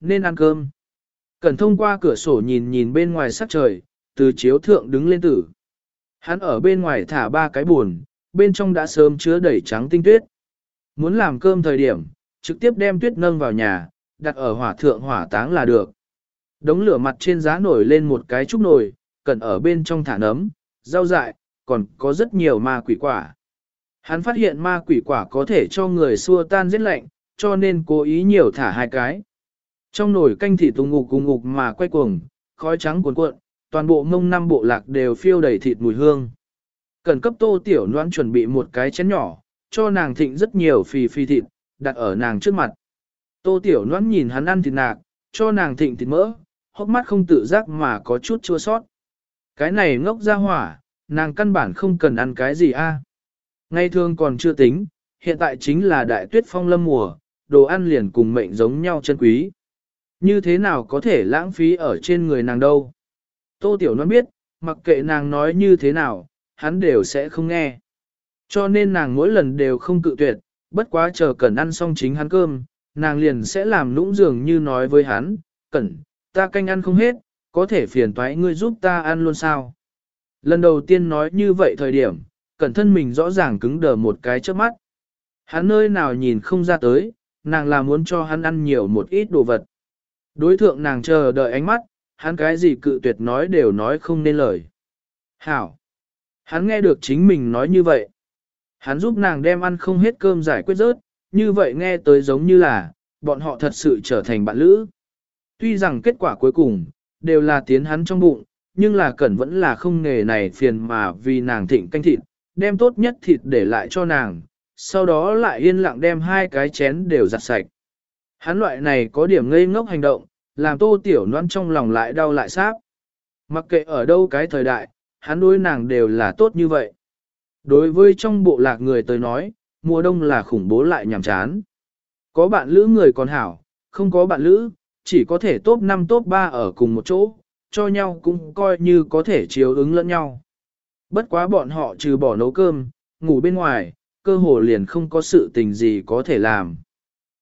nên ăn cơm. Cẩn thông qua cửa sổ nhìn nhìn bên ngoài sắc trời, từ chiếu thượng đứng lên tử. Hắn ở bên ngoài thả ba cái buồn, bên trong đã sớm chứa đầy trắng tinh tuyết. Muốn làm cơm thời điểm, trực tiếp đem tuyết nâng vào nhà, đặt ở hỏa thượng hỏa táng là được. Đống lửa mặt trên giá nổi lên một cái trúc nồi, cần ở bên trong thả nấm, rau dại, còn có rất nhiều ma quỷ quả. Hắn phát hiện ma quỷ quả có thể cho người xua tan giết lạnh, cho nên cố ý nhiều thả hai cái. Trong nồi canh thịt tung ngục cùng ngục mà quay cuồng, khói trắng cuồn cuộn, toàn bộ mông năm bộ lạc đều phiêu đầy thịt mùi hương. Cần cấp tô tiểu noan chuẩn bị một cái chén nhỏ, cho nàng thịnh rất nhiều phì phì thịt, đặt ở nàng trước mặt. Tô tiểu noan nhìn hắn ăn thịt nạc, cho nàng thịnh thịt mỡ, hốc mắt không tự giác mà có chút chua sót. Cái này ngốc ra hỏa, nàng căn bản không cần ăn cái gì a. Ngay thường còn chưa tính, hiện tại chính là đại tuyết phong lâm mùa, đồ ăn liền cùng mệnh giống nhau chân quý. Như thế nào có thể lãng phí ở trên người nàng đâu? Tô Tiểu Loan biết, mặc kệ nàng nói như thế nào, hắn đều sẽ không nghe. Cho nên nàng mỗi lần đều không cự tuyệt, bất quá chờ Cẩn ăn xong chính hắn cơm, nàng liền sẽ làm nũng dường như nói với hắn, Cẩn, ta canh ăn không hết, có thể phiền toái ngươi giúp ta ăn luôn sao? Lần đầu tiên nói như vậy thời điểm, Cẩn thân mình rõ ràng cứng đờ một cái trước mắt. Hắn nơi nào nhìn không ra tới, nàng là muốn cho hắn ăn nhiều một ít đồ vật. Đối thượng nàng chờ đợi ánh mắt, hắn cái gì cự tuyệt nói đều nói không nên lời. Hảo! Hắn nghe được chính mình nói như vậy. Hắn giúp nàng đem ăn không hết cơm giải quyết rớt, như vậy nghe tới giống như là, bọn họ thật sự trở thành bạn lữ. Tuy rằng kết quả cuối cùng, đều là tiến hắn trong bụng, nhưng là cẩn vẫn là không nghề này phiền mà vì nàng thịnh canh thịt, đem tốt nhất thịt để lại cho nàng, sau đó lại yên lặng đem hai cái chén đều giặt sạch. Hắn loại này có điểm ngây ngốc hành động, làm tô tiểu noan trong lòng lại đau lại sáp. Mặc kệ ở đâu cái thời đại, hắn đối nàng đều là tốt như vậy. Đối với trong bộ lạc người tới nói, mùa đông là khủng bố lại nhàm chán. Có bạn lữ người còn hảo, không có bạn lữ, chỉ có thể top 5 top 3 ở cùng một chỗ, cho nhau cũng coi như có thể chiếu ứng lẫn nhau. Bất quá bọn họ trừ bỏ nấu cơm, ngủ bên ngoài, cơ hồ liền không có sự tình gì có thể làm.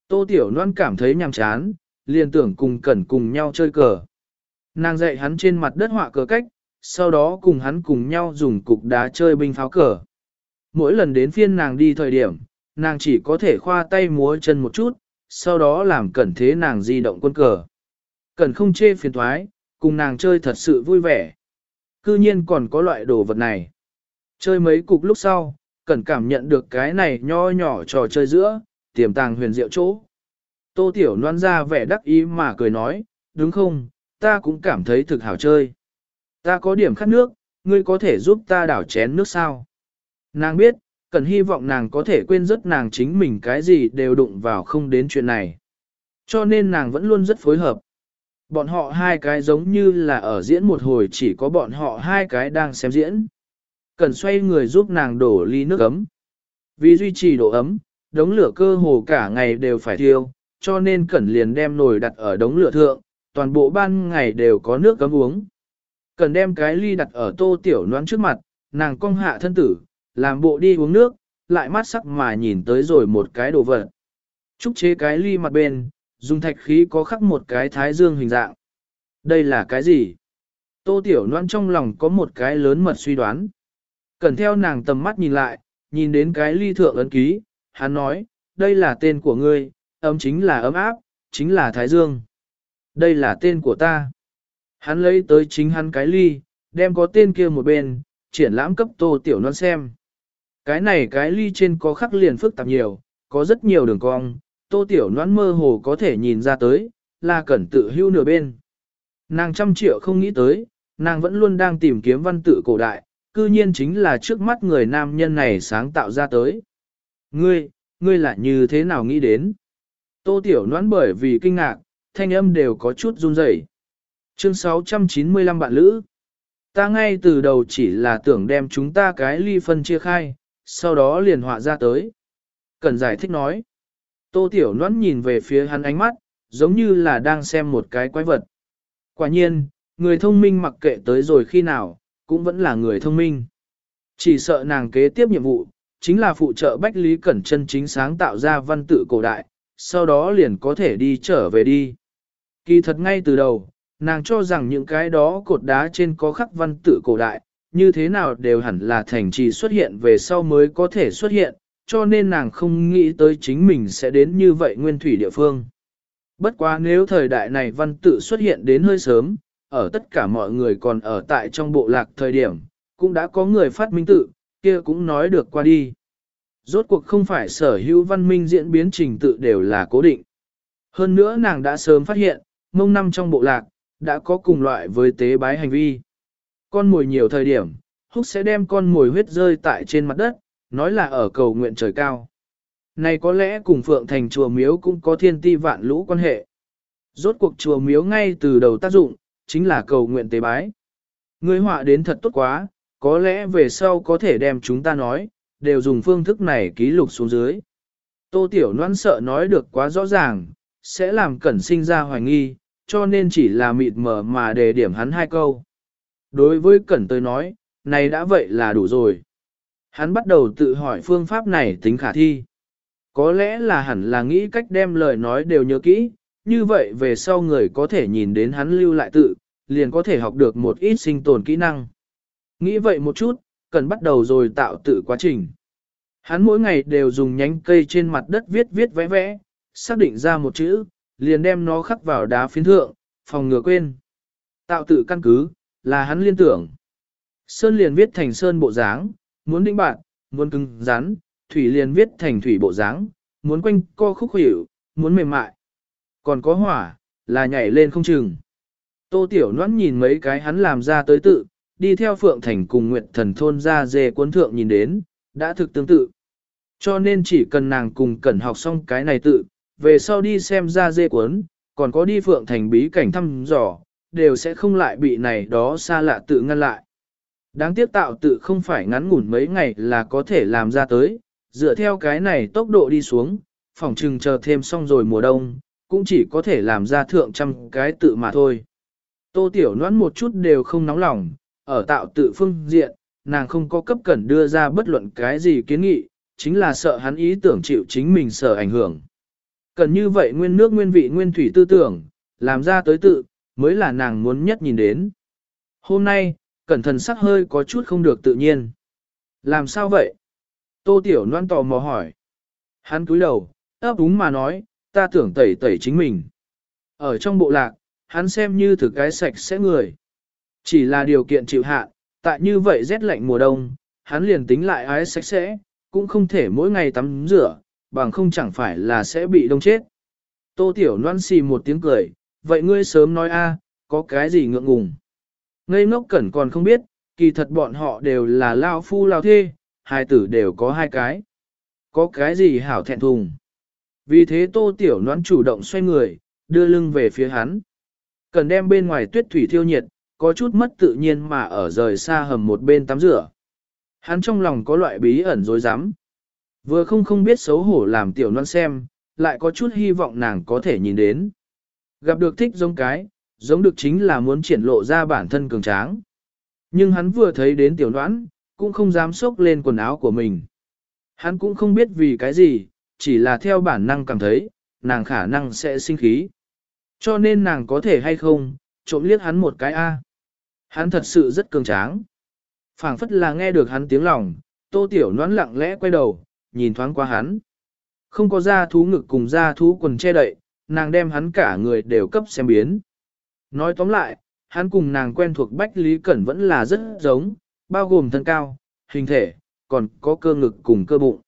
Tô Tiểu Loan cảm thấy nhàm chán, liền tưởng cùng cẩn cùng nhau chơi cờ. Nàng dạy hắn trên mặt đất họa cờ cách, sau đó cùng hắn cùng nhau dùng cục đá chơi binh pháo cờ. Mỗi lần đến phiên nàng đi thời điểm, nàng chỉ có thể khoa tay múa chân một chút, sau đó làm cẩn thế nàng di động quân cờ. Cẩn không chê phiền thoái, cùng nàng chơi thật sự vui vẻ. Cư nhiên còn có loại đồ vật này. Chơi mấy cục lúc sau, cẩn cảm nhận được cái này nho nhỏ trò chơi giữa, tiềm tàng huyền diệu chỗ. Tô Tiểu Loan ra vẻ đắc ý mà cười nói, đúng không, ta cũng cảm thấy thực hảo chơi. Ta có điểm khát nước, ngươi có thể giúp ta đảo chén nước sao? Nàng biết, cần hy vọng nàng có thể quên rất nàng chính mình cái gì đều đụng vào không đến chuyện này. Cho nên nàng vẫn luôn rất phối hợp. Bọn họ hai cái giống như là ở diễn một hồi chỉ có bọn họ hai cái đang xem diễn. Cần xoay người giúp nàng đổ ly nước ấm. Vì duy trì độ ấm, đống lửa cơ hồ cả ngày đều phải thiêu, cho nên Cẩn liền đem nồi đặt ở đống lửa thượng, toàn bộ ban ngày đều có nước cấm uống. Cẩn đem cái ly đặt ở tô tiểu noán trước mặt, nàng cong hạ thân tử, làm bộ đi uống nước, lại mắt sắc mà nhìn tới rồi một cái đồ vật. Trúc chế cái ly mặt bên, dùng thạch khí có khắc một cái thái dương hình dạng. Đây là cái gì? Tô tiểu noan trong lòng có một cái lớn mật suy đoán. Cẩn theo nàng tầm mắt nhìn lại, nhìn đến cái ly thượng ấn ký, hắn nói, đây là tên của ngươi, ấm chính là ấm áp, chính là Thái Dương. Đây là tên của ta. Hắn lấy tới chính hắn cái ly, đem có tên kia một bên, triển lãm cấp tô tiểu non xem. Cái này cái ly trên có khắc liền phức tạp nhiều, có rất nhiều đường cong, tô tiểu noan mơ hồ có thể nhìn ra tới, là cẩn tự hưu nửa bên. Nàng trăm triệu không nghĩ tới, nàng vẫn luôn đang tìm kiếm văn tự cổ đại, cư nhiên chính là trước mắt người nam nhân này sáng tạo ra tới. Ngươi, ngươi lại như thế nào nghĩ đến? Tô Tiểu Noãn bởi vì kinh ngạc, thanh âm đều có chút run rẩy. Chương 695 bạn lữ. Ta ngay từ đầu chỉ là tưởng đem chúng ta cái ly phân chia khai, sau đó liền họa ra tới. Cần giải thích nói. Tô Tiểu Noãn nhìn về phía hắn ánh mắt, giống như là đang xem một cái quái vật. Quả nhiên, người thông minh mặc kệ tới rồi khi nào, cũng vẫn là người thông minh. Chỉ sợ nàng kế tiếp nhiệm vụ, chính là phụ trợ Bách Lý Cẩn chân chính sáng tạo ra văn tự cổ đại, sau đó liền có thể đi trở về đi. Kỳ thật ngay từ đầu, nàng cho rằng những cái đó cột đá trên có khắc văn tự cổ đại, như thế nào đều hẳn là thành trì xuất hiện về sau mới có thể xuất hiện, cho nên nàng không nghĩ tới chính mình sẽ đến như vậy nguyên thủy địa phương. Bất quá nếu thời đại này văn tự xuất hiện đến hơi sớm, ở tất cả mọi người còn ở tại trong bộ lạc thời điểm, cũng đã có người phát minh tự, kia cũng nói được qua đi. Rốt cuộc không phải sở hữu văn minh diễn biến trình tự đều là cố định. Hơn nữa nàng đã sớm phát hiện, mông năm trong bộ lạc, đã có cùng loại với tế bái hành vi. Con mồi nhiều thời điểm, húc sẽ đem con mồi huyết rơi tại trên mặt đất, nói là ở cầu nguyện trời cao. Này có lẽ cùng Phượng Thành chùa miếu cũng có thiên ti vạn lũ quan hệ. Rốt cuộc chùa miếu ngay từ đầu tác dụng, chính là cầu nguyện tế bái. Người họa đến thật tốt quá, có lẽ về sau có thể đem chúng ta nói, đều dùng phương thức này ký lục xuống dưới. Tô Tiểu Loan sợ nói được quá rõ ràng, sẽ làm cẩn sinh ra hoài nghi, cho nên chỉ là mịt mờ mà đề điểm hắn hai câu. Đối với cẩn tôi nói, này đã vậy là đủ rồi. Hắn bắt đầu tự hỏi phương pháp này tính khả thi. Có lẽ là hẳn là nghĩ cách đem lời nói đều nhớ kỹ, như vậy về sau người có thể nhìn đến hắn lưu lại tự, liền có thể học được một ít sinh tồn kỹ năng. Nghĩ vậy một chút, cần bắt đầu rồi tạo tự quá trình. Hắn mỗi ngày đều dùng nhánh cây trên mặt đất viết viết vẽ vẽ, xác định ra một chữ, liền đem nó khắc vào đá phiến thượng, phòng ngừa quên. Tạo tự căn cứ, là hắn liên tưởng. Sơn liền viết thành sơn bộ dáng, muốn đĩnh bạn, muốn cứng rắn, thủy liền viết thành thủy bộ dáng, muốn quanh co khúc hiểu, muốn mềm mại. Còn có hỏa, là nhảy lên không chừng. Tô Tiểu Loan nhìn mấy cái hắn làm ra tới tự, đi theo Phượng Thành cùng Nguyệt Thần Thôn ra dề cuốn thượng nhìn đến, đã thực tương tự. Cho nên chỉ cần nàng cùng cẩn học xong cái này tự, về sau đi xem ra dê cuốn, còn có đi Phượng Thành bí cảnh thăm dò, đều sẽ không lại bị này đó xa lạ tự ngăn lại. Đáng tiếc tạo tự không phải ngắn ngủn mấy ngày là có thể làm ra tới, dựa theo cái này tốc độ đi xuống, phòng trừng chờ thêm xong rồi mùa đông, cũng chỉ có thể làm ra thượng trăm cái tự mà thôi. Tô Tiểu Noãn một chút đều không nóng lòng, ở tạo tự phương diện, nàng không có cấp cẩn đưa ra bất luận cái gì kiến nghị, chính là sợ hắn ý tưởng chịu chính mình sợ ảnh hưởng. Cần như vậy nguyên nước nguyên vị nguyên thủy tư tưởng, làm ra tới tự, mới là nàng muốn nhất nhìn đến. Hôm nay, cẩn thận sắc hơi có chút không được tự nhiên. Làm sao vậy? Tô Tiểu Loan tò mò hỏi. Hắn cúi đầu, ấp úng mà nói, ta tưởng tẩy tẩy chính mình. Ở trong bộ lạc, hắn xem như thực cái sạch sẽ người. Chỉ là điều kiện chịu hạn, tại như vậy rét lạnh mùa đông, hắn liền tính lại ái sạch sẽ, cũng không thể mỗi ngày tắm rửa, bằng không chẳng phải là sẽ bị đông chết. Tô Tiểu Loan xì một tiếng cười, vậy ngươi sớm nói a, có cái gì ngượng ngùng. Ngây ngốc cẩn còn không biết, kỳ thật bọn họ đều là lao phu lao thê, hai tử đều có hai cái. Có cái gì hảo thẹn thùng. Vì thế Tô Tiểu Loan chủ động xoay người, đưa lưng về phía hắn. Cần đem bên ngoài tuyết thủy thiêu nhiệt, có chút mất tự nhiên mà ở rời xa hầm một bên tắm rửa. Hắn trong lòng có loại bí ẩn dối rắm Vừa không không biết xấu hổ làm tiểu non xem, lại có chút hy vọng nàng có thể nhìn đến. Gặp được thích giống cái, giống được chính là muốn triển lộ ra bản thân cường tráng. Nhưng hắn vừa thấy đến tiểu noãn, cũng không dám xốc lên quần áo của mình. Hắn cũng không biết vì cái gì, chỉ là theo bản năng cảm thấy, nàng khả năng sẽ sinh khí. Cho nên nàng có thể hay không, trộm liếc hắn một cái A. Hắn thật sự rất cường tráng phảng phất là nghe được hắn tiếng lòng, tô tiểu noãn lặng lẽ quay đầu, nhìn thoáng qua hắn. Không có da thú ngực cùng da thú quần che đậy, nàng đem hắn cả người đều cấp xem biến. Nói tóm lại, hắn cùng nàng quen thuộc Bách Lý Cẩn vẫn là rất giống, bao gồm thân cao, hình thể, còn có cơ ngực cùng cơ bụng.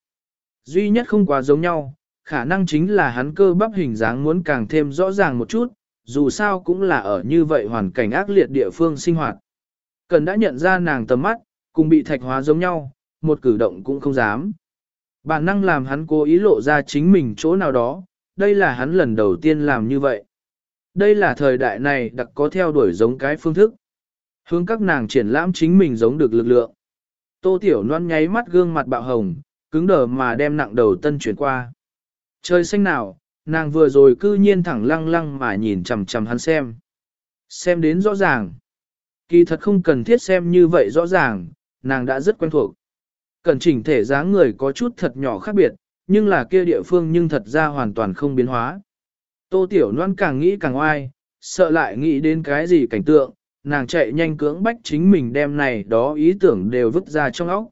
Duy nhất không quá giống nhau, khả năng chính là hắn cơ bắp hình dáng muốn càng thêm rõ ràng một chút, dù sao cũng là ở như vậy hoàn cảnh ác liệt địa phương sinh hoạt. Cần đã nhận ra nàng tầm mắt, cùng bị thạch hóa giống nhau, một cử động cũng không dám. Bản năng làm hắn cố ý lộ ra chính mình chỗ nào đó, đây là hắn lần đầu tiên làm như vậy. Đây là thời đại này đặc có theo đuổi giống cái phương thức. Hướng các nàng triển lãm chính mình giống được lực lượng. Tô Tiểu Loan nháy mắt gương mặt bạo hồng, cứng đờ mà đem nặng đầu tân chuyển qua. Trời xanh nào, nàng vừa rồi cư nhiên thẳng lăng lăng mà nhìn chằm chằm hắn xem. Xem đến rõ ràng. Kỳ thật không cần thiết xem như vậy rõ ràng, nàng đã rất quen thuộc. Cần chỉnh thể dáng người có chút thật nhỏ khác biệt, nhưng là kia địa phương nhưng thật ra hoàn toàn không biến hóa. Tô Tiểu Loan càng nghĩ càng oai, sợ lại nghĩ đến cái gì cảnh tượng, nàng chạy nhanh cưỡng bách chính mình đem này đó ý tưởng đều vứt ra trong óc.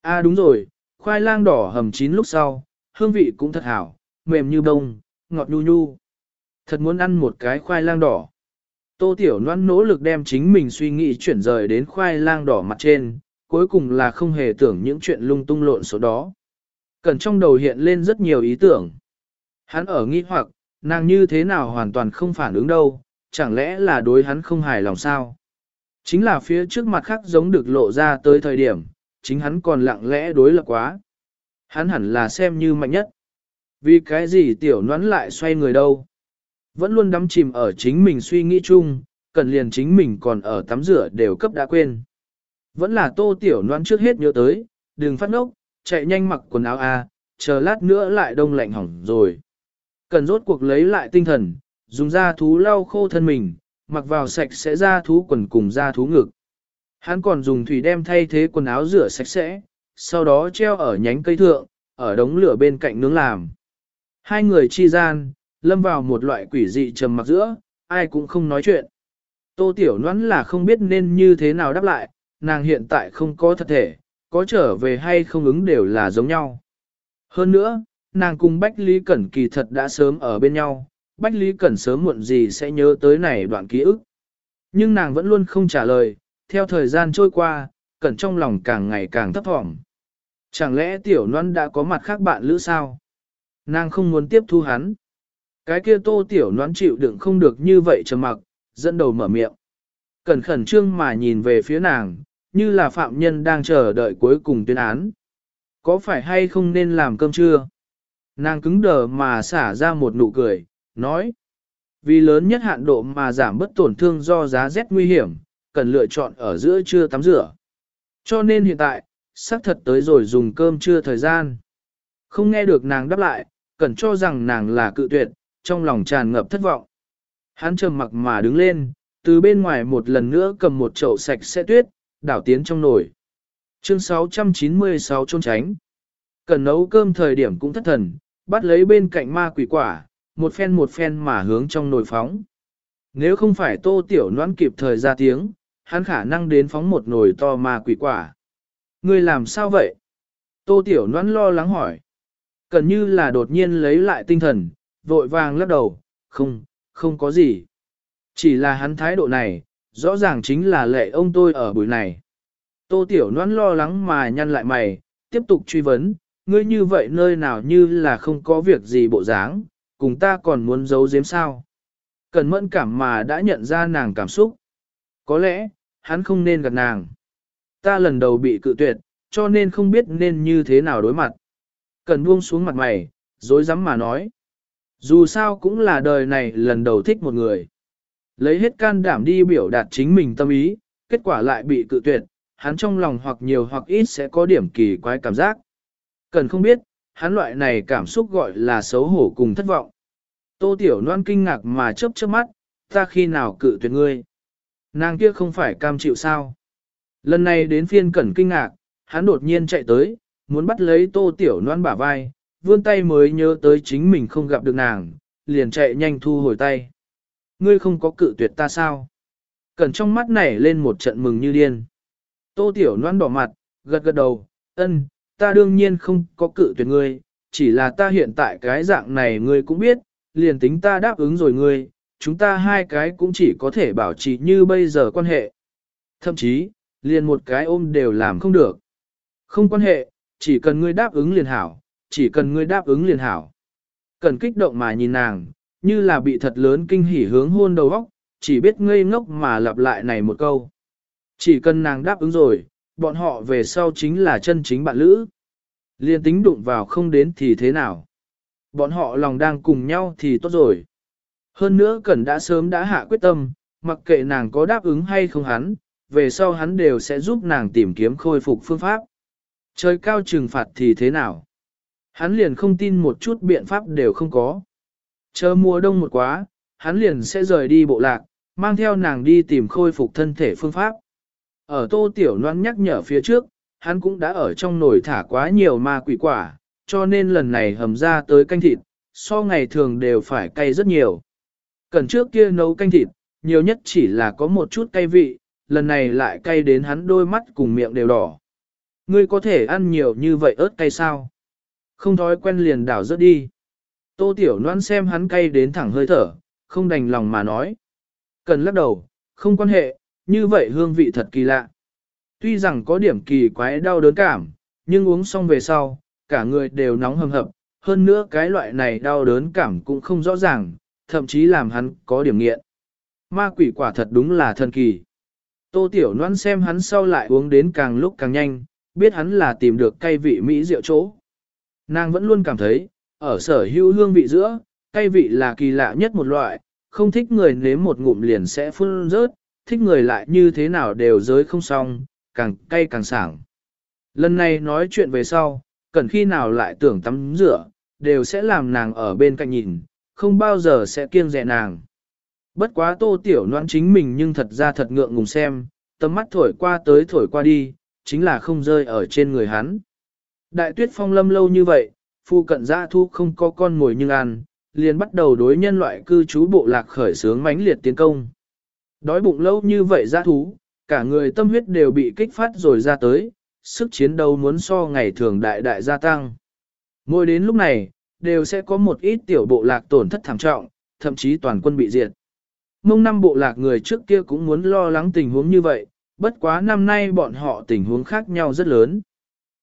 A à đúng rồi, khoai lang đỏ hầm chín lúc sau, hương vị cũng thật hảo, mềm như bông, ngọt nhu nhu. Thật muốn ăn một cái khoai lang đỏ. Tô Tiểu Loan nỗ lực đem chính mình suy nghĩ chuyển rời đến khoai lang đỏ mặt trên, cuối cùng là không hề tưởng những chuyện lung tung lộn số đó. Cẩn trong đầu hiện lên rất nhiều ý tưởng. Hắn ở nghi hoặc, nàng như thế nào hoàn toàn không phản ứng đâu, chẳng lẽ là đối hắn không hài lòng sao? Chính là phía trước mặt khác giống được lộ ra tới thời điểm, chính hắn còn lặng lẽ đối lập quá. Hắn hẳn là xem như mạnh nhất. Vì cái gì tiểu nón lại xoay người đâu? Vẫn luôn đắm chìm ở chính mình suy nghĩ chung, cần liền chính mình còn ở tắm rửa đều cấp đã quên. Vẫn là tô tiểu noan trước hết nhớ tới, đừng phát ngốc, chạy nhanh mặc quần áo A, chờ lát nữa lại đông lạnh hỏng rồi. Cần rốt cuộc lấy lại tinh thần, dùng da thú lau khô thân mình, mặc vào sạch sẽ da thú quần cùng da thú ngực. Hắn còn dùng thủy đem thay thế quần áo rửa sạch sẽ, sau đó treo ở nhánh cây thượng, ở đống lửa bên cạnh nướng làm. Hai người chi gian, lâm vào một loại quỷ dị trầm mặc giữa, ai cũng không nói chuyện. Tô Tiểu Noãn là không biết nên như thế nào đáp lại, nàng hiện tại không có thật thể, có trở về hay không ứng đều là giống nhau. Hơn nữa, nàng cùng Bách Lý Cẩn kỳ thật đã sớm ở bên nhau, Bách Lý Cẩn sớm muộn gì sẽ nhớ tới này đoạn ký ức. Nhưng nàng vẫn luôn không trả lời, theo thời gian trôi qua, Cẩn trong lòng càng ngày càng thấp thỏm. Chẳng lẽ Tiểu Loan đã có mặt khác bạn lữ sao? Nàng không muốn tiếp thu hắn. Cái kia tô Tiểu noán chịu đựng không được như vậy trầm mặc, dẫn đầu mở miệng. Cẩn khẩn trương mà nhìn về phía nàng, như là phạm nhân đang chờ đợi cuối cùng tuyên án. Có phải hay không nên làm cơm trưa? Nàng cứng đờ mà xả ra một nụ cười, nói. Vì lớn nhất hạn độ mà giảm bất tổn thương do giá rét nguy hiểm, cần lựa chọn ở giữa trưa tắm rửa. Cho nên hiện tại, xác thật tới rồi dùng cơm trưa thời gian. Không nghe được nàng đáp lại, cần cho rằng nàng là cự tuyệt, trong lòng tràn ngập thất vọng. Hắn trầm mặc mà đứng lên, từ bên ngoài một lần nữa cầm một chậu sạch sẽ tuyết, đảo tiến trong nồi. Chương 696 trôn tránh. Cần nấu cơm thời điểm cũng thất thần, bắt lấy bên cạnh ma quỷ quả, một phen một phen mà hướng trong nồi phóng. Nếu không phải tô tiểu noãn kịp thời ra tiếng, hắn khả năng đến phóng một nồi to ma quỷ quả. Ngươi làm sao vậy? Tô tiểu noãn lo lắng hỏi. Cần như là đột nhiên lấy lại tinh thần, vội vàng lắc đầu, không, không có gì. Chỉ là hắn thái độ này, rõ ràng chính là lệ ông tôi ở buổi này. Tô Tiểu Loan lo lắng mà nhăn lại mày, tiếp tục truy vấn, ngươi như vậy nơi nào như là không có việc gì bộ dáng, cùng ta còn muốn giấu giếm sao. Cần mẫn cảm mà đã nhận ra nàng cảm xúc. Có lẽ, hắn không nên gặp nàng. Ta lần đầu bị cự tuyệt, cho nên không biết nên như thế nào đối mặt. Cần buông xuống mặt mày, dối rắm mà nói. Dù sao cũng là đời này lần đầu thích một người. Lấy hết can đảm đi biểu đạt chính mình tâm ý, kết quả lại bị cự tuyệt, hắn trong lòng hoặc nhiều hoặc ít sẽ có điểm kỳ quái cảm giác. Cần không biết, hắn loại này cảm xúc gọi là xấu hổ cùng thất vọng. Tô Tiểu Loan kinh ngạc mà chớp chớp mắt, ta khi nào cự tuyệt ngươi. Nàng kia không phải cam chịu sao. Lần này đến phiên cẩn kinh ngạc, hắn đột nhiên chạy tới, muốn bắt lấy Tô Tiểu Loan bả vai, vươn tay mới nhớ tới chính mình không gặp được nàng, liền chạy nhanh thu hồi tay. Ngươi không có cự tuyệt ta sao? Cẩn trong mắt nảy lên một trận mừng như điên. Tô Tiểu Loan đỏ mặt, gật gật đầu, ân, ta đương nhiên không có cự tuyệt ngươi, chỉ là ta hiện tại cái dạng này ngươi cũng biết, liền tính ta đáp ứng rồi ngươi, chúng ta hai cái cũng chỉ có thể bảo trì như bây giờ quan hệ. Thậm chí, liền một cái ôm đều làm không được. Không quan hệ, chỉ cần ngươi đáp ứng liền hảo, chỉ cần ngươi đáp ứng liền hảo. Cần kích động mà nhìn nàng, như là bị thật lớn kinh hỉ hướng hôn đầu óc, chỉ biết ngây ngốc mà lặp lại này một câu. Chỉ cần nàng đáp ứng rồi, bọn họ về sau chính là chân chính bạn lữ. Liên tính đụng vào không đến thì thế nào? Bọn họ lòng đang cùng nhau thì tốt rồi. Hơn nữa Cẩn đã sớm đã hạ quyết tâm, mặc kệ nàng có đáp ứng hay không hắn, về sau hắn đều sẽ giúp nàng tìm kiếm khôi phục phương pháp. Trời cao trừng phạt thì thế nào? Hắn liền không tin một chút biện pháp đều không có. Chờ mùa đông một quá, hắn liền sẽ rời đi bộ lạc, mang theo nàng đi tìm khôi phục thân thể phương pháp. Ở tô tiểu loan nhắc nhở phía trước, hắn cũng đã ở trong nồi thả quá nhiều ma quỷ quả, cho nên lần này hầm ra tới canh thịt, so ngày thường đều phải cay rất nhiều. Cần trước kia nấu canh thịt, nhiều nhất chỉ là có một chút cay vị, lần này lại cay đến hắn đôi mắt cùng miệng đều đỏ. Ngươi có thể ăn nhiều như vậy ớt cay sao? Không thói quen liền đảo rớt đi. Tô Tiểu Loan xem hắn cay đến thẳng hơi thở, không đành lòng mà nói. Cần lắc đầu, không quan hệ, như vậy hương vị thật kỳ lạ. Tuy rằng có điểm kỳ quái đau đớn cảm, nhưng uống xong về sau, cả người đều nóng hầm hập, hơn nữa cái loại này đau đớn cảm cũng không rõ ràng, thậm chí làm hắn có điểm nghiện. Ma quỷ quả thật đúng là thần kỳ. Tô Tiểu Loan xem hắn sau lại uống đến càng lúc càng nhanh, biết hắn là tìm được cay vị mỹ rượu chỗ. Nàng vẫn luôn cảm thấy, ở sở hữu hương vị giữa, cay vị là kỳ lạ nhất một loại, không thích người nếm một ngụm liền sẽ phun rớt, thích người lại như thế nào đều giới không xong, càng cay càng sảng. Lần này nói chuyện về sau, cần khi nào lại tưởng tắm rửa, đều sẽ làm nàng ở bên cạnh nhìn, không bao giờ sẽ kiêng dè nàng. Bất quá tô tiểu noan chính mình nhưng thật ra thật ngượng ngùng xem, tầm mắt thổi qua tới thổi qua đi, chính là không rơi ở trên người hắn. Đại tuyết phong lâm lâu như vậy, phu cận gia thu không có con mồi nhưng ăn, liền bắt đầu đối nhân loại cư trú bộ lạc khởi sướng mãnh liệt tiến công. Đói bụng lâu như vậy gia thú, cả người tâm huyết đều bị kích phát rồi ra tới, sức chiến đấu muốn so ngày thường đại đại gia tăng. Mỗi đến lúc này, đều sẽ có một ít tiểu bộ lạc tổn thất thảm trọng, thậm chí toàn quân bị diệt. Mông năm bộ lạc người trước kia cũng muốn lo lắng tình huống như vậy, bất quá năm nay bọn họ tình huống khác nhau rất lớn.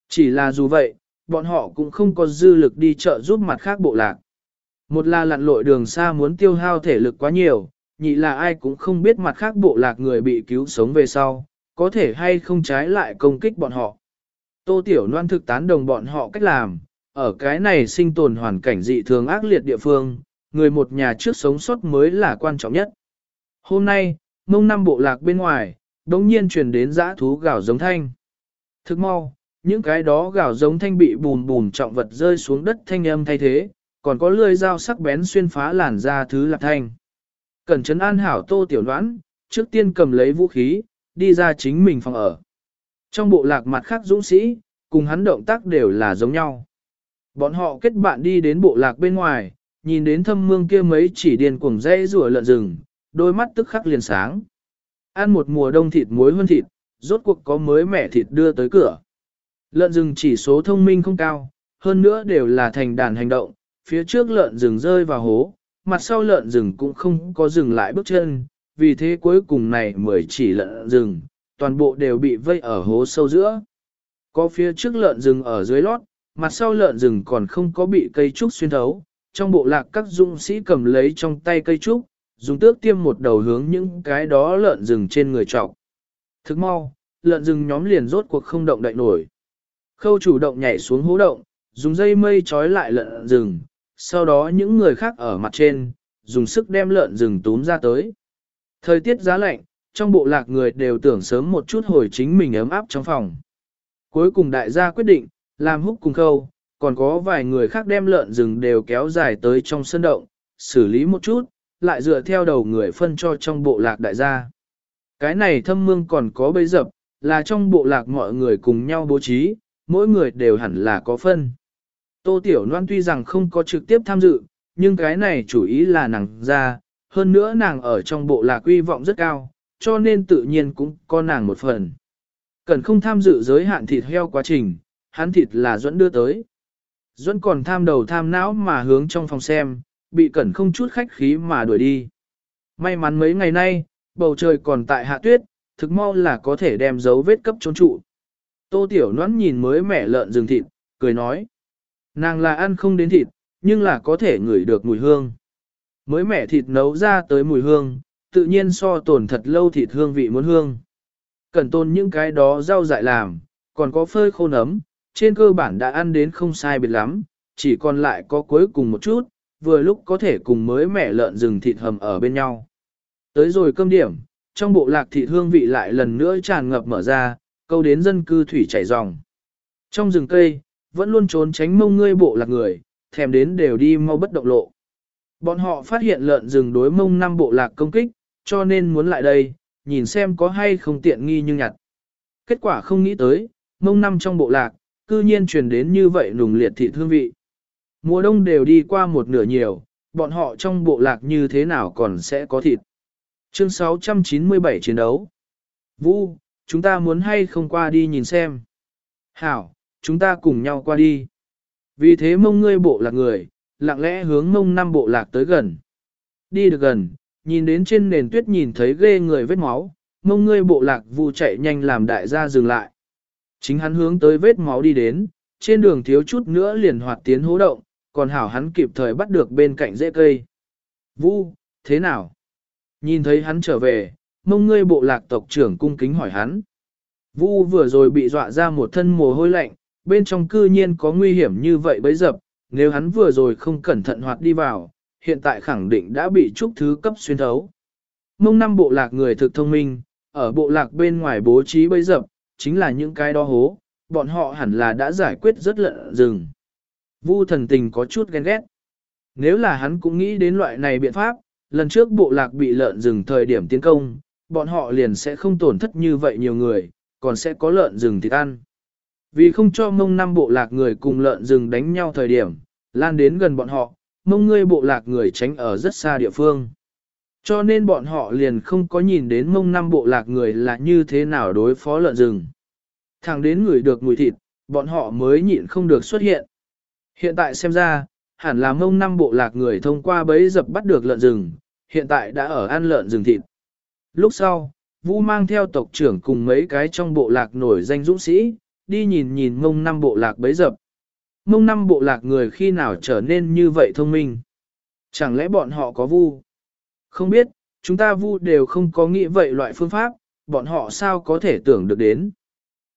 Chỉ là dù vậy, bọn họ cũng không có dư lực đi chợ giúp mặt khác bộ lạc. Một là lặn lội đường xa muốn tiêu hao thể lực quá nhiều, nhị là ai cũng không biết mặt khác bộ lạc người bị cứu sống về sau, có thể hay không trái lại công kích bọn họ. Tô Tiểu Loan thực tán đồng bọn họ cách làm, ở cái này sinh tồn hoàn cảnh dị thường ác liệt địa phương, người một nhà trước sống sót mới là quan trọng nhất. Hôm nay, mông năm bộ lạc bên ngoài, đống nhiên truyền đến dã thú gào giống thanh. Thức mau, những cái đó gào giống thanh bị bùn bùn trọng vật rơi xuống đất thanh âm thay thế, còn có lưỡi dao sắc bén xuyên phá làn da thứ lạc thanh. Cẩn Trấn an hảo tô tiểu đoán, trước tiên cầm lấy vũ khí, đi ra chính mình phòng ở. Trong bộ lạc mặt khác dũng sĩ, cùng hắn động tác đều là giống nhau. Bọn họ kết bạn đi đến bộ lạc bên ngoài, nhìn đến thâm mương kia mấy chỉ điền cuồng dây rùa lợn rừng, đôi mắt tức khắc liền sáng. Ăn một mùa đông thịt muối hơn thịt, rốt cuộc có mới mẻ thịt đưa tới cửa. Lợn rừng chỉ số thông minh không cao, hơn nữa đều là thành đàn hành động, phía trước lợn rừng rơi vào hố, mặt sau lợn rừng cũng không có dừng lại bước chân, vì thế cuối cùng này mới chỉ lợn rừng, toàn bộ đều bị vây ở hố sâu giữa. Có phía trước lợn rừng ở dưới lót, mặt sau lợn rừng còn không có bị cây trúc xuyên thấu, trong bộ lạc các dũng sĩ cầm lấy trong tay cây trúc, dùng tước tiêm một đầu hướng những cái đó lợn rừng trên người trọc. Thức mau, lợn rừng nhóm liền rốt cuộc không động đậy nổi. Khâu chủ động nhảy xuống hố động, dùng dây mây trói lại lợn rừng, sau đó những người khác ở mặt trên, dùng sức đem lợn rừng túm ra tới. Thời tiết giá lạnh, trong bộ lạc người đều tưởng sớm một chút hồi chính mình ấm áp trong phòng. Cuối cùng đại gia quyết định, làm húc cùng khâu, còn có vài người khác đem lợn rừng đều kéo dài tới trong sân động, xử lý một chút, lại dựa theo đầu người phân cho trong bộ lạc đại gia. Cái này thâm mương còn có bấy dập, là trong bộ lạc mọi người cùng nhau bố trí, mỗi người đều hẳn là có phân. Tô Tiểu Loan tuy rằng không có trực tiếp tham dự, nhưng cái này chủ ý là nàng ra, hơn nữa nàng ở trong bộ lạc quy vọng rất cao, cho nên tự nhiên cũng có nàng một phần. Cần không tham dự giới hạn thịt heo quá trình, hắn thịt là Duẫn đưa tới. Duẫn còn tham đầu tham não mà hướng trong phòng xem, bị cẩn không chút khách khí mà đuổi đi. May mắn mấy ngày nay, bầu trời còn tại hạ tuyết, thực mau là có thể đem dấu vết cấp trốn trụ. Tô Tiểu Noãn nhìn mới mẻ lợn rừng thịt, cười nói. Nàng là ăn không đến thịt, nhưng là có thể ngửi được mùi hương. Mới mẻ thịt nấu ra tới mùi hương, tự nhiên so tồn thật lâu thịt hương vị muốn hương. Cần tôn những cái đó rau dại làm, còn có phơi khô nấm, trên cơ bản đã ăn đến không sai biệt lắm, chỉ còn lại có cuối cùng một chút, vừa lúc có thể cùng mới mẻ lợn rừng thịt hầm ở bên nhau. Tới rồi cơm điểm, trong bộ lạc thịt hương vị lại lần nữa tràn ngập mở ra, câu đến dân cư thủy chảy ròng. Trong rừng cây, vẫn luôn trốn tránh mông ngươi bộ lạc người, thèm đến đều đi mau bất động lộ. Bọn họ phát hiện lợn rừng đối mông năm bộ lạc công kích, cho nên muốn lại đây, nhìn xem có hay không tiện nghi như nhặt. Kết quả không nghĩ tới, mông năm trong bộ lạc, cư nhiên truyền đến như vậy nùng liệt thị thương vị. Mùa đông đều đi qua một nửa nhiều, bọn họ trong bộ lạc như thế nào còn sẽ có thịt. Chương 697 chiến đấu. Vũ, chúng ta muốn hay không qua đi nhìn xem. Hảo, chúng ta cùng nhau qua đi. Vì thế mông ngươi bộ lạc người, lặng lẽ hướng mông năm bộ lạc tới gần. Đi được gần, nhìn đến trên nền tuyết nhìn thấy ghê người vết máu, mông ngươi bộ lạc vụ chạy nhanh làm đại gia dừng lại. Chính hắn hướng tới vết máu đi đến, trên đường thiếu chút nữa liền hoạt tiến hố động, còn hảo hắn kịp thời bắt được bên cạnh rễ cây. Vu, thế nào? Nhìn thấy hắn trở về, mông ngươi bộ lạc tộc trưởng cung kính hỏi hắn. Vu vừa rồi bị dọa ra một thân mồ hôi lạnh, bên trong cư nhiên có nguy hiểm như vậy bấy dập, nếu hắn vừa rồi không cẩn thận hoạt đi vào, hiện tại khẳng định đã bị trúc thứ cấp xuyên thấu. Mông năm bộ lạc người thực thông minh, ở bộ lạc bên ngoài bố trí bấy dập, chính là những cái đó hố, bọn họ hẳn là đã giải quyết rất lợn rừng. Vu thần tình có chút ghen ghét. Nếu là hắn cũng nghĩ đến loại này biện pháp, lần trước bộ lạc bị lợn rừng thời điểm tiến công, bọn họ liền sẽ không tổn thất như vậy nhiều người, còn sẽ có lợn rừng thịt ăn. Vì không cho mông năm bộ lạc người cùng lợn rừng đánh nhau thời điểm, lan đến gần bọn họ, mông ngươi bộ lạc người tránh ở rất xa địa phương. Cho nên bọn họ liền không có nhìn đến mông năm bộ lạc người là như thế nào đối phó lợn rừng. Thẳng đến người được mùi thịt, bọn họ mới nhịn không được xuất hiện. Hiện tại xem ra, hẳn là mông năm bộ lạc người thông qua bấy dập bắt được lợn rừng, hiện tại đã ở ăn lợn rừng thịt. Lúc sau, Vu mang theo tộc trưởng cùng mấy cái trong bộ lạc nổi danh dũng sĩ, đi nhìn nhìn mông năm bộ lạc bấy dập. Mông năm bộ lạc người khi nào trở nên như vậy thông minh? Chẳng lẽ bọn họ có vu? Không biết, chúng ta vu đều không có nghĩ vậy loại phương pháp, bọn họ sao có thể tưởng được đến?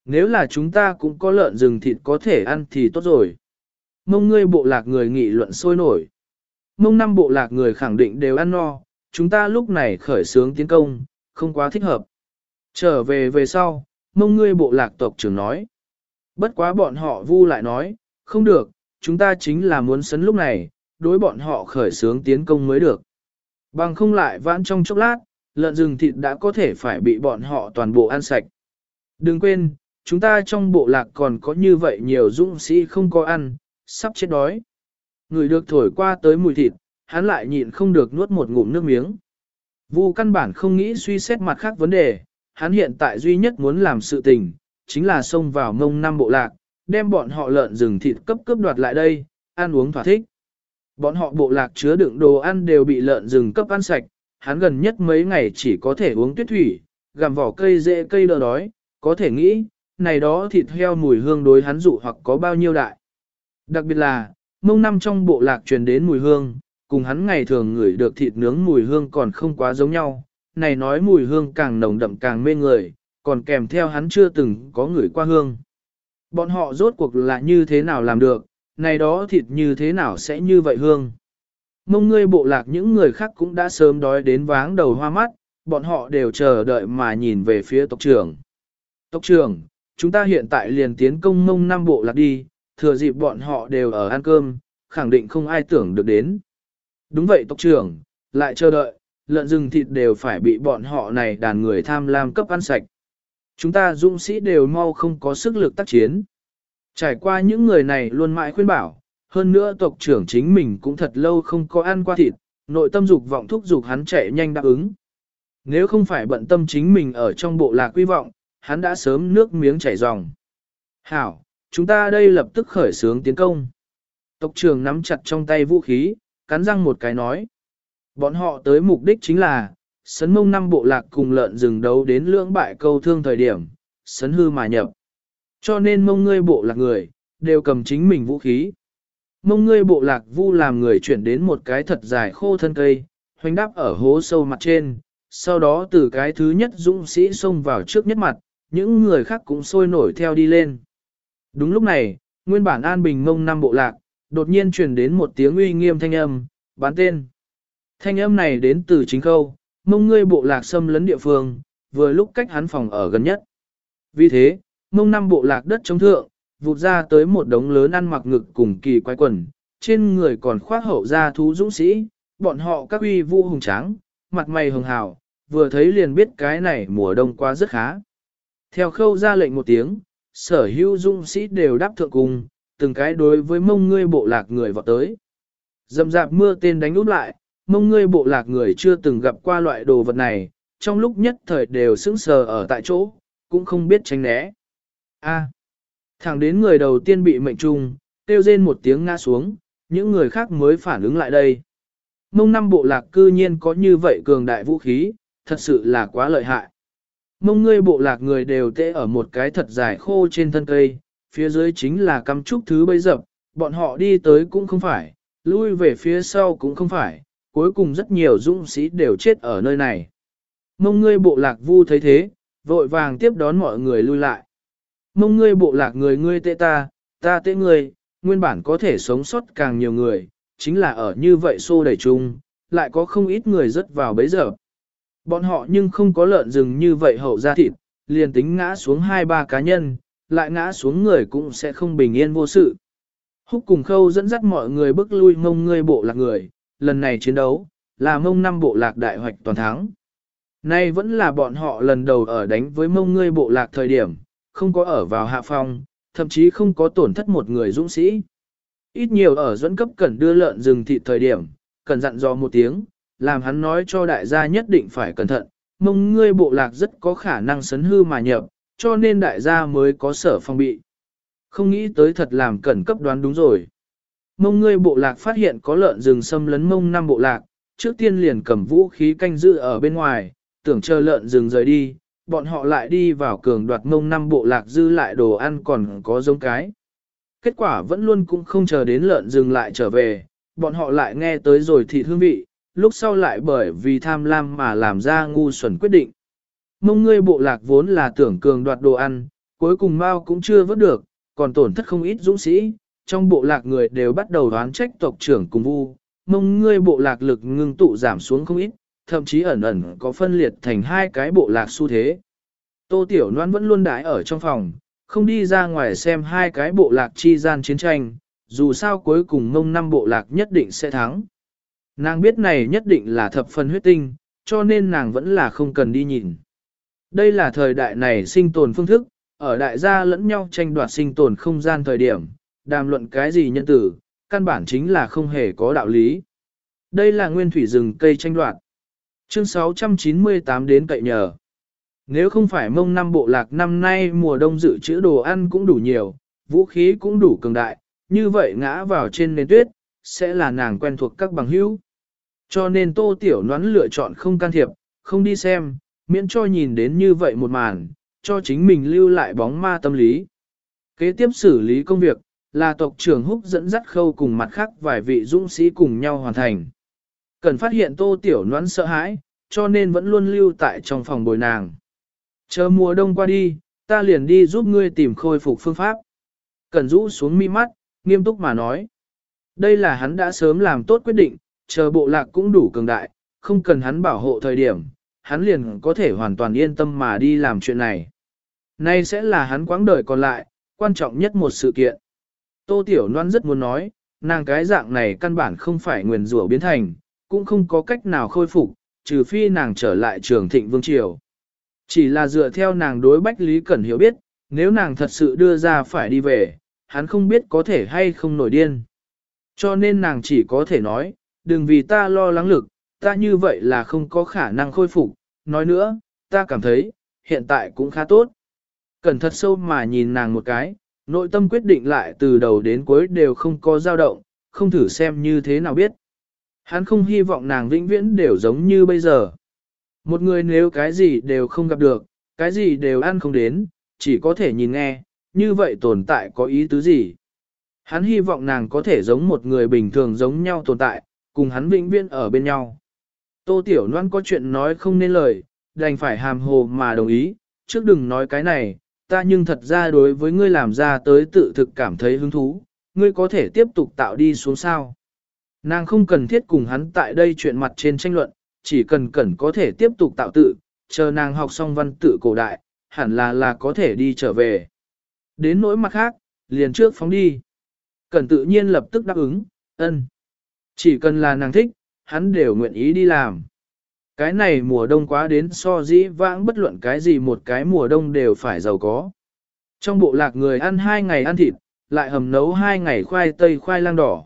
Nếu là chúng ta cũng có lợn rừng thịt có thể ăn thì tốt rồi. Mông ngươi bộ lạc người nghị luận sôi nổi. Mông năm bộ lạc người khẳng định đều ăn no, chúng ta lúc này khởi sướng tiến công, không quá thích hợp. Trở về về sau, mông ngươi bộ lạc tộc trưởng nói. Bất quá bọn họ vu lại nói, không được, chúng ta chính là muốn sấn lúc này, đối bọn họ khởi sướng tiến công mới được. Bằng không lại vãn trong chốc lát, lợn rừng thịt đã có thể phải bị bọn họ toàn bộ ăn sạch. Đừng quên, chúng ta trong bộ lạc còn có như vậy nhiều dũng sĩ không có ăn, sắp chết đói. Người được thổi qua tới mùi thịt, hắn lại nhịn không được nuốt một ngụm nước miếng. Vu căn bản không nghĩ suy xét mặt khác vấn đề, hắn hiện tại duy nhất muốn làm sự tình, chính là xông vào mông năm bộ lạc, đem bọn họ lợn rừng thịt cấp cấp đoạt lại đây, ăn uống thỏa thích. Bọn họ bộ lạc chứa đựng đồ ăn đều bị lợn rừng cấp ăn sạch, hắn gần nhất mấy ngày chỉ có thể uống tuyết thủy, gặm vỏ cây dễ cây đỡ đói, có thể nghĩ, này đó thịt heo mùi hương đối hắn dụ hoặc có bao nhiêu đại. Đặc biệt là, mông năm trong bộ lạc truyền đến mùi hương, cùng hắn ngày thường ngửi được thịt nướng mùi hương còn không quá giống nhau, này nói mùi hương càng nồng đậm càng mê người, còn kèm theo hắn chưa từng có ngửi qua hương. Bọn họ rốt cuộc là như thế nào làm được, này đó thịt như thế nào sẽ như vậy hương. Mông ngươi bộ lạc những người khác cũng đã sớm đói đến váng đầu hoa mắt, bọn họ đều chờ đợi mà nhìn về phía tộc trưởng. Tộc trưởng, chúng ta hiện tại liền tiến công mông năm bộ lạc đi, thừa dịp bọn họ đều ở ăn cơm, khẳng định không ai tưởng được đến. Đúng vậy tộc trưởng, lại chờ đợi, lợn rừng thịt đều phải bị bọn họ này đàn người tham lam cấp ăn sạch. Chúng ta dũng sĩ đều mau không có sức lực tác chiến. Trải qua những người này luôn mãi khuyên bảo, hơn nữa tộc trưởng chính mình cũng thật lâu không có ăn qua thịt, nội tâm dục vọng thúc dục hắn chạy nhanh đáp ứng. Nếu không phải bận tâm chính mình ở trong bộ lạc quy vọng, hắn đã sớm nước miếng chảy ròng. Hảo, chúng ta đây lập tức khởi xướng tiến công. Tộc trưởng nắm chặt trong tay vũ khí, cắn răng một cái nói. Bọn họ tới mục đích chính là, sấn mông năm bộ lạc cùng lợn rừng đấu đến lưỡng bại câu thương thời điểm, sấn hư mà nhập. Cho nên mông ngươi bộ lạc người, đều cầm chính mình vũ khí. Mông ngươi bộ lạc vu làm người chuyển đến một cái thật dài khô thân cây, hoành đáp ở hố sâu mặt trên, sau đó từ cái thứ nhất dũng sĩ xông vào trước nhất mặt, những người khác cũng sôi nổi theo đi lên. Đúng lúc này, nguyên bản an bình mông năm bộ lạc, đột nhiên truyền đến một tiếng uy nghiêm thanh âm, bán tên. Thanh âm này đến từ chính khâu, mông ngươi bộ lạc xâm lấn địa phương, vừa lúc cách hắn phòng ở gần nhất. Vì thế, mông năm bộ lạc đất chống thượng, vụt ra tới một đống lớn ăn mặc ngực cùng kỳ quái quần, trên người còn khoác hậu ra thú dũng sĩ, bọn họ các uy vũ hùng tráng, mặt mày hường hào, vừa thấy liền biết cái này mùa đông qua rất khá. Theo khâu ra lệnh một tiếng, sở hữu dũng sĩ đều đáp thượng cùng, từng cái đối với mông ngươi bộ lạc người vọt tới. Dầm dạp mưa tên đánh úp lại, mông ngươi bộ lạc người chưa từng gặp qua loại đồ vật này, trong lúc nhất thời đều sững sờ ở tại chỗ, cũng không biết tránh né. A. thẳng đến người đầu tiên bị mệnh trung, kêu rên một tiếng ngã xuống, những người khác mới phản ứng lại đây. Mông năm bộ lạc cư nhiên có như vậy cường đại vũ khí, thật sự là quá lợi hại. Mông ngươi bộ lạc người đều tê ở một cái thật dài khô trên thân cây, phía dưới chính là cắm trúc thứ bấy dập, bọn họ đi tới cũng không phải, lui về phía sau cũng không phải, cuối cùng rất nhiều dũng sĩ đều chết ở nơi này. Mông ngươi bộ lạc vu thấy thế, vội vàng tiếp đón mọi người lui lại. Mông ngươi bộ lạc người ngươi tệ ta, ta tệ ngươi, nguyên bản có thể sống sót càng nhiều người, chính là ở như vậy xô đẩy chung, lại có không ít người rớt vào bấy giờ. Bọn họ nhưng không có lợn rừng như vậy hậu ra thịt, liền tính ngã xuống hai ba cá nhân, lại ngã xuống người cũng sẽ không bình yên vô sự. Húc cùng khâu dẫn dắt mọi người bước lui mông ngươi bộ lạc người, lần này chiến đấu, là mông năm bộ lạc đại hoạch toàn thắng. Nay vẫn là bọn họ lần đầu ở đánh với mông ngươi bộ lạc thời điểm, không có ở vào hạ phong, thậm chí không có tổn thất một người dũng sĩ. Ít nhiều ở dẫn cấp cần đưa lợn rừng thịt thời điểm, cần dặn dò một tiếng, làm hắn nói cho đại gia nhất định phải cẩn thận, mông ngươi bộ lạc rất có khả năng sấn hư mà nhập, cho nên đại gia mới có sở phong bị. Không nghĩ tới thật làm cẩn cấp đoán đúng rồi. Mông ngươi bộ lạc phát hiện có lợn rừng xâm lấn mông năm bộ lạc, trước tiên liền cầm vũ khí canh giữ ở bên ngoài, tưởng chờ lợn rừng rời đi, bọn họ lại đi vào cường đoạt mông năm bộ lạc dư lại đồ ăn còn có giống cái. Kết quả vẫn luôn cũng không chờ đến lợn rừng lại trở về, bọn họ lại nghe tới rồi thịt hương vị, lúc sau lại bởi vì tham lam mà làm ra ngu xuẩn quyết định. Mông ngươi bộ lạc vốn là tưởng cường đoạt đồ ăn, cuối cùng Mao cũng chưa vớt được, còn tổn thất không ít dũng sĩ, trong bộ lạc người đều bắt đầu đoán trách tộc trưởng cùng vu, mông ngươi bộ lạc lực ngưng tụ giảm xuống không ít, thậm chí ẩn ẩn có phân liệt thành hai cái bộ lạc xu thế. Tô Tiểu Loan vẫn luôn đái ở trong phòng, không đi ra ngoài xem hai cái bộ lạc chi gian chiến tranh, dù sao cuối cùng mông năm bộ lạc nhất định sẽ thắng. Nàng biết này nhất định là thập phần huyết tinh, cho nên nàng vẫn là không cần đi nhìn. Đây là thời đại này sinh tồn phương thức, ở đại gia lẫn nhau tranh đoạt sinh tồn không gian thời điểm, đàm luận cái gì nhân tử, căn bản chính là không hề có đạo lý. Đây là nguyên thủy rừng cây tranh đoạt. Chương 698 đến cậy nhờ. Nếu không phải mông năm bộ lạc năm nay mùa đông dự trữ đồ ăn cũng đủ nhiều, vũ khí cũng đủ cường đại, như vậy ngã vào trên nền tuyết, sẽ là nàng quen thuộc các bằng hữu. Cho nên tô tiểu noán lựa chọn không can thiệp, không đi xem, miễn cho nhìn đến như vậy một màn, cho chính mình lưu lại bóng ma tâm lý. Kế tiếp xử lý công việc, là tộc trưởng húc dẫn dắt khâu cùng mặt khác vài vị dũng sĩ cùng nhau hoàn thành. Cần phát hiện tô tiểu noãn sợ hãi, cho nên vẫn luôn lưu tại trong phòng bồi nàng. Chờ mùa đông qua đi, ta liền đi giúp ngươi tìm khôi phục phương pháp. Cần rũ xuống mi mắt, nghiêm túc mà nói. Đây là hắn đã sớm làm tốt quyết định, chờ bộ lạc cũng đủ cường đại, không cần hắn bảo hộ thời điểm, hắn liền có thể hoàn toàn yên tâm mà đi làm chuyện này. Nay sẽ là hắn quãng đời còn lại, quan trọng nhất một sự kiện. Tô Tiểu Loan rất muốn nói, nàng cái dạng này căn bản không phải nguyền rủa biến thành, cũng không có cách nào khôi phục, trừ phi nàng trở lại trường thịnh vương triều. Chỉ là dựa theo nàng đối Bách Lý Cẩn hiểu biết, nếu nàng thật sự đưa ra phải đi về, hắn không biết có thể hay không nổi điên. Cho nên nàng chỉ có thể nói, đừng vì ta lo lắng lực, ta như vậy là không có khả năng khôi phục. Nói nữa, ta cảm thấy, hiện tại cũng khá tốt. Cẩn thật sâu mà nhìn nàng một cái, nội tâm quyết định lại từ đầu đến cuối đều không có dao động, không thử xem như thế nào biết. Hắn không hy vọng nàng vĩnh viễn đều giống như bây giờ. Một người nếu cái gì đều không gặp được, cái gì đều ăn không đến, chỉ có thể nhìn nghe, như vậy tồn tại có ý tứ gì. Hắn hy vọng nàng có thể giống một người bình thường giống nhau tồn tại, cùng hắn vĩnh viễn ở bên nhau. Tô Tiểu Loan có chuyện nói không nên lời, đành phải hàm hồ mà đồng ý, trước đừng nói cái này, ta nhưng thật ra đối với ngươi làm ra tới tự thực cảm thấy hứng thú, ngươi có thể tiếp tục tạo đi xuống sao. Nàng không cần thiết cùng hắn tại đây chuyện mặt trên tranh luận, chỉ cần cẩn có thể tiếp tục tạo tự, chờ nàng học xong văn tự cổ đại, hẳn là là có thể đi trở về. Đến nỗi mặt khác, liền trước phóng đi. Cẩn tự nhiên lập tức đáp ứng, ân. Chỉ cần là nàng thích, hắn đều nguyện ý đi làm. Cái này mùa đông quá đến so dĩ vãng bất luận cái gì một cái mùa đông đều phải giàu có. Trong bộ lạc người ăn hai ngày ăn thịt, lại hầm nấu hai ngày khoai tây khoai lang đỏ.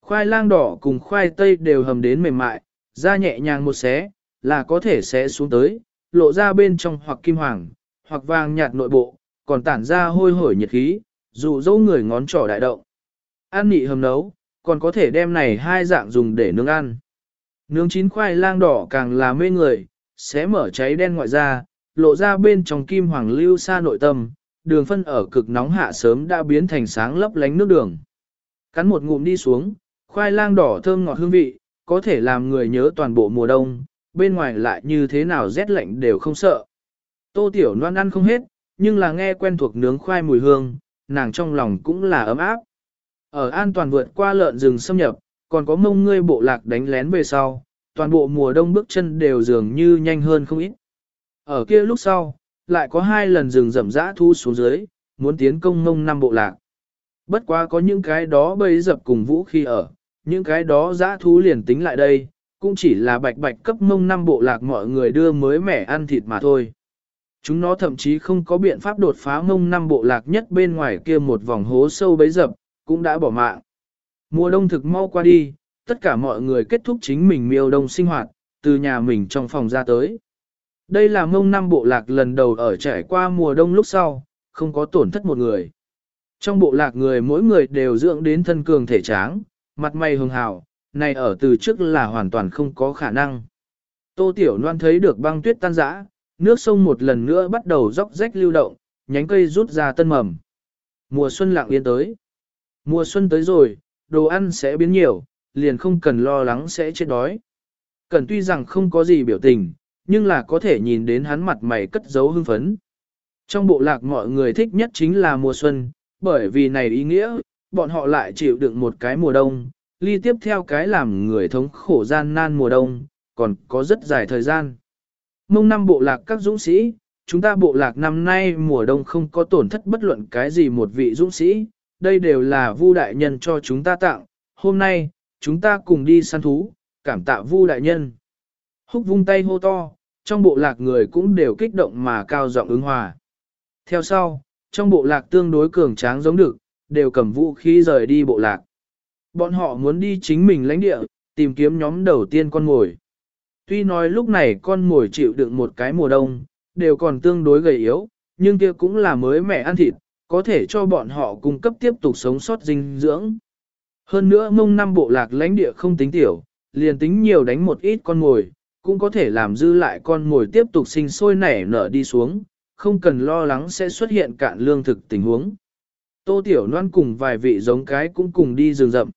Khoai lang đỏ cùng khoai tây đều hầm đến mềm mại, da nhẹ nhàng một xé, là có thể xé xuống tới, lộ ra bên trong hoặc kim hoàng, hoặc vàng nhạt nội bộ, còn tản ra hôi hổi nhiệt khí, dù dấu người ngón trỏ đại động. Ăn nị hầm nấu, còn có thể đem này hai dạng dùng để nướng ăn. Nướng chín khoai lang đỏ càng là mê người, xé mở cháy đen ngoại ra, lộ ra bên trong kim hoàng lưu xa nội tâm, đường phân ở cực nóng hạ sớm đã biến thành sáng lấp lánh nước đường. Cắn một ngụm đi xuống, khoai lang đỏ thơm ngọt hương vị, có thể làm người nhớ toàn bộ mùa đông, bên ngoài lại như thế nào rét lạnh đều không sợ. Tô Tiểu Loan ăn không hết, nhưng là nghe quen thuộc nướng khoai mùi hương, nàng trong lòng cũng là ấm áp. Ở an toàn vượt qua lợn rừng xâm nhập, còn có mông ngươi bộ lạc đánh lén về sau, toàn bộ mùa đông bước chân đều dường như nhanh hơn không ít. Ở kia lúc sau, lại có hai lần rừng rậm rã thu xuống dưới, muốn tiến công mông năm bộ lạc. Bất quá có những cái đó bấy dập cùng vũ khi ở, những cái đó dã thú liền tính lại đây, cũng chỉ là bạch bạch cấp mông năm bộ lạc mọi người đưa mới mẻ ăn thịt mà thôi. Chúng nó thậm chí không có biện pháp đột phá mông năm bộ lạc nhất bên ngoài kia một vòng hố sâu bấy dập, cũng đã bỏ mạng. Mùa đông thực mau qua đi, tất cả mọi người kết thúc chính mình miêu đông sinh hoạt, từ nhà mình trong phòng ra tới. Đây là mông năm bộ lạc lần đầu ở trải qua mùa đông lúc sau, không có tổn thất một người. Trong bộ lạc người mỗi người đều dưỡng đến thân cường thể tráng, mặt mày hường hào, này ở từ trước là hoàn toàn không có khả năng. Tô Tiểu Loan thấy được băng tuyết tan rã, nước sông một lần nữa bắt đầu róc rách lưu động, nhánh cây rút ra tân mầm. Mùa xuân lặng yên tới. Mùa xuân tới rồi, đồ ăn sẽ biến nhiều, liền không cần lo lắng sẽ chết đói. Cần tuy rằng không có gì biểu tình, nhưng là có thể nhìn đến hắn mặt mày cất giấu hưng phấn. Trong bộ lạc mọi người thích nhất chính là mùa xuân, bởi vì này ý nghĩa, bọn họ lại chịu đựng một cái mùa đông, ly tiếp theo cái làm người thống khổ gian nan mùa đông, còn có rất dài thời gian. Mông năm bộ lạc các dũng sĩ, chúng ta bộ lạc năm nay mùa đông không có tổn thất bất luận cái gì một vị dũng sĩ, đây đều là Vu đại nhân cho chúng ta tặng, hôm nay, chúng ta cùng đi săn thú, cảm tạ Vu đại nhân. Húc vung tay hô to, trong bộ lạc người cũng đều kích động mà cao giọng ứng hòa. Theo sau, trong bộ lạc tương đối cường tráng giống được, đều cầm vũ khí rời đi bộ lạc. Bọn họ muốn đi chính mình lãnh địa, tìm kiếm nhóm đầu tiên con mồi. Tuy nói lúc này con mồi chịu đựng một cái mùa đông, đều còn tương đối gầy yếu, nhưng kia cũng là mới mẻ ăn thịt, có thể cho bọn họ cung cấp tiếp tục sống sót dinh dưỡng. Hơn nữa mông năm bộ lạc lãnh địa không tính tiểu, liền tính nhiều đánh một ít con mồi, cũng có thể làm dư lại con mồi tiếp tục sinh sôi nảy nở đi xuống, không cần lo lắng sẽ xuất hiện cạn lương thực tình huống. Tô Tiểu Loan cùng vài vị giống cái cũng cùng đi rừng rậm.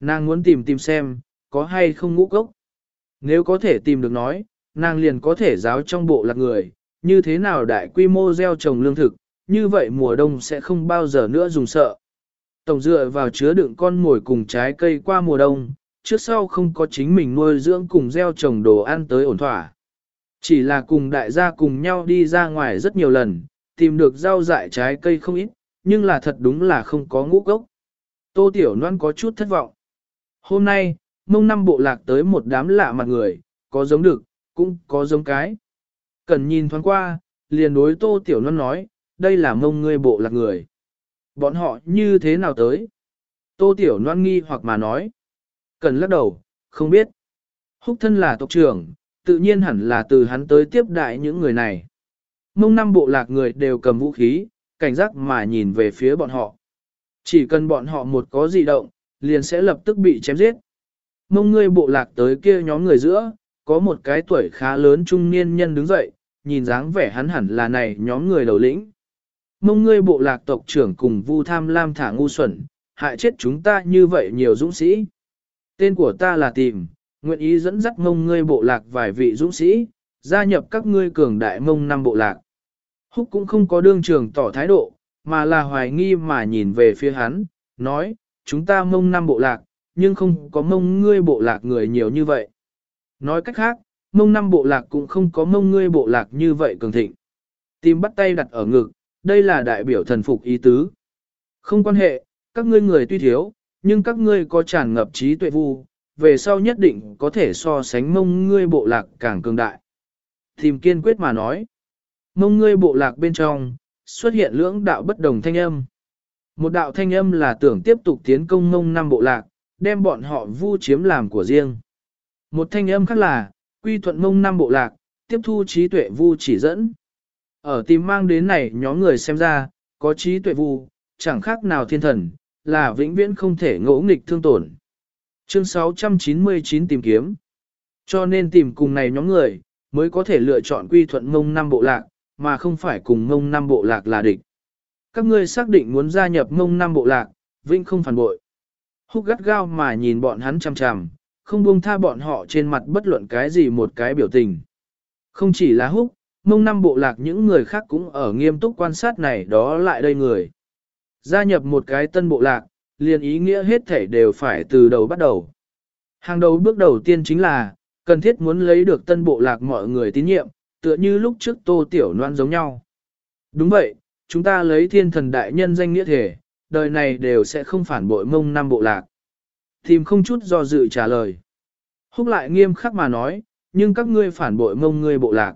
Nàng muốn tìm tìm xem, có hay không ngũ cốc. Nếu có thể tìm được nói, nàng liền có thể giáo trong bộ lạc người, như thế nào đại quy mô gieo trồng lương thực, như vậy mùa đông sẽ không bao giờ nữa dùng sợ. Tổng dựa vào chứa đựng con mồi cùng trái cây qua mùa đông, trước sau không có chính mình nuôi dưỡng cùng gieo trồng đồ ăn tới ổn thỏa. Chỉ là cùng đại gia cùng nhau đi ra ngoài rất nhiều lần, tìm được rau dại trái cây không ít, nhưng là thật đúng là không có ngũ cốc. Tô Tiểu Loan có chút thất vọng. Hôm nay, mông năm bộ lạc tới một đám lạ mặt người, có giống được, cũng có giống cái. Cần nhìn thoáng qua, liền đối Tô Tiểu Loan nói, đây là mông ngươi bộ lạc người. Bọn họ như thế nào tới? Tô Tiểu Loan nghi hoặc mà nói. Cần lắc đầu, không biết. Húc thân là tộc trưởng, tự nhiên hẳn là từ hắn tới tiếp đại những người này. Mông năm bộ lạc người đều cầm vũ khí, cảnh giác mà nhìn về phía bọn họ. Chỉ cần bọn họ một có dị động, liền sẽ lập tức bị chém giết. Mông ngươi bộ lạc tới kia nhóm người giữa, có một cái tuổi khá lớn trung niên nhân đứng dậy, nhìn dáng vẻ hắn hẳn là này nhóm người đầu lĩnh. Mông ngươi bộ lạc tộc trưởng cùng vu tham lam thả ngu xuẩn, hại chết chúng ta như vậy nhiều dũng sĩ. Tên của ta là tìm, nguyện ý dẫn dắt mông ngươi bộ lạc vài vị dũng sĩ, gia nhập các ngươi cường đại mông năm bộ lạc. Húc cũng không có đương trường tỏ thái độ, mà là hoài nghi mà nhìn về phía hắn, nói, chúng ta mông năm bộ lạc, nhưng không có mông ngươi bộ lạc người nhiều như vậy. Nói cách khác, mông năm bộ lạc cũng không có mông ngươi bộ lạc như vậy cường thịnh. Tìm bắt tay đặt ở ngực, đây là đại biểu thần phục ý tứ. Không quan hệ, các ngươi người tuy thiếu, nhưng các ngươi có tràn ngập trí tuệ vu, về sau nhất định có thể so sánh mông ngươi bộ lạc càng cường đại. Tìm kiên quyết mà nói, mông ngươi bộ lạc bên trong, xuất hiện lưỡng đạo bất đồng thanh âm. Một đạo thanh âm là tưởng tiếp tục tiến công mông năm bộ lạc, đem bọn họ vu chiếm làm của riêng. Một thanh âm khác là, quy thuận mông năm bộ lạc, tiếp thu trí tuệ vu chỉ dẫn. Ở tìm mang đến này nhóm người xem ra, có trí tuệ vu, chẳng khác nào thiên thần, là vĩnh viễn không thể ngỗ nghịch thương tổn. Chương 699 tìm kiếm. Cho nên tìm cùng này nhóm người, mới có thể lựa chọn quy thuận mông năm bộ lạc, mà không phải cùng mông năm bộ lạc là địch. Các ngươi xác định muốn gia nhập mông năm bộ lạc, vĩnh không phản bội. Húc gắt gao mà nhìn bọn hắn chằm chằm, không buông tha bọn họ trên mặt bất luận cái gì một cái biểu tình. Không chỉ là húc, mông năm bộ lạc những người khác cũng ở nghiêm túc quan sát này đó lại đây người. Gia nhập một cái tân bộ lạc, liền ý nghĩa hết thể đều phải từ đầu bắt đầu. Hàng đầu bước đầu tiên chính là, cần thiết muốn lấy được tân bộ lạc mọi người tín nhiệm, tựa như lúc trước tô tiểu noan giống nhau. Đúng vậy, chúng ta lấy thiên thần đại nhân danh nghĩa thể, đời này đều sẽ không phản bội mông năm bộ lạc. Tìm không chút do dự trả lời. Húc lại nghiêm khắc mà nói, nhưng các ngươi phản bội mông ngươi bộ lạc.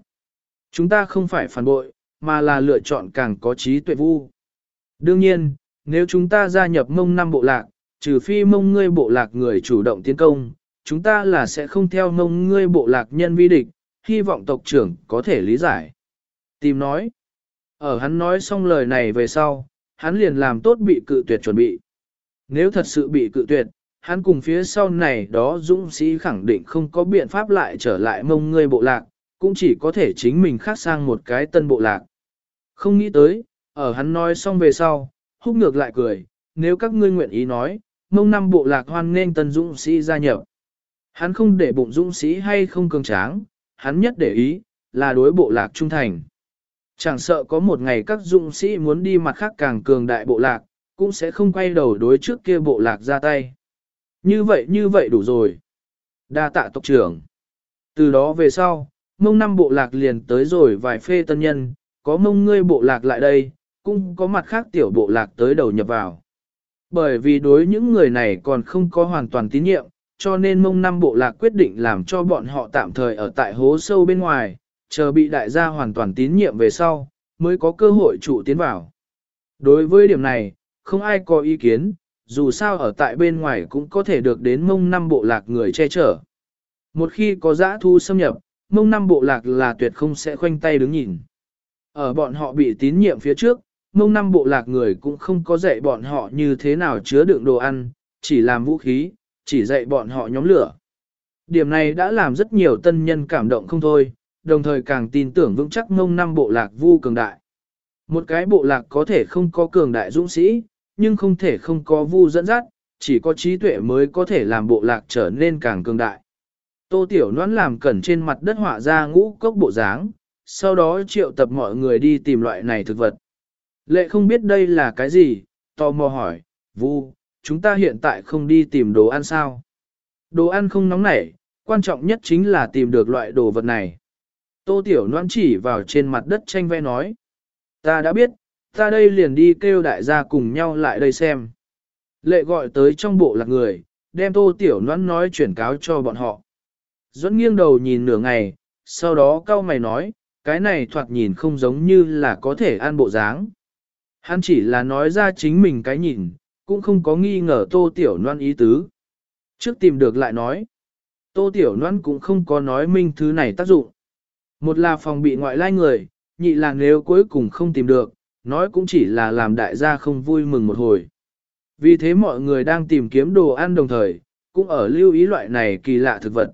Chúng ta không phải phản bội, mà là lựa chọn càng có trí tuệ vu. Đương nhiên, nếu chúng ta gia nhập mông năm bộ lạc, trừ phi mông ngươi bộ lạc người chủ động tiến công, chúng ta là sẽ không theo mông ngươi bộ lạc nhân vi địch, hy vọng tộc trưởng có thể lý giải. Tìm nói, ở hắn nói xong lời này về sau, hắn liền làm tốt bị cự tuyệt chuẩn bị. Nếu thật sự bị cự tuyệt, hắn cùng phía sau này đó dũng sĩ khẳng định không có biện pháp lại trở lại mông ngươi bộ lạc, cũng chỉ có thể chính mình khác sang một cái tân bộ lạc. Không nghĩ tới, ở hắn nói xong về sau, húc ngược lại cười, nếu các ngươi nguyện ý nói, mông năm bộ lạc hoan nên tân dũng sĩ gia nhập. Hắn không để bụng dũng sĩ hay không cường tráng, hắn nhất để ý, là đối bộ lạc trung thành. Chẳng sợ có một ngày các dũng sĩ muốn đi mặt khác càng cường đại bộ lạc, cũng sẽ không quay đầu đối trước kia bộ lạc ra tay. Như vậy như vậy đủ rồi. Đa tạ tộc trưởng. Từ đó về sau, mông năm bộ lạc liền tới rồi vài phê tân nhân, có mông ngươi bộ lạc lại đây, cũng có mặt khác tiểu bộ lạc tới đầu nhập vào. Bởi vì đối những người này còn không có hoàn toàn tín nhiệm, cho nên mông năm bộ lạc quyết định làm cho bọn họ tạm thời ở tại hố sâu bên ngoài, chờ bị đại gia hoàn toàn tín nhiệm về sau, mới có cơ hội trụ tiến vào. Đối với điểm này, không ai có ý kiến, dù sao ở tại bên ngoài cũng có thể được đến mông năm bộ lạc người che chở. Một khi có giã thu xâm nhập, mông năm bộ lạc là tuyệt không sẽ khoanh tay đứng nhìn. Ở bọn họ bị tín nhiệm phía trước, mông năm bộ lạc người cũng không có dạy bọn họ như thế nào chứa đựng đồ ăn, chỉ làm vũ khí, chỉ dạy bọn họ nhóm lửa. Điểm này đã làm rất nhiều tân nhân cảm động không thôi, đồng thời càng tin tưởng vững chắc mông năm bộ lạc vu cường đại. Một cái bộ lạc có thể không có cường đại dũng sĩ, nhưng không thể không có vu dẫn dắt, chỉ có trí tuệ mới có thể làm bộ lạc trở nên càng cường đại. Tô Tiểu Noãn làm cẩn trên mặt đất họa ra ngũ cốc bộ dáng, sau đó triệu tập mọi người đi tìm loại này thực vật. Lệ không biết đây là cái gì, tò mò hỏi, Vu, chúng ta hiện tại không đi tìm đồ ăn sao? Đồ ăn không nóng nảy, quan trọng nhất chính là tìm được loại đồ vật này. Tô Tiểu Loan chỉ vào trên mặt đất tranh vẽ nói. Ta đã biết, ta đây liền đi kêu đại gia cùng nhau lại đây xem. Lệ gọi tới trong bộ lạc người, đem Tô Tiểu Loan nói chuyển cáo cho bọn họ. Duẫn nghiêng đầu nhìn nửa ngày, sau đó cau mày nói, cái này thoạt nhìn không giống như là có thể ăn bộ dáng. Hắn chỉ là nói ra chính mình cái nhìn, cũng không có nghi ngờ Tô Tiểu Loan ý tứ. Trước tìm được lại nói, Tô Tiểu Loan cũng không có nói minh thứ này tác dụng. Một là phòng bị ngoại lai người, nhị là nếu cuối cùng không tìm được, nói cũng chỉ là làm đại gia không vui mừng một hồi. Vì thế mọi người đang tìm kiếm đồ ăn đồng thời, cũng ở lưu ý loại này kỳ lạ thực vật.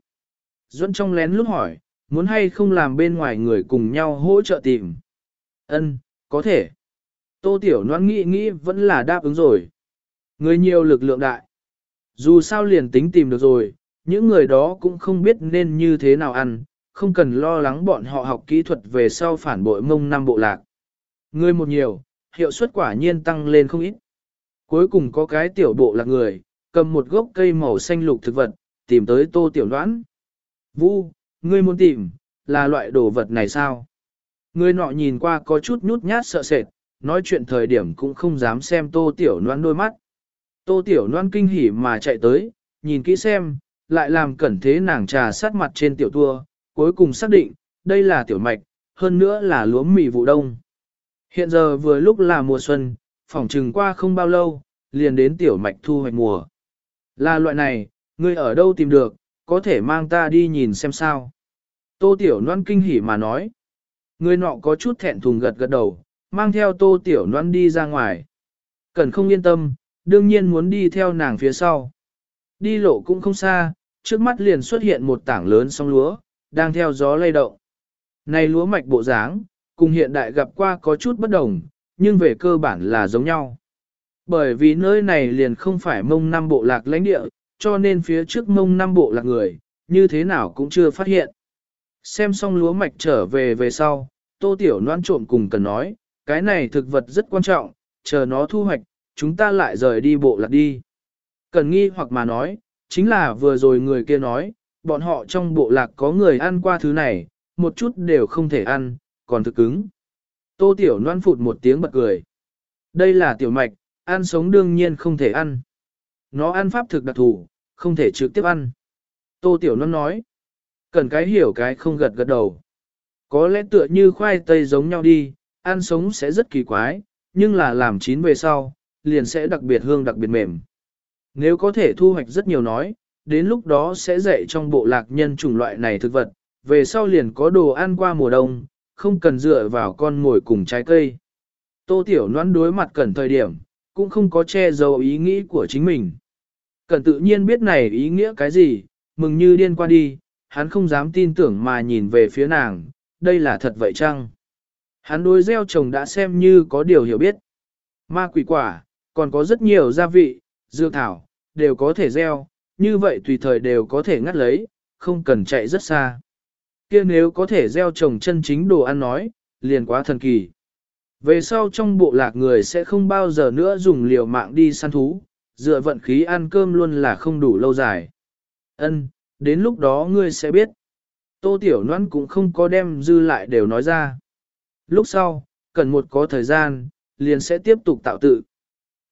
Duẫn trong lén lúc hỏi, muốn hay không làm bên ngoài người cùng nhau hỗ trợ tìm. Ân, có thể. Tô Tiểu Loan nghĩ nghĩ vẫn là đáp ứng rồi. Người nhiều lực lượng đại. Dù sao liền tính tìm được rồi, những người đó cũng không biết nên như thế nào ăn, không cần lo lắng bọn họ học kỹ thuật về sau phản bội mông năm bộ lạc. Người một nhiều, hiệu suất quả nhiên tăng lên không ít. Cuối cùng có cái tiểu bộ lạc người, cầm một gốc cây màu xanh lục thực vật, tìm tới tô tiểu đoán. Vu, ngươi muốn tìm, là loại đồ vật này sao? Người nọ nhìn qua có chút nhút nhát sợ sệt, nói chuyện thời điểm cũng không dám xem tô tiểu noan đôi mắt. Tô tiểu noan kinh hỉ mà chạy tới, nhìn kỹ xem, lại làm cẩn thế nàng trà sát mặt trên tiểu tua, cuối cùng xác định, đây là tiểu mạch, hơn nữa là lúa mì vụ đông. Hiện giờ vừa lúc là mùa xuân, phỏng trừng qua không bao lâu, liền đến tiểu mạch thu hoạch mùa. Là loại này, ngươi ở đâu tìm được, có thể mang ta đi nhìn xem sao. Tô Tiểu Loan kinh hỉ mà nói. Người nọ có chút thẹn thùng gật gật đầu, mang theo Tô Tiểu Loan đi ra ngoài. Cần không yên tâm, đương nhiên muốn đi theo nàng phía sau. Đi lộ cũng không xa, trước mắt liền xuất hiện một tảng lớn sông lúa, đang theo gió lay động. Này lúa mạch bộ dáng, cùng hiện đại gặp qua có chút bất đồng, nhưng về cơ bản là giống nhau. Bởi vì nơi này liền không phải mông năm bộ lạc lãnh địa, cho nên phía trước mông năm bộ lạc người, như thế nào cũng chưa phát hiện. Xem xong lúa mạch trở về về sau, tô tiểu noan trộm cùng cần nói, cái này thực vật rất quan trọng, chờ nó thu hoạch, chúng ta lại rời đi bộ lạc đi. Cần nghi hoặc mà nói, chính là vừa rồi người kia nói, bọn họ trong bộ lạc có người ăn qua thứ này, một chút đều không thể ăn, còn thực cứng. Tô tiểu noan phụt một tiếng bật cười. Đây là tiểu mạch, ăn sống đương nhiên không thể ăn. Nó ăn pháp thực đặc thù, không thể trực tiếp ăn. Tô tiểu Loan nói. Cần cái hiểu cái không gật gật đầu. Có lẽ tựa như khoai tây giống nhau đi, ăn sống sẽ rất kỳ quái, nhưng là làm chín về sau, liền sẽ đặc biệt hương đặc biệt mềm. Nếu có thể thu hoạch rất nhiều nói, đến lúc đó sẽ dạy trong bộ lạc nhân chủng loại này thực vật, về sau liền có đồ ăn qua mùa đông, không cần dựa vào con ngồi cùng trái cây. Tô Tiểu Loan đối mặt cẩn thời điểm, cũng không có che giấu ý nghĩ của chính mình. Cẩn tự nhiên biết này ý nghĩa cái gì, mừng như điên qua đi, hắn không dám tin tưởng mà nhìn về phía nàng, đây là thật vậy chăng? Hắn đối gieo chồng đã xem như có điều hiểu biết. Ma quỷ quả, còn có rất nhiều gia vị, dược thảo, đều có thể gieo, như vậy tùy thời đều có thể ngắt lấy, không cần chạy rất xa. kia nếu có thể gieo trồng chân chính đồ ăn nói, liền quá thần kỳ. Về sau trong bộ lạc người sẽ không bao giờ nữa dùng liều mạng đi săn thú, dựa vận khí ăn cơm luôn là không đủ lâu dài. Ân, đến lúc đó ngươi sẽ biết. Tô Tiểu Loan cũng không có đem dư lại đều nói ra. Lúc sau, cần một có thời gian, liền sẽ tiếp tục tạo tự.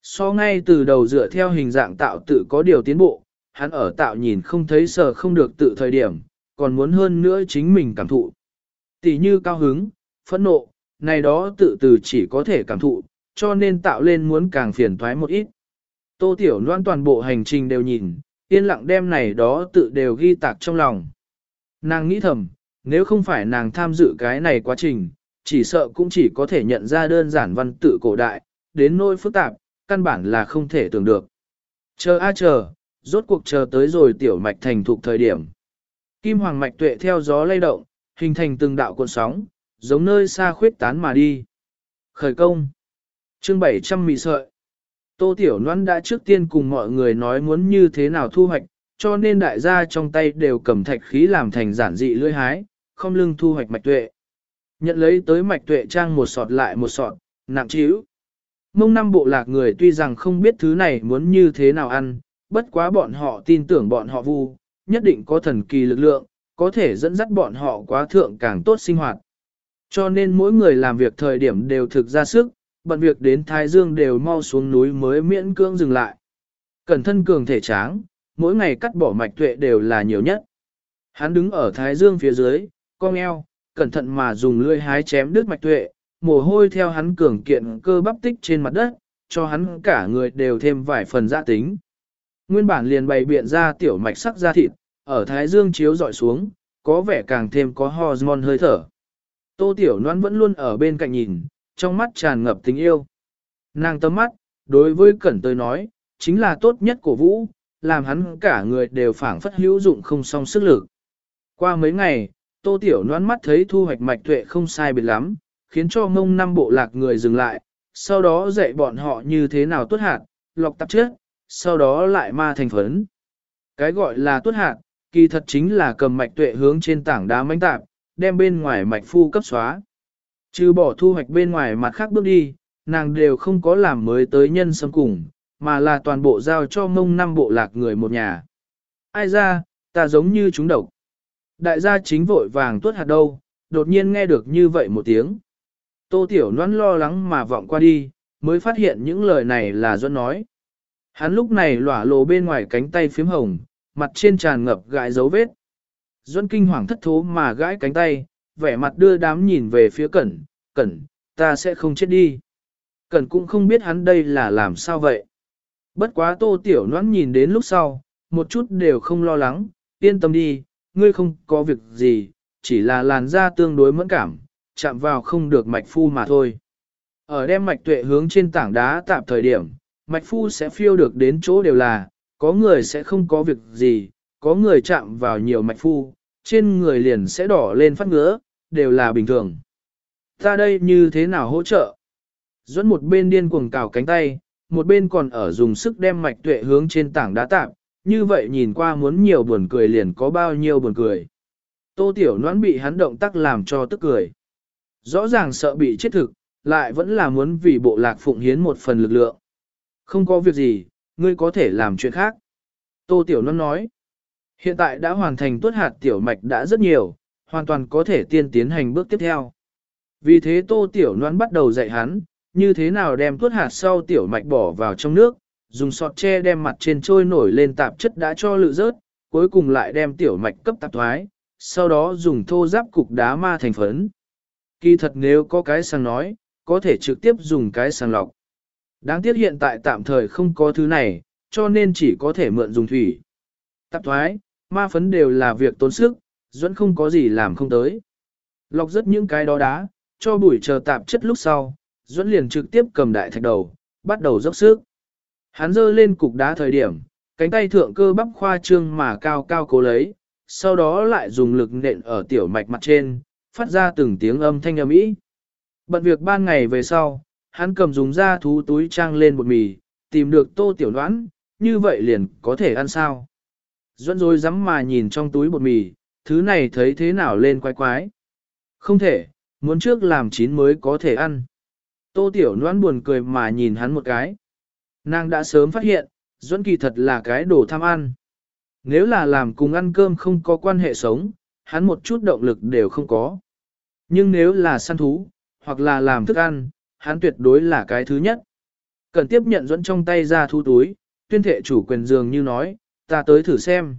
So ngay từ đầu dựa theo hình dạng tạo tự có điều tiến bộ, hắn ở tạo nhìn không thấy sở không được tự thời điểm, còn muốn hơn nữa chính mình cảm thụ. Tỷ như cao hứng, phẫn nộ, này đó tự từ chỉ có thể cảm thụ, cho nên tạo lên muốn càng phiền toái một ít. Tô Tiểu Loan toàn bộ hành trình đều nhìn, yên lặng đem này đó tự đều ghi tạc trong lòng. Nàng nghĩ thầm, nếu không phải nàng tham dự cái này quá trình, chỉ sợ cũng chỉ có thể nhận ra đơn giản văn tự cổ đại, đến nỗi phức tạp, căn bản là không thể tưởng được. Chờ a chờ, rốt cuộc chờ tới rồi tiểu mạch thành thục thời điểm. Kim hoàng mạch tuệ theo gió lay động, hình thành từng đạo cuộn sóng, giống nơi xa khuyết tán mà đi. Khởi công. Chương 700 mị sợi. Tô Tiểu Loan đã trước tiên cùng mọi người nói muốn như thế nào thu hoạch, cho nên đại gia trong tay đều cầm thạch khí làm thành giản dị lưỡi hái, không lưng thu hoạch mạch tuệ. Nhận lấy tới mạch tuệ trang một sọt lại một sọt, nặng chíu. Mông năm bộ lạc người tuy rằng không biết thứ này muốn như thế nào ăn, bất quá bọn họ tin tưởng bọn họ vu, nhất định có thần kỳ lực lượng, có thể dẫn dắt bọn họ quá thượng càng tốt sinh hoạt. Cho nên mỗi người làm việc thời điểm đều thực ra sức, bận việc đến Thái Dương đều mau xuống núi mới miễn cưỡng dừng lại. Cẩn thân cường thể tráng, mỗi ngày cắt bỏ mạch tuệ đều là nhiều nhất. Hắn đứng ở Thái Dương phía dưới, cong eo, cẩn thận mà dùng lưỡi hái chém đứt mạch tuệ, mồ hôi theo hắn cường kiện cơ bắp tích trên mặt đất, cho hắn cả người đều thêm vài phần dạ tính. Nguyên bản liền bày biện ra tiểu mạch sắc da thịt, ở Thái Dương chiếu dọi xuống, có vẻ càng thêm có hormone hơi thở. Tô Tiểu Loan vẫn luôn ở bên cạnh nhìn, trong mắt tràn ngập tình yêu. Nàng tâm mắt, đối với Cẩn tới nói, chính là tốt nhất của Vũ, làm hắn cả người đều phảng phất hữu dụng không song sức lực. Qua mấy ngày, Tô Tiểu Loan mắt thấy thu hoạch mạch tuệ không sai biệt lắm, khiến cho mông năm bộ lạc người dừng lại, sau đó dạy bọn họ như thế nào tuốt hạt, lọc tạp trước, sau đó lại ma thành phấn. Cái gọi là tuốt hạt, kỳ thật chính là cầm mạch tuệ hướng trên tảng đá mánh tạp, đem bên ngoài mạch phu cấp xóa. Trừ bỏ thu hoạch bên ngoài mặt khác bước đi, nàng đều không có làm mới tới nhân sâm cùng, mà là toàn bộ giao cho mông năm bộ lạc người một nhà. Ai ra, ta giống như chúng độc. Đại gia chính vội vàng tuốt hạt đâu, đột nhiên nghe được như vậy một tiếng. Tô Tiểu Loan lo lắng mà vọng qua đi, mới phát hiện những lời này là do nói. Hắn lúc này lỏa lộ bên ngoài cánh tay phím hồng, mặt trên tràn ngập gãi dấu vết. Duân kinh hoàng thất thố mà gãi cánh tay, vẻ mặt đưa đám nhìn về phía Cẩn, Cẩn, ta sẽ không chết đi. Cẩn cũng không biết hắn đây là làm sao vậy. Bất quá tô tiểu noãn nhìn đến lúc sau, một chút đều không lo lắng, yên tâm đi, ngươi không có việc gì, chỉ là làn da tương đối mẫn cảm, chạm vào không được mạch phu mà thôi. Ở đem mạch tuệ hướng trên tảng đá tạm thời điểm, mạch phu sẽ phiêu được đến chỗ đều là, có người sẽ không có việc gì, có người chạm vào nhiều mạch phu, trên người liền sẽ đỏ lên phát ngứa, đều là bình thường. Ta đây như thế nào hỗ trợ? duẫn một bên điên cuồng cào cánh tay, một bên còn ở dùng sức đem mạch tuệ hướng trên tảng đá tạm, như vậy nhìn qua muốn nhiều buồn cười liền có bao nhiêu buồn cười. Tô Tiểu Noãn bị hắn động tác làm cho tức cười. Rõ ràng sợ bị chết thực, lại vẫn là muốn vì bộ lạc phụng hiến một phần lực lượng. Không có việc gì, ngươi có thể làm chuyện khác. Tô Tiểu Noãn nói. Hiện tại đã hoàn thành tuốt hạt tiểu mạch đã rất nhiều, hoàn toàn có thể tiên tiến hành bước tiếp theo. Vì thế Tô Tiểu Noãn bắt đầu dạy hắn, như thế nào đem tuốt hạt sau tiểu mạch bỏ vào trong nước, dùng sọt tre đem mặt trên trôi nổi lên tạp chất đã cho lự rớt, cuối cùng lại đem tiểu mạch cấp tạp thoái, sau đó dùng thô giáp cục đá ma thành phấn. Kỳ thật nếu có cái sang nói, có thể trực tiếp dùng cái sang lọc. Đáng tiếc hiện tại tạm thời không có thứ này, cho nên chỉ có thể mượn dùng thủy. Tạp thoái, ma phấn đều là việc tốn sức, dẫn không có gì làm không tới. Lọc rất những cái đó đá, cho bụi chờ tạp chất lúc sau, dẫn liền trực tiếp cầm đại thạch đầu, bắt đầu dốc sức. Hắn dơ lên cục đá thời điểm, cánh tay thượng cơ bắp khoa trương mà cao cao cố lấy, sau đó lại dùng lực nện ở tiểu mạch mặt trên, phát ra từng tiếng âm thanh âm ý. Bận việc ban ngày về sau, hắn cầm dùng da thú túi trang lên bột mì, tìm được tô tiểu đoán, như vậy liền có thể ăn sao. Duẫn rồi dám mà nhìn trong túi bột mì, thứ này thấy thế nào lên quái quái. Không thể, muốn trước làm chín mới có thể ăn. Tô tiểu Loan buồn cười mà nhìn hắn một cái. Nàng đã sớm phát hiện, Duẫn kỳ thật là cái đồ tham ăn. Nếu là làm cùng ăn cơm không có quan hệ sống, hắn một chút động lực đều không có. Nhưng nếu là săn thú, hoặc là làm thức ăn, hắn tuyệt đối là cái thứ nhất. Cần tiếp nhận Duẫn trong tay ra thu túi, tuyên thệ chủ quyền dường như nói, ta tới thử xem.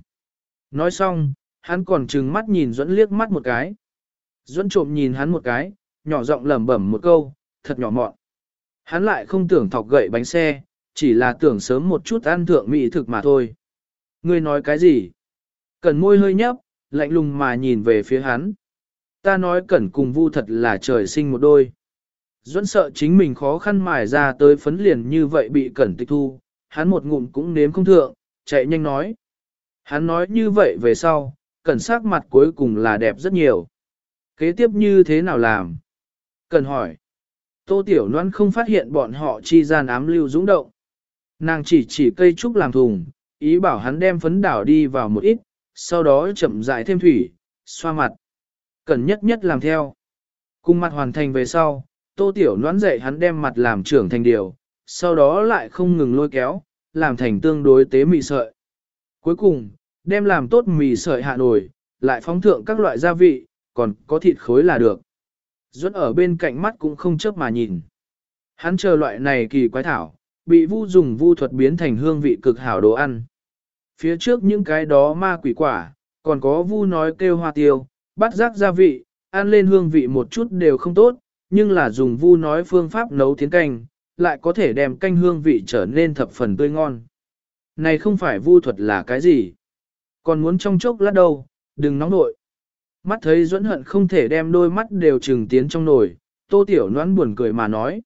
Nói xong, hắn còn trừng mắt nhìn Duẫn liếc mắt một cái. Duẫn trộm nhìn hắn một cái, nhỏ giọng lẩm bẩm một câu, thật nhỏ mọn. Hắn lại không tưởng thọc gậy bánh xe, chỉ là tưởng sớm một chút ăn thượng mỹ thực mà thôi. Ngươi nói cái gì? Cẩn môi hơi nhấp, lạnh lùng mà nhìn về phía hắn. Ta nói cẩn cùng vu thật là trời sinh một đôi. Duẫn sợ chính mình khó khăn mài ra tới phấn liền như vậy bị cẩn tịch thu, hắn một ngụm cũng nếm không thượng, chạy nhanh nói. Hắn nói như vậy về sau, cẩn sắc mặt cuối cùng là đẹp rất nhiều. Kế tiếp như thế nào làm? Cần hỏi. Tô Tiểu Loan không phát hiện bọn họ chi gian ám lưu dũng động. Nàng chỉ chỉ cây trúc làm thùng, ý bảo hắn đem phấn đảo đi vào một ít, sau đó chậm rãi thêm thủy, xoa mặt. Cần nhất nhất làm theo. Cùng mặt hoàn thành về sau, tô tiểu Loan dạy hắn đem mặt làm trưởng thành điều, sau đó lại không ngừng lôi kéo, làm thành tương đối tế mì sợi. Cuối cùng, đem làm tốt mì sợi hạ nổi, lại phóng thượng các loại gia vị, còn có thịt khối là được. Duẫn ở bên cạnh mắt cũng không chớp mà nhìn. Hắn chờ loại này kỳ quái thảo, bị vu dùng vu thuật biến thành hương vị cực hảo đồ ăn. Phía trước những cái đó ma quỷ quả, còn có vu nói kêu hoa tiêu, bắt rác gia vị, ăn lên hương vị một chút đều không tốt, nhưng là dùng vu nói phương pháp nấu tiến canh, lại có thể đem canh hương vị trở nên thập phần tươi ngon. Này không phải vu thuật là cái gì? Còn muốn trong chốc lát đâu, đừng nóng nội. Mắt thấy Duẫn hận không thể đem đôi mắt đều trừng tiến trong nồi, tô tiểu noãn buồn cười mà nói.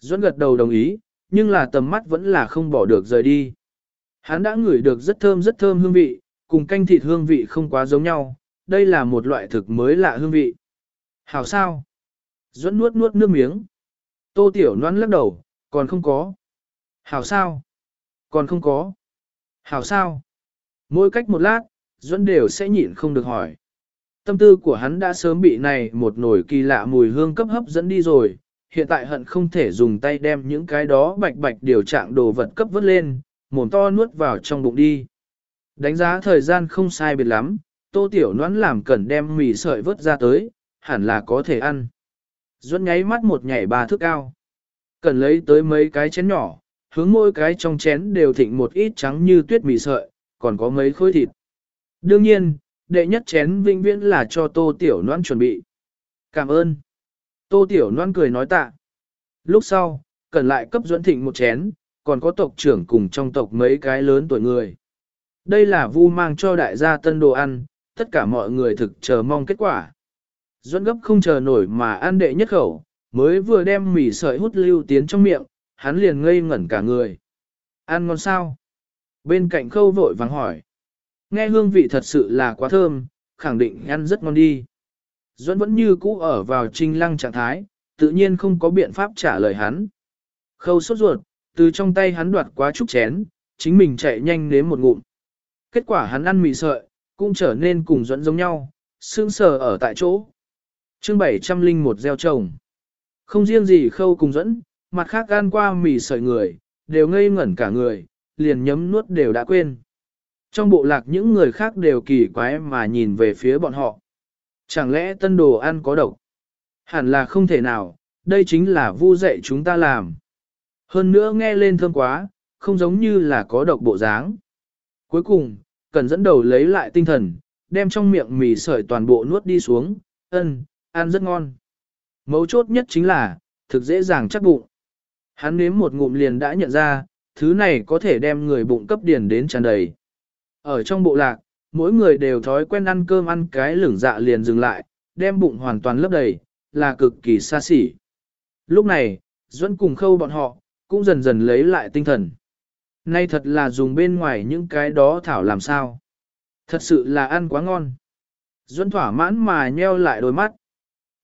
Duẫn gật đầu đồng ý, nhưng là tầm mắt vẫn là không bỏ được rời đi. Hắn đã ngửi được rất thơm rất thơm hương vị, cùng canh thịt hương vị không quá giống nhau, đây là một loại thực mới lạ hương vị. Hảo sao? Duẫn nuốt nuốt nước miếng. Tô Tiểu Loan lắc đầu, còn không có. Hảo sao? Còn không có. Hảo sao? Mỗi cách một lát, Duẫn đều sẽ nhịn không được hỏi. Tâm tư của hắn đã sớm bị này một nồi kỳ lạ mùi hương cấp hấp dẫn đi rồi, hiện tại hận không thể dùng tay đem những cái đó bạch bạch điều trạng đồ vật cấp vớt lên, mồm to nuốt vào trong bụng đi. Đánh giá thời gian không sai biệt lắm, tô tiểu noãn làm cần đem mì sợi vớt ra tới, hẳn là có thể ăn. Duẫn nháy mắt một nhảy ba thước cao. Cần lấy tới mấy cái chén nhỏ, hướng mỗi cái trong chén đều thịnh một ít trắng như tuyết mì sợi, còn có mấy khối thịt. Đương nhiên, đệ nhất chén vinh viễn là cho tô tiểu noãn chuẩn bị. Cảm ơn. Tô Tiểu Loan cười nói tạ. Lúc sau, cần lại cấp Duẫn Thịnh một chén, còn có tộc trưởng cùng trong tộc mấy cái lớn tuổi người. Đây là vu mang cho đại gia tân đồ ăn, tất cả mọi người thực chờ mong kết quả. Duẫn gấp không chờ nổi mà ăn đệ nhất khẩu, mới vừa đem mì sợi hút lưu tiến trong miệng, hắn liền ngây ngẩn cả người. Ăn ngon sao? Bên cạnh khâu vội vàng hỏi. Nghe hương vị thật sự là quá thơm, khẳng định ăn rất ngon đi. Duẫn vẫn như cũ ở vào trinh lăng trạng thái, tự nhiên không có biện pháp trả lời hắn. Khâu sốt ruột, từ trong tay hắn đoạt quá chút chén, chính mình chạy nhanh nếm một ngụm. Kết quả hắn ăn mì sợi, cũng trở nên cùng Duẫn giống nhau, sương sờ ở tại chỗ chương 701 gieo trồng. Không riêng gì khâu cùng dẫn mặt khác gan qua mì sợi người, đều ngây ngẩn cả người, liền nhấm nuốt đều đã quên. Trong bộ lạc những người khác đều kỳ quái mà nhìn về phía bọn họ. Chẳng lẽ tân đồ ăn có độc? Hẳn là không thể nào, đây chính là vu dạy chúng ta làm. Hơn nữa nghe lên thơm quá, không giống như là có độc bộ dáng. Cuối cùng, cần dẫn đầu lấy lại tinh thần, đem trong miệng mì sợi toàn bộ nuốt đi xuống, ân, ăn rất ngon. Mấu chốt nhất chính là, thực dễ dàng chắc bụng. Hắn nếm một ngụm liền đã nhận ra, thứ này có thể đem người bụng cấp điền đến tràn đầy. Ở trong bộ lạc, mỗi người đều thói quen ăn cơm ăn cái lửng dạ liền dừng lại, đem bụng hoàn toàn lấp đầy, là cực kỳ xa xỉ. Lúc này, Duẫn cùng khâu bọn họ, cũng dần dần lấy lại tinh thần. Nay thật là dùng bên ngoài những cái đó thảo làm sao. Thật sự là ăn quá ngon. Duẫn thỏa mãn mà nheo lại đôi mắt.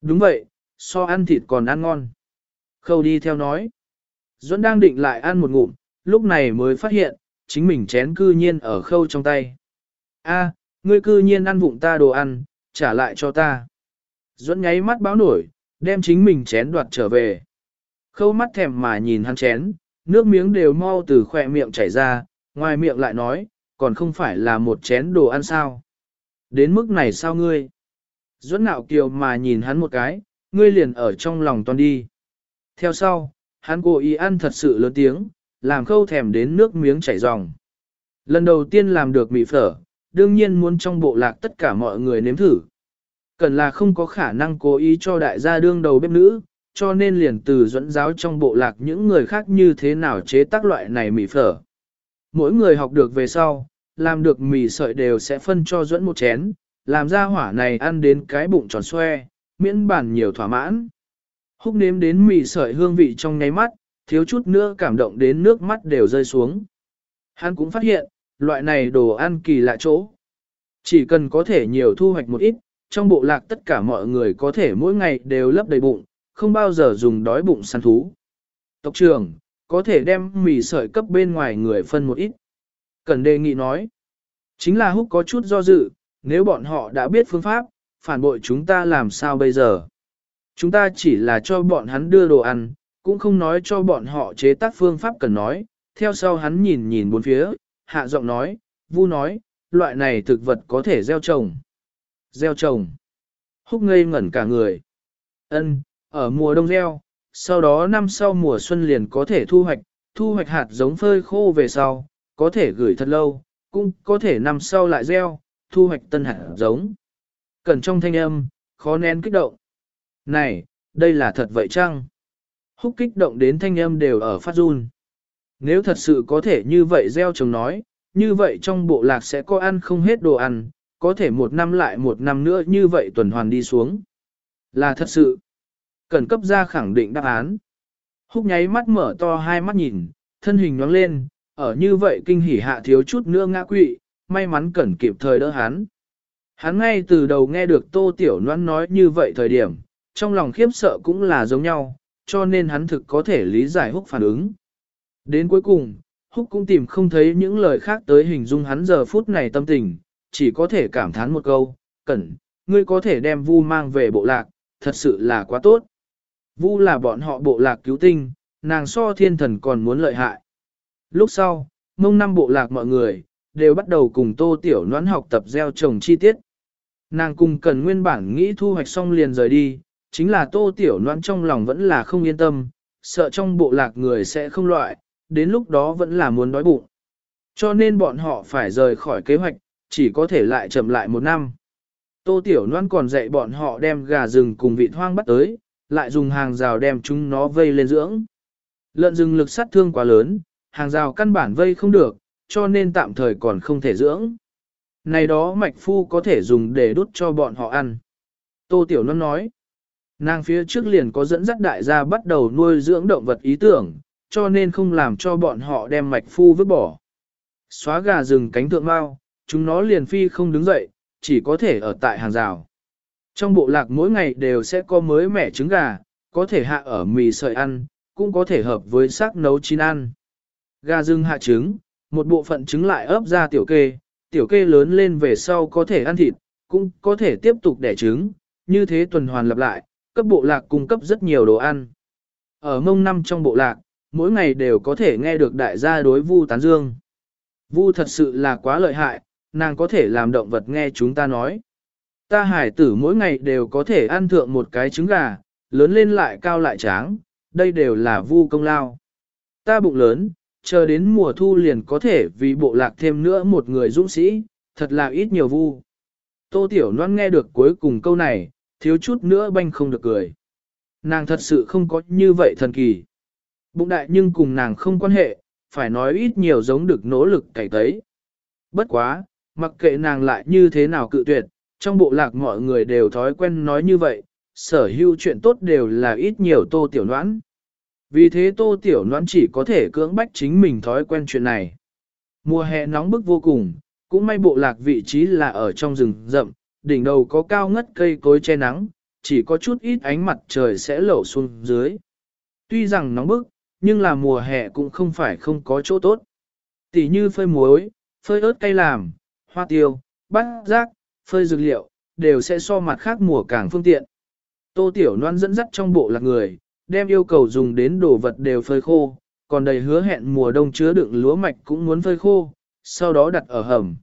Đúng vậy, so ăn thịt còn ăn ngon. Khâu đi theo nói. Duẫn đang định lại ăn một ngụm, lúc này mới phát hiện, chính mình chén cư nhiên ở khâu trong tay. A, ngươi cư nhiên ăn vụng ta đồ ăn, trả lại cho ta. Duẫn nháy mắt báo nổi, đem chính mình chén đoạt trở về. Khâu mắt thèm mà nhìn hắn chén, nước miếng đều mau từ khỏe miệng chảy ra, ngoài miệng lại nói, còn không phải là một chén đồ ăn sao. Đến mức này sao ngươi? Duẫn nạo kiều mà nhìn hắn một cái, ngươi liền ở trong lòng toàn đi. Theo sau, hắn cố ý ăn thật sự lớn tiếng, làm khâu thèm đến nước miếng chảy ròng. Lần đầu tiên làm được mì phở, đương nhiên muốn trong bộ lạc tất cả mọi người nếm thử. Cần là không có khả năng cố ý cho đại gia đương đầu bếp nữ, cho nên liền từ dẫn giáo trong bộ lạc những người khác như thế nào chế tác loại này mì phở. Mỗi người học được về sau, làm được mì sợi đều sẽ phân cho dẫn một chén, làm ra hỏa này ăn đến cái bụng tròn xoe, miễn bản nhiều thỏa mãn. Húc nếm đến mì sợi hương vị trong ngáy mắt, thiếu chút nữa cảm động đến nước mắt đều rơi xuống. Hắn cũng phát hiện, loại này đồ ăn kỳ lạ chỗ. Chỉ cần có thể nhiều thu hoạch một ít, trong bộ lạc tất cả mọi người có thể mỗi ngày đều lấp đầy bụng, không bao giờ dùng đói bụng săn thú. Tộc trưởng, có thể đem mì sợi cấp bên ngoài người phân một ít. Cần đề nghị nói, chính là húc có chút do dự, nếu bọn họ đã biết phương pháp, phản bội chúng ta làm sao bây giờ. Chúng ta chỉ là cho bọn hắn đưa đồ ăn, cũng không nói cho bọn họ chế tác phương pháp cần nói, theo sau hắn nhìn nhìn bốn phía, hạ giọng nói, vu nói, loại này thực vật có thể gieo trồng. Gieo trồng. Húc ngây ngẩn cả người. Ân, ở mùa đông gieo, sau đó năm sau mùa xuân liền có thể thu hoạch, thu hoạch hạt giống phơi khô về sau, có thể gửi thật lâu, cũng có thể năm sau lại gieo, thu hoạch tân hạt giống. Cần trong thanh âm, khó nén kích động. Này, đây là thật vậy chăng? Húc kích động đến thanh âm đều ở phát run. Nếu thật sự có thể như vậy gieo trồng nói, như vậy trong bộ lạc sẽ có ăn không hết đồ ăn, có thể một năm lại một năm nữa như vậy tuần hoàn đi xuống. Là thật sự. Cần cấp ra khẳng định đáp án. Húc nháy mắt mở to hai mắt nhìn, thân hình nhoáng lên, ở như vậy kinh hỉ hạ thiếu chút nữa ngã quỵ, may mắn cẩn kịp thời đỡ hắn. Hắn ngay từ đầu nghe được tô tiểu Loan nói như vậy thời điểm, trong lòng khiếp sợ cũng là giống nhau, cho nên hắn thực có thể lý giải húc phản ứng. Đến cuối cùng, húc cũng tìm không thấy những lời khác tới hình dung hắn giờ phút này tâm tình, chỉ có thể cảm thán một câu, cẩn, ngươi có thể đem vu mang về bộ lạc, thật sự là quá tốt. Vu là bọn họ bộ lạc cứu tinh, nàng so thiên thần còn muốn lợi hại. Lúc sau, mông năm bộ lạc mọi người, đều bắt đầu cùng tô tiểu noãn học tập gieo trồng chi tiết. Nàng cùng cần nguyên bản nghĩ thu hoạch xong liền rời đi, chính là tô tiểu noãn trong lòng vẫn là không yên tâm, sợ trong bộ lạc người sẽ không loại, đến lúc đó vẫn là muốn đói bụng. Cho nên bọn họ phải rời khỏi kế hoạch, chỉ có thể lại chậm lại một năm. Tô Tiểu Loan còn dạy bọn họ đem gà rừng cùng vịt hoang bắt tới, lại dùng hàng rào đem chúng nó vây lên dưỡng. Lợn rừng lực sát thương quá lớn, hàng rào căn bản vây không được, cho nên tạm thời còn không thể dưỡng. Này đó mạch phu có thể dùng để đút cho bọn họ ăn. Tô Tiểu Loan nói, nàng phía trước liền có dẫn dắt đại gia bắt đầu nuôi dưỡng động vật ý tưởng, cho nên không làm cho bọn họ đem mạch phu vứt bỏ. Xóa gà rừng cánh thượng mau, chúng nó liền phi không đứng dậy, chỉ có thể ở tại hàng rào. Trong bộ lạc mỗi ngày đều sẽ có mới mẻ trứng gà, có thể hạ ở mì sợi ăn, cũng có thể hợp với xác nấu chín ăn. Gà rừng hạ trứng, một bộ phận trứng lại ấp ra tiểu kê, tiểu kê lớn lên về sau có thể ăn thịt, cũng có thể tiếp tục đẻ trứng, như thế tuần hoàn lặp lại, cấp bộ lạc cung cấp rất nhiều đồ ăn. Ở mông năm trong bộ lạc, mỗi ngày đều có thể nghe được đại gia đối vu tán dương. Vu thật sự là quá lợi hại, nàng có thể làm động vật nghe chúng ta nói. Ta hải tử mỗi ngày đều có thể ăn thượng một cái trứng gà, lớn lên lại cao lại tráng, đây đều là vu công lao. Ta bụng lớn, chờ đến mùa thu liền có thể vì bộ lạc thêm nữa một người dũng sĩ, thật là ít nhiều vu. Tô Tiểu Loan nghe được cuối cùng câu này, thiếu chút nữa banh không được cười. Nàng thật sự không có như vậy thần kỳ. Bụng đại nhưng cùng nàng không quan hệ, phải nói ít nhiều giống được nỗ lực cải tấy. Bất quá, mặc kệ nàng lại như thế nào cự tuyệt, trong bộ lạc mọi người đều thói quen nói như vậy, sở hữu chuyện tốt đều là ít nhiều tô tiểu noãn. Vì thế tô tiểu noãn chỉ có thể cưỡng bách chính mình thói quen chuyện này. Mùa hè nóng bức vô cùng, cũng may bộ lạc vị trí là ở trong rừng rậm, đỉnh đầu có cao ngất cây cối che nắng, chỉ có chút ít ánh mặt trời sẽ lẩu xuống dưới. Tuy rằng nóng bức, nhưng là mùa hè cũng không phải không có chỗ tốt. Tỷ như phơi muối, phơi ớt cay làm, hoa tiêu, bát rác, phơi dược liệu, đều sẽ so mặt khác mùa càng phương tiện. Tô Tiểu Loan dẫn dắt trong bộ lạc người, đem yêu cầu dùng đến đồ vật đều phơi khô, còn đầy hứa hẹn mùa đông chứa đựng lúa mạch cũng muốn phơi khô, sau đó đặt ở hầm.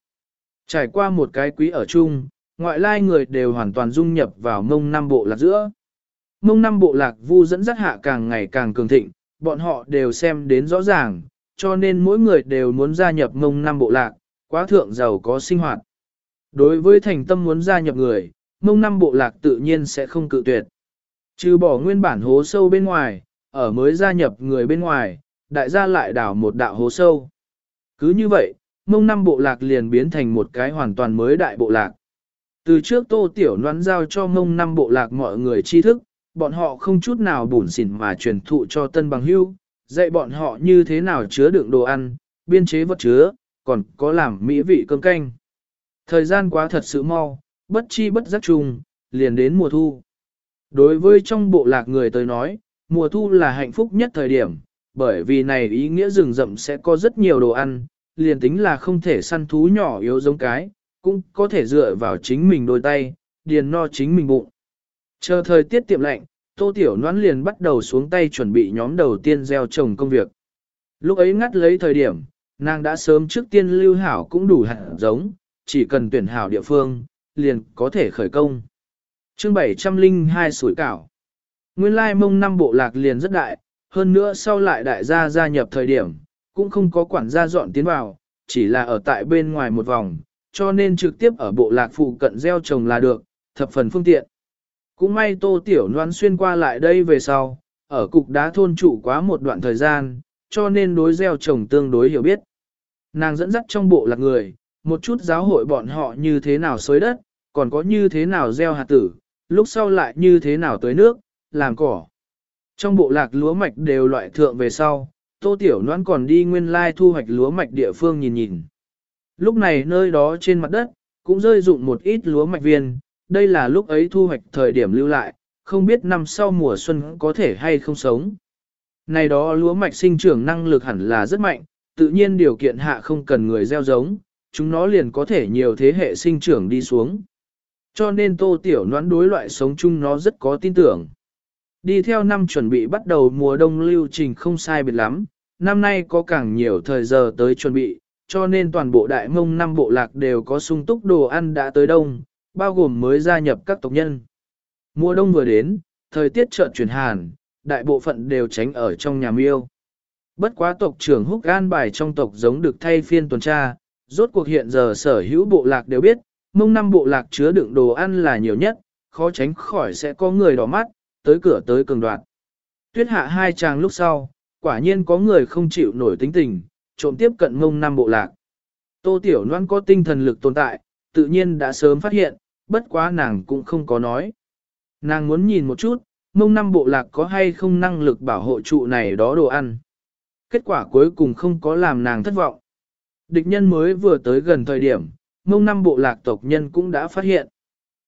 Trải qua một cái quý ở chung, ngoại lai người đều hoàn toàn dung nhập vào mông năm bộ lạc giữa. Mông năm bộ lạc vu dẫn dắt hạ càng ngày càng cường thịnh, bọn họ đều xem đến rõ ràng, cho nên mỗi người đều muốn gia nhập mông năm bộ lạc, quá thượng giàu có sinh hoạt. Đối với thành tâm muốn gia nhập người, mông năm bộ lạc tự nhiên sẽ không cự tuyệt. Trừ bỏ nguyên bản hố sâu bên ngoài, ở mới gia nhập người bên ngoài, đại gia lại đảo một đạo hố sâu. Cứ như vậy, mông năm bộ lạc liền biến thành một cái hoàn toàn mới đại bộ lạc. Từ trước tô tiểu noán giao cho mông năm bộ lạc mọi người tri thức, bọn họ không chút nào bủn xỉn mà truyền thụ cho tân bằng hưu, dạy bọn họ như thế nào chứa đựng đồ ăn, biên chế vật chứa, còn có làm mỹ vị cơm canh. Thời gian quá thật sự mau, bất chi bất giác chung, liền đến mùa thu. Đối với trong bộ lạc người tới nói, mùa thu là hạnh phúc nhất thời điểm, bởi vì này ý nghĩa rừng rậm sẽ có rất nhiều đồ ăn, liền tính là không thể săn thú nhỏ yếu giống cái, cũng có thể dựa vào chính mình đôi tay, điền no chính mình bụng. Chờ thời tiết tiệm lạnh, Tô Tiểu Noãn liền bắt đầu xuống tay chuẩn bị nhóm đầu tiên gieo trồng công việc. Lúc ấy ngắt lấy thời điểm, nàng đã sớm trước tiên lưu hảo cũng đủ hạt giống, chỉ cần tuyển hảo địa phương, liền có thể khởi công chương 702 sủi cảo. Nguyên lai mông năm bộ lạc liền rất đại, hơn nữa sau lại đại gia gia nhập thời điểm, cũng không có quản gia dọn tiến vào, chỉ là ở tại bên ngoài một vòng, cho nên trực tiếp ở bộ lạc phụ cận gieo trồng là được, thập phần phương tiện. Cũng may tô tiểu noan xuyên qua lại đây về sau, ở cục đá thôn trụ quá một đoạn thời gian, cho nên đối gieo trồng tương đối hiểu biết. Nàng dẫn dắt trong bộ lạc người, một chút giáo hội bọn họ như thế nào xới đất, còn có như thế nào gieo hạt tử, lúc sau lại như thế nào tưới nước, làm cỏ. Trong bộ lạc lúa mạch đều loại thượng về sau, tô tiểu noãn còn đi nguyên lai thu hoạch lúa mạch địa phương nhìn nhìn. Lúc này nơi đó trên mặt đất, cũng rơi dụng một ít lúa mạch viên, đây là lúc ấy thu hoạch thời điểm lưu lại, không biết năm sau mùa xuân có thể hay không sống. Này đó lúa mạch sinh trưởng năng lực hẳn là rất mạnh, tự nhiên điều kiện hạ không cần người gieo giống, chúng nó liền có thể nhiều thế hệ sinh trưởng đi xuống. Cho nên tô tiểu noãn đối loại sống chung nó rất có tin tưởng. Đi theo năm chuẩn bị bắt đầu mùa đông lưu trình không sai biệt lắm, năm nay có càng nhiều thời giờ tới chuẩn bị, cho nên toàn bộ đại mông năm bộ lạc đều có sung túc đồ ăn đã tới đông, bao gồm mới gia nhập các tộc nhân. Mùa đông vừa đến, thời tiết chợt chuyển hàn, đại bộ phận đều tránh ở trong nhà miêu. Bất quá tộc trưởng húc gan bài trong tộc giống được thay phiên tuần tra, rốt cuộc hiện giờ sở hữu bộ lạc đều biết, mông năm bộ lạc chứa đựng đồ ăn là nhiều nhất, khó tránh khỏi sẽ có người đỏ mắt, tới cửa tới cường đoạn. Tuyết hạ hai chàng lúc sau, quả nhiên có người không chịu nổi tính tình, trộm tiếp cận mông năm bộ lạc. Tô Tiểu Loan có tinh thần lực tồn tại, tự nhiên đã sớm phát hiện, bất quá nàng cũng không có nói. Nàng muốn nhìn một chút, mông năm bộ lạc có hay không năng lực bảo hộ trụ này đó đồ ăn. Kết quả cuối cùng không có làm nàng thất vọng. Địch nhân mới vừa tới gần thời điểm, mông năm bộ lạc tộc nhân cũng đã phát hiện.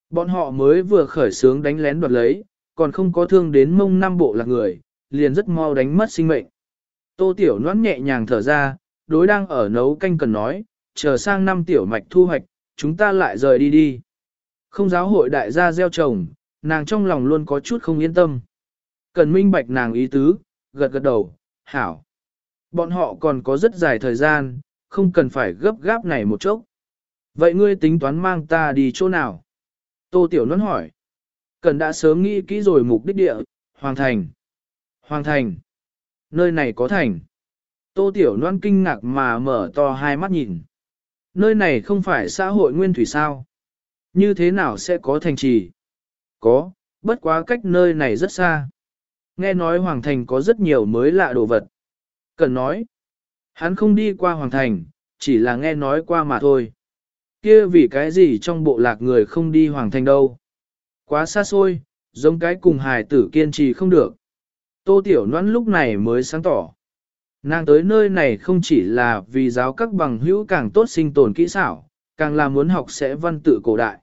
Bọn họ mới vừa khởi sướng đánh lén đoạt lấy, còn không có thương đến mông năm bộ lạc người, liền rất mau đánh mất sinh mệnh. Tô Tiểu noãn nhẹ nhàng thở ra, đối đang ở nấu canh cần nói, chờ sang năm tiểu mạch thu hoạch, chúng ta lại rời đi đi. Không giáo hội đại gia gieo trồng, nàng trong lòng luôn có chút không yên tâm. Cần minh bạch nàng ý tứ, gật gật đầu, hảo. Bọn họ còn có rất dài thời gian, không cần phải gấp gáp này một chốc. Vậy ngươi tính toán mang ta đi chỗ nào? Tô Tiểu Luân hỏi. Cần đã sớm nghĩ kỹ rồi mục đích địa, Hoàng Thành. Hoàng Thành. Nơi này có thành. Tô Tiểu Loan kinh ngạc mà mở to hai mắt nhìn. Nơi này không phải xã hội nguyên thủy sao? Như thế nào sẽ có thành trì? Có, bất quá cách nơi này rất xa. Nghe nói Hoàng Thành có rất nhiều mới lạ đồ vật. Cần nói, hắn không đi qua Hoàng Thành, chỉ là nghe nói qua mà thôi. Kia vì cái gì trong bộ lạc người không đi Hoàng Thành đâu? Quá xa xôi, giống cái cùng hài tử kiên trì không được. Tô Tiểu Loan lúc này mới sáng tỏ. Nàng tới nơi này không chỉ là vì giáo các bằng hữu càng tốt sinh tồn kỹ xảo, càng là muốn học sẽ văn tự cổ đại.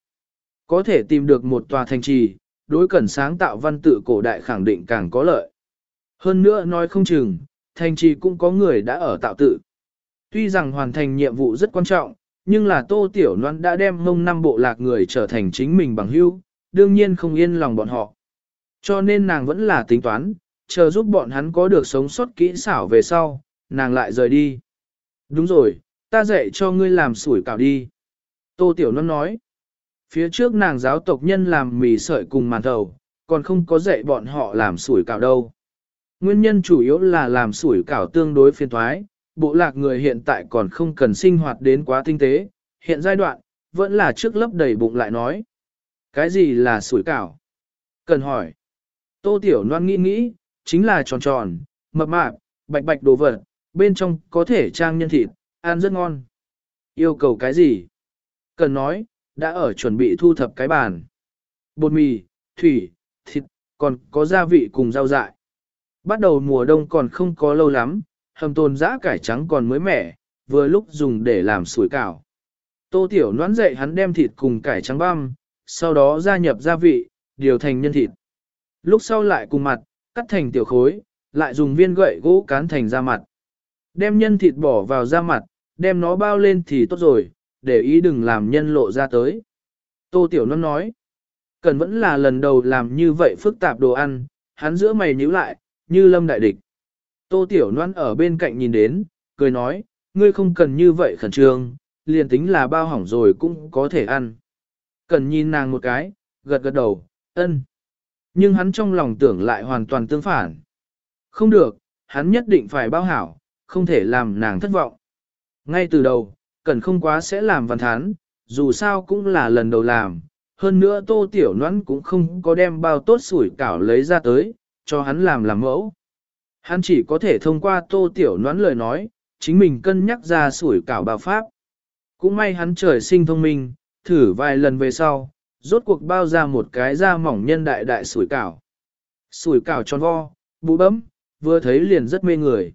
Có thể tìm được một tòa thành trì, đối cẩn sáng tạo văn tự cổ đại khẳng định càng có lợi. Hơn nữa nói không chừng, thành trì cũng có người đã ở tạo tự. Tuy rằng hoàn thành nhiệm vụ rất quan trọng, nhưng là Tô Tiểu Loan đã đem mông năm bộ lạc người trở thành chính mình bằng hữu, đương nhiên không yên lòng bọn họ. Cho nên nàng vẫn là tính toán, chờ giúp bọn hắn có được sống sót kỹ xảo về sau, nàng lại rời đi. Đúng rồi, ta dạy cho ngươi làm sủi cảo đi. Tô Tiểu Loan nói, phía trước nàng giáo tộc nhân làm mì sợi cùng màn thầu, còn không có dạy bọn họ làm sủi cảo đâu. Nguyên nhân chủ yếu là làm sủi cảo tương đối phiền thoái, bộ lạc người hiện tại còn không cần sinh hoạt đến quá tinh tế, hiện giai đoạn, vẫn là trước lấp đầy bụng lại nói. Cái gì là sủi cảo? Cần hỏi. Tô Tiểu Loan nghĩ nghĩ, chính là tròn tròn, mập mạp, bạch bạch đồ vật, bên trong có thể trang nhân thịt, ăn rất ngon. Yêu cầu cái gì? Cần nói, đã ở chuẩn bị thu thập cái bàn. Bột mì, thủy, thịt, còn có gia vị cùng rau dại. Bắt đầu mùa đông còn không có lâu lắm, hầm tồn giã cải trắng còn mới mẻ, vừa lúc dùng để làm sủi cảo. Tô Tiểu Nón dậy hắn đem thịt cùng cải trắng băm, sau đó gia nhập gia vị, điều thành nhân thịt. Lúc sau lại cùng mặt, cắt thành tiểu khối, lại dùng viên gậy gỗ cán thành da mặt. Đem nhân thịt bỏ vào da mặt, đem nó bao lên thì tốt rồi, để ý đừng làm nhân lộ ra tới. Tô Tiểu Loan nói, cần vẫn là lần đầu làm như vậy phức tạp đồ ăn, hắn giữa mày nhíu lại, như lâm đại địch. Tô Tiểu Loan ở bên cạnh nhìn đến, cười nói, ngươi không cần như vậy khẩn trương, liền tính là bao hỏng rồi cũng có thể ăn. Cần nhìn nàng một cái, gật gật đầu, ân. Nhưng hắn trong lòng tưởng lại hoàn toàn tương phản. Không được, hắn nhất định phải bao hảo, không thể làm nàng thất vọng. Ngay từ đầu, cần không quá sẽ làm văn thán, dù sao cũng là lần đầu làm, hơn nữa tô tiểu noãn cũng không có đem bao tốt sủi cảo lấy ra tới, cho hắn làm làm mẫu. Hắn chỉ có thể thông qua tô tiểu noãn lời nói, chính mình cân nhắc ra sủi cảo bào pháp. Cũng may hắn trời sinh thông minh, thử vài lần về sau, rốt cuộc bao ra một cái da mỏng nhân đại đại sủi cảo. Sủi cảo tròn vo, bụ bấm, vừa thấy liền rất mê người.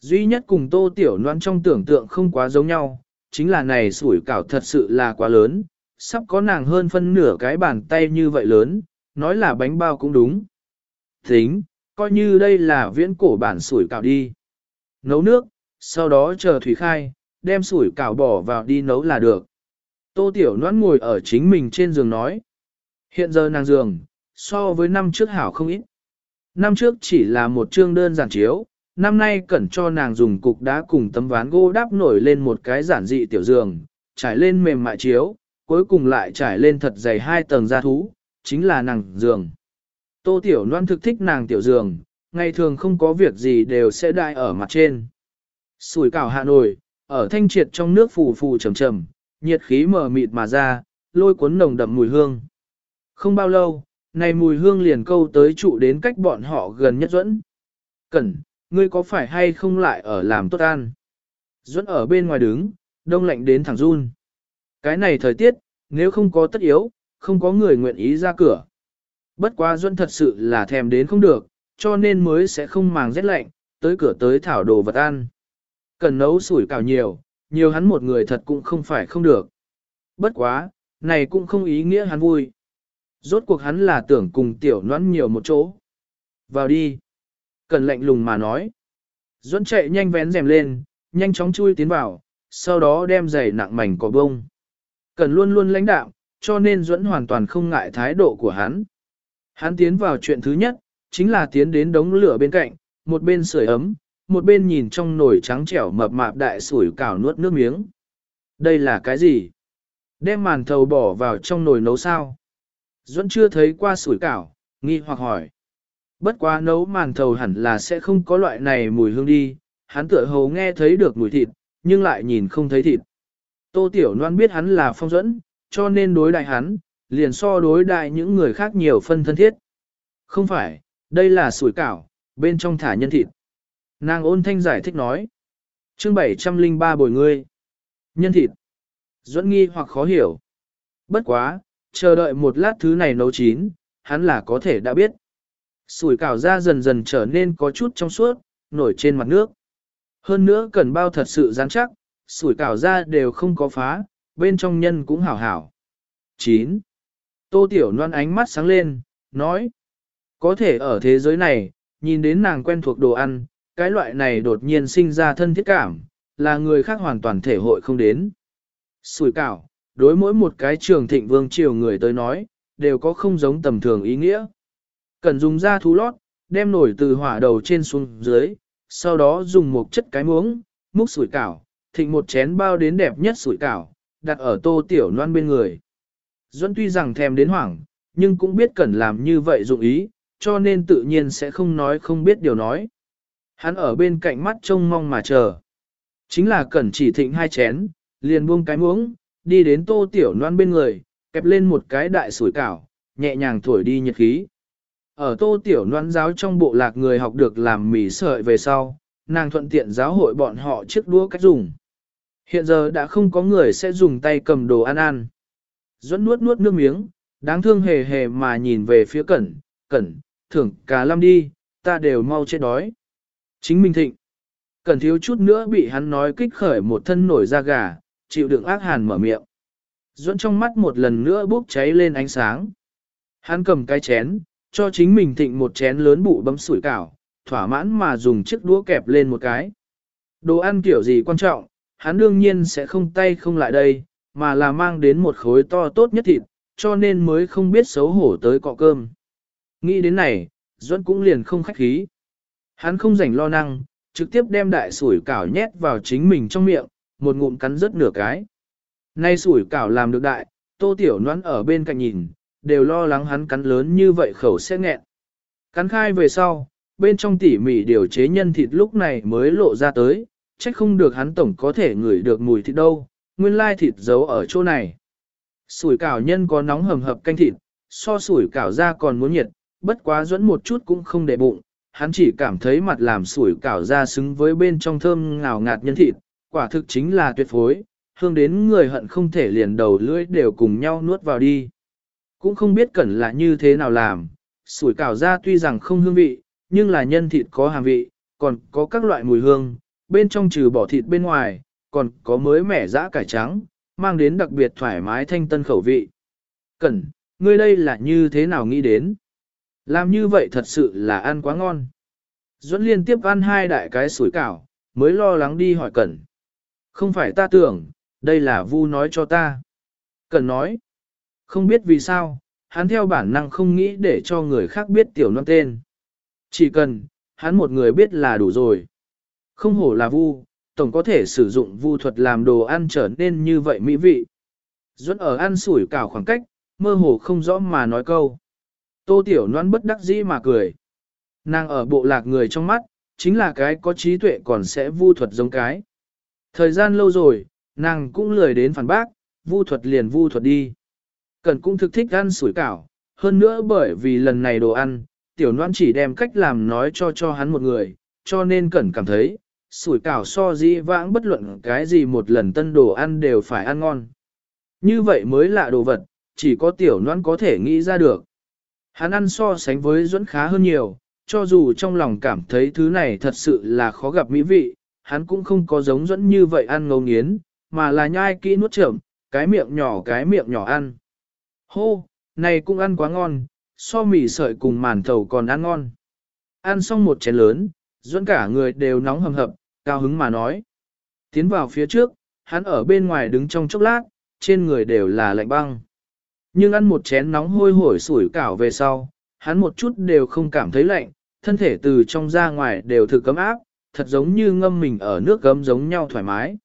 Duy nhất cùng tô tiểu noan trong tưởng tượng không quá giống nhau, chính là này sủi cảo thật sự là quá lớn, sắp có nàng hơn phân nửa cái bàn tay như vậy lớn, nói là bánh bao cũng đúng. Tính, coi như đây là viễn cổ bản sủi cảo đi. Nấu nước, sau đó chờ thủy khai, đem sủi cảo bỏ vào đi nấu là được. Tô Tiểu Loan ngồi ở chính mình trên giường nói. Hiện giờ nàng giường, so với năm trước hảo không ít. Năm trước chỉ là một chương đơn giản chiếu, năm nay cần cho nàng dùng cục đá cùng tấm ván gỗ đắp nổi lên một cái giản dị tiểu giường, trải lên mềm mại chiếu, cuối cùng lại trải lên thật dày hai tầng da thú, chính là nàng giường. Tô Tiểu Loan thực thích nàng tiểu giường, ngày thường không có việc gì đều sẽ đại ở mặt trên. Sủi cảo Hà Nội, ở thanh triệt trong nước phù phù trầm trầm, nhiệt khí mở mịt mà ra, lôi cuốn nồng đậm mùi hương. Không bao lâu, này mùi hương liền câu tới trụ đến cách bọn họ gần nhất dẫn. Cẩn, ngươi có phải hay không lại ở làm tốt ăn? Duẫn ở bên ngoài đứng, đông lạnh đến thẳng run. Cái này thời tiết, nếu không có tất yếu, không có người nguyện ý ra cửa. Bất quá Duẫn thật sự là thèm đến không được, cho nên mới sẽ không màng rét lạnh, tới cửa tới thảo đồ vật ăn. Cần nấu sủi cảo nhiều, nhiều hắn một người thật cũng không phải không được. Bất quá, này cũng không ý nghĩa hắn vui. Rốt cuộc hắn là tưởng cùng tiểu noãn nhiều một chỗ. Vào đi. Cần lạnh lùng mà nói. Duẫn chạy nhanh vén rèm lên, nhanh chóng chui tiến vào, sau đó đem giày nặng mảnh cỏ bông. Cần luôn luôn lãnh đạo, cho nên Duẫn hoàn toàn không ngại thái độ của hắn. Hắn tiến vào chuyện thứ nhất, chính là tiến đến đống lửa bên cạnh, một bên sưởi ấm, một bên nhìn trong nồi trắng trẻo mập mạp đại sủi cảo nuốt nước miếng. Đây là cái gì? Đem màn thầu bỏ vào trong nồi nấu sao? Duẫn chưa thấy qua sủi cảo, nghi hoặc hỏi. Bất quá nấu màn thầu hẳn là sẽ không có loại này mùi hương đi, hắn tựa hồ nghe thấy được mùi thịt, nhưng lại nhìn không thấy thịt. Tô Tiểu Loan biết hắn là phong dẫn, cho nên đối đại hắn, liền so đối đại những người khác nhiều phân thân thiết. Không phải, đây là sủi cảo, bên trong thả nhân thịt. Nàng ôn thanh giải thích nói. chương 703 bồi ngươi. Nhân thịt. Duẫn nghi hoặc khó hiểu. Bất quá, chờ đợi một lát thứ này nấu chín, hắn là có thể đã biết. Sủi cảo ra dần dần trở nên có chút trong suốt, nổi trên mặt nước. Hơn nữa cần bao thật sự rắn chắc, sủi cảo ra đều không có phá, bên trong nhân cũng hảo hảo. 9. Tô Tiểu Loan ánh mắt sáng lên, nói. Có thể ở thế giới này, nhìn đến nàng quen thuộc đồ ăn, cái loại này đột nhiên sinh ra thân thiết cảm, là người khác hoàn toàn thể hội không đến. Sủi cảo, đối mỗi một cái trường thịnh vương triều người tới nói, đều có không giống tầm thường ý nghĩa. Cần dùng da thú lót, đem nổi từ hỏa đầu trên xuống dưới, sau đó dùng một chất cái muống, múc sủi cảo, thịnh một chén bao đến đẹp nhất sủi cảo, đặt ở tô tiểu noan bên người. Duẫn tuy rằng thèm đến hoảng, nhưng cũng biết cần làm như vậy dụng ý, cho nên tự nhiên sẽ không nói không biết điều nói. Hắn ở bên cạnh mắt trông mong mà chờ. Chính là cẩn chỉ thịnh hai chén, liền buông cái muỗng, đi đến tô tiểu noan bên người, kẹp lên một cái đại sủi cảo, nhẹ nhàng thổi đi nhiệt khí. Ở tô tiểu noan giáo trong bộ lạc người học được làm mì sợi về sau, nàng thuận tiện giáo hội bọn họ chiếc đũa cách dùng. Hiện giờ đã không có người sẽ dùng tay cầm đồ ăn ăn. Duẫn nuốt nuốt nước miếng, đáng thương hề hề mà nhìn về phía cẩn, cẩn, thưởng cả lâm đi, ta đều mau chết đói. Chính minh thịnh. Cẩn thiếu chút nữa bị hắn nói kích khởi một thân nổi da gà, chịu đựng ác hàn mở miệng. Duẫn trong mắt một lần nữa bốc cháy lên ánh sáng. Hắn cầm cái chén, cho chính mình thịnh một chén lớn bụ bấm sủi cảo, thỏa mãn mà dùng chiếc đũa kẹp lên một cái. Đồ ăn kiểu gì quan trọng, hắn đương nhiên sẽ không tay không lại đây, mà là mang đến một khối to tốt nhất thịt, cho nên mới không biết xấu hổ tới cọ cơm. Nghĩ đến này, Duẫn cũng liền không khách khí. Hắn không rảnh lo năng, trực tiếp đem đại sủi cảo nhét vào chính mình trong miệng, một ngụm cắn rớt nửa cái. Nay sủi cảo làm được đại, tô tiểu noãn ở bên cạnh nhìn, đều lo lắng hắn cắn lớn như vậy khẩu sẽ nghẹn. Cắn khai về sau, bên trong tỉ mỉ điều chế nhân thịt lúc này mới lộ ra tới, trách không được hắn tổng có thể ngửi được mùi thịt đâu, nguyên lai thịt giấu ở chỗ này. Sủi cảo nhân có nóng hầm hập canh thịt, so sủi cảo ra còn muốn nhiệt, bất quá dẫn một chút cũng không để bụng, hắn chỉ cảm thấy mặt làm sủi cảo ra xứng với bên trong thơm ngào ngạt nhân thịt, quả thực chính là tuyệt phối, hương đến người hận không thể liền đầu lưỡi đều cùng nhau nuốt vào đi. Cũng không biết cẩn là như thế nào làm, sủi cảo ra tuy rằng không hương vị, nhưng là nhân thịt có hàm vị, còn có các loại mùi hương, bên trong trừ bỏ thịt bên ngoài, còn có mới mẻ dã cải trắng, mang đến đặc biệt thoải mái thanh tân khẩu vị. Cẩn, ngươi đây là như thế nào nghĩ đến? Làm như vậy thật sự là ăn quá ngon. Duẫn liên tiếp ăn hai đại cái sủi cảo, mới lo lắng đi hỏi Cẩn. Không phải ta tưởng, đây là Vu nói cho ta. Cẩn nói, không biết vì sao, hắn theo bản năng không nghĩ để cho người khác biết tiểu non tên. Chỉ cần, hắn một người biết là đủ rồi. Không hổ là Vu, tổng có thể sử dụng Vu thuật làm đồ ăn trở nên như vậy mỹ vị. Duẫn ở ăn sủi cảo khoảng cách, mơ hồ không rõ mà nói câu. Tô Tiểu Loan bất đắc dĩ mà cười. Nàng ở bộ lạc người trong mắt, chính là cái có trí tuệ còn sẽ vu thuật giống cái. Thời gian lâu rồi, nàng cũng lười đến phản bác, vu thuật liền vu thuật đi. Cần cũng thực thích ăn sủi cảo, hơn nữa bởi vì lần này đồ ăn, Tiểu Loan chỉ đem cách làm nói cho cho hắn một người, cho nên cẩn cảm thấy, sủi cảo so dĩ vãng bất luận cái gì một lần tân đồ ăn đều phải ăn ngon. Như vậy mới lạ đồ vật, chỉ có tiểu noan có thể nghĩ ra được. Hắn ăn so sánh với Duẫn khá hơn nhiều, cho dù trong lòng cảm thấy thứ này thật sự là khó gặp mỹ vị, hắn cũng không có giống Duẫn như vậy ăn ngấu nghiến, mà là nhai kỹ nuốt chậm, cái miệng nhỏ cái miệng nhỏ ăn. Hô, này cũng ăn quá ngon, so mì sợi cùng màn thầu còn ăn ngon. Ăn xong một chén lớn, Duẫn cả người đều nóng hầm hập, cao hứng mà nói. Tiến vào phía trước, hắn ở bên ngoài đứng trong chốc lát, trên người đều là lạnh băng. Nhưng ăn một chén nóng hôi hổi sủi cảo về sau, hắn một chút đều không cảm thấy lạnh, thân thể từ trong ra ngoài đều thực cấm áp, thật giống như ngâm mình ở nước gấm giống nhau thoải mái.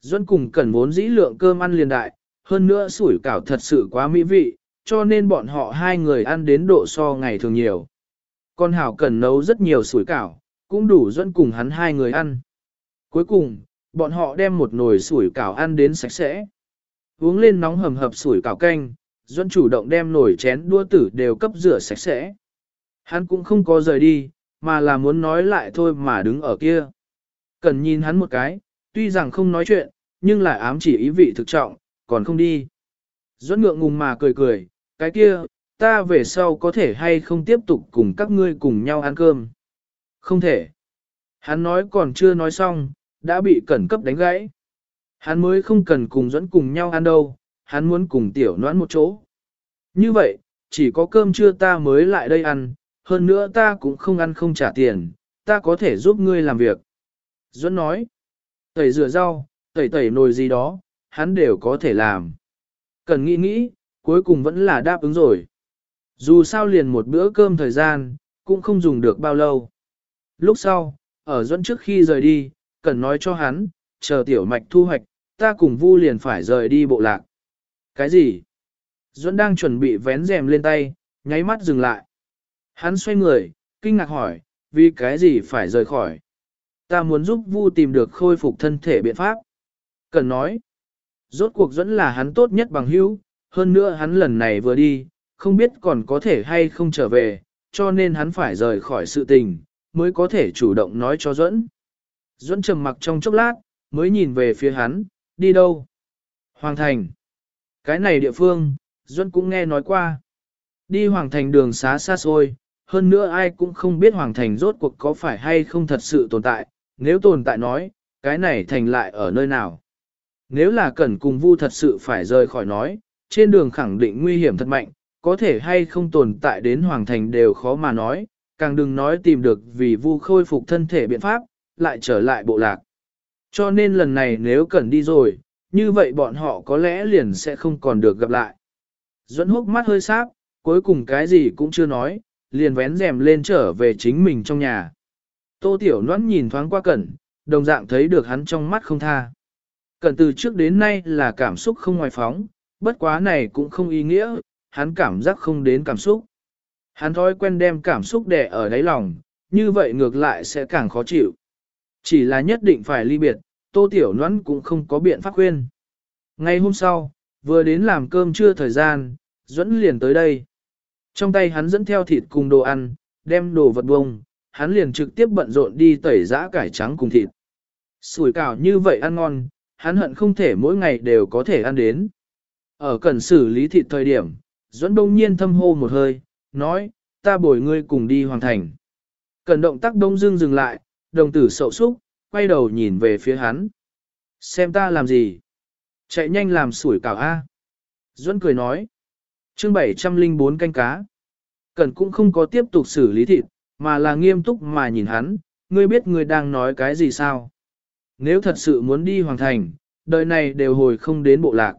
Duân cùng cần vốn dĩ lượng cơm ăn liền đại, hơn nữa sủi cảo thật sự quá mỹ vị, cho nên bọn họ hai người ăn đến độ so ngày thường nhiều. Con Hảo cần nấu rất nhiều sủi cảo, cũng đủ dẫn cùng hắn hai người ăn. Cuối cùng, bọn họ đem một nồi sủi cảo ăn đến sạch sẽ. Uống lên nóng hầm hập sủi cảo canh, duẫn chủ động đem nồi chén đua tử đều cấp rửa sạch sẽ. Hắn cũng không có rời đi, mà là muốn nói lại thôi mà đứng ở kia. Cần nhìn hắn một cái, tuy rằng không nói chuyện, nhưng lại ám chỉ ý vị thực trọng, còn không đi. Duẫn ngượng ngùng mà cười cười, cái kia, ta về sau có thể hay không tiếp tục cùng các ngươi cùng nhau ăn cơm. Không thể. Hắn nói còn chưa nói xong, đã bị cẩn cấp đánh gãy. Hắn mới không cần cùng dẫn cùng nhau ăn đâu, hắn muốn cùng tiểu noãn một chỗ. Như vậy, chỉ có cơm trưa ta mới lại đây ăn, hơn nữa ta cũng không ăn không trả tiền, ta có thể giúp ngươi làm việc. Duẫn nói, tẩy rửa rau, tẩy tẩy nồi gì đó, hắn đều có thể làm. Cần nghĩ nghĩ, cuối cùng vẫn là đáp ứng rồi. Dù sao liền một bữa cơm thời gian, cũng không dùng được bao lâu. Lúc sau, ở Dẫn trước khi rời đi, cần nói cho hắn, chờ tiểu mạch thu hoạch, ta cùng Vu liền phải rời đi bộ lạc. Cái gì? Duẫn đang chuẩn bị vén rèm lên tay, nháy mắt dừng lại. Hắn xoay người, kinh ngạc hỏi, vì cái gì phải rời khỏi? Ta muốn giúp Vu tìm được khôi phục thân thể biện pháp. Cần nói, rốt cuộc dẫn là hắn tốt nhất bằng hữu, hơn nữa hắn lần này vừa đi, không biết còn có thể hay không trở về, cho nên hắn phải rời khỏi sự tình, mới có thể chủ động nói cho Duẫn. Duẫn trầm mặc trong chốc lát, mới nhìn về phía hắn, đi đâu? Hoàng thành. Cái này địa phương, Duẫn cũng nghe nói qua. Đi Hoàng thành đường xá xa xôi, hơn nữa ai cũng không biết Hoàng thành rốt cuộc có phải hay không thật sự tồn tại, nếu tồn tại nói, cái này thành lại ở nơi nào. Nếu là Cẩn cùng Vu thật sự phải rời khỏi nói, trên đường khẳng định nguy hiểm thật mạnh, có thể hay không tồn tại đến Hoàng thành đều khó mà nói, càng đừng nói tìm được vì Vu khôi phục thân thể biện pháp, lại trở lại bộ lạc. Cho nên lần này nếu cần đi rồi, như vậy bọn họ có lẽ liền sẽ không còn được gặp lại. Duẫn hốc mắt hơi sáp, cuối cùng cái gì cũng chưa nói, liền vén rèm lên trở về chính mình trong nhà. Tô Tiểu Loan nhìn thoáng qua Cẩn, đồng dạng thấy được hắn trong mắt không tha. Cẩn từ trước đến nay là cảm xúc không ngoài phóng, bất quá này cũng không ý nghĩa, hắn cảm giác không đến cảm xúc. Hắn thói quen đem cảm xúc đè ở đáy lòng, như vậy ngược lại sẽ càng khó chịu. Chỉ là nhất định phải ly biệt, Tô Tiểu nhoắn cũng không có biện pháp khuyên. Ngay hôm sau, vừa đến làm cơm trưa thời gian, dẫn liền tới đây. Trong tay hắn dẫn theo thịt cùng đồ ăn, đem đồ vật bông, hắn liền trực tiếp bận rộn đi tẩy giã cải trắng cùng thịt. Sủi cảo như vậy ăn ngon, hắn hận không thể mỗi ngày đều có thể ăn đến. Ở cần xử lý thịt thời điểm, Duẫn đông nhiên thâm hô một hơi, nói, ta bồi ngươi cùng đi hoàn thành. Cần động tác đông dưng dừng lại, đồng tử sậu súc, quay đầu nhìn về phía hắn. Xem ta làm gì? Chạy nhanh làm sủi cảo A. Duẫn cười nói. chương 704 canh cá. Cần cũng không có tiếp tục xử lý thịt, mà là nghiêm túc mà nhìn hắn, ngươi biết ngươi đang nói cái gì sao? Nếu thật sự muốn đi hoàng thành, đời này đều hồi không đến bộ lạc.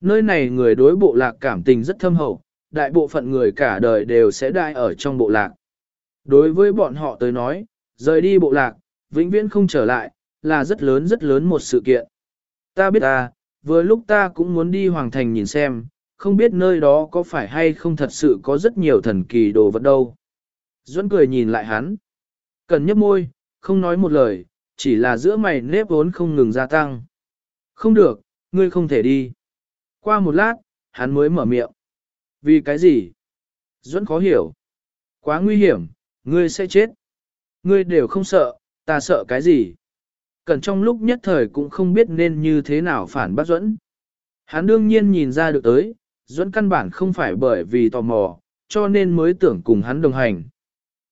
Nơi này người đối bộ lạc cảm tình rất thâm hậu, đại bộ phận người cả đời đều sẽ đại ở trong bộ lạc. Đối với bọn họ tới nói, rời đi bộ lạc, vĩnh viễn không trở lại, là rất lớn rất lớn một sự kiện. Ta biết ta, vừa lúc ta cũng muốn đi hoàng thành nhìn xem, không biết nơi đó có phải hay không thật sự có rất nhiều thần kỳ đồ vật đâu. Duẫn cười nhìn lại hắn. Cần nhấp môi, không nói một lời, chỉ là giữa mày nếp vốn không ngừng gia tăng. Không được, ngươi không thể đi. Qua một lát, hắn mới mở miệng. Vì cái gì? Duẫn khó hiểu. Quá nguy hiểm, ngươi sẽ chết. Ngươi đều không sợ, ta sợ cái gì? Cẩn trong lúc nhất thời cũng không biết nên như thế nào phản bác Duẫn. Hắn đương nhiên nhìn ra được tới, Duẫn căn bản không phải bởi vì tò mò, cho nên mới tưởng cùng hắn đồng hành.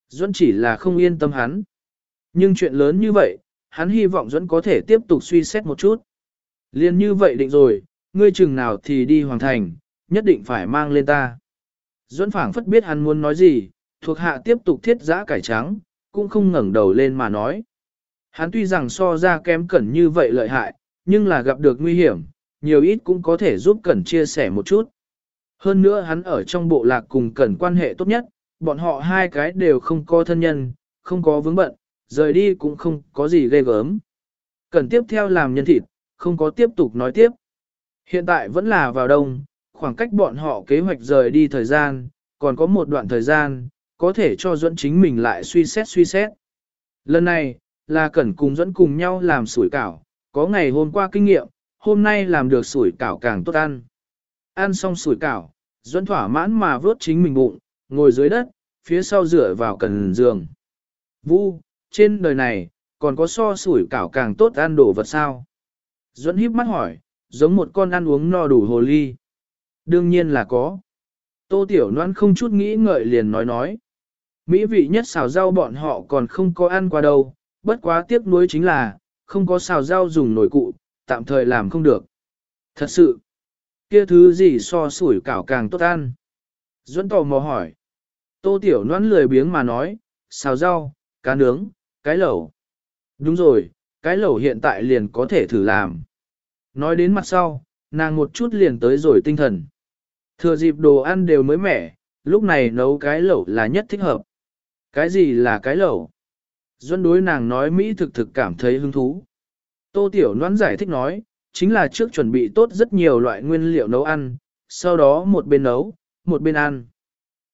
Duẫn chỉ là không yên tâm hắn. Nhưng chuyện lớn như vậy, hắn hy vọng Duẫn có thể tiếp tục suy xét một chút. Liên như vậy định rồi, ngươi chừng nào thì đi hoàn thành, nhất định phải mang lên ta. Duẫn phảng phất biết hắn muốn nói gì, thuộc hạ tiếp tục thiết giã cải trắng, cũng không ngẩng đầu lên mà nói. Hắn tuy rằng so ra kém cẩn như vậy lợi hại, nhưng là gặp được nguy hiểm, nhiều ít cũng có thể giúp cẩn chia sẻ một chút. Hơn nữa hắn ở trong bộ lạc cùng cẩn quan hệ tốt nhất, bọn họ hai cái đều không có thân nhân, không có vướng bận, rời đi cũng không có gì ghê gớm. Cẩn tiếp theo làm nhân thịt, không có tiếp tục nói tiếp. Hiện tại vẫn là vào đông, khoảng cách bọn họ kế hoạch rời đi thời gian, còn có một đoạn thời gian, có thể cho dẫn chính mình lại suy xét suy xét. Lần này, là Cẩn cùng dẫn cùng nhau làm sủi cảo, có ngày hôm qua kinh nghiệm, hôm nay làm được sủi cảo càng tốt ăn. Ăn xong sủi cảo, dẫn thỏa mãn mà vớt chính mình bụng, ngồi dưới đất, phía sau rửa vào cần giường. Vu, trên đời này, còn có so sủi cảo càng tốt ăn đồ vật sao? Duẫn híp mắt hỏi, giống một con ăn uống no đủ hồ ly. Đương nhiên là có. Tô Tiểu Loan không chút nghĩ ngợi liền nói nói. Mỹ vị nhất xào rau bọn họ còn không có ăn qua đâu, bất quá tiếc nuối chính là, không có xào rau dùng nồi cụ, tạm thời làm không được. Thật sự, kia thứ gì so sủi cảo càng tốt ăn? Duẫn tò mò hỏi. Tô Tiểu Loan lười biếng mà nói, xào rau, cá nướng, cái lẩu. Đúng rồi, cái lẩu hiện tại liền có thể thử làm. Nói đến mặt sau, nàng một chút liền tới rồi tinh thần. Thừa dịp đồ ăn đều mới mẻ, lúc này nấu cái lẩu là nhất thích hợp. Cái gì là cái lẩu? Duân đối nàng nói Mỹ thực thực cảm thấy hứng thú. Tô Tiểu Noãn giải thích nói, chính là trước chuẩn bị tốt rất nhiều loại nguyên liệu nấu ăn, sau đó một bên nấu, một bên ăn.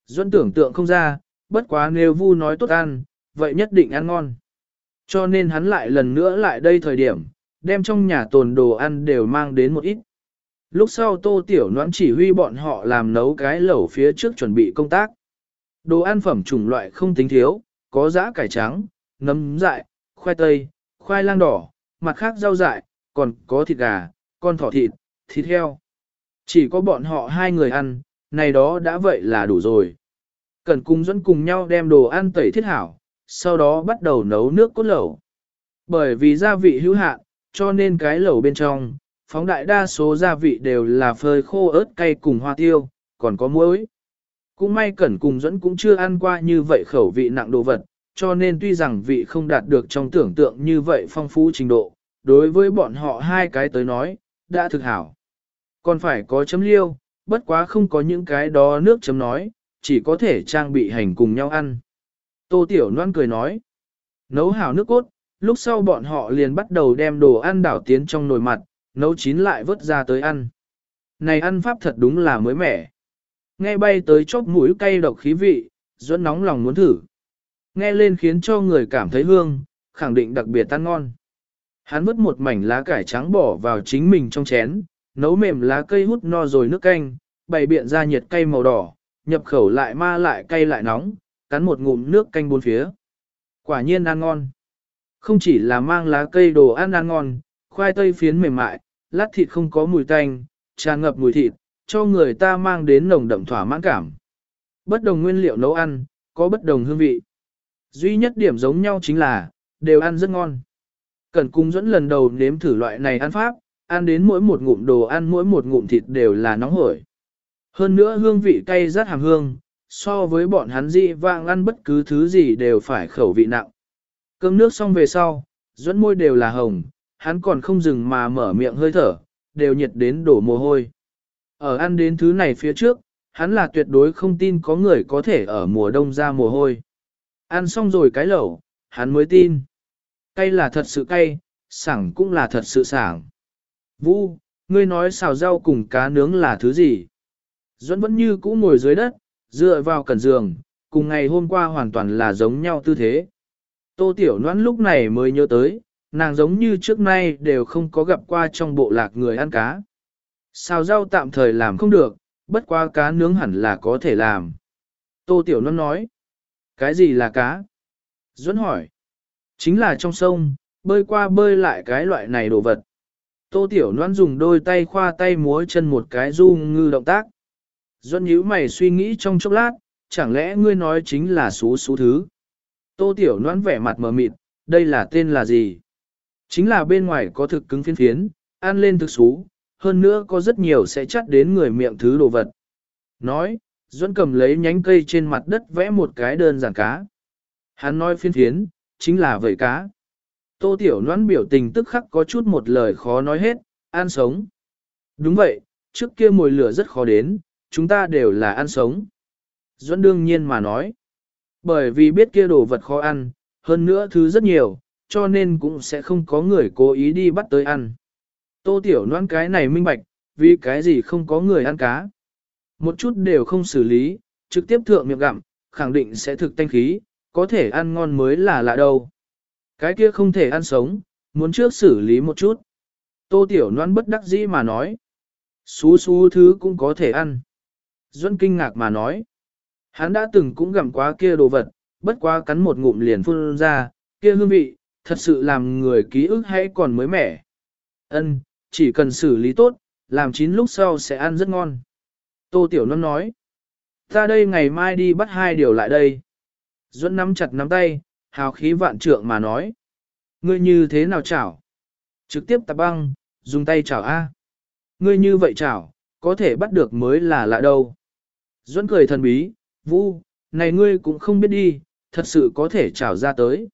Duân tưởng tượng không ra, bất quá nếu vu nói tốt ăn, vậy nhất định ăn ngon. Cho nên hắn lại lần nữa lại đây thời điểm, đem trong nhà tồn đồ ăn đều mang đến một ít. Lúc sau tô tiểu noãn chỉ huy bọn họ làm nấu cái lẩu phía trước chuẩn bị công tác. Đồ ăn phẩm chủng loại không tính thiếu, có giã cải trắng, nấm dại, khoai tây, khoai lang đỏ, mặt khác rau dại, còn có thịt gà, con thỏ thịt, thịt heo. Chỉ có bọn họ hai người ăn, này đó đã vậy là đủ rồi. Cần cùng dẫn cùng nhau đem đồ ăn tẩy thiết hảo, sau đó bắt đầu nấu nước cốt lẩu. Bởi vì gia vị hữu hạn, cho nên cái lẩu bên trong, phóng đại đa số gia vị đều là phơi khô ớt cay cùng hoa tiêu, còn có muối. Cũng may Cẩn cùng dẫn cũng chưa ăn qua như vậy khẩu vị nặng đồ vật, cho nên tuy rằng vị không đạt được trong tưởng tượng như vậy phong phú trình độ, đối với bọn họ hai cái tới nói, đã thực hảo. Còn phải có chấm liêu, bất quá không có những cái đó nước chấm nói, chỉ có thể trang bị hành cùng nhau ăn. Tô Tiểu Loan cười nói, nấu hảo nước cốt, lúc sau bọn họ liền bắt đầu đem đồ ăn đảo tiến trong nồi mặt, nấu chín lại vớt ra tới ăn. Này ăn pháp thật đúng là mới mẻ. Nghe bay tới chóp mũi cay độc khí vị, dẫn nóng lòng muốn thử. Nghe lên khiến cho người cảm thấy hương, khẳng định đặc biệt tan ngon. Hắn vứt một mảnh lá cải trắng bỏ vào chính mình trong chén, nấu mềm lá cây hút no rồi nước canh, bày biện ra nhiệt cay màu đỏ, nhập khẩu lại ma lại cay lại nóng, cắn một ngụm nước canh bốn phía. Quả nhiên ăn ngon. Không chỉ là mang lá cây đồ ăn ăn ngon, khoai tây phiến mềm mại, lát thịt không có mùi tanh, tràn ngập mùi thịt, cho người ta mang đến nồng đậm thỏa mãn cảm. Bất đồng nguyên liệu nấu ăn, có bất đồng hương vị. Duy nhất điểm giống nhau chính là, đều ăn rất ngon. Cẩn cung dẫn lần đầu nếm thử loại này ăn pháp, ăn đến mỗi một ngụm đồ ăn mỗi một ngụm thịt đều là nóng hổi. Hơn nữa hương vị cay rất hàm hương, so với bọn hắn dị vang ăn bất cứ thứ gì đều phải khẩu vị nặng. Cơm nước xong về sau, dẫn môi đều là hồng, hắn còn không dừng mà mở miệng hơi thở, đều nhiệt đến đổ mồ hôi. Ở ăn đến thứ này phía trước, hắn là tuyệt đối không tin có người có thể ở mùa đông ra mồ hôi. Ăn xong rồi cái lẩu, hắn mới tin. Cay là thật sự cay, sảng cũng là thật sự sảng. Vũ, ngươi nói xào rau cùng cá nướng là thứ gì? Duẫn vẫn như cũ ngồi dưới đất, dựa vào cẩn giường, cùng ngày hôm qua hoàn toàn là giống nhau tư thế. Tô Tiểu Loan lúc này mới nhớ tới, nàng giống như trước nay đều không có gặp qua trong bộ lạc người ăn cá. Xào rau tạm thời làm không được, bất qua cá nướng hẳn là có thể làm. Tô Tiểu Loan nói, cái gì là cá? Duẫn hỏi. Chính là trong sông, bơi qua bơi lại cái loại này đồ vật. Tô Tiểu Loan dùng đôi tay khoa tay múa chân một cái du ngư động tác. Duẫn nhíu mày suy nghĩ trong chốc lát, chẳng lẽ ngươi nói chính là số số thứ. Tô Tiểu Loan vẻ mặt mờ mịt, đây là tên là gì? Chính là bên ngoài có thực cứng phiến phiến, ăn lên thực xú, hơn nữa có rất nhiều sẽ chắt đến người miệng thứ đồ vật. Nói, Duẫn cầm lấy nhánh cây trên mặt đất vẽ một cái đơn giản cá. Hắn nói phiến phiến, chính là vậy cá. Tô Tiểu Loan biểu tình tức khắc có chút một lời khó nói hết, ăn sống. Đúng vậy, trước kia mùi lửa rất khó đến, chúng ta đều là ăn sống. Duẫn đương nhiên mà nói. Bởi vì biết kia đồ vật khó ăn, hơn nữa thứ rất nhiều, cho nên cũng sẽ không có người cố ý đi bắt tới ăn. Tô Tiểu Loan cái này minh bạch, vì cái gì không có người ăn cá. Một chút đều không xử lý, trực tiếp thượng miệng gặm, khẳng định sẽ thực tanh khí, có thể ăn ngon mới là lạ đâu. Cái kia không thể ăn sống, muốn trước xử lý một chút. Tô Tiểu Loan bất đắc dĩ mà nói. Xú xú thứ cũng có thể ăn. Duân kinh ngạc mà nói. Hắn đã từng cũng gặm quá kia đồ vật, bất quá cắn một ngụm liền phun ra, kia hương vị, thật sự làm người ký ức hay còn mới mẻ. Ân, chỉ cần xử lý tốt, làm chín lúc sau sẽ ăn rất ngon. Tô Tiểu Loan nói. Ta đây ngày mai đi bắt hai điều lại đây. Duẫn nắm chặt nắm tay, hào khí vạn trượng mà nói. Ngươi như thế nào chảo? Trực tiếp tạp băng, dùng tay chảo A. Ngươi như vậy chảo, có thể bắt được mới là lạ đâu. Duẫn cười thần bí, vu, này ngươi cũng không biết đi, thật sự có thể chảo ra tới.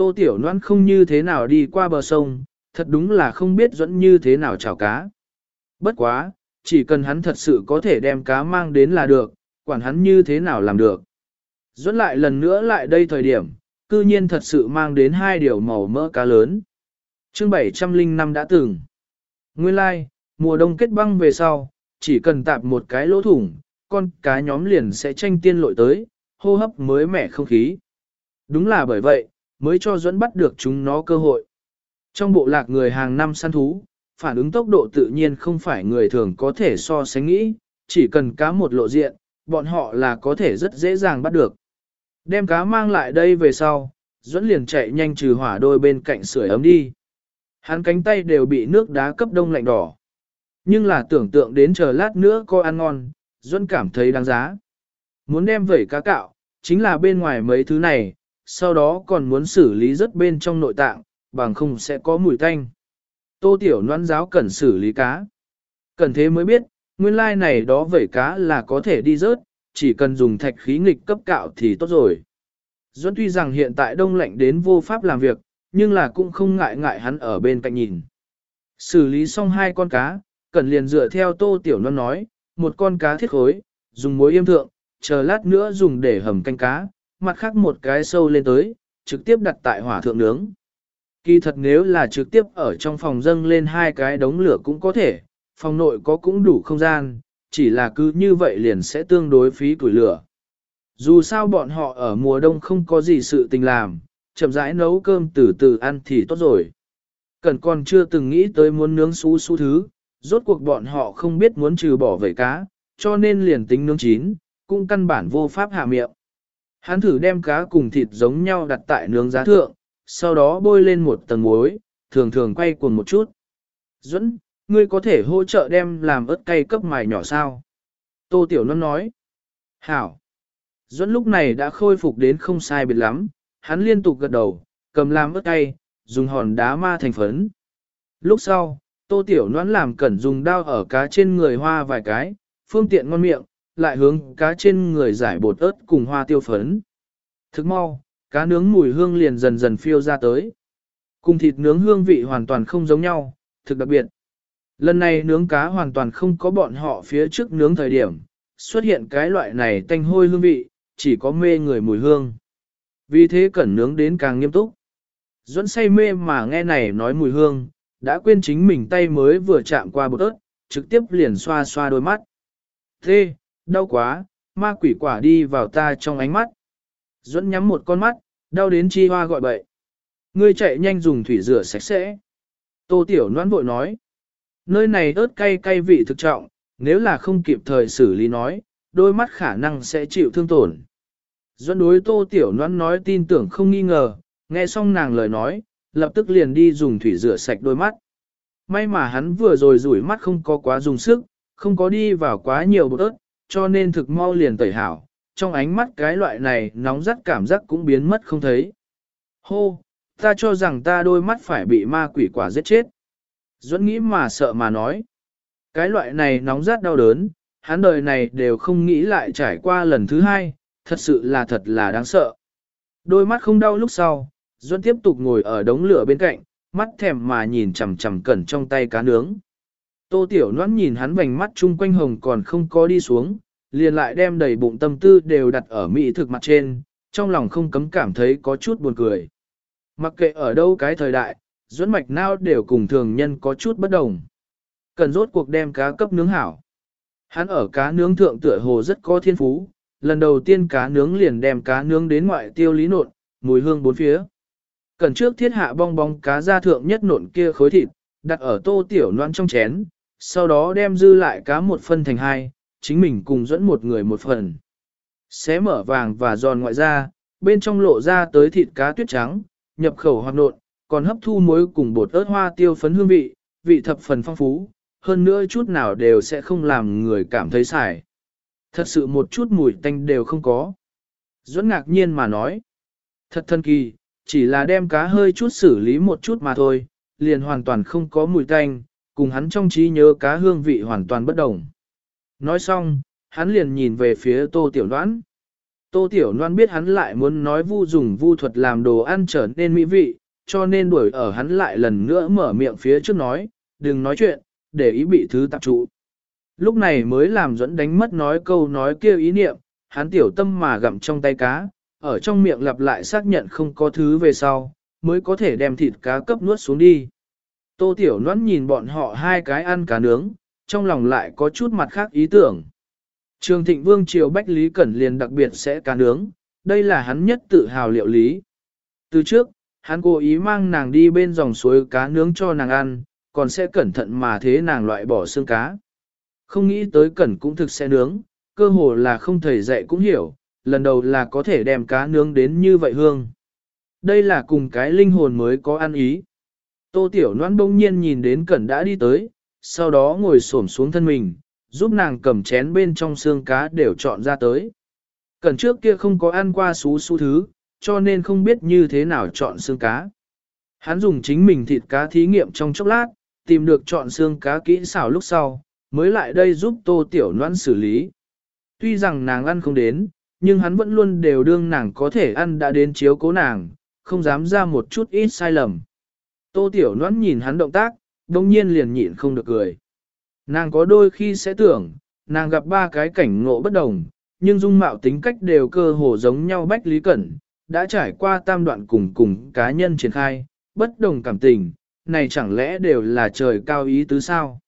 Tô Tiểu Loan không như thế nào đi qua bờ sông, thật đúng là không biết dẫn như thế nào chảo cá. Bất quá, chỉ cần hắn thật sự có thể đem cá mang đến là được, quản hắn như thế nào làm được. Dẫn lại lần nữa lại đây thời điểm, cư nhiên thật sự mang đến hai điều màu mỡ cá lớn. chương 705 đã từng. Nguyên lai, like, mùa đông kết băng về sau, chỉ cần tạp một cái lỗ thủng, con cá nhóm liền sẽ tranh tiên lội tới, hô hấp mới mẻ không khí. Đúng là bởi vậy, mới cho dẫn bắt được chúng nó cơ hội. Trong bộ lạc người hàng năm săn thú, phản ứng tốc độ tự nhiên không phải người thường có thể so sánh nghĩ, chỉ cần cá một lộ diện, bọn họ là có thể rất dễ dàng bắt được. Đem cá mang lại đây về sau, Duẫn liền chạy nhanh trừ hỏa đôi bên cạnh sưởi ấm đi. Hắn cánh tay đều bị nước đá cấp đông lạnh đỏ. Nhưng là tưởng tượng đến chờ lát nữa có ăn ngon, Duẫn cảm thấy đáng giá. Muốn đem vẩy cá cạo, chính là bên ngoài mấy thứ này, sau đó còn muốn xử lý rất bên trong nội tạng, bằng không sẽ có mùi tanh. Tô Tiểu Loan giáo cần xử lý cá. Cần thế mới biết, nguyên lai like này đó vẩy cá là có thể đi rớt, chỉ cần dùng thạch khí nghịch cấp cạo thì tốt rồi. Duẫn tuy rằng hiện tại đông lạnh đến vô pháp làm việc, nhưng là cũng không ngại ngại hắn ở bên cạnh nhìn. Xử lý xong hai con cá, cần liền dựa theo tô tiểu non nói, một con cá thiết khối, dùng muối yêm thượng, chờ lát nữa dùng để hầm canh cá, mặt khác một cái sâu lên tới, trực tiếp đặt tại hỏa thượng nướng. Kỳ thật nếu là trực tiếp ở trong phòng dâng lên hai cái đống lửa cũng có thể, phòng nội có cũng đủ không gian, chỉ là cứ như vậy liền sẽ tương đối phí củi lửa. Dù sao bọn họ ở mùa đông không có gì sự tình làm, chậm rãi nấu cơm từ từ ăn thì tốt rồi. Cần còn chưa từng nghĩ tới muốn nướng xú xú thứ, rốt cuộc bọn họ không biết muốn trừ bỏ vẩy cá, cho nên liền tính nướng chín, cũng căn bản vô pháp hạ miệng. Hắn thử đem cá cùng thịt giống nhau đặt tại nướng giá thượng, sau đó bôi lên một tầng muối, thường thường quay cuồng một chút. Duẫn, ngươi có thể hỗ trợ đem làm ớt cay cấp mài nhỏ sao? Tô Tiểu Nôn nói. Hảo. Duẫn lúc này đã khôi phục đến không sai biệt lắm, hắn liên tục gật đầu, cầm làm ớt cay, dùng hòn đá ma thành phấn. Lúc sau, Tô Tiểu Loan làm cẩn dùng dao ở cá trên người hoa vài cái, phương tiện ngon miệng, lại hướng cá trên người giải bột ớt cùng hoa tiêu phấn. Thức mau, cá nướng mùi hương liền dần dần phiêu ra tới. Cùng thịt nướng hương vị hoàn toàn không giống nhau, thực đặc biệt. Lần này nướng cá hoàn toàn không có bọn họ phía trước nướng thời điểm, xuất hiện cái loại này tanh hôi hương vị, chỉ có mê người mùi hương. Vì thế cẩn nướng đến càng nghiêm túc. Duẫn say mê mà nghe này nói mùi hương, đã quên chính mình tay mới vừa chạm qua bột ớt, trực tiếp liền xoa xoa đôi mắt. Thế, đau quá, ma quỷ quả đi vào ta trong ánh mắt. Duẫn nhắm một con mắt, đau đến chi hoa gọi bậy. Ngươi chạy nhanh dùng thủy rửa sạch sẽ. Tô Tiểu Noãn vội nói. Nơi này ớt cay cay vị thực trọng, nếu là không kịp thời xử lý nói, đôi mắt khả năng sẽ chịu thương tổn. Duẫn đối tô tiểu noan nói tin tưởng không nghi ngờ, nghe xong nàng lời nói, lập tức liền đi dùng thủy rửa sạch đôi mắt. May mà hắn vừa rồi rủi mắt không có quá dùng sức, không có đi vào quá nhiều bột ớt, cho nên thực mau liền tẩy hảo, trong ánh mắt cái loại này nóng rắt cảm giác cũng biến mất không thấy. Hô, ta cho rằng ta đôi mắt phải bị ma quỷ quả giết chết. Duẫn nghĩ mà sợ mà nói. Cái loại này nóng rát đau đớn, hắn đời này đều không nghĩ lại trải qua lần thứ hai, thật sự là thật là đáng sợ. Đôi mắt không đau lúc sau, Duẫn tiếp tục ngồi ở đống lửa bên cạnh, mắt thèm mà nhìn chằm chằm cẩn trong tay cá nướng. Tô Tiểu Loan nhìn hắn vành mắt chung quanh hồng còn không có đi xuống, liền lại đem đầy bụng tâm tư đều đặt ở mỹ thực mặt trên, trong lòng không cấm cảm thấy có chút buồn cười. Mặc kệ ở đâu cái thời đại, duẫn mạch nào đều cùng thường nhân có chút bất đồng. Cần rốt cuộc đem cá cấp nướng hảo. Hắn ở cá nướng thượng tựa hồ rất có thiên phú, lần đầu tiên cá nướng liền đem cá nướng đến ngoại tiêu lý nộn, mùi hương bốn phía. Cần trước thiết hạ bong bóng cá ra thượng nhất nộn kia khối thịt, đặt ở tô tiểu noan trong chén, sau đó đem dư lại cá một phân thành hai, chính mình cùng dẫn một người một phần. Xé mở vàng và giòn ngoại ra, bên trong lộ ra tới thịt cá tuyết trắng, nhập khẩu hoặc nộn, còn hấp thu muối cùng bột ớt hoa tiêu phấn hương vị, vị thập phần phong phú, hơn nữa chút nào đều sẽ không làm người cảm thấy xài. Thật sự một chút mùi tanh đều không có. Duẫn ngạc nhiên mà nói. Thật thân kỳ, chỉ là đem cá hơi chút xử lý một chút mà thôi, liền hoàn toàn không có mùi tanh, cùng hắn trong trí nhớ cá hương vị hoàn toàn bất đồng. Nói xong, hắn liền nhìn về phía tô tiểu đoán. Tô tiểu đoán biết hắn lại muốn nói vu dùng vu thuật làm đồ ăn trở nên mỹ vị, cho nên đuổi ở hắn lại lần nữa mở miệng phía trước nói, đừng nói chuyện, để ý bị thứ tạp trụ. Lúc này mới làm dẫn đánh mất nói câu nói kia ý niệm, hắn tiểu tâm mà gặm trong tay cá, ở trong miệng lặp lại xác nhận không có thứ về sau, mới có thể đem thịt cá cấp nuốt xuống đi. Tô Tiểu Loan nhìn bọn họ hai cái ăn cá nướng, trong lòng lại có chút mặt khác ý tưởng. Trường Thịnh Vương Triều Bách Lý Cẩn liền đặc biệt sẽ cá nướng, đây là hắn nhất tự hào liệu lý. Từ trước, hắn cố ý mang nàng đi bên dòng suối cá nướng cho nàng ăn, còn sẽ cẩn thận mà thế nàng loại bỏ xương cá. Không nghĩ tới Cẩn cũng thực sẽ nướng, cơ hồ là không thầy dạy cũng hiểu, lần đầu là có thể đem cá nướng đến như vậy hương. Đây là cùng cái linh hồn mới có ăn ý. Tô Tiểu Loan bỗng nhiên nhìn đến Cẩn đã đi tới, sau đó ngồi xổm xuống thân mình, giúp nàng cầm chén bên trong xương cá đều chọn ra tới. Cẩn trước kia không có ăn qua xú xú thứ, cho nên không biết như thế nào chọn xương cá. Hắn dùng chính mình thịt cá thí nghiệm trong chốc lát, tìm được chọn xương cá kỹ xảo lúc sau, mới lại đây giúp Tô Tiểu Loan xử lý. Tuy rằng nàng ăn không đến, nhưng hắn vẫn luôn đều đương nàng có thể ăn đã đến chiếu cố nàng, không dám ra một chút ít sai lầm. Tô Tiểu Noãn nhìn hắn động tác, đông nhiên liền nhịn không được cười. Nàng có đôi khi sẽ tưởng, nàng gặp ba cái cảnh ngộ bất đồng, nhưng dung mạo tính cách đều cơ hồ giống nhau bách lý cẩn, đã trải qua tam đoạn cùng cùng cá nhân triển khai, bất đồng cảm tình, này chẳng lẽ đều là trời cao ý tứ sao?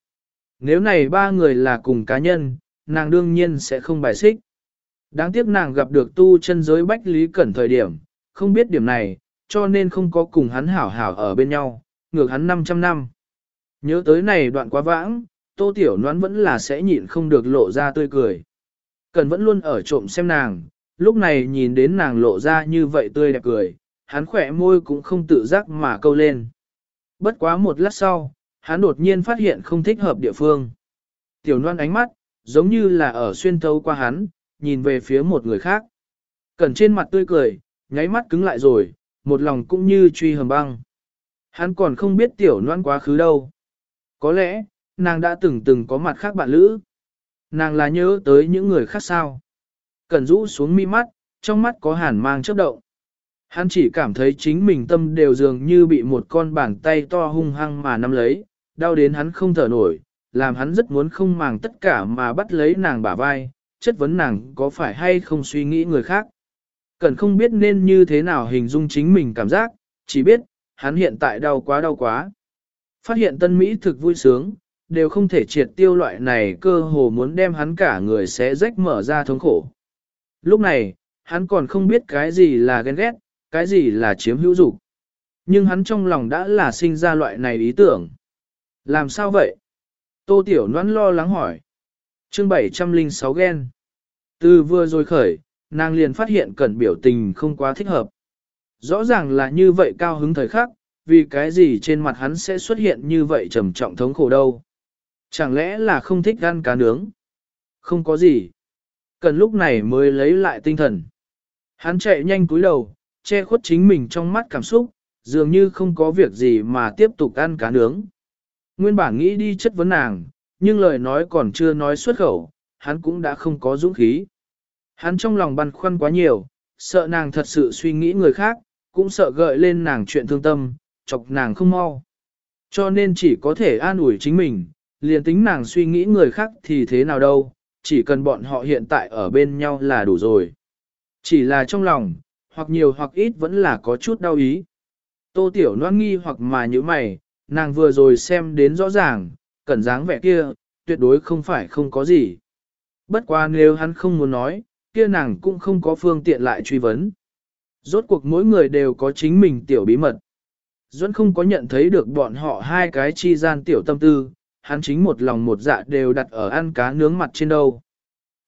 Nếu này ba người là cùng cá nhân, nàng đương nhiên sẽ không bài xích. Đáng tiếc nàng gặp được tu chân giới bách lý cẩn thời điểm, không biết điểm này, cho nên không có cùng hắn hảo hảo ở bên nhau, ngược hắn 500 năm. Nhớ tới này đoạn quá vãng, tô tiểu noãn vẫn là sẽ nhịn không được lộ ra tươi cười. Cần vẫn luôn ở trộm xem nàng, lúc này nhìn đến nàng lộ ra như vậy tươi đẹp cười, hắn khỏe môi cũng không tự giác mà câu lên. Bất quá một lát sau, hắn đột nhiên phát hiện không thích hợp địa phương. Tiểu noan ánh mắt, giống như là ở xuyên thấu qua hắn, nhìn về phía một người khác. Cẩn trên mặt tươi cười, nháy mắt cứng lại rồi, một lòng cũng như truy hầm băng. Hắn còn không biết tiểu noan quá khứ đâu. Có lẽ, nàng đã từng từng có mặt khác bạn lữ. Nàng là nhớ tới những người khác sao. Cẩn rũ xuống mi mắt, trong mắt có hàn mang chớp động. Hắn chỉ cảm thấy chính mình tâm đều dường như bị một con bàn tay to hung hăng mà nắm lấy, đau đến hắn không thở nổi, làm hắn rất muốn không màng tất cả mà bắt lấy nàng bả vai, chất vấn nàng có phải hay không suy nghĩ người khác. Cần không biết nên như thế nào hình dung chính mình cảm giác, chỉ biết, hắn hiện tại đau quá đau quá. Phát hiện tân Mỹ thực vui sướng, đều không thể triệt tiêu loại này cơ hồ muốn đem hắn cả người sẽ rách mở ra thống khổ. Lúc này, hắn còn không biết cái gì là ghen ghét, cái gì là chiếm hữu dục Nhưng hắn trong lòng đã là sinh ra loại này ý tưởng. Làm sao vậy? Tô Tiểu Loan lo lắng hỏi. Chương 706 ghen. Từ vừa rồi khởi, nàng liền phát hiện cẩn biểu tình không quá thích hợp. Rõ ràng là như vậy cao hứng thời khắc, vì cái gì trên mặt hắn sẽ xuất hiện như vậy trầm trọng thống khổ đâu. Chẳng lẽ là không thích ăn cá nướng? Không có gì. Cần lúc này mới lấy lại tinh thần. Hắn chạy nhanh cúi đầu, che khuất chính mình trong mắt cảm xúc, dường như không có việc gì mà tiếp tục ăn cá nướng. Nguyên bản nghĩ đi chất vấn nàng, nhưng lời nói còn chưa nói xuất khẩu, hắn cũng đã không có dũng khí. Hắn trong lòng băn khoăn quá nhiều, sợ nàng thật sự suy nghĩ người khác, cũng sợ gợi lên nàng chuyện thương tâm, chọc nàng không mau. Cho nên chỉ có thể an ủi chính mình, liền tính nàng suy nghĩ người khác thì thế nào đâu, chỉ cần bọn họ hiện tại ở bên nhau là đủ rồi. Chỉ là trong lòng, hoặc nhiều hoặc ít vẫn là có chút đau ý. Tô Tiểu Loan nghi hoặc mà như mày, nàng vừa rồi xem đến rõ ràng, cẩn dáng vẻ kia, tuyệt đối không phải không có gì. Bất quá nếu hắn không muốn nói, kia nàng cũng không có phương tiện lại truy vấn. Rốt cuộc mỗi người đều có chính mình tiểu bí mật. Duẫn không có nhận thấy được bọn họ hai cái chi gian tiểu tâm tư, hắn chính một lòng một dạ đều đặt ở ăn cá nướng mặt trên đâu.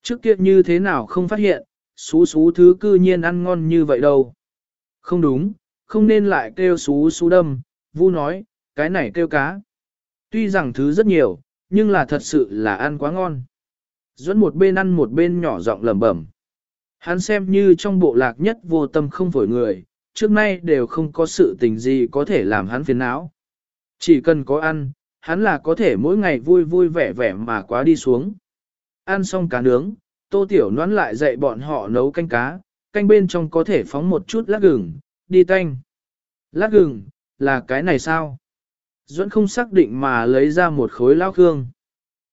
Trước kia như thế nào không phát hiện, xú xú thứ cư nhiên ăn ngon như vậy đâu. Không đúng, không nên lại kêu xú xú đâm, vu nói, cái này kêu cá. Tuy rằng thứ rất nhiều, nhưng là thật sự là ăn quá ngon. Duẫn một bên ăn một bên nhỏ giọng lẩm bẩm. Hắn xem như trong bộ lạc nhất vô tâm không phổi người, trước nay đều không có sự tình gì có thể làm hắn phiền não. Chỉ cần có ăn, hắn là có thể mỗi ngày vui vui vẻ vẻ mà quá đi xuống. Ăn xong cá nướng, tô tiểu noãn lại dạy bọn họ nấu canh cá, canh bên trong có thể phóng một chút lát gừng, đi tanh. Lát gừng, là cái này sao? Duẫn không xác định mà lấy ra một khối lao khương.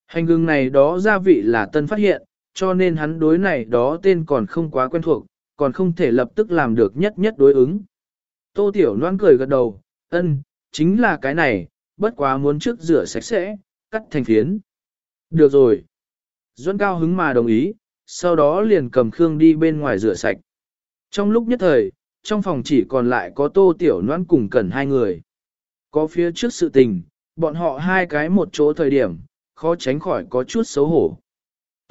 Hành gừng này đó gia vị là tân phát hiện, cho nên hắn đối này đó tên còn không quá quen thuộc, còn không thể lập tức làm được nhất nhất đối ứng. Tô Tiểu Loan cười gật đầu, ân, chính là cái này, bất quá muốn trước rửa sạch sẽ, cắt thành phiến. Được rồi. Duân cao hứng mà đồng ý, sau đó liền cầm Khương đi bên ngoài rửa sạch. Trong lúc nhất thời, trong phòng chỉ còn lại có Tô Tiểu Loan cùng cần hai người. Có phía trước sự tình, bọn họ hai cái một chỗ thời điểm, khó tránh khỏi có chút xấu hổ.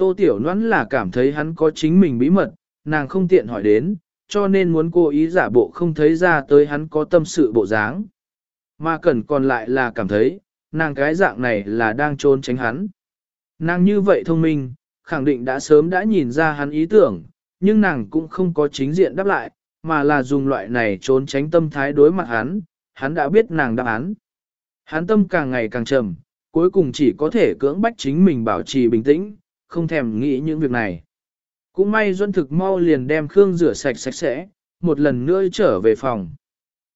Tô Tiểu Noãn là cảm thấy hắn có chính mình bí mật, nàng không tiện hỏi đến, cho nên muốn cố ý giả bộ không thấy ra tới hắn có tâm sự bộ dáng. Mà cần còn lại là cảm thấy, nàng cái dạng này là đang trốn tránh hắn. Nàng như vậy thông minh, khẳng định đã sớm đã nhìn ra hắn ý tưởng, nhưng nàng cũng không có chính diện đáp lại, mà là dùng loại này trốn tránh tâm thái đối mặt hắn, hắn đã biết nàng đáp án. Hắn tâm càng ngày càng trầm, cuối cùng chỉ có thể cưỡng bách chính mình bảo trì bình tĩnh, không thèm nghĩ những việc này. Cũng may Duân thực mau liền đem Khương rửa sạch sạch sẽ, một lần nữa trở về phòng.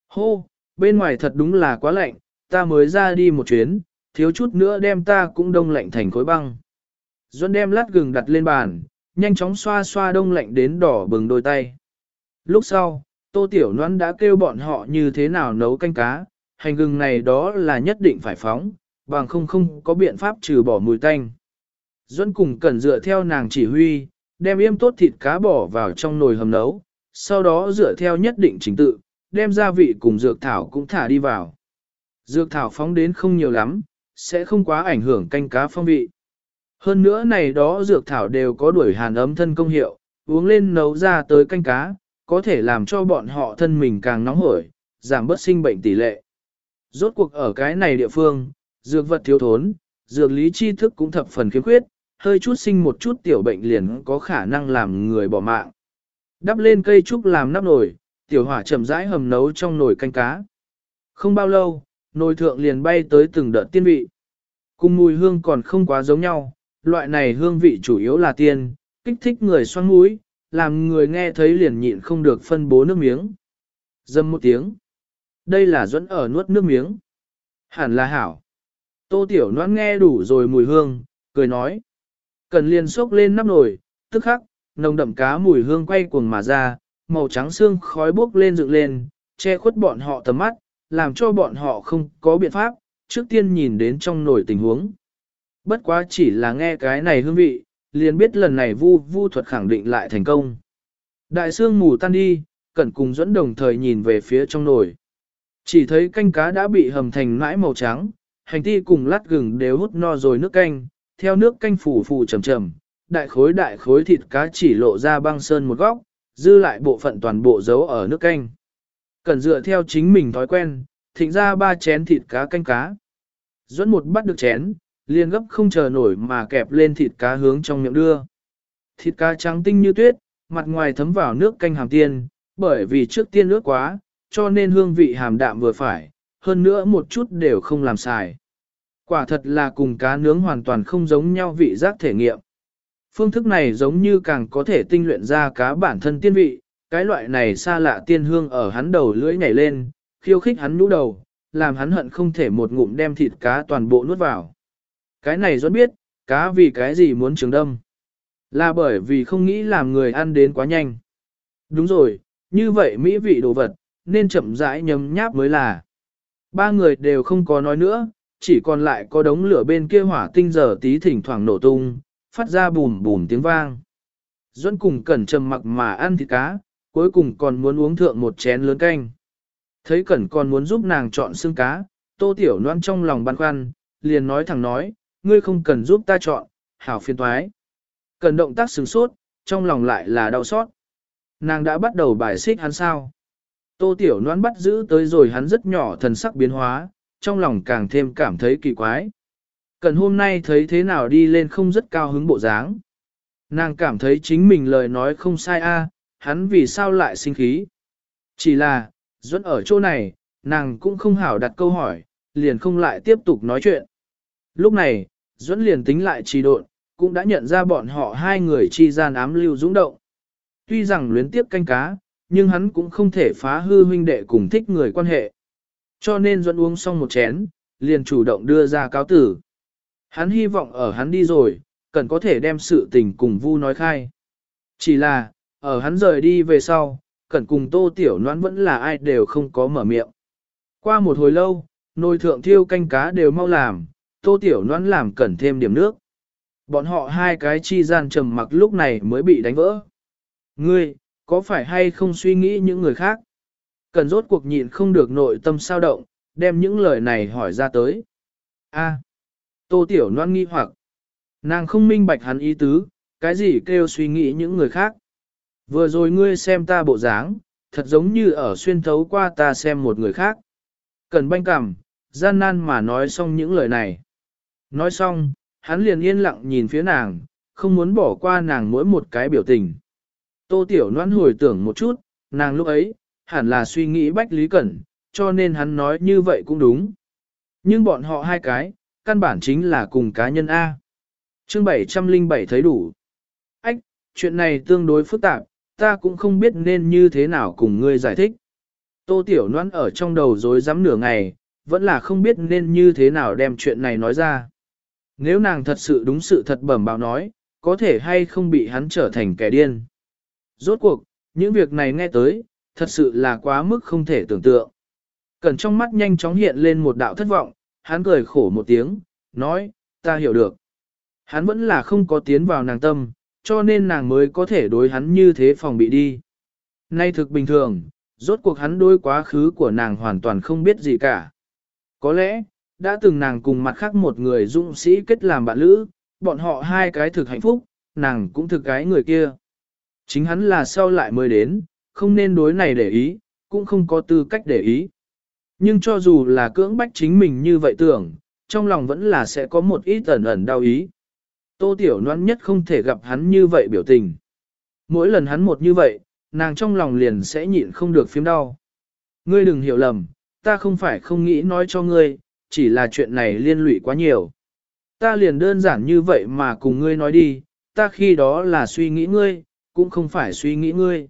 Hô, bên ngoài thật đúng là quá lạnh, ta mới ra đi một chuyến, thiếu chút nữa đem ta cũng đông lạnh thành khối băng. Duân đem lát gừng đặt lên bàn, nhanh chóng xoa xoa đông lạnh đến đỏ bừng đôi tay. Lúc sau, Tô Tiểu Loan đã kêu bọn họ như thế nào nấu canh cá, hành gừng này đó là nhất định phải phóng, bằng không không có biện pháp trừ bỏ mùi tanh. Duân cùng cần dựa theo nàng chỉ huy, đem yêm tốt thịt cá bỏ vào trong nồi hầm nấu, sau đó dựa theo nhất định trình tự, đem gia vị cùng dược thảo cũng thả đi vào. Dược thảo phóng đến không nhiều lắm, sẽ không quá ảnh hưởng canh cá phong vị. Hơn nữa này đó dược thảo đều có đuổi hàn ấm thân công hiệu, uống lên nấu ra tới canh cá, có thể làm cho bọn họ thân mình càng nóng hổi, giảm bớt sinh bệnh tỷ lệ. Rốt cuộc ở cái này địa phương, dược vật thiếu thốn, dược lý tri thức cũng thập phần khiếm khuyết, hơi chút sinh một chút tiểu bệnh liền có khả năng làm người bỏ mạng. Đắp lên cây trúc làm nắp nồi, tiểu hỏa chậm rãi hầm nấu trong nồi canh cá. Không bao lâu, nồi thượng liền bay tới từng đợt tiên vị. Cùng mùi hương còn không quá giống nhau, loại này hương vị chủ yếu là tiên, kích thích người xoan mũi, làm người nghe thấy liền nhịn không được phân bố nước miếng. Dâm một tiếng. Đây là dẫn ở nuốt nước miếng. Hẳn là hảo. Tô Tiểu noan nghe đủ rồi mùi hương, cười nói. Cần liền xốc lên nắp nồi, tức khắc, nồng đậm cá mùi hương quay cuồng mà ra, màu trắng xương khói bốc lên dựng lên, che khuất bọn họ tầm mắt, làm cho bọn họ không có biện pháp, trước tiên nhìn đến trong nồi tình huống. Bất quá chỉ là nghe cái này hương vị, liền biết lần này vu vu thuật khẳng định lại thành công. Đại xương mù tan đi, cẩn cùng dẫn đồng thời nhìn về phía trong nồi. Chỉ thấy canh cá đã bị hầm thành nãi màu trắng, hành ti cùng lát gừng đều hút no rồi nước canh, theo nước canh phủ phủ trầm trầm, đại khối đại khối thịt cá chỉ lộ ra băng sơn một góc, dư lại bộ phận toàn bộ giấu ở nước canh. Cần dựa theo chính mình thói quen, thịnh ra ba chén thịt cá canh cá. Dẫn một bắt được chén, liền gấp không chờ nổi mà kẹp lên thịt cá hướng trong miệng đưa. Thịt cá trắng tinh như tuyết, mặt ngoài thấm vào nước canh hàm tiên, bởi vì trước tiên nước quá, cho nên hương vị hàm đạm vừa phải, hơn nữa một chút đều không làm xài. Quả thật là cùng cá nướng hoàn toàn không giống nhau vị giác thể nghiệm. Phương thức này giống như càng có thể tinh luyện ra cá bản thân tiên vị, cái loại này xa lạ tiên hương ở hắn đầu lưỡi nhảy lên, khiêu khích hắn nhũ đầu, làm hắn hận không thể một ngụm đem thịt cá toàn bộ nuốt vào. Cái này doãn biết, cá vì cái gì muốn trường đâm. Là bởi vì không nghĩ làm người ăn đến quá nhanh. Đúng rồi, như vậy mỹ vị đồ vật, nên chậm rãi nhấm nháp mới là. Ba người đều không có nói nữa, chỉ còn lại có đống lửa bên kia hỏa tinh giờ tí thỉnh thoảng nổ tung, phát ra bùm bùm tiếng vang. Duẫn cùng cẩn trầm mặc mà ăn thịt cá, cuối cùng còn muốn uống thượng một chén lớn canh. Thấy cẩn còn muốn giúp nàng chọn xương cá, tô tiểu noan trong lòng băn khoăn, liền nói thẳng nói, ngươi không cần giúp ta chọn, hảo phiền toái. Cẩn động tác sướng sốt, trong lòng lại là đau xót. Nàng đã bắt đầu bài xích hắn sao. Tô tiểu noan bắt giữ tới rồi hắn rất nhỏ thần sắc biến hóa, trong lòng càng thêm cảm thấy kỳ quái. Cần hôm nay thấy thế nào đi lên không rất cao hứng bộ dáng. Nàng cảm thấy chính mình lời nói không sai a, hắn vì sao lại sinh khí. Chỉ là, dẫn ở chỗ này, nàng cũng không hảo đặt câu hỏi, liền không lại tiếp tục nói chuyện. Lúc này, Duẫn liền tính lại trì độn, cũng đã nhận ra bọn họ hai người chi gian ám lưu dũng động. Tuy rằng luyến tiếp canh cá, nhưng hắn cũng không thể phá hư huynh đệ cùng thích người quan hệ. Cho nên Duẫn uống xong một chén, liền chủ động đưa ra cáo tử. Hắn hy vọng ở hắn đi rồi, cần có thể đem sự tình cùng Vu nói khai. Chỉ là, ở hắn rời đi về sau, cần cùng tô tiểu noãn vẫn là ai đều không có mở miệng. Qua một hồi lâu, nồi thượng thiêu canh cá đều mau làm, tô tiểu noãn làm cần thêm điểm nước. Bọn họ hai cái chi gian trầm mặc lúc này mới bị đánh vỡ. Ngươi, có phải hay không suy nghĩ những người khác? Cần rốt cuộc nhịn không được nội tâm sao động, đem những lời này hỏi ra tới. A. tô tiểu Loan nghi hoặc. Nàng không minh bạch hắn ý tứ, cái gì kêu suy nghĩ những người khác. Vừa rồi ngươi xem ta bộ dáng, thật giống như ở xuyên thấu qua ta xem một người khác. Cần banh cằm, gian nan mà nói xong những lời này. Nói xong, hắn liền yên lặng nhìn phía nàng, không muốn bỏ qua nàng mỗi một cái biểu tình. Tô Tiểu Loan hồi tưởng một chút, nàng lúc ấy, hẳn là suy nghĩ Bách Lý Cẩn, cho nên hắn nói như vậy cũng đúng. Nhưng bọn họ hai cái, căn bản chính là cùng cá nhân A. Chương 707 thấy đủ. Ách, chuyện này tương đối phức tạp, ta cũng không biết nên như thế nào cùng ngươi giải thích. Tô Tiểu Loan ở trong đầu rối rắm nửa ngày, vẫn là không biết nên như thế nào đem chuyện này nói ra. Nếu nàng thật sự đúng sự thật bẩm báo nói, có thể hay không bị hắn trở thành kẻ điên. Rốt cuộc, những việc này nghe tới, thật sự là quá mức không thể tưởng tượng. Cẩn trong mắt nhanh chóng hiện lên một đạo thất vọng, hắn cười khổ một tiếng, nói, ta hiểu được. Hắn vẫn là không có tiến vào nàng tâm, cho nên nàng mới có thể đối hắn như thế phòng bị đi. Nay thực bình thường, rốt cuộc hắn đối quá khứ của nàng hoàn toàn không biết gì cả. Có lẽ, đã từng nàng cùng mặt khác một người dũng sĩ kết làm bạn lữ, bọn họ hai cái thực hạnh phúc, nàng cũng thực cái người kia. Chính hắn là sau lại mới đến, không nên đối này để ý, cũng không có tư cách để ý. Nhưng cho dù là cưỡng bách chính mình như vậy tưởng, trong lòng vẫn là sẽ có một ít ẩn ẩn đau ý. Tô Tiểu Loan nhất không thể gặp hắn như vậy biểu tình. Mỗi lần hắn một như vậy, nàng trong lòng liền sẽ nhịn không được phím đau. Ngươi đừng hiểu lầm, ta không phải không nghĩ nói cho ngươi, chỉ là chuyện này liên lụy quá nhiều. Ta liền đơn giản như vậy mà cùng ngươi nói đi, ta khi đó là suy nghĩ ngươi, cũng không phải suy nghĩ ngươi.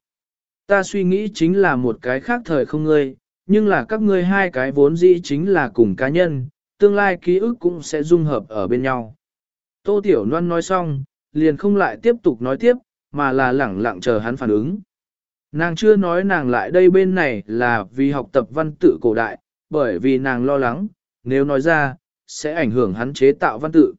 Ta suy nghĩ chính là một cái khác thời không ngươi, nhưng là các ngươi hai cái vốn dĩ chính là cùng cá nhân, tương lai ký ức cũng sẽ dung hợp ở bên nhau. Tô Tiểu Loan nói xong, liền không lại tiếp tục nói tiếp, mà là lẳng lặng chờ hắn phản ứng. Nàng chưa nói nàng lại đây bên này là vì học tập văn tự cổ đại, bởi vì nàng lo lắng, nếu nói ra, sẽ ảnh hưởng hắn chế tạo văn tự.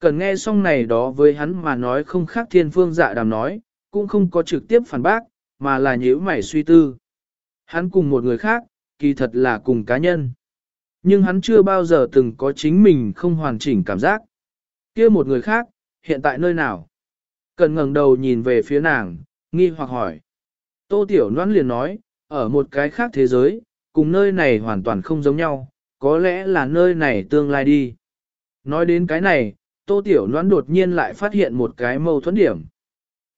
Cần nghe xong này đó với hắn mà nói không khác thiên phương dạ đàm nói, cũng không có trực tiếp phản bác, mà là nhíu mày suy tư. Hắn cùng một người khác, kỳ thật là cùng cá nhân. Nhưng hắn chưa bao giờ từng có chính mình không hoàn chỉnh cảm giác kia một người khác, hiện tại nơi nào? Cần ngẩng đầu nhìn về phía nàng, nghi hoặc hỏi. Tô Tiểu Loan liền nói, ở một cái khác thế giới, cùng nơi này hoàn toàn không giống nhau, có lẽ là nơi này tương lai đi. Nói đến cái này, Tô Tiểu Loan đột nhiên lại phát hiện một cái mâu thuẫn điểm.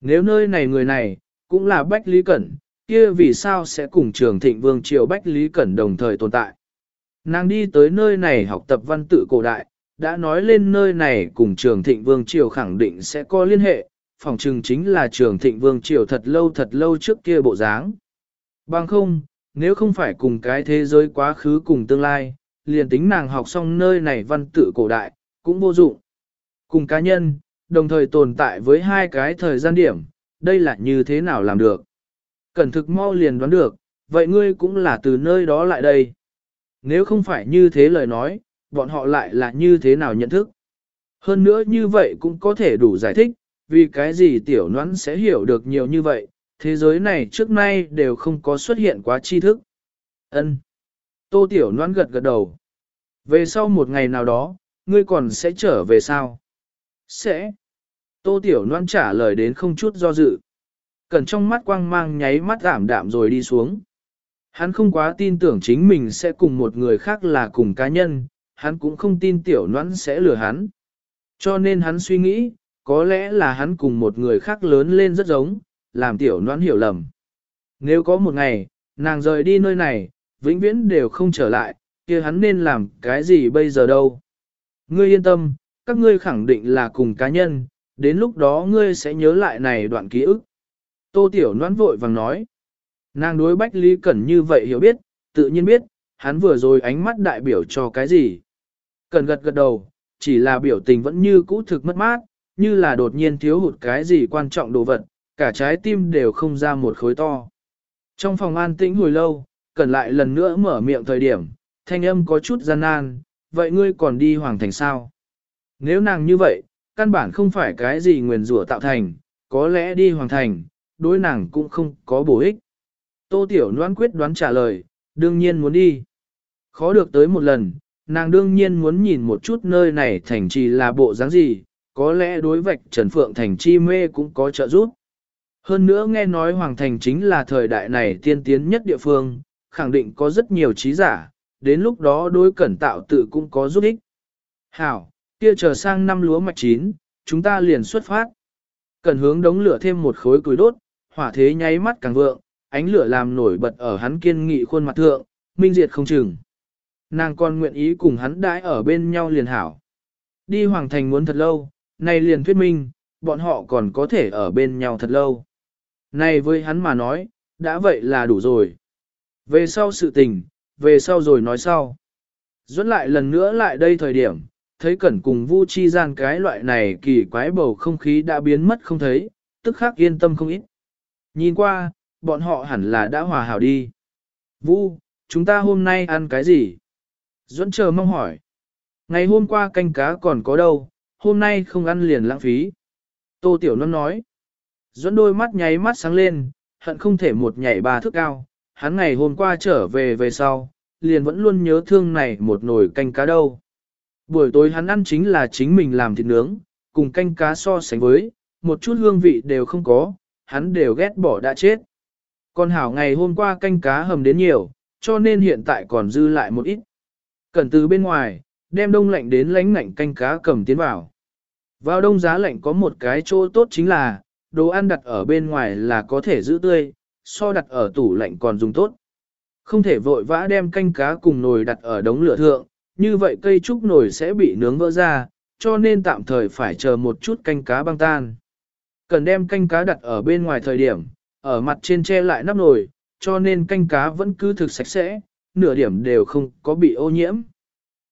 Nếu nơi này người này, cũng là Bách Lý Cẩn, kia vì sao sẽ cùng trường thịnh vương triều Bách Lý Cẩn đồng thời tồn tại. Nàng đi tới nơi này học tập văn tự cổ đại, đã nói lên nơi này cùng trường thịnh vương triều khẳng định sẽ có liên hệ, phòng trừng chính là trường thịnh vương triều thật lâu thật lâu trước kia bộ dáng. Bằng không, nếu không phải cùng cái thế giới quá khứ cùng tương lai, liền tính nàng học xong nơi này văn tự cổ đại, cũng vô dụng. Cùng cá nhân, đồng thời tồn tại với hai cái thời gian điểm, đây là như thế nào làm được. Cẩn thực mau liền đoán được, vậy ngươi cũng là từ nơi đó lại đây. Nếu không phải như thế lời nói, bọn họ lại là như thế nào nhận thức. Hơn nữa như vậy cũng có thể đủ giải thích, vì cái gì tiểu noãn sẽ hiểu được nhiều như vậy, thế giới này trước nay đều không có xuất hiện quá tri thức. Ân. Tô tiểu noãn gật gật đầu. Về sau một ngày nào đó, ngươi còn sẽ trở về sao? Sẽ. Tô tiểu Loan trả lời đến không chút do dự. Cẩn trong mắt quang mang nháy mắt giảm đạm rồi đi xuống. Hắn không quá tin tưởng chính mình sẽ cùng một người khác là cùng cá nhân, hắn cũng không tin tiểu Loan sẽ lừa hắn. Cho nên hắn suy nghĩ, có lẽ là hắn cùng một người khác lớn lên rất giống, làm tiểu Loan hiểu lầm. Nếu có một ngày, nàng rời đi nơi này, vĩnh viễn đều không trở lại, kia hắn nên làm cái gì bây giờ đâu. Ngươi yên tâm, các ngươi khẳng định là cùng cá nhân, đến lúc đó ngươi sẽ nhớ lại này đoạn ký ức. Tô Tiểu Loan vội vàng nói. Nàng đối Bách Lý Cẩn như vậy hiểu biết, tự nhiên biết, hắn vừa rồi ánh mắt đại biểu cho cái gì. Cẩn gật gật đầu, chỉ là biểu tình vẫn như cũ thực mất mát, như là đột nhiên thiếu hụt cái gì quan trọng đồ vật, cả trái tim đều không ra một khối to. Trong phòng an tĩnh hồi lâu, Cẩn lại lần nữa mở miệng thời điểm, thanh âm có chút gian nan, vậy ngươi còn đi hoàng thành sao? Nếu nàng như vậy, căn bản không phải cái gì nguyền rủa tạo thành, có lẽ đi hoàng thành, đối nàng cũng không có bổ ích. Tô Tiểu Loan quyết đoán trả lời, đương nhiên muốn đi. Khó được tới một lần, nàng đương nhiên muốn nhìn một chút nơi này thành trì là bộ dáng gì, có lẽ đối vạch Trần Phượng thành chi mê cũng có trợ giúp. Hơn nữa nghe nói Hoàng Thành chính là thời đại này tiên tiến nhất địa phương, khẳng định có rất nhiều trí giả, đến lúc đó đối cẩn tạo tự cũng có giúp ích. Hảo, kia chờ sang năm lúa mạch chín, chúng ta liền xuất phát. Cần hướng đống lửa thêm một khối củi đốt, hỏa thế nháy mắt càng vượng, ánh lửa làm nổi bật ở hắn kiên nghị khuôn mặt thượng, minh diệt không chừng. Nàng còn nguyện ý cùng hắn đãi ở bên nhau liền hảo. Đi hoàng thành muốn thật lâu, nay liền thuyết minh, bọn họ còn có thể ở bên nhau thật lâu. Này với hắn mà nói, đã vậy là đủ rồi. Về sau sự tình, về sau rồi nói sau. Dẫn lại lần nữa lại đây thời điểm, thấy cẩn cùng Vu Chi gian cái loại này kỳ quái bầu không khí đã biến mất không thấy, tức khắc yên tâm không ít. Nhìn qua, bọn họ hẳn là đã hòa hảo đi. Vu, chúng ta hôm nay ăn cái gì? Duẫn chờ mong hỏi. Ngày hôm qua canh cá còn có đâu, hôm nay không ăn liền lãng phí. Tô Tiểu Nôn nói. Duẫn đôi mắt nháy mắt sáng lên, hận không thể một nhảy ba thước cao. Hắn ngày hôm qua trở về về sau, liền vẫn luôn nhớ thương này một nồi canh cá đâu. Buổi tối hắn ăn chính là chính mình làm thịt nướng, cùng canh cá so sánh với, một chút hương vị đều không có, hắn đều ghét bỏ đã chết. Còn hảo ngày hôm qua canh cá hầm đến nhiều, cho nên hiện tại còn dư lại một ít. Cẩn từ bên ngoài, đem đông lạnh đến lánh ngạnh canh cá cầm tiến vào. Vào đông giá lạnh có một cái chỗ tốt chính là, đồ ăn đặt ở bên ngoài là có thể giữ tươi, so đặt ở tủ lạnh còn dùng tốt. Không thể vội vã đem canh cá cùng nồi đặt ở đống lửa thượng, như vậy cây trúc nồi sẽ bị nướng vỡ ra, cho nên tạm thời phải chờ một chút canh cá băng tan. Cần đem canh cá đặt ở bên ngoài thời điểm, ở mặt trên che lại nắp nồi, cho nên canh cá vẫn cứ thực sạch sẽ, nửa điểm đều không có bị ô nhiễm.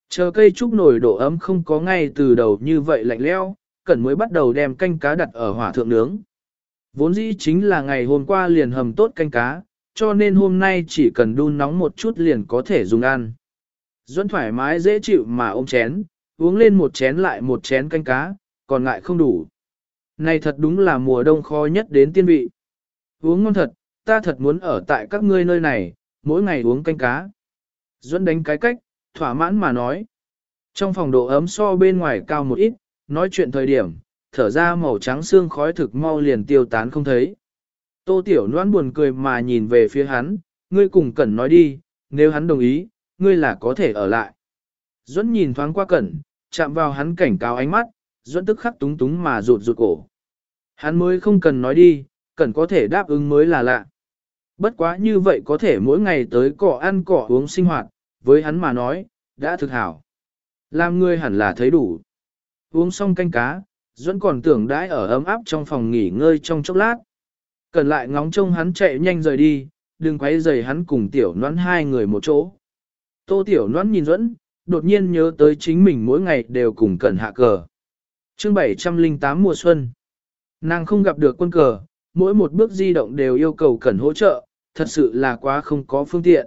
Chờ cây trúc nồi độ ấm không có ngay từ đầu như vậy lạnh leo, cần mới bắt đầu đem canh cá đặt ở hỏa thượng nướng. Vốn dĩ chính là ngày hôm qua liền hầm tốt canh cá, cho nên hôm nay chỉ cần đun nóng một chút liền có thể dùng ăn. Duẫn thoải mái dễ chịu mà ôm chén, uống lên một chén lại một chén canh cá, còn ngại không đủ. Này thật đúng là mùa đông khó nhất đến tiên vị. Uống ngon thật, ta thật muốn ở tại các ngươi nơi này, mỗi ngày uống canh cá. Duẫn đánh cái cách, thỏa mãn mà nói. Trong phòng độ ấm so bên ngoài cao một ít, nói chuyện thời điểm, thở ra màu trắng xương khói thực mau liền tiêu tán không thấy. Tô Tiểu Loan buồn cười mà nhìn về phía hắn, ngươi cùng Cẩn nói đi, nếu hắn đồng ý, ngươi là có thể ở lại. Duẫn nhìn thoáng qua Cẩn, chạm vào hắn cảnh cáo ánh mắt, Duẫn tức khắc túng túng mà rụt rụt cổ. Hắn mới không cần nói đi, Cẩn có thể đáp ứng mới là lạ. Bất quá như vậy có thể mỗi ngày tới cỏ ăn cỏ uống sinh hoạt, với hắn mà nói, đã thực hảo. Làm ngươi hẳn là thấy đủ. Uống xong canh cá, Duẫn còn tưởng đãi ở ấm áp trong phòng nghỉ ngơi trong chốc lát. Cần lại ngóng trông hắn chạy nhanh rời đi, đừng quấy rầy hắn cùng tiểu noãn hai người một chỗ. Tô tiểu Loan nhìn Duẫn, đột nhiên nhớ tới chính mình mỗi ngày đều cùng cẩn hạ cờ. chương 708 mùa xuân. Nàng không gặp được quân cờ, mỗi một bước di động đều yêu cầu cẩn hỗ trợ, thật sự là quá không có phương tiện.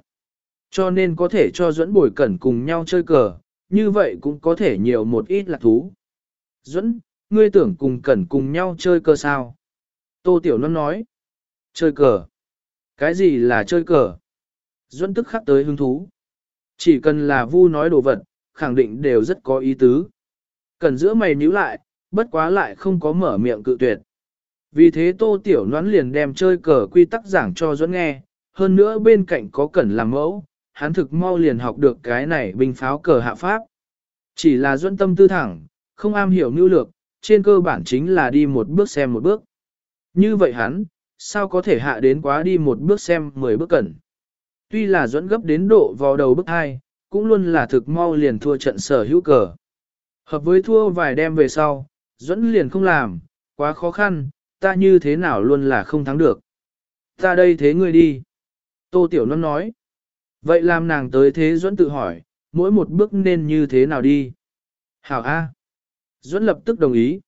Cho nên có thể cho Duẫn bồi cẩn cùng nhau chơi cờ, như vậy cũng có thể nhiều một ít lạc thú. Duẫn, ngươi tưởng cùng cẩn cùng nhau chơi cờ sao? Tô Tiểu Loan nói. Chơi cờ. Cái gì là chơi cờ? Duẫn tức khắc tới hứng thú. Chỉ cần là vu nói đồ vật, khẳng định đều rất có ý tứ. Cần giữa mày nhíu lại, bất quá lại không có mở miệng cự tuyệt. Vì thế Tô Tiểu noán liền đem chơi cờ quy tắc giảng cho Duẫn nghe, hơn nữa bên cạnh có cẩn làm mẫu, hắn thực mau liền học được cái này binh pháo cờ hạ pháp. Chỉ là Duẫn tâm tư thẳng, không am hiểu mưu lược, trên cơ bản chính là đi một bước xem một bước. Như vậy hắn, sao có thể hạ đến quá đi một bước xem mười bước cẩn. Tuy là dẫn gấp đến độ vào đầu bước hai, cũng luôn là thực mau liền thua trận sở hữu cờ. Hợp với thua vài đêm về sau, dẫn liền không làm, quá khó khăn, ta như thế nào luôn là không thắng được. Ta đây thế ngươi đi. Tô Tiểu Loan nói. Vậy làm nàng tới thế dẫn tự hỏi, mỗi một bước nên như thế nào đi. Hảo A. Duẫn lập tức đồng ý.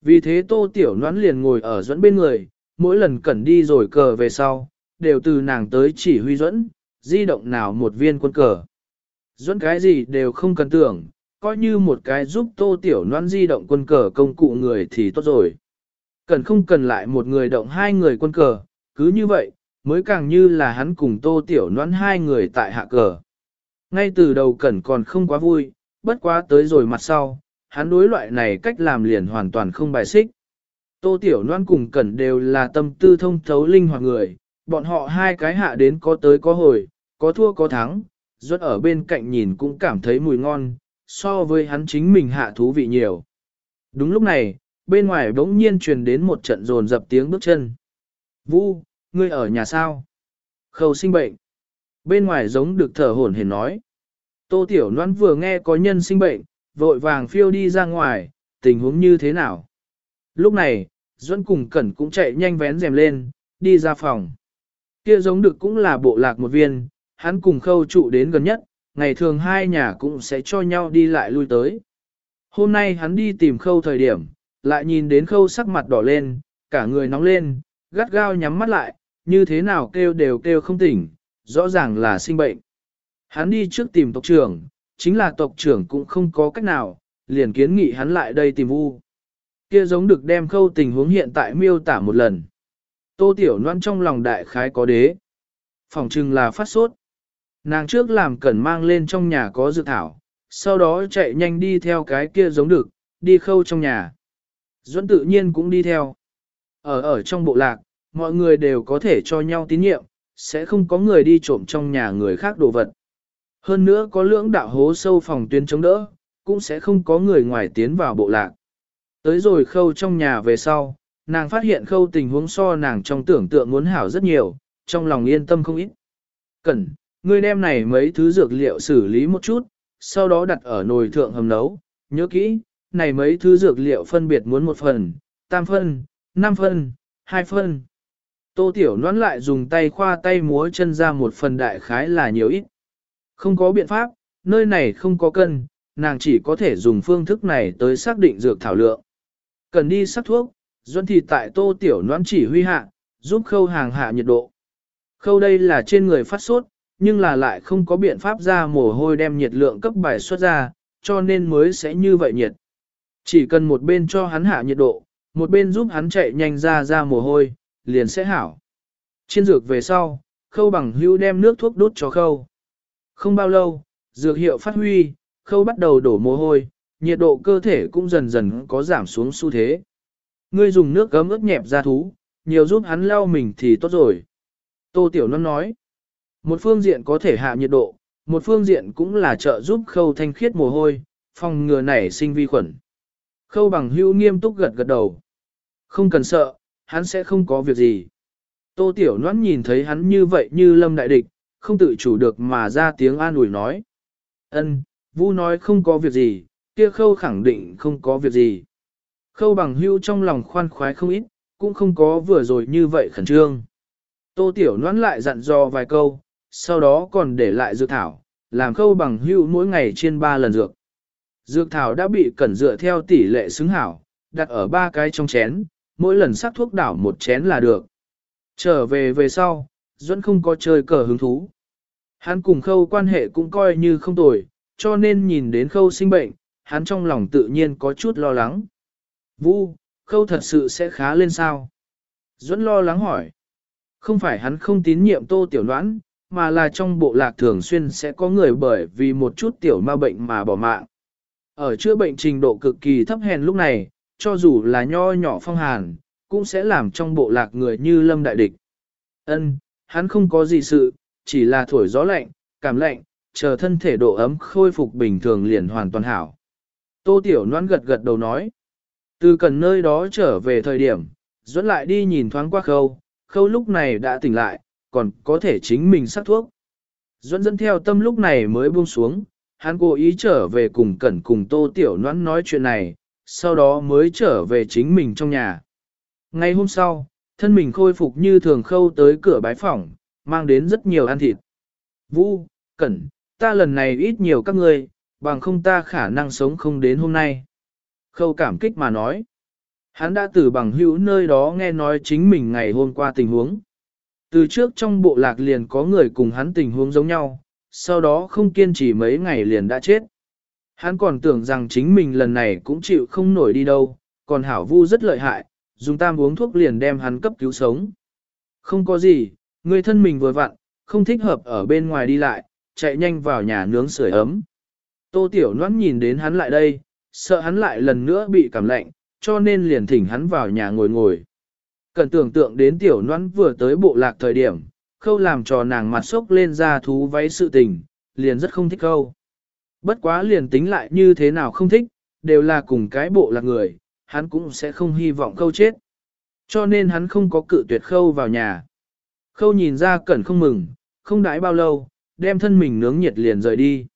Vì thế Tô Tiểu Noãn liền ngồi ở Duẫn bên người, mỗi lần cẩn đi rồi cờ về sau, đều từ nàng tới chỉ huy dẫn di động nào một viên quân cờ. dẫn cái gì đều không cần tưởng, coi như một cái giúp Tô Tiểu noan di động quân cờ công cụ người thì tốt rồi. Cần không cần lại một người động hai người quân cờ, cứ như vậy, mới càng như là hắn cùng Tô Tiểu noan hai người tại hạ cờ. Ngay từ đầu Cẩn còn không quá vui, bất quá tới rồi mặt sau, hắn đối loại này cách làm liền hoàn toàn không bài xích. Tô Tiểu Loan cùng Cẩn đều là tâm tư thông thấu linh hoạt người, bọn họ hai cái hạ đến có tới có hồi, có thua có thắng, ruột ở bên cạnh nhìn cũng cảm thấy mùi ngon, so với hắn chính mình hạ thú vị nhiều. Đúng lúc này, bên ngoài bỗng nhiên truyền đến một trận rồn dập tiếng bước chân. Vu, ngươi ở nhà sao? Khâu sinh bệnh. Bên ngoài giống được thở hổn hển nói. Tô Tiểu Loan vừa nghe có nhân sinh bệnh, vội vàng phiêu đi ra ngoài, tình huống như thế nào. Lúc này, Duẫn cùng Cẩn cũng chạy nhanh vén rèm lên, đi ra phòng. Kia giống được cũng là bộ lạc một viên, hắn cùng khâu trụ đến gần nhất, ngày thường hai nhà cũng sẽ cho nhau đi lại lui tới. Hôm nay hắn đi tìm khâu thời điểm, lại nhìn đến khâu sắc mặt đỏ lên, cả người nóng lên, gắt gao nhắm mắt lại, như thế nào kêu đều kêu không tỉnh, rõ ràng là sinh bệnh. Hắn đi trước tìm tộc trưởng, chính là tộc trưởng cũng không có cách nào, liền kiến nghị hắn lại đây tìm vu. Kia giống được đem khâu tình huống hiện tại miêu tả một lần. Tô Tiểu Loan trong lòng đại khái có đế. Phòng trừng là phát sốt. Nàng trước làm cẩn mang lên trong nhà có dự thảo, sau đó chạy nhanh đi theo cái kia giống được, đi khâu trong nhà. Duẫn tự nhiên cũng đi theo. Ở ở trong bộ lạc, mọi người đều có thể cho nhau tín nhiệm, sẽ không có người đi trộm trong nhà người khác đồ vật. Hơn nữa có lưỡng đạo hố sâu phòng tuyến chống đỡ, cũng sẽ không có người ngoài tiến vào bộ lạc. Tới rồi khâu trong nhà về sau, nàng phát hiện khâu tình huống so nàng trong tưởng tượng muốn hảo rất nhiều, trong lòng yên tâm không ít. Cẩn, ngươi đem này mấy thứ dược liệu xử lý một chút, sau đó đặt ở nồi thượng hầm nấu, nhớ kỹ, này mấy thứ dược liệu phân biệt muốn một phần, tam phân, năm phân, hai phân. Tô Tiểu noán lại dùng tay khoa tay múa chân ra một phần đại khái là nhiều ít. Không có biện pháp, nơi này không có cân, nàng chỉ có thể dùng phương thức này tới xác định dược thảo lượng. Cần đi sắc thuốc, Duân thì tại tô tiểu noãn chỉ huy hạ, giúp khâu hàng hạ nhiệt độ. Khâu đây là trên người phát sốt, nhưng là lại không có biện pháp ra mồ hôi đem nhiệt lượng cấp bài xuất ra, cho nên mới sẽ như vậy nhiệt. Chỉ cần một bên cho hắn hạ nhiệt độ, một bên giúp hắn chạy nhanh ra ra mồ hôi, liền sẽ hảo. Trên dược về sau, khâu bằng hưu đem nước thuốc đốt cho khâu. Không bao lâu, dược hiệu phát huy, khâu bắt đầu đổ mồ hôi, nhiệt độ cơ thể cũng dần dần có giảm xuống xu thế. Ngươi dùng nước gấm ướt nhẹp ra thú, nhiều giúp hắn lau mình thì tốt rồi. Tô Tiểu Loan nói, một phương diện có thể hạ nhiệt độ, một phương diện cũng là trợ giúp khâu thanh khiết mồ hôi, phòng ngừa nảy sinh vi khuẩn. Khâu bằng hưu nghiêm túc gật gật đầu. Không cần sợ, hắn sẽ không có việc gì. Tô Tiểu Loan nhìn thấy hắn như vậy như lâm đại địch, không tự chủ được mà ra tiếng an ủi nói. Ân, Vu nói không có việc gì, kia khâu khẳng định không có việc gì. Khâu bằng hưu trong lòng khoan khoái không ít, cũng không có vừa rồi như vậy khẩn trương. Tô Tiểu Loan lại dặn dò vài câu, sau đó còn để lại dược thảo, làm khâu bằng hưu mỗi ngày trên ba lần dược. Dược thảo đã bị cẩn dựa theo tỷ lệ xứng hảo, đặt ở ba cái trong chén, mỗi lần sắc thuốc đảo một chén là được. Trở về về sau, Duẫn không có chơi cờ hứng thú. Hắn cùng khâu quan hệ cũng coi như không tồi, cho nên nhìn đến khâu sinh bệnh, hắn trong lòng tự nhiên có chút lo lắng. Vu, khâu thật sự sẽ khá lên sao? Duẫn lo lắng hỏi. Không phải hắn không tín nhiệm tô tiểu đoán, mà là trong bộ lạc thường xuyên sẽ có người bởi vì một chút tiểu ma bệnh mà bỏ mạng. Ở chữa bệnh trình độ cực kỳ thấp hèn lúc này, cho dù là nho nhỏ phong hàn, cũng sẽ làm trong bộ lạc người như lâm đại địch. Ân, hắn không có gì sự, chỉ là thổi gió lạnh, cảm lạnh, chờ thân thể độ ấm khôi phục bình thường liền hoàn toàn hảo. Tô Tiểu Loan gật gật đầu nói. Từ cần nơi đó trở về thời điểm, dẫn lại đi nhìn thoáng qua khâu, khâu lúc này đã tỉnh lại, còn có thể chính mình sắc thuốc. Dẫn dẫn theo tâm lúc này mới buông xuống, hắn cố ý trở về cùng cẩn cùng Tô Tiểu noãn nói chuyện này, sau đó mới trở về chính mình trong nhà. Ngày hôm sau, thân mình khôi phục như thường khâu tới cửa bái phỏng, mang đến rất nhiều ăn thịt. Vũ, Cẩn, ta lần này ít nhiều các ngươi, bằng không ta khả năng sống không đến hôm nay. Khâu cảm kích mà nói. Hắn đã từ bằng hữu nơi đó nghe nói chính mình ngày hôm qua tình huống. Từ trước trong bộ lạc liền có người cùng hắn tình huống giống nhau, sau đó không kiên trì mấy ngày liền đã chết. Hắn còn tưởng rằng chính mình lần này cũng chịu không nổi đi đâu, còn hảo vu rất lợi hại, dùng tam uống thuốc liền đem hắn cấp cứu sống. Không có gì, người thân mình vừa vặn, không thích hợp ở bên ngoài đi lại, chạy nhanh vào nhà nướng sưởi ấm. Tô Tiểu Loan nhìn đến hắn lại đây, sợ hắn lại lần nữa bị cảm lạnh, cho nên liền thỉnh hắn vào nhà ngồi ngồi. Cần tưởng tượng đến Tiểu Loan vừa tới bộ lạc thời điểm, khâu làm cho nàng mặt sốc lên ra thú váy sự tình, liền rất không thích khâu. Bất quá liền tính lại như thế nào không thích, đều là cùng cái bộ lạc người, hắn cũng sẽ không hy vọng khâu chết. Cho nên hắn không có cự tuyệt khâu vào nhà. Khâu nhìn ra cẩn không mừng, không đãi bao lâu, đem thân mình nướng nhiệt liền rời đi.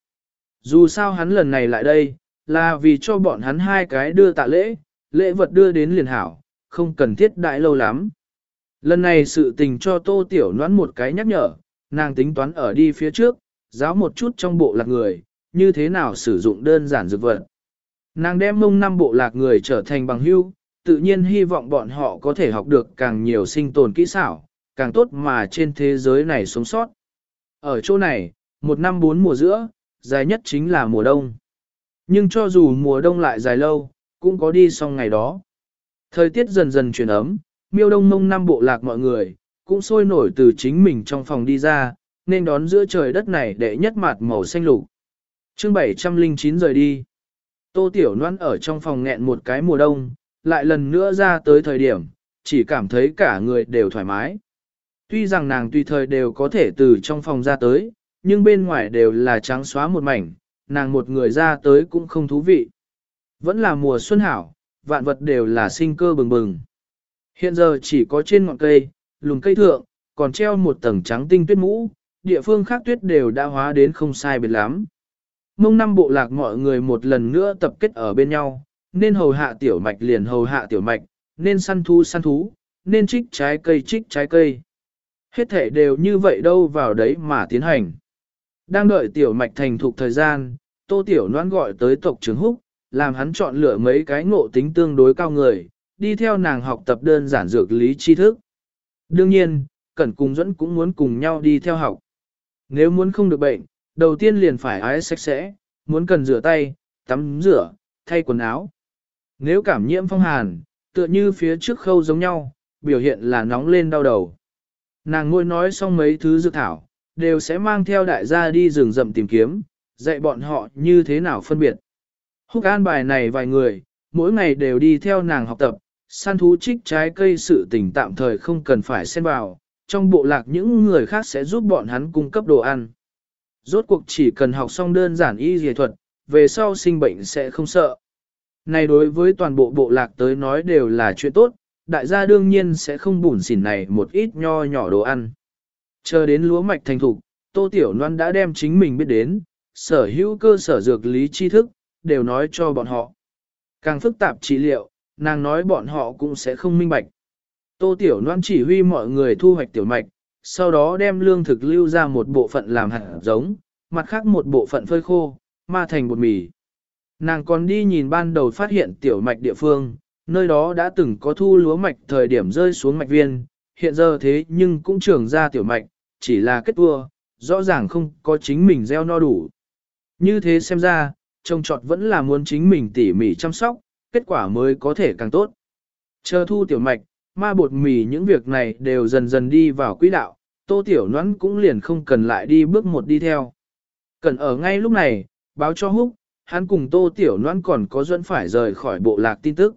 Dù sao hắn lần này lại đây, là vì cho bọn hắn hai cái đưa tạ lễ, lễ vật đưa đến liền hảo, không cần thiết đại lâu lắm. Lần này sự tình cho tô tiểu noãn một cái nhắc nhở, nàng tính toán ở đi phía trước, giáo một chút trong bộ lạc người, như thế nào sử dụng đơn giản dược vật. Nàng đem mông năm bộ lạc người trở thành bằng hưu, tự nhiên hy vọng bọn họ có thể học được càng nhiều sinh tồn kỹ xảo, càng tốt mà trên thế giới này sống sót. Ở chỗ này, một năm bốn mùa giữa, dài nhất chính là mùa đông. Nhưng cho dù mùa đông lại dài lâu, cũng có đi xong ngày đó. Thời tiết dần dần chuyển ấm, miêu đông mông năm bộ lạc mọi người, cũng sôi nổi từ chính mình trong phòng đi ra, nên đón giữa trời đất này để nhất mặt màu xanh lục. chương 709 rời đi. Tô Tiểu Loan ở trong phòng nghẹn một cái mùa đông, lại lần nữa ra tới thời điểm, chỉ cảm thấy cả người đều thoải mái. Tuy rằng nàng tùy thời đều có thể từ trong phòng ra tới, nhưng bên ngoài đều là trắng xóa một mảnh, nàng một người ra tới cũng không thú vị. Vẫn là mùa xuân hảo, vạn vật đều là sinh cơ bừng bừng. Hiện giờ chỉ có trên ngọn cây, lùm cây thượng, còn treo một tầng trắng tinh tuyết mũ, địa phương khác tuyết đều đã hóa đến không sai biệt lắm. Mông năm bộ lạc mọi người một lần nữa tập kết ở bên nhau, nên hầu hạ tiểu mạch liền hầu hạ tiểu mạch, nên săn thú săn thú, nên trích trái cây trích trái cây. Hết thể đều như vậy đâu vào đấy mà tiến hành. Đang đợi tiểu mạch thành thục thời gian, tô tiểu noan gọi tới tộc trưởng húc, làm hắn chọn lựa mấy cái ngộ tính tương đối cao người, đi theo nàng học tập đơn giản dược lý tri thức. Đương nhiên, Cẩn cùng dẫn cũng muốn cùng nhau đi theo học. Nếu muốn không được bệnh, đầu tiên liền phải ái sạch sẽ, muốn cần rửa tay, tắm rửa, thay quần áo. Nếu cảm nhiễm phong hàn, tựa như phía trước khâu giống nhau, biểu hiện là nóng lên đau đầu. Nàng ngôi nói xong mấy thứ dược thảo, đều sẽ mang theo đại gia đi rừng rậm tìm kiếm, dạy bọn họ như thế nào phân biệt. Húc an bài này vài người, mỗi ngày đều đi theo nàng học tập, săn thú trích trái cây sự tình tạm thời không cần phải xen vào, trong bộ lạc những người khác sẽ giúp bọn hắn cung cấp đồ ăn. Rốt cuộc chỉ cần học xong đơn giản y dề thuật, về sau sinh bệnh sẽ không sợ. Này đối với toàn bộ bộ lạc tới nói đều là chuyện tốt, đại gia đương nhiên sẽ không bùn xỉn này một ít nho nhỏ đồ ăn. Chờ đến lúa mạch thành thục, Tô Tiểu Loan đã đem chính mình biết đến, sở hữu cơ sở dược lý tri thức, đều nói cho bọn họ. Càng phức tạp trị liệu, nàng nói bọn họ cũng sẽ không minh bạch. Tô Tiểu Loan chỉ huy mọi người thu hoạch tiểu mạch, sau đó đem lương thực lưu ra một bộ phận làm hạt giống, mặt khác một bộ phận phơi khô, ma thành bột mì. Nàng còn đi nhìn ban đầu phát hiện tiểu mạch địa phương, nơi đó đã từng có thu lúa mạch thời điểm rơi xuống mạch viên, hiện giờ thế nhưng cũng trưởng ra tiểu mạch, chỉ là kết vua, rõ ràng không có chính mình gieo no đủ. Như thế xem ra, trông trọt vẫn là muốn chính mình tỉ mỉ chăm sóc, kết quả mới có thể càng tốt. Chờ thu tiểu mạch, ma bột mì những việc này đều dần dần đi vào quỹ đạo, tô tiểu nhoãn cũng liền không cần lại đi bước một đi theo. Cần ở ngay lúc này, báo cho Húc, hắn cùng tô tiểu nhoãn còn có dẫn phải rời khỏi bộ lạc tin tức.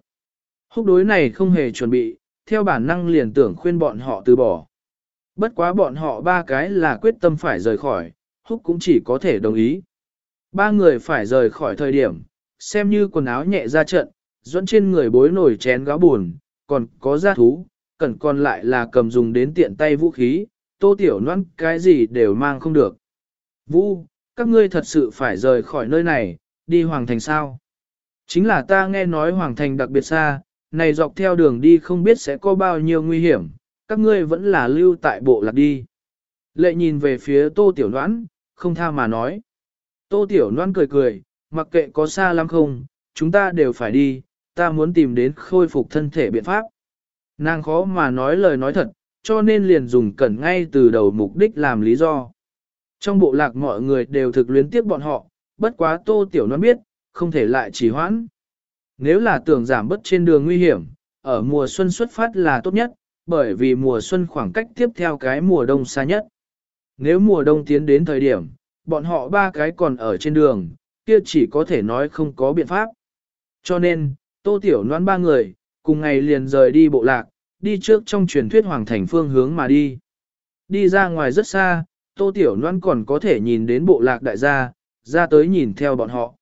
Húc đối này không hề chuẩn bị, theo bản năng liền tưởng khuyên bọn họ từ bỏ. Bất quá bọn họ ba cái là quyết tâm phải rời khỏi, Húc cũng chỉ có thể đồng ý. Ba người phải rời khỏi thời điểm, xem như quần áo nhẹ ra trận, dẫn trên người bối nổi chén gáo buồn, còn có gia thú, cần còn lại là cầm dùng đến tiện tay vũ khí, tô tiểu noan cái gì đều mang không được. Vũ, các ngươi thật sự phải rời khỏi nơi này, đi Hoàng Thành sao? Chính là ta nghe nói Hoàng Thành đặc biệt xa, này dọc theo đường đi không biết sẽ có bao nhiêu nguy hiểm, các ngươi vẫn là lưu tại bộ lạc đi. Lệ nhìn về phía tô tiểu noãn, không tha mà nói. Tô tiểu noãn cười cười, mặc kệ có xa lắm không, chúng ta đều phải đi, ta muốn tìm đến khôi phục thân thể biện pháp. Nàng khó mà nói lời nói thật, cho nên liền dùng cẩn ngay từ đầu mục đích làm lý do. Trong bộ lạc mọi người đều thực luyến tiếc bọn họ, bất quá tô tiểu noãn biết, không thể lại trì hoãn. Nếu là tưởng giảm bớt trên đường nguy hiểm, ở mùa xuân xuất phát là tốt nhất, bởi vì mùa xuân khoảng cách tiếp theo cái mùa đông xa nhất. Nếu mùa đông tiến đến thời điểm, bọn họ ba cái còn ở trên đường, kia chỉ có thể nói không có biện pháp. Cho nên, Tô Tiểu noan ba người, cùng ngày liền rời đi bộ lạc, đi trước trong truyền thuyết hoàng thành phương hướng mà đi. Đi ra ngoài rất xa, Tô Tiểu noan còn có thể nhìn đến bộ lạc đại gia, ra tới nhìn theo bọn họ.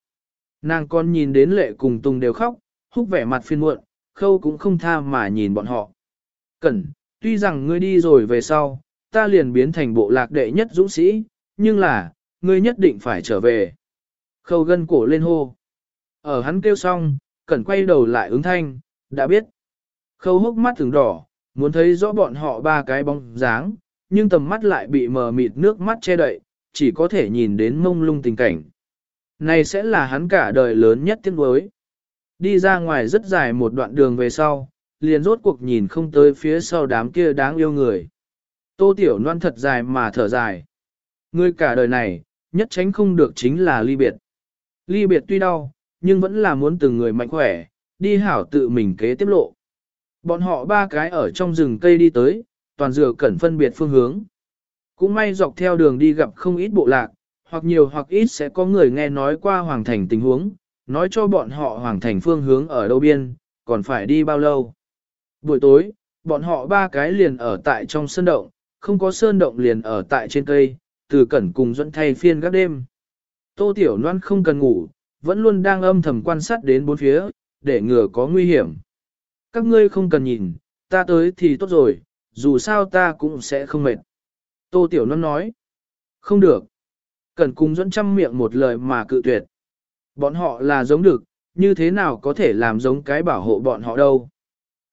Nàng còn nhìn đến lệ cùng Tùng đều khóc, húc vẻ mặt phiên muộn, khâu cũng không tha mà nhìn bọn họ. Cẩn, tuy rằng ngươi đi rồi về sau, ta liền biến thành bộ lạc đệ nhất dũng sĩ, nhưng là, ngươi nhất định phải trở về. Khâu gân cổ lên hô. Ở hắn kêu xong, cẩn quay đầu lại ứng thanh, đã biết. Khâu hốc mắt thường đỏ, muốn thấy rõ bọn họ ba cái bóng dáng, nhưng tầm mắt lại bị mờ mịt nước mắt che đậy, chỉ có thể nhìn đến mông lung tình cảnh. Này sẽ là hắn cả đời lớn nhất tiếng đối. Đi ra ngoài rất dài một đoạn đường về sau, liền rốt cuộc nhìn không tới phía sau đám kia đáng yêu người. Tô Tiểu Loan thật dài mà thở dài. Người cả đời này, nhất tránh không được chính là ly biệt. Ly biệt tuy đau, nhưng vẫn là muốn từng người mạnh khỏe, đi hảo tự mình kế tiếp lộ. Bọn họ ba cái ở trong rừng cây đi tới, toàn dừa cẩn phân biệt phương hướng. Cũng may dọc theo đường đi gặp không ít bộ lạc, hoặc nhiều hoặc ít sẽ có người nghe nói qua Hoàng Thành tình huống, nói cho bọn họ Hoàng Thành phương hướng ở đâu biên, còn phải đi bao lâu. Buổi tối, bọn họ ba cái liền ở tại trong sơn động, không có sơn động liền ở tại trên cây, từ cẩn cùng dẫn thay phiên các đêm. Tô Tiểu Loan không cần ngủ, vẫn luôn đang âm thầm quan sát đến bốn phía, để ngừa có nguy hiểm. Các ngươi không cần nhìn, ta tới thì tốt rồi, dù sao ta cũng sẽ không mệt. Tô Tiểu Loan nói, không được. Cẩn cùng dẫn trăm miệng một lời mà cự tuyệt. Bọn họ là giống được, như thế nào có thể làm giống cái bảo hộ bọn họ đâu.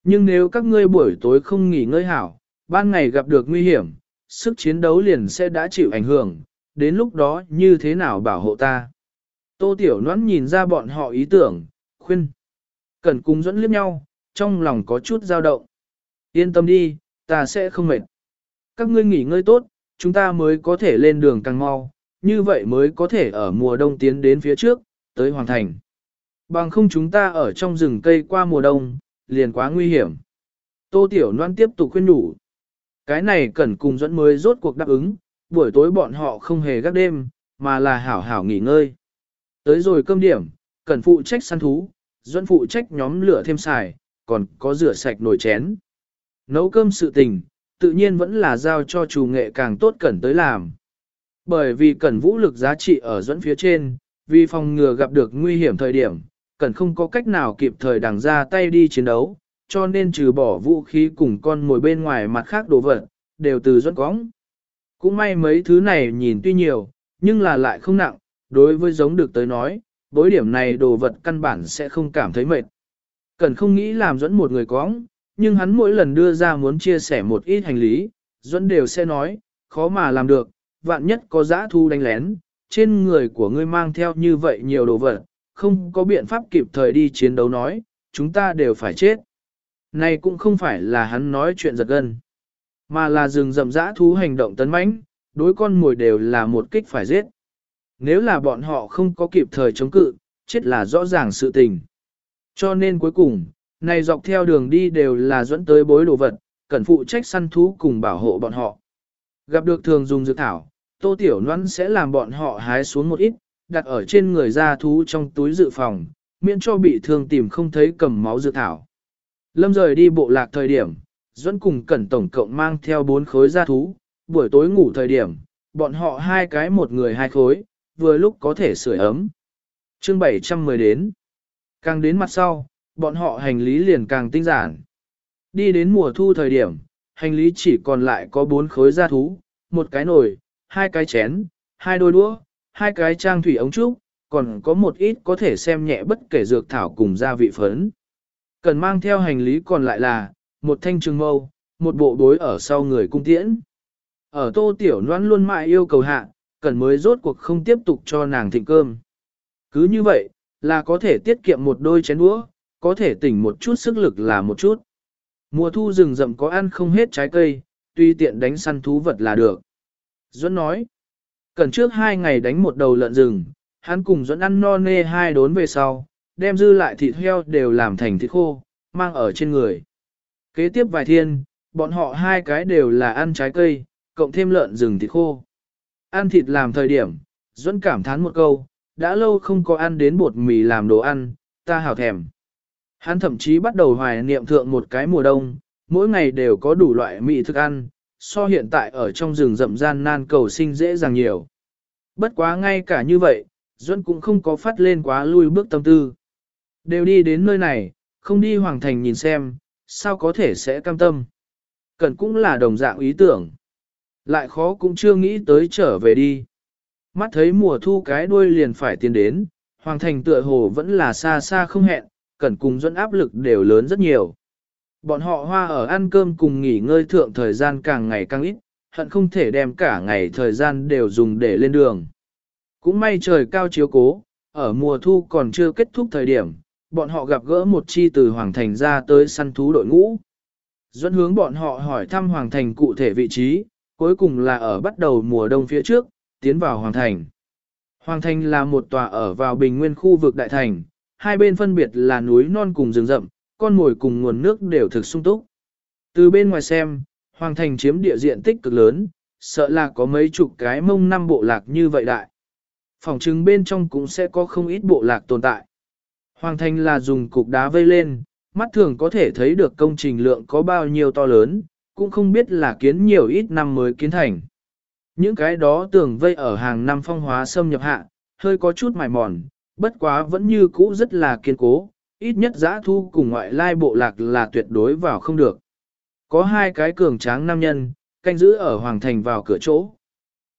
Nhưng nếu các ngươi buổi tối không nghỉ ngơi hảo, ban ngày gặp được nguy hiểm, sức chiến đấu liền sẽ đã chịu ảnh hưởng, đến lúc đó như thế nào bảo hộ ta. Tô Tiểu Noãn nhìn ra bọn họ ý tưởng, khuyên. cần cung dẫn liếc nhau, trong lòng có chút dao động. Yên tâm đi, ta sẽ không mệt. Các ngươi nghỉ ngơi tốt, chúng ta mới có thể lên đường càng mau, như vậy mới có thể ở mùa đông tiến đến phía trước, tới hoàn thành. Bằng không chúng ta ở trong rừng cây qua mùa đông, liền quá nguy hiểm. Tô Tiểu Loan tiếp tục khuyên nhủ, Cái này cần cùng dẫn mới rốt cuộc đáp ứng, buổi tối bọn họ không hề gác đêm, mà là hảo hảo nghỉ ngơi. Tới rồi cơm điểm, cần phụ trách săn thú, dẫn phụ trách nhóm lửa thêm xài, còn có rửa sạch nồi chén. Nấu cơm sự tình, tự nhiên vẫn là giao cho chủ nghệ càng tốt cẩn tới làm. Bởi vì cẩn vũ lực giá trị ở dẫn phía trên, vì phòng ngừa gặp được nguy hiểm thời điểm, cần không có cách nào kịp thời đằng ra tay đi chiến đấu, cho nên trừ bỏ vũ khí cùng con mồi bên ngoài mặt khác đồ vật, đều từ dẫn cóng. Cũng may mấy thứ này nhìn tuy nhiều, nhưng là lại không nặng, đối với giống được tới nói, bối điểm này đồ vật căn bản sẽ không cảm thấy mệt. Cần không nghĩ làm dẫn một người cóng, nhưng hắn mỗi lần đưa ra muốn chia sẻ một ít hành lý, dẫn đều sẽ nói, khó mà làm được, vạn nhất có giã thu đánh lén, trên người của ngươi mang theo như vậy nhiều đồ vật, không có biện pháp kịp thời đi chiến đấu nói, chúng ta đều phải chết. Này cũng không phải là hắn nói chuyện giật gân, mà là rừng rậm rã thú hành động tấn mãnh, đối con mồi đều là một kích phải giết. Nếu là bọn họ không có kịp thời chống cự, chết là rõ ràng sự tình. Cho nên cuối cùng, này dọc theo đường đi đều là dẫn tới bối đồ vật, cần phụ trách săn thú cùng bảo hộ bọn họ. Gặp được thường dùng dược thảo, tô tiểu noãn sẽ làm bọn họ hái xuống một ít, đặt ở trên người da thú trong túi dự phòng, miễn cho bị thương tìm không thấy cầm máu dự thảo. Lâm rời đi bộ lạc thời điểm, Duẫn cùng Cẩn tổng cộng mang theo bốn khối gia thú, buổi tối ngủ thời điểm, bọn họ hai cái một người hai khối, vừa lúc có thể sưởi ấm. Chương 710 đến. Càng đến mặt sau, bọn họ hành lý liền càng tinh giản. Đi đến mùa thu thời điểm, hành lý chỉ còn lại có bốn khối gia thú, một cái nồi, hai cái chén, hai đôi đũa, hai cái trang thủy ống trúc, còn có một ít có thể xem nhẹ bất kể dược thảo cùng gia vị phấn. Cần mang theo hành lý còn lại là, một thanh trường mâu, một bộ bối ở sau người cung tiễn. Ở tô tiểu noan luôn mãi yêu cầu hạ, cần mới rốt cuộc không tiếp tục cho nàng thịnh cơm. Cứ như vậy, là có thể tiết kiệm một đôi chén đũa, có thể tỉnh một chút sức lực là một chút. Mùa thu rừng rậm có ăn không hết trái cây, tuy tiện đánh săn thú vật là được. Duẫn nói, cần trước hai ngày đánh một đầu lợn rừng, hắn cùng Duẫn ăn no nê hai đốn về sau, đem dư lại thịt heo đều làm thành thịt khô, mang ở trên người. Kế tiếp vài thiên, bọn họ hai cái đều là ăn trái cây, cộng thêm lợn rừng thịt khô. Ăn thịt làm thời điểm, Duẫn cảm thán một câu, đã lâu không có ăn đến bột mì làm đồ ăn, ta hào thèm. Hắn thậm chí bắt đầu hoài niệm thượng một cái mùa đông, mỗi ngày đều có đủ loại mì thức ăn, so hiện tại ở trong rừng rậm gian nan cầu sinh dễ dàng nhiều. Bất quá ngay cả như vậy, Duân cũng không có phát lên quá lui bước tâm tư. Đều đi đến nơi này, không đi hoàng thành nhìn xem, sao có thể sẽ cam tâm. Cần cũng là đồng dạng ý tưởng. Lại khó cũng chưa nghĩ tới trở về đi. Mắt thấy mùa thu cái đuôi liền phải tiến đến, hoàng thành tựa hồ vẫn là xa xa không hẹn, cần cùng dẫn áp lực đều lớn rất nhiều. Bọn họ hoa ở ăn cơm cùng nghỉ ngơi thượng thời gian càng ngày càng ít, hận không thể đem cả ngày thời gian đều dùng để lên đường. Cũng may trời cao chiếu cố, ở mùa thu còn chưa kết thúc thời điểm, bọn họ gặp gỡ một chi từ Hoàng Thành ra tới săn thú đội ngũ. Dẫn hướng bọn họ hỏi thăm Hoàng Thành cụ thể vị trí, cuối cùng là ở bắt đầu mùa đông phía trước, tiến vào Hoàng Thành. Hoàng Thành là một tòa ở vào bình nguyên khu vực đại thành, hai bên phân biệt là núi non cùng rừng rậm, con mồi cùng nguồn nước đều thực sung túc. Từ bên ngoài xem, Hoàng Thành chiếm địa diện tích cực lớn, sợ là có mấy chục cái mông năm bộ lạc như vậy đại. Phòng trứng bên trong cũng sẽ có không ít bộ lạc tồn tại. Hoàng Thành là dùng cục đá vây lên, mắt thường có thể thấy được công trình lượng có bao nhiêu to lớn, cũng không biết là kiến nhiều ít năm mới kiến thành. Những cái đó tưởng vây ở hàng năm phong hóa xâm nhập hạ, hơi có chút mài mòn, bất quá vẫn như cũ rất là kiên cố, ít nhất giã thu cùng ngoại lai bộ lạc là tuyệt đối vào không được. Có hai cái cường tráng nam nhân, canh giữ ở hoàng thành vào cửa chỗ.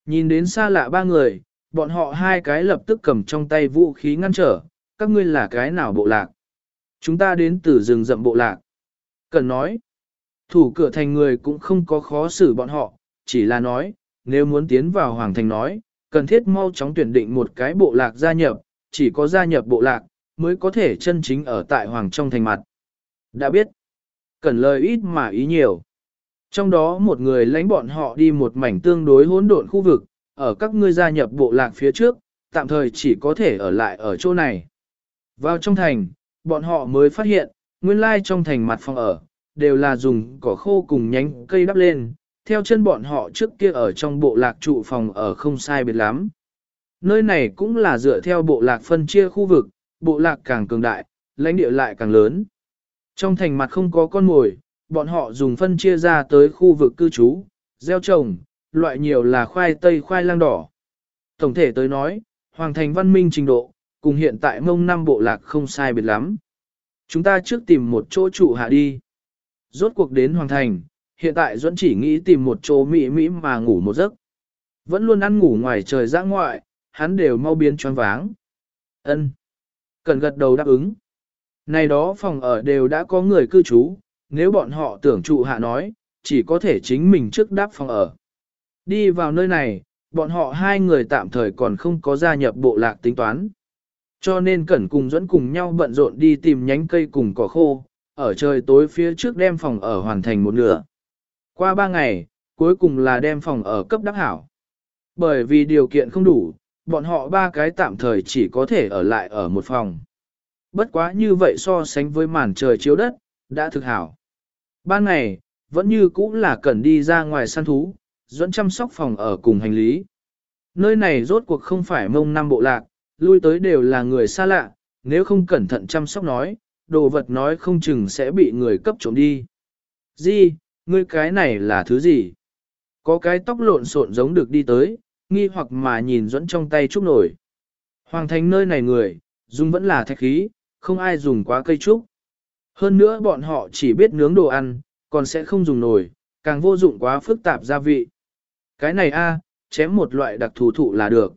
Nhìn đến xa lạ ba người, bọn họ hai cái lập tức cầm trong tay vũ khí ngăn trở, các ngươi là cái nào bộ lạc? Chúng ta đến từ rừng rậm bộ lạc. Cần nói, thủ cửa thành người cũng không có khó xử bọn họ, chỉ là nói, nếu muốn tiến vào hoàng thành nói, cần thiết mau chóng tuyển định một cái bộ lạc gia nhập, chỉ có gia nhập bộ lạc, mới có thể chân chính ở tại hoàng trong thành mặt. Đã biết, cần lời ít mà ý nhiều. Trong đó một người lãnh bọn họ đi một mảnh tương đối hỗn độn khu vực, ở các ngươi gia nhập bộ lạc phía trước, tạm thời chỉ có thể ở lại ở chỗ này. Vào trong thành, bọn họ mới phát hiện, nguyên lai trong thành mặt phòng ở, đều là dùng cỏ khô cùng nhánh cây đắp lên, theo chân bọn họ trước kia ở trong bộ lạc trụ phòng ở không sai biệt lắm. Nơi này cũng là dựa theo bộ lạc phân chia khu vực, bộ lạc càng cường đại, lãnh địa lại càng lớn. Trong thành mặt không có con mồi, bọn họ dùng phân chia ra tới khu vực cư trú, gieo trồng, loại nhiều là khoai tây khoai lang đỏ. Tổng thể tới nói, hoàng thành văn minh trình độ, cùng hiện tại mông năm bộ lạc không sai biệt lắm. Chúng ta trước tìm một chỗ trụ hạ đi. Rốt cuộc đến hoàng thành, hiện tại Duẫn chỉ nghĩ tìm một chỗ mỹ mỹ mà ngủ một giấc. Vẫn luôn ăn ngủ ngoài trời ra ngoại, hắn đều mau biến choáng váng. Ân, Cần gật đầu đáp ứng. Này đó phòng ở đều đã có người cư trú, nếu bọn họ tưởng trụ hạ nói, chỉ có thể chính mình trước đáp phòng ở. Đi vào nơi này, bọn họ hai người tạm thời còn không có gia nhập bộ lạc tính toán. Cho nên Cẩn cùng dẫn cùng nhau bận rộn đi tìm nhánh cây cùng cỏ khô, ở trời tối phía trước đem phòng ở hoàn thành một nửa. Qua ba ngày, cuối cùng là đem phòng ở cấp đắc hảo. Bởi vì điều kiện không đủ, bọn họ ba cái tạm thời chỉ có thể ở lại ở một phòng. Bất quá như vậy so sánh với màn trời chiếu đất, đã thực hảo. Ban ngày, vẫn như cũ là cần đi ra ngoài săn thú, dẫn chăm sóc phòng ở cùng hành lý. Nơi này rốt cuộc không phải mông năm bộ lạc, lui tới đều là người xa lạ, nếu không cẩn thận chăm sóc nói, đồ vật nói không chừng sẽ bị người cấp trộm đi. Di, ngươi cái này là thứ gì? Có cái tóc lộn xộn giống được đi tới, nghi hoặc mà nhìn dẫn trong tay trúc nổi. Hoàng thành nơi này người, dùng vẫn là thạch khí, không ai dùng quá cây trúc. Hơn nữa bọn họ chỉ biết nướng đồ ăn, còn sẽ không dùng nồi, càng vô dụng quá phức tạp gia vị. Cái này a, chém một loại đặc thù thụ là được.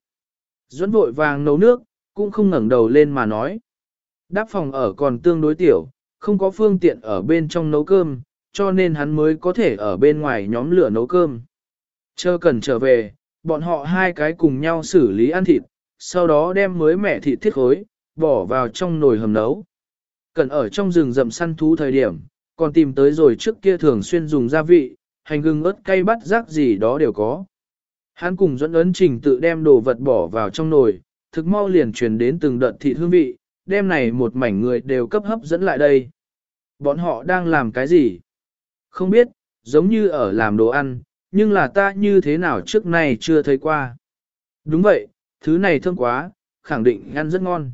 Duẫn vội vàng nấu nước, cũng không ngẩng đầu lên mà nói. Đáp phòng ở còn tương đối tiểu, không có phương tiện ở bên trong nấu cơm, cho nên hắn mới có thể ở bên ngoài nhóm lửa nấu cơm. Chờ cần trở về, bọn họ hai cái cùng nhau xử lý ăn thịt, sau đó đem mới mẻ thịt thiết khối, bỏ vào trong nồi hầm nấu. Cần ở trong rừng rậm săn thú thời điểm, còn tìm tới rồi trước kia thường xuyên dùng gia vị, hành gừng ớt cay bắt rác gì đó đều có. Hắn cùng dẫn ấn trình tự đem đồ vật bỏ vào trong nồi, thực mau liền truyền đến từng đợt thịt hương vị, đem này một mảnh người đều cấp hấp dẫn lại đây. Bọn họ đang làm cái gì? Không biết, giống như ở làm đồ ăn, nhưng là ta như thế nào trước nay chưa thấy qua. Đúng vậy, thứ này thơm quá, khẳng định ăn rất ngon.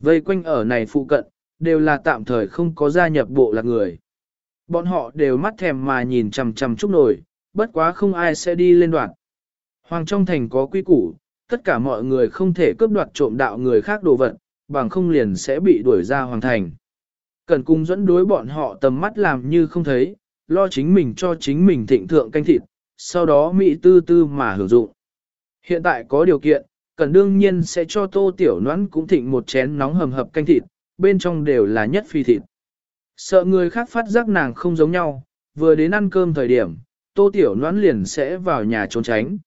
Vây quanh ở này phụ cận, đều là tạm thời không có gia nhập bộ là người. Bọn họ đều mắt thèm mà nhìn chằm chằm chúc nổi, bất quá không ai sẽ đi lên đoạn. Hoàng trong thành có quy củ, tất cả mọi người không thể cướp đoạt trộm đạo người khác đồ vật, bằng không liền sẽ bị đuổi ra hoàng thành. Cần cung dẫn đối bọn họ tầm mắt làm như không thấy, lo chính mình cho chính mình thịnh thượng canh thịt, sau đó mỹ tư tư mà hưởng dụng. Hiện tại có điều kiện, cần đương nhiên sẽ cho tô tiểu noãn cũng thịnh một chén nóng hầm hập canh thịt, bên trong đều là nhất phi thịt. Sợ người khác phát giác nàng không giống nhau, vừa đến ăn cơm thời điểm, tô tiểu noãn liền sẽ vào nhà trốn tránh.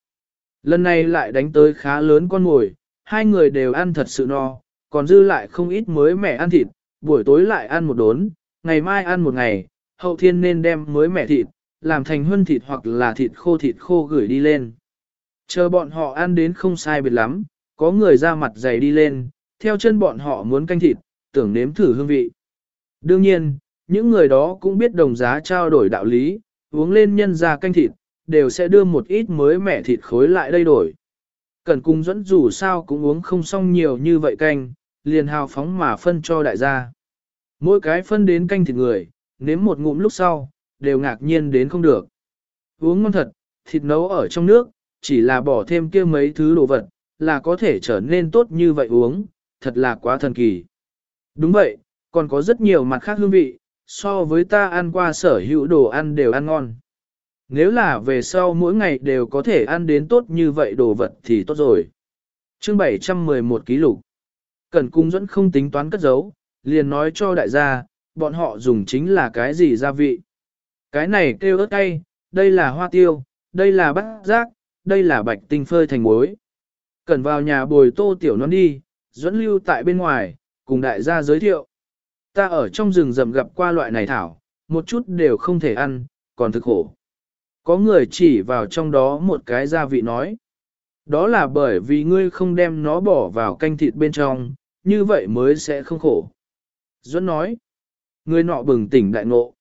Lần này lại đánh tới khá lớn con ngồi, hai người đều ăn thật sự no, còn dư lại không ít mới mẻ ăn thịt, buổi tối lại ăn một đốn, ngày mai ăn một ngày, hậu thiên nên đem mới mẻ thịt, làm thành huân thịt hoặc là thịt khô thịt khô gửi đi lên. Chờ bọn họ ăn đến không sai biệt lắm, có người ra mặt dày đi lên, theo chân bọn họ muốn canh thịt, tưởng nếm thử hương vị. Đương nhiên, những người đó cũng biết đồng giá trao đổi đạo lý, uống lên nhân ra canh thịt, đều sẽ đưa một ít mới mẻ thịt khối lại đây đổi. Cần cung dẫn dù sao cũng uống không xong nhiều như vậy canh, liền hào phóng mà phân cho đại gia. Mỗi cái phân đến canh thịt người, nếm một ngụm lúc sau, đều ngạc nhiên đến không được. Uống ngon thật, thịt nấu ở trong nước, chỉ là bỏ thêm kia mấy thứ đồ vật, là có thể trở nên tốt như vậy uống, thật là quá thần kỳ. Đúng vậy, còn có rất nhiều mặt khác hương vị, so với ta ăn qua sở hữu đồ ăn đều ăn ngon. Nếu là về sau mỗi ngày đều có thể ăn đến tốt như vậy đồ vật thì tốt rồi. Chương 711 ký lục. Cẩn cung dẫn không tính toán cất giấu, liền nói cho đại gia, bọn họ dùng chính là cái gì gia vị. Cái này kêu ớt cay, đây là hoa tiêu, đây là bát giác, đây là bạch tinh phơi thành muối. cần vào nhà bồi tô tiểu non đi, dẫn lưu tại bên ngoài, cùng đại gia giới thiệu. Ta ở trong rừng rậm gặp qua loại này thảo, một chút đều không thể ăn, còn thực khổ. Có người chỉ vào trong đó một cái gia vị nói. Đó là bởi vì ngươi không đem nó bỏ vào canh thịt bên trong, như vậy mới sẽ không khổ. Duẫn nói. ngươi nọ bừng tỉnh đại ngộ.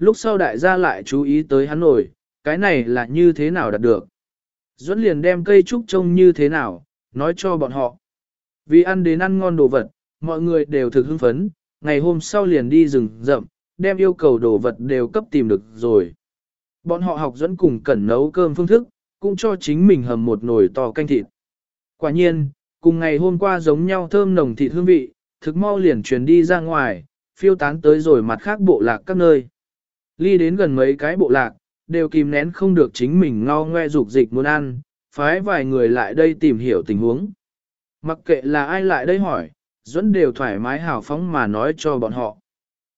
Lúc sau đại gia lại chú ý tới hắn nổi, cái này là như thế nào đạt được. Duẫn liền đem cây trúc trông như thế nào, nói cho bọn họ. Vì ăn đến ăn ngon đồ vật, mọi người đều thực hưng phấn, ngày hôm sau liền đi rừng rậm, đem yêu cầu đồ vật đều cấp tìm được rồi. Bọn họ học dẫn cùng cẩn nấu cơm phương thức, cũng cho chính mình hầm một nồi to canh thịt. Quả nhiên, cùng ngày hôm qua giống nhau thơm nồng thịt hương vị, thực mau liền truyền đi ra ngoài, phiêu tán tới rồi mặt khác bộ lạc các nơi. Ly đến gần mấy cái bộ lạc, đều kìm nén không được chính mình ngao ngoe dục dịch muốn ăn, phái vài người lại đây tìm hiểu tình huống. Mặc kệ là ai lại đây hỏi, duẫn đều thoải mái hào phóng mà nói cho bọn họ.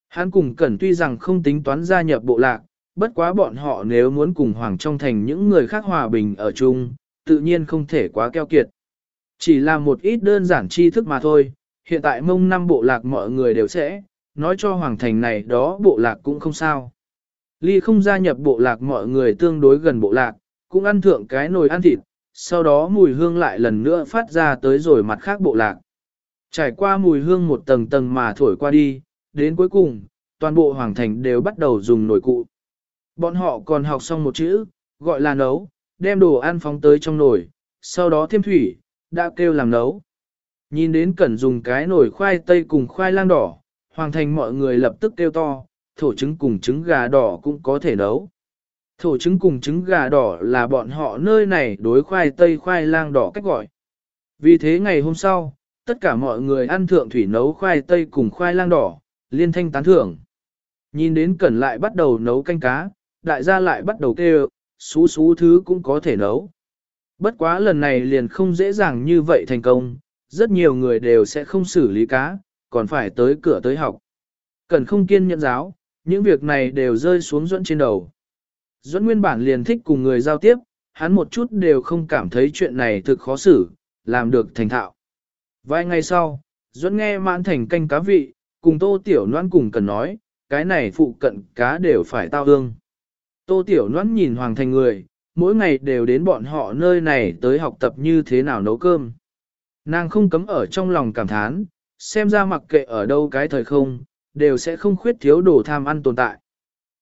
Hắn cùng Cẩn tuy rằng không tính toán gia nhập bộ lạc, bất quá bọn họ nếu muốn cùng Hoàng trong thành những người khác hòa bình ở chung, tự nhiên không thể quá keo kiệt. Chỉ là một ít đơn giản tri thức mà thôi, hiện tại mông năm bộ lạc mọi người đều sẽ, nói cho Hoàng thành này đó bộ lạc cũng không sao. Ly không gia nhập bộ lạc mọi người tương đối gần bộ lạc, cũng ăn thượng cái nồi ăn thịt, sau đó mùi hương lại lần nữa phát ra tới rồi mặt khác bộ lạc. Trải qua mùi hương một tầng tầng mà thổi qua đi, đến cuối cùng, toàn bộ hoàng thành đều bắt đầu dùng nồi cụ. Bọn họ còn học xong một chữ, gọi là nấu, đem đồ ăn phóng tới trong nồi, sau đó thêm thủy, đã kêu làm nấu. Nhìn đến cẩn dùng cái nồi khoai tây cùng khoai lang đỏ, hoàng thành mọi người lập tức kêu to, thổ trứng cùng trứng gà đỏ cũng có thể nấu. Thổ trứng cùng trứng gà đỏ là bọn họ nơi này đối khoai tây khoai lang đỏ cách gọi. Vì thế ngày hôm sau, tất cả mọi người ăn thượng thủy nấu khoai tây cùng khoai lang đỏ, liên thanh tán thưởng. Nhìn đến cẩn lại bắt đầu nấu canh cá, đại gia lại bắt đầu kêu, xú xú thứ cũng có thể nấu. Bất quá lần này liền không dễ dàng như vậy thành công, rất nhiều người đều sẽ không xử lý cá, còn phải tới cửa tới học. Cần không kiên nhẫn giáo, những việc này đều rơi xuống dẫn trên đầu. Duẫn nguyên bản liền thích cùng người giao tiếp, hắn một chút đều không cảm thấy chuyện này thực khó xử, làm được thành thạo. Vài ngày sau, Duẫn nghe mãn thành canh cá vị, cùng tô tiểu noan cùng cần nói, cái này phụ cận cá đều phải tao hương. Tô tiểu noan nhìn hoàng thành người, mỗi ngày đều đến bọn họ nơi này tới học tập như thế nào nấu cơm. Nàng không cấm ở trong lòng cảm thán, xem ra mặc kệ ở đâu cái thời không, đều sẽ không khuyết thiếu đồ tham ăn tồn tại.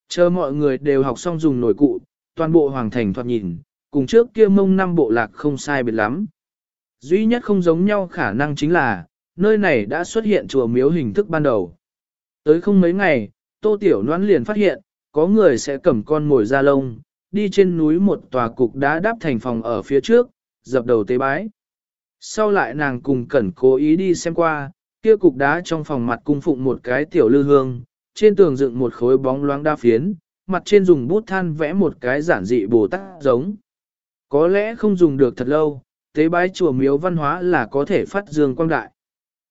Chờ mọi người đều học xong dùng nồi cụ, toàn bộ hoàng thành thoạt nhìn, cùng trước kia mông năm bộ lạc không sai biệt lắm. Duy nhất không giống nhau khả năng chính là, nơi này đã xuất hiện chùa miếu hình thức ban đầu. Tới không mấy ngày, Tô Tiểu Noãn liền phát hiện, có người sẽ cầm con mồi ra lông, đi trên núi một tòa cục đá đắp thành phòng ở phía trước, dập đầu tế bái. Sau lại nàng cùng cẩn cố ý đi xem qua, kia cục đá trong phòng mặt cung phụng một cái tiểu lư hương, trên tường dựng một khối bóng loáng đa phiến, mặt trên dùng bút than vẽ một cái giản dị bồ tát giống. Có lẽ không dùng được thật lâu, tế bái chùa miếu văn hóa là có thể phát dương quang đại.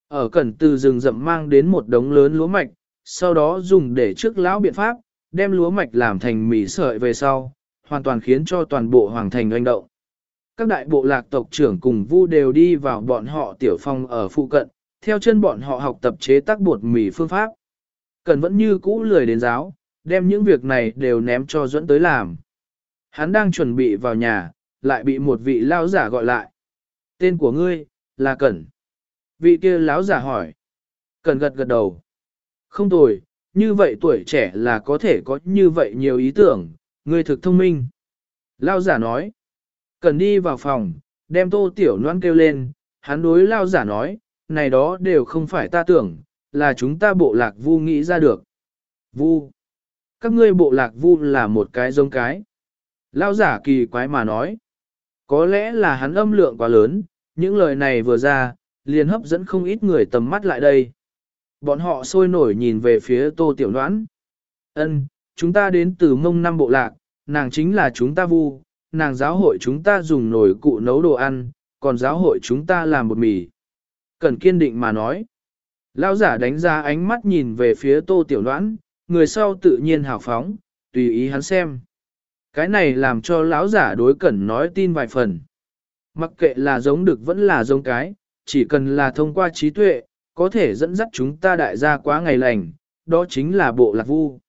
Ở cẩn từ rừng rậm mang đến một đống lớn lúa mạch, sau đó dùng để trước lão biện pháp, đem lúa mạch làm thành mì sợi về sau, hoàn toàn khiến cho toàn bộ hoàng thành doanh động. Các đại bộ lạc tộc trưởng cùng vu đều đi vào bọn họ tiểu phong ở phụ cận, theo chân bọn họ học tập chế tác bột mì phương pháp. Cần vẫn như cũ lười đến giáo, đem những việc này đều ném cho dẫn tới làm. Hắn đang chuẩn bị vào nhà, lại bị một vị lão giả gọi lại. Tên của ngươi, là Cẩn. Vị kia lão giả hỏi. Cẩn gật gật đầu. Không tồi, như vậy tuổi trẻ là có thể có như vậy nhiều ý tưởng, ngươi thực thông minh. Lão giả nói. Cẩn đi vào phòng, đem tô tiểu noan kêu lên, hắn đối lão giả nói, này đó đều không phải ta tưởng, là chúng ta bộ lạc vu nghĩ ra được. Vu. Các ngươi bộ lạc vu là một cái giống cái. Lao giả kỳ quái mà nói. Có lẽ là hắn âm lượng quá lớn, những lời này vừa ra, liền hấp dẫn không ít người tầm mắt lại đây. Bọn họ sôi nổi nhìn về phía tô tiểu đoán. Ân, chúng ta đến từ mông năm bộ lạc, nàng chính là chúng ta vu, nàng giáo hội chúng ta dùng nồi cụ nấu đồ ăn, còn giáo hội chúng ta làm bột mì. Cần kiên định mà nói. Lão giả đánh ra ánh mắt nhìn về phía tô tiểu đoán, người sau tự nhiên hào phóng, tùy ý hắn xem. Cái này làm cho lão giả đối cẩn nói tin vài phần. Mặc kệ là giống được vẫn là giống cái, chỉ cần là thông qua trí tuệ, có thể dẫn dắt chúng ta đại gia quá ngày lành, đó chính là bộ lạc vu.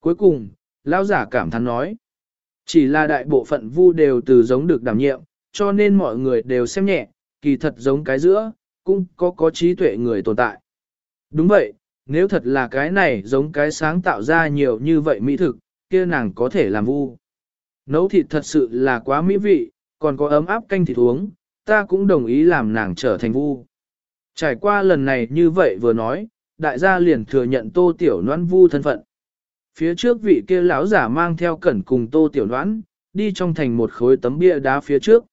Cuối cùng, lão giả cảm thán nói, chỉ là đại bộ phận vu đều từ giống được đảm nhiệm, cho nên mọi người đều xem nhẹ, kỳ thật giống cái giữa, cũng có có trí tuệ người tồn tại. Đúng vậy, nếu thật là cái này giống cái sáng tạo ra nhiều như vậy mỹ thực, kia nàng có thể làm vu. Nấu thịt thật sự là quá mỹ vị, còn có ấm áp canh thịt uống, ta cũng đồng ý làm nàng trở thành vu. Trải qua lần này như vậy vừa nói, đại gia liền thừa nhận tô tiểu noan vu thân phận. Phía trước vị kia lão giả mang theo cẩn cùng tô tiểu noãn, đi trong thành một khối tấm bia đá phía trước.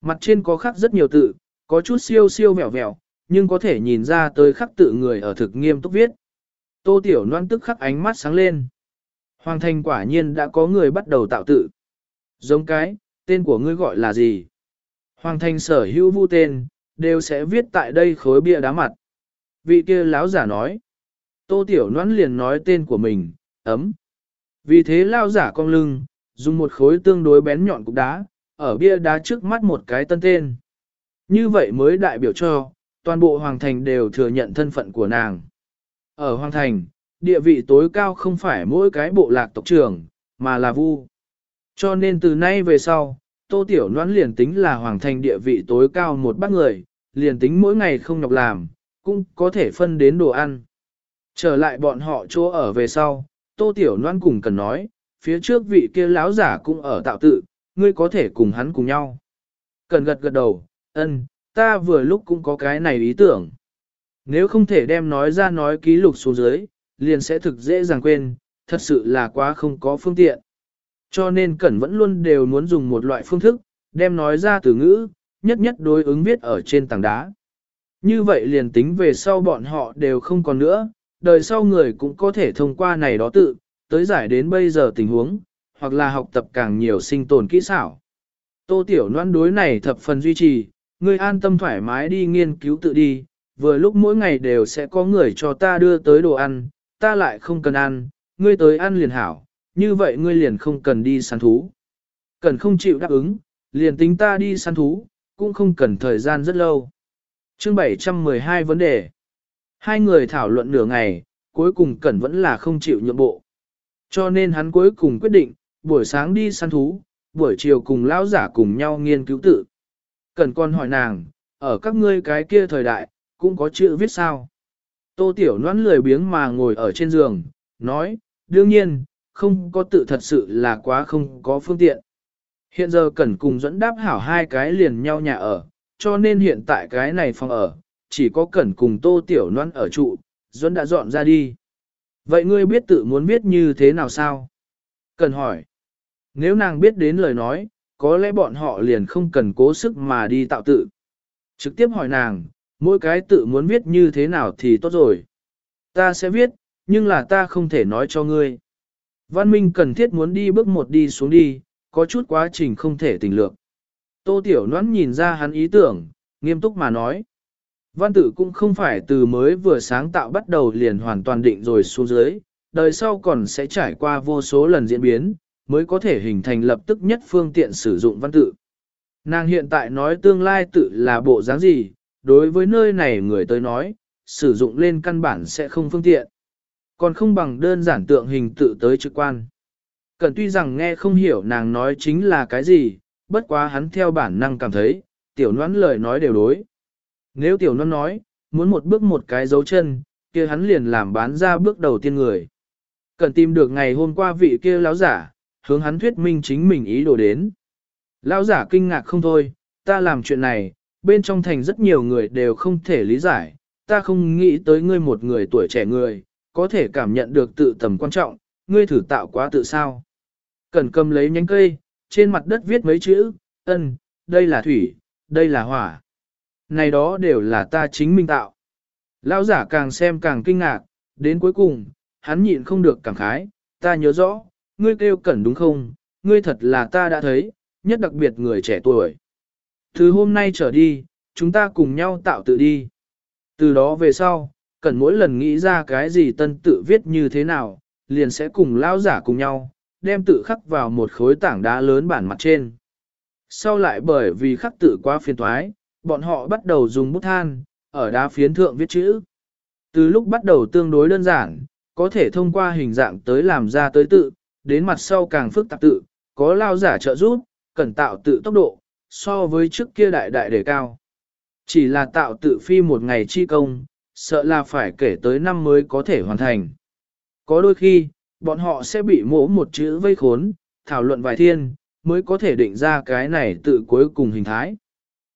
Mặt trên có khắc rất nhiều tự, có chút siêu siêu vẹo vẹo, nhưng có thể nhìn ra tới khắc tự người ở thực nghiêm túc viết. Tô tiểu Loan tức khắc ánh mắt sáng lên. Hoàng thành quả nhiên đã có người bắt đầu tạo tự. Giống cái, tên của ngươi gọi là gì? Hoàng thành sở hữu vu tên, đều sẽ viết tại đây khối bia đá mặt. Vị kia lão giả nói. Tô Tiểu Loan liền nói tên của mình, ấm. Vì thế lao giả cong lưng, dùng một khối tương đối bén nhọn cục đá, ở bia đá trước mắt một cái tân tên. Như vậy mới đại biểu cho, toàn bộ Hoàng Thành đều thừa nhận thân phận của nàng. Ở Hoàng Thành, địa vị tối cao không phải mỗi cái bộ lạc tộc trưởng, mà là vu. Cho nên từ nay về sau, Tô Tiểu Loan liền tính là Hoàng Thành địa vị tối cao một bác người, liền tính mỗi ngày không nhọc làm, cũng có thể phân đến đồ ăn. Trở lại bọn họ chỗ ở về sau, Tô Tiểu Loan cùng cần nói, phía trước vị kia láo giả cũng ở tạo tự, ngươi có thể cùng hắn cùng nhau. Cần gật gật đầu, ân, ta vừa lúc cũng có cái này ý tưởng. Nếu không thể đem nói ra nói ký lục xuống dưới, liền sẽ thực dễ dàng quên, thật sự là quá không có phương tiện. Cho nên Cẩn vẫn luôn đều muốn dùng một loại phương thức, đem nói ra từ ngữ, nhất nhất đối ứng viết ở trên tảng đá. Như vậy liền tính về sau bọn họ đều không còn nữa, đời sau người cũng có thể thông qua này đó tự, tới giải đến bây giờ tình huống, hoặc là học tập càng nhiều sinh tồn kỹ xảo. Tô Tiểu Loan đối này thập phần duy trì, Ngươi an tâm thoải mái đi nghiên cứu tự đi, vừa lúc mỗi ngày đều sẽ có người cho ta đưa tới đồ ăn, ta lại không cần ăn, ngươi tới ăn liền hảo, như vậy ngươi liền không cần đi săn thú. Cần không chịu đáp ứng, liền tính ta đi săn thú, cũng không cần thời gian rất lâu. Chương 712 vấn đề. Hai người thảo luận nửa ngày, cuối cùng Cẩn vẫn là không chịu nhượng bộ. Cho nên hắn cuối cùng quyết định, buổi sáng đi săn thú, buổi chiều cùng lão giả cùng nhau nghiên cứu tự cần con hỏi nàng, ở các ngươi cái kia thời đại, cũng có chữ viết sao? Tô Tiểu Loan lười biếng mà ngồi ở trên giường, nói, đương nhiên, không có tự thật sự là quá không có phương tiện. Hiện giờ cần cùng dẫn đáp hảo hai cái liền nhau nhà ở, cho nên hiện tại cái này phòng ở, chỉ có cần cùng tô tiểu Loan ở trụ, dẫn đã dọn ra đi. Vậy ngươi biết tự muốn biết như thế nào sao? Cần hỏi. Nếu nàng biết đến lời nói, có lẽ bọn họ liền không cần cố sức mà đi tạo tự. Trực tiếp hỏi nàng, mỗi cái tự muốn viết như thế nào thì tốt rồi. Ta sẽ viết, nhưng là ta không thể nói cho ngươi. Văn Minh cần thiết muốn đi bước một đi xuống đi, có chút quá trình không thể tình lược. Tô Tiểu Noãn nhìn ra hắn ý tưởng, nghiêm túc mà nói. Văn tự cũng không phải từ mới vừa sáng tạo bắt đầu liền hoàn toàn định rồi xuống dưới, đời sau còn sẽ trải qua vô số lần diễn biến, mới có thể hình thành lập tức nhất phương tiện sử dụng văn tự. Nàng hiện tại nói tương lai tự là bộ dáng gì, đối với nơi này người tới nói, sử dụng lên căn bản sẽ không phương tiện. Còn không bằng đơn giản tượng hình tự tới trực quan. Cần tuy rằng nghe không hiểu nàng nói chính là cái gì, bất quá hắn theo bản năng cảm thấy, tiểu noãn lời nói đều đối. Nếu tiểu noãn nói, muốn một bước một cái dấu chân, kia hắn liền làm bán ra bước đầu tiên người. Cần tìm được ngày hôm qua vị kia lão giả, hướng hắn thuyết minh chính mình ý đồ đến. Lão giả kinh ngạc không thôi, ta làm chuyện này, bên trong thành rất nhiều người đều không thể lý giải, ta không nghĩ tới ngươi một người tuổi trẻ người, có thể cảm nhận được tự tầm quan trọng, ngươi thử tạo quá tự sao. Cần cầm lấy nhánh cây, trên mặt đất viết mấy chữ, ân, đây là thủy, đây là hỏa. Này đó đều là ta chính mình tạo. Lão giả càng xem càng kinh ngạc, đến cuối cùng, hắn nhịn không được cảm khái, ta nhớ rõ, ngươi kêu cẩn đúng không, ngươi thật là ta đã thấy, nhất đặc biệt người trẻ tuổi. Từ hôm nay trở đi, chúng ta cùng nhau tạo tự đi. Từ đó về sau, cần mỗi lần nghĩ ra cái gì tân tự viết như thế nào, liền sẽ cùng lao giả cùng nhau, đem tự khắc vào một khối tảng đá lớn bản mặt trên. Sau lại bởi vì khắc tự quá phiền toái, bọn họ bắt đầu dùng bút than, ở đá phiến thượng viết chữ. Từ lúc bắt đầu tương đối đơn giản, có thể thông qua hình dạng tới làm ra tới tự, đến mặt sau càng phức tạp tự, có lao giả trợ giúp, cần tạo tự tốc độ, so với trước kia đại đại đề cao. Chỉ là tạo tự phi một ngày chi công, sợ là phải kể tới năm mới có thể hoàn thành. Có đôi khi, bọn họ sẽ bị mổ một chữ vây khốn, thảo luận vài thiên, mới có thể định ra cái này tự cuối cùng hình thái.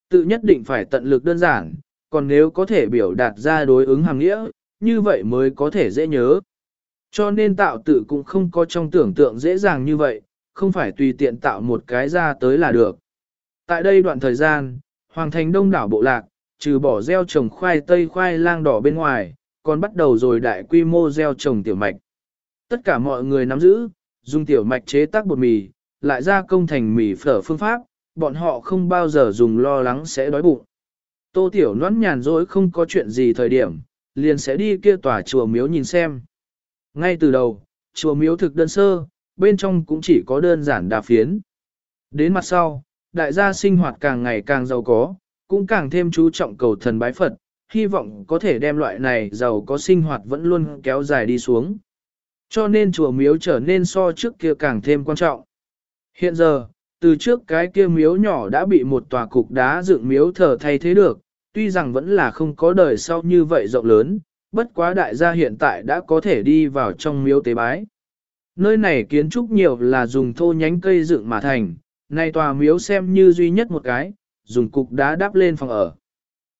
Tự nhất định phải tận lực đơn giản, còn nếu có thể biểu đạt ra đối ứng hàng nghĩa, như vậy mới có thể dễ nhớ. Cho nên tạo tự cũng không có trong tưởng tượng dễ dàng như vậy, không phải tùy tiện tạo một cái ra tới là được. Tại đây đoạn thời gian, Hoàng thành đông đảo bộ lạc, trừ bỏ gieo trồng khoai tây khoai lang đỏ bên ngoài, còn bắt đầu rồi đại quy mô gieo trồng tiểu mạch. Tất cả mọi người nắm giữ, dùng tiểu mạch chế tác bột mì, lại ra công thành mì phở phương pháp, bọn họ không bao giờ dùng lo lắng sẽ đói bụng. Tô tiểu nón nhàn rỗi không có chuyện gì thời điểm, liền sẽ đi kia tòa chùa miếu nhìn xem. Ngay từ đầu, chùa miếu thực đơn sơ, bên trong cũng chỉ có đơn giản đà phiến. Đến mặt sau, đại gia sinh hoạt càng ngày càng giàu có, cũng càng thêm chú trọng cầu thần bái Phật, hy vọng có thể đem loại này giàu có sinh hoạt vẫn luôn kéo dài đi xuống. Cho nên chùa miếu trở nên so trước kia càng thêm quan trọng. Hiện giờ, từ trước cái kia miếu nhỏ đã bị một tòa cục đá dựng miếu thờ thay thế được, tuy rằng vẫn là không có đời sau như vậy rộng lớn, bất quá đại gia hiện tại đã có thể đi vào trong miếu tế bái. Nơi này kiến trúc nhiều là dùng thô nhánh cây dựng mà thành, nay tòa miếu xem như duy nhất một cái, dùng cục đá đắp lên phòng ở.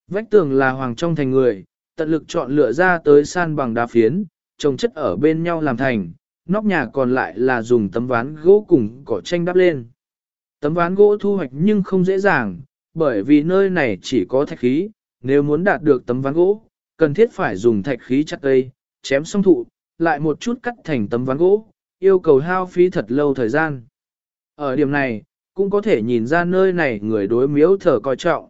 Vách tường là hoàng trong thành người, tận lực chọn lựa ra tới san bằng đá phiến, trồng chất ở bên nhau làm thành, nóc nhà còn lại là dùng tấm ván gỗ cùng cỏ tranh đắp lên. Tấm ván gỗ thu hoạch nhưng không dễ dàng, bởi vì nơi này chỉ có thạch khí, nếu muốn đạt được tấm ván gỗ, cần thiết phải dùng thạch khí chặt cây, chém xong thụ, lại một chút cắt thành tấm ván gỗ, yêu cầu hao phí thật lâu thời gian. Ở điểm này, cũng có thể nhìn ra nơi này người đối miếu thờ coi trọng.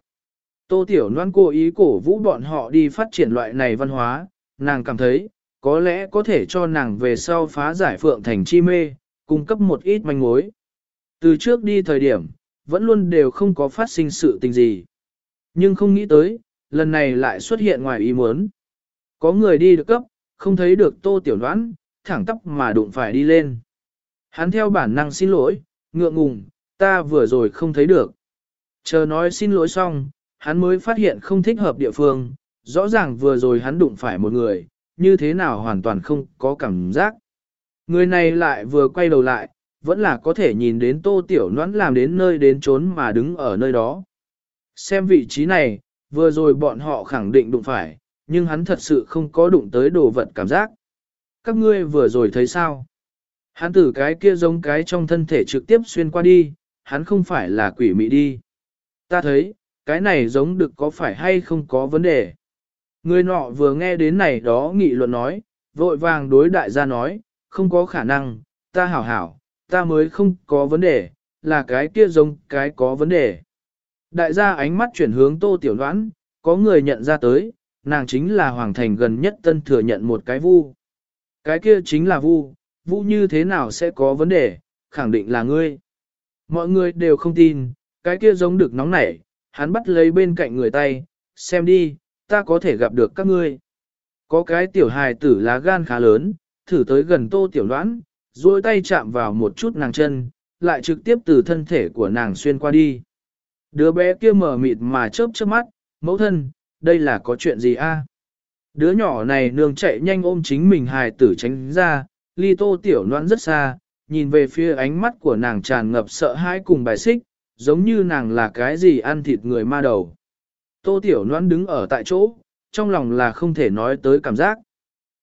Tô Tiểu Loan cố ý cổ vũ bọn họ đi phát triển loại này văn hóa, nàng cảm thấy, có lẽ có thể cho nàng về sau phá giải phượng thành chi mê, cung cấp một ít manh mối. Từ trước đi thời điểm, vẫn luôn đều không có phát sinh sự tình gì. Nhưng không nghĩ tới, lần này lại xuất hiện ngoài ý muốn. Có người đi được cấp, không thấy được tô tiểu đoán, thẳng tóc mà đụng phải đi lên. Hắn theo bản năng xin lỗi, ngượng ngùng, ta vừa rồi không thấy được. Chờ nói xin lỗi xong, hắn mới phát hiện không thích hợp địa phương, rõ ràng vừa rồi hắn đụng phải một người, như thế nào hoàn toàn không có cảm giác. Người này lại vừa quay đầu lại, vẫn là có thể nhìn đến tô tiểu noãn làm đến nơi đến trốn mà đứng ở nơi đó. Xem vị trí này, vừa rồi bọn họ khẳng định đụng phải, nhưng hắn thật sự không có đụng tới đồ vật cảm giác. Các ngươi vừa rồi thấy sao? Hắn từ cái kia giống cái trong thân thể trực tiếp xuyên qua đi, hắn không phải là quỷ mị đi. Ta thấy, cái này giống được có phải hay không có vấn đề. Người nọ vừa nghe đến này đó nghị luận nói, vội vàng đối đại gia nói, không có khả năng, ta hảo hảo, ta mới không có vấn đề, là cái kia giống cái có vấn đề. Đại gia ánh mắt chuyển hướng tô tiểu đoán, có người nhận ra tới, nàng chính là hoàng thành gần nhất tân thừa nhận một cái vu. Cái kia chính là vu, vu như thế nào sẽ có vấn đề, khẳng định là ngươi. Mọi người đều không tin, cái kia giống được nóng nảy, hắn bắt lấy bên cạnh người tay, xem đi, ta có thể gặp được các ngươi. Có cái tiểu hài tử lá gan khá lớn, thử tới gần tô tiểu đoán, duỗi tay chạm vào một chút nàng chân, lại trực tiếp từ thân thể của nàng xuyên qua đi. Đứa bé kia mở mịt mà chớp chớp mắt, mẫu thân, đây là có chuyện gì a? Đứa nhỏ này nương chạy nhanh ôm chính mình hài tử tránh ra, ly tô tiểu noan rất xa, nhìn về phía ánh mắt của nàng tràn ngập sợ hãi cùng bài xích, giống như nàng là cái gì ăn thịt người ma đầu. Tô tiểu noan đứng ở tại chỗ, trong lòng là không thể nói tới cảm giác.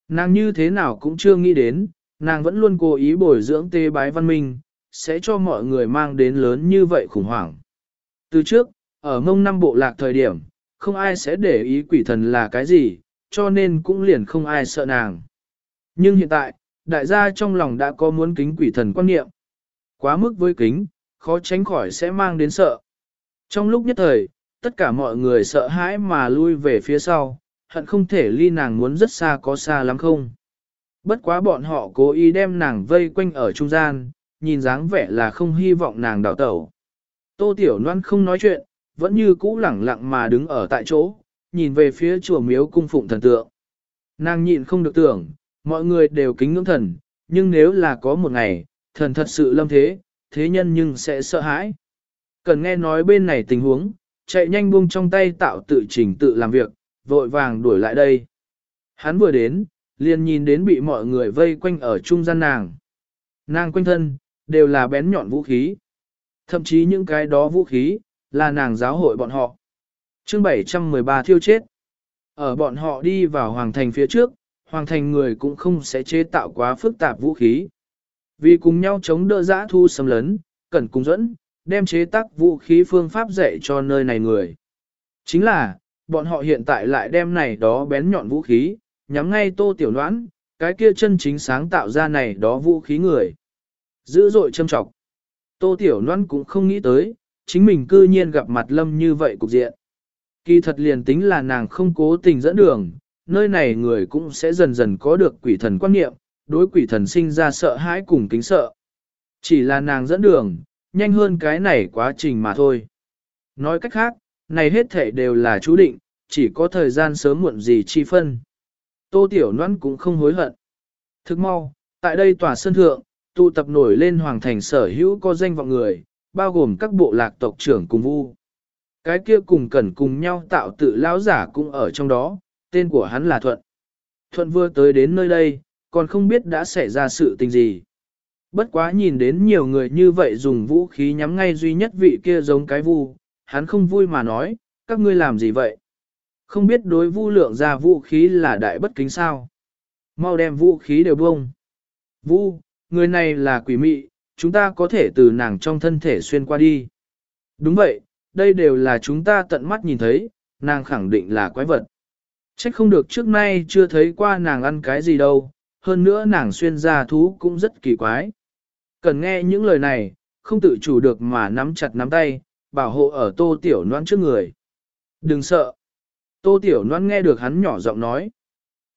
Nàng như thế nào cũng chưa nghĩ đến, nàng vẫn luôn cố ý bồi dưỡng tê bái văn minh, sẽ cho mọi người mang đến lớn như vậy khủng hoảng. Từ trước, ở ngông năm bộ lạc thời điểm, không ai sẽ để ý quỷ thần là cái gì, cho nên cũng liền không ai sợ nàng. Nhưng hiện tại, đại gia trong lòng đã có muốn kính quỷ thần quan niệm. Quá mức với kính, khó tránh khỏi sẽ mang đến sợ. Trong lúc nhất thời, tất cả mọi người sợ hãi mà lui về phía sau, hận không thể ly nàng muốn rất xa có xa lắm không. Bất quá bọn họ cố ý đem nàng vây quanh ở trung gian, nhìn dáng vẻ là không hy vọng nàng đảo tẩu. Tô Tiểu Loan không nói chuyện, vẫn như cũ lẳng lặng mà đứng ở tại chỗ, nhìn về phía chùa miếu cung phụng thần tượng. Nàng nhịn không được tưởng, mọi người đều kính ngưỡng thần, nhưng nếu là có một ngày, thần thật sự lâm thế, thế nhân nhưng sẽ sợ hãi. Cần nghe nói bên này tình huống, chạy nhanh buông trong tay tạo tự chỉnh tự làm việc, vội vàng đuổi lại đây. Hắn vừa đến, liền nhìn đến bị mọi người vây quanh ở trung gian nàng. Nàng quanh thân, đều là bén nhọn vũ khí. Thậm chí những cái đó vũ khí, là nàng giáo hội bọn họ. chương 713 thiêu chết. Ở bọn họ đi vào hoàng thành phía trước, hoàng thành người cũng không sẽ chế tạo quá phức tạp vũ khí. Vì cùng nhau chống đỡ giã thu xâm lấn, cẩn cung dẫn, đem chế tác vũ khí phương pháp dạy cho nơi này người. Chính là, bọn họ hiện tại lại đem này đó bén nhọn vũ khí, nhắm ngay tô tiểu noãn, cái kia chân chính sáng tạo ra này đó vũ khí người. Dữ dội châm trọng. Tô tiểu Loan cũng không nghĩ tới, chính mình cư nhiên gặp mặt lâm như vậy cục diện. Kỳ thật liền tính là nàng không cố tình dẫn đường, nơi này người cũng sẽ dần dần có được quỷ thần quan niệm, đối quỷ thần sinh ra sợ hãi cùng kính sợ. Chỉ là nàng dẫn đường, nhanh hơn cái này quá trình mà thôi. Nói cách khác, này hết thể đều là chú định, chỉ có thời gian sớm muộn gì chi phân. Tô Tiểu Loan cũng không hối hận. Thức mau, tại đây tòa sân thượng, tụ tập nổi lên hoàng thành sở hữu có danh vọng người, bao gồm các bộ lạc tộc trưởng cùng vu. Cái kia cùng cẩn cùng nhau tạo tự lão giả cũng ở trong đó, tên của hắn là Thuận. Thuận vừa tới đến nơi đây, còn không biết đã xảy ra sự tình gì. Bất quá nhìn đến nhiều người như vậy dùng vũ khí nhắm ngay duy nhất vị kia giống cái vu, hắn không vui mà nói, các ngươi làm gì vậy? Không biết đối vu lượng ra vũ khí là đại bất kính sao? Mau đem vũ khí đều bông. Vu, người này là quỷ mị, chúng ta có thể từ nàng trong thân thể xuyên qua đi. Đúng vậy, đây đều là chúng ta tận mắt nhìn thấy, nàng khẳng định là quái vật. Trách không được trước nay chưa thấy qua nàng ăn cái gì đâu, hơn nữa nàng xuyên ra thú cũng rất kỳ quái. Cần nghe những lời này, không tự chủ được mà nắm chặt nắm tay, bảo hộ ở tô tiểu noan trước người. Đừng sợ. Tô tiểu noan nghe được hắn nhỏ giọng nói.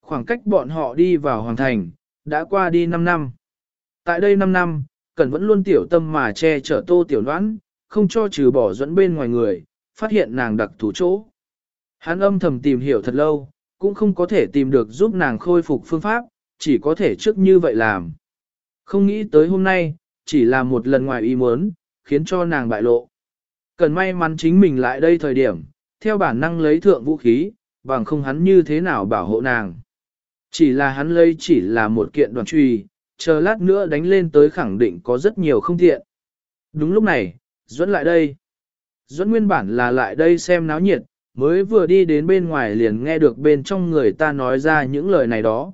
Khoảng cách bọn họ đi vào hoàng thành, đã qua đi 5 năm. Tại đây 5 năm, Cẩn vẫn luôn tiểu tâm mà che chở tô tiểu noan, không cho trừ bỏ dẫn bên ngoài người, phát hiện nàng đặc thủ chỗ. Hắn âm thầm tìm hiểu thật lâu, cũng không có thể tìm được giúp nàng khôi phục phương pháp, chỉ có thể trước như vậy làm. Không nghĩ tới hôm nay, chỉ là một lần ngoài ý muốn, khiến cho nàng bại lộ. Cần may mắn chính mình lại đây thời điểm, theo bản năng lấy thượng vũ khí, bằng không hắn như thế nào bảo hộ nàng. Chỉ là hắn lấy chỉ là một kiện đoàn truy, chờ lát nữa đánh lên tới khẳng định có rất nhiều không tiện. Đúng lúc này, Duẫn lại đây. Duẫn nguyên bản là lại đây xem náo nhiệt, mới vừa đi đến bên ngoài liền nghe được bên trong người ta nói ra những lời này đó.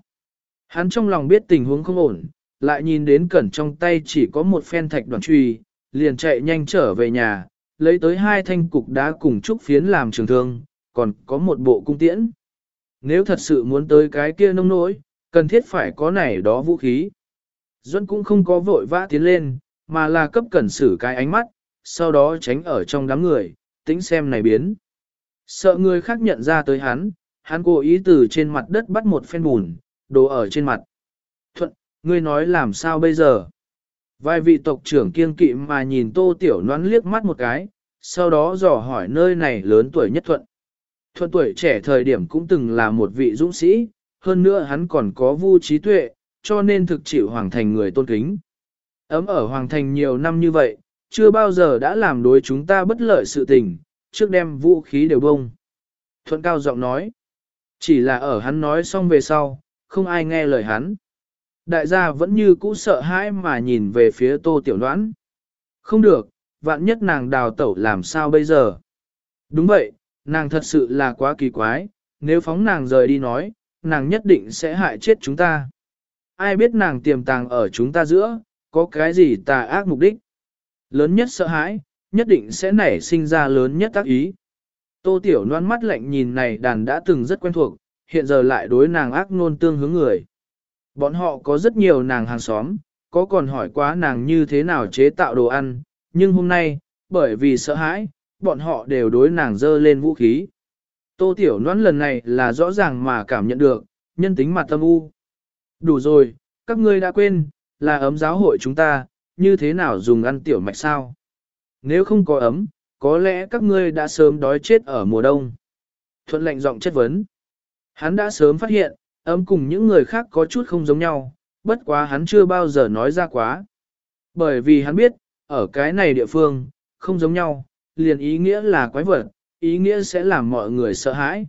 Hắn trong lòng biết tình huống không ổn, lại nhìn đến cẩn trong tay chỉ có một phen thạch đoàn truy, liền chạy nhanh trở về nhà, lấy tới hai thanh cục đá cùng trúc phiến làm trường thương, còn có một bộ cung tiễn. Nếu thật sự muốn tới cái kia nông nỗi, cần thiết phải có này đó vũ khí. Duân cũng không có vội vã tiến lên, mà là cấp cẩn xử cái ánh mắt, sau đó tránh ở trong đám người, tính xem này biến. Sợ người khác nhận ra tới hắn, hắn cố ý từ trên mặt đất bắt một phen bùn, đồ ở trên mặt. Thuận, ngươi nói làm sao bây giờ? Vài vị tộc trưởng kiên kỵ mà nhìn tô tiểu noán liếc mắt một cái, sau đó dò hỏi nơi này lớn tuổi nhất thuận. Thuận tuổi trẻ thời điểm cũng từng là một vị dũng sĩ, hơn nữa hắn còn có vu trí tuệ, cho nên thực chịu hoàng thành người tôn kính. Ấm ở hoàng thành nhiều năm như vậy, chưa bao giờ đã làm đối chúng ta bất lợi sự tình, trước đem vũ khí đều bông. Thuận cao giọng nói, chỉ là ở hắn nói xong về sau, không ai nghe lời hắn. Đại gia vẫn như cũ sợ hãi mà nhìn về phía tô tiểu đoán. Không được, vạn nhất nàng đào tẩu làm sao bây giờ? Đúng vậy, nàng thật sự là quá kỳ quái, nếu phóng nàng rời đi nói, nàng nhất định sẽ hại chết chúng ta. Ai biết nàng tiềm tàng ở chúng ta giữa, có cái gì tà ác mục đích? Lớn nhất sợ hãi, nhất định sẽ nảy sinh ra lớn nhất tác ý. Tô Tiểu Loan mắt lạnh nhìn này đàn đã từng rất quen thuộc, hiện giờ lại đối nàng ác nôn tương hướng người. Bọn họ có rất nhiều nàng hàng xóm, có còn hỏi quá nàng như thế nào chế tạo đồ ăn, nhưng hôm nay, bởi vì sợ hãi, bọn họ đều đối nàng dơ lên vũ khí. Tô Tiểu Loan lần này là rõ ràng mà cảm nhận được, nhân tính mặt tâm u. Đủ rồi, các ngươi đã quên, là ấm giáo hội chúng ta, như thế nào dùng ăn tiểu mạch sao? Nếu không có ấm, có lẽ các ngươi đã sớm đói chết ở mùa đông. Thuận lệnh giọng chất vấn. Hắn đã sớm phát hiện, ấm cùng những người khác có chút không giống nhau, bất quá hắn chưa bao giờ nói ra quá. Bởi vì hắn biết, ở cái này địa phương, không giống nhau, liền ý nghĩa là quái vật, ý nghĩa sẽ làm mọi người sợ hãi.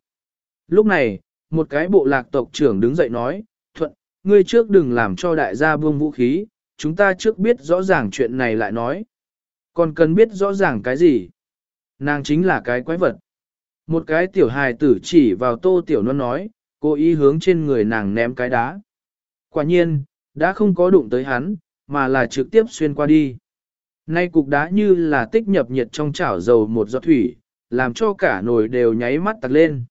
Lúc này, một cái bộ lạc tộc trưởng đứng dậy nói, ngươi trước đừng làm cho đại gia buông vũ khí, chúng ta trước biết rõ ràng chuyện này lại nói. Còn cần biết rõ ràng cái gì? Nàng chính là cái quái vật. Một cái tiểu hài tử chỉ vào tô tiểu non nói, cố ý hướng trên người nàng ném cái đá. Quả nhiên, đã không có đụng tới hắn, mà là trực tiếp xuyên qua đi. Nay cục đá như là tích nhập nhiệt trong chảo dầu một giọt thủy, làm cho cả nồi đều nháy mắt tặc lên.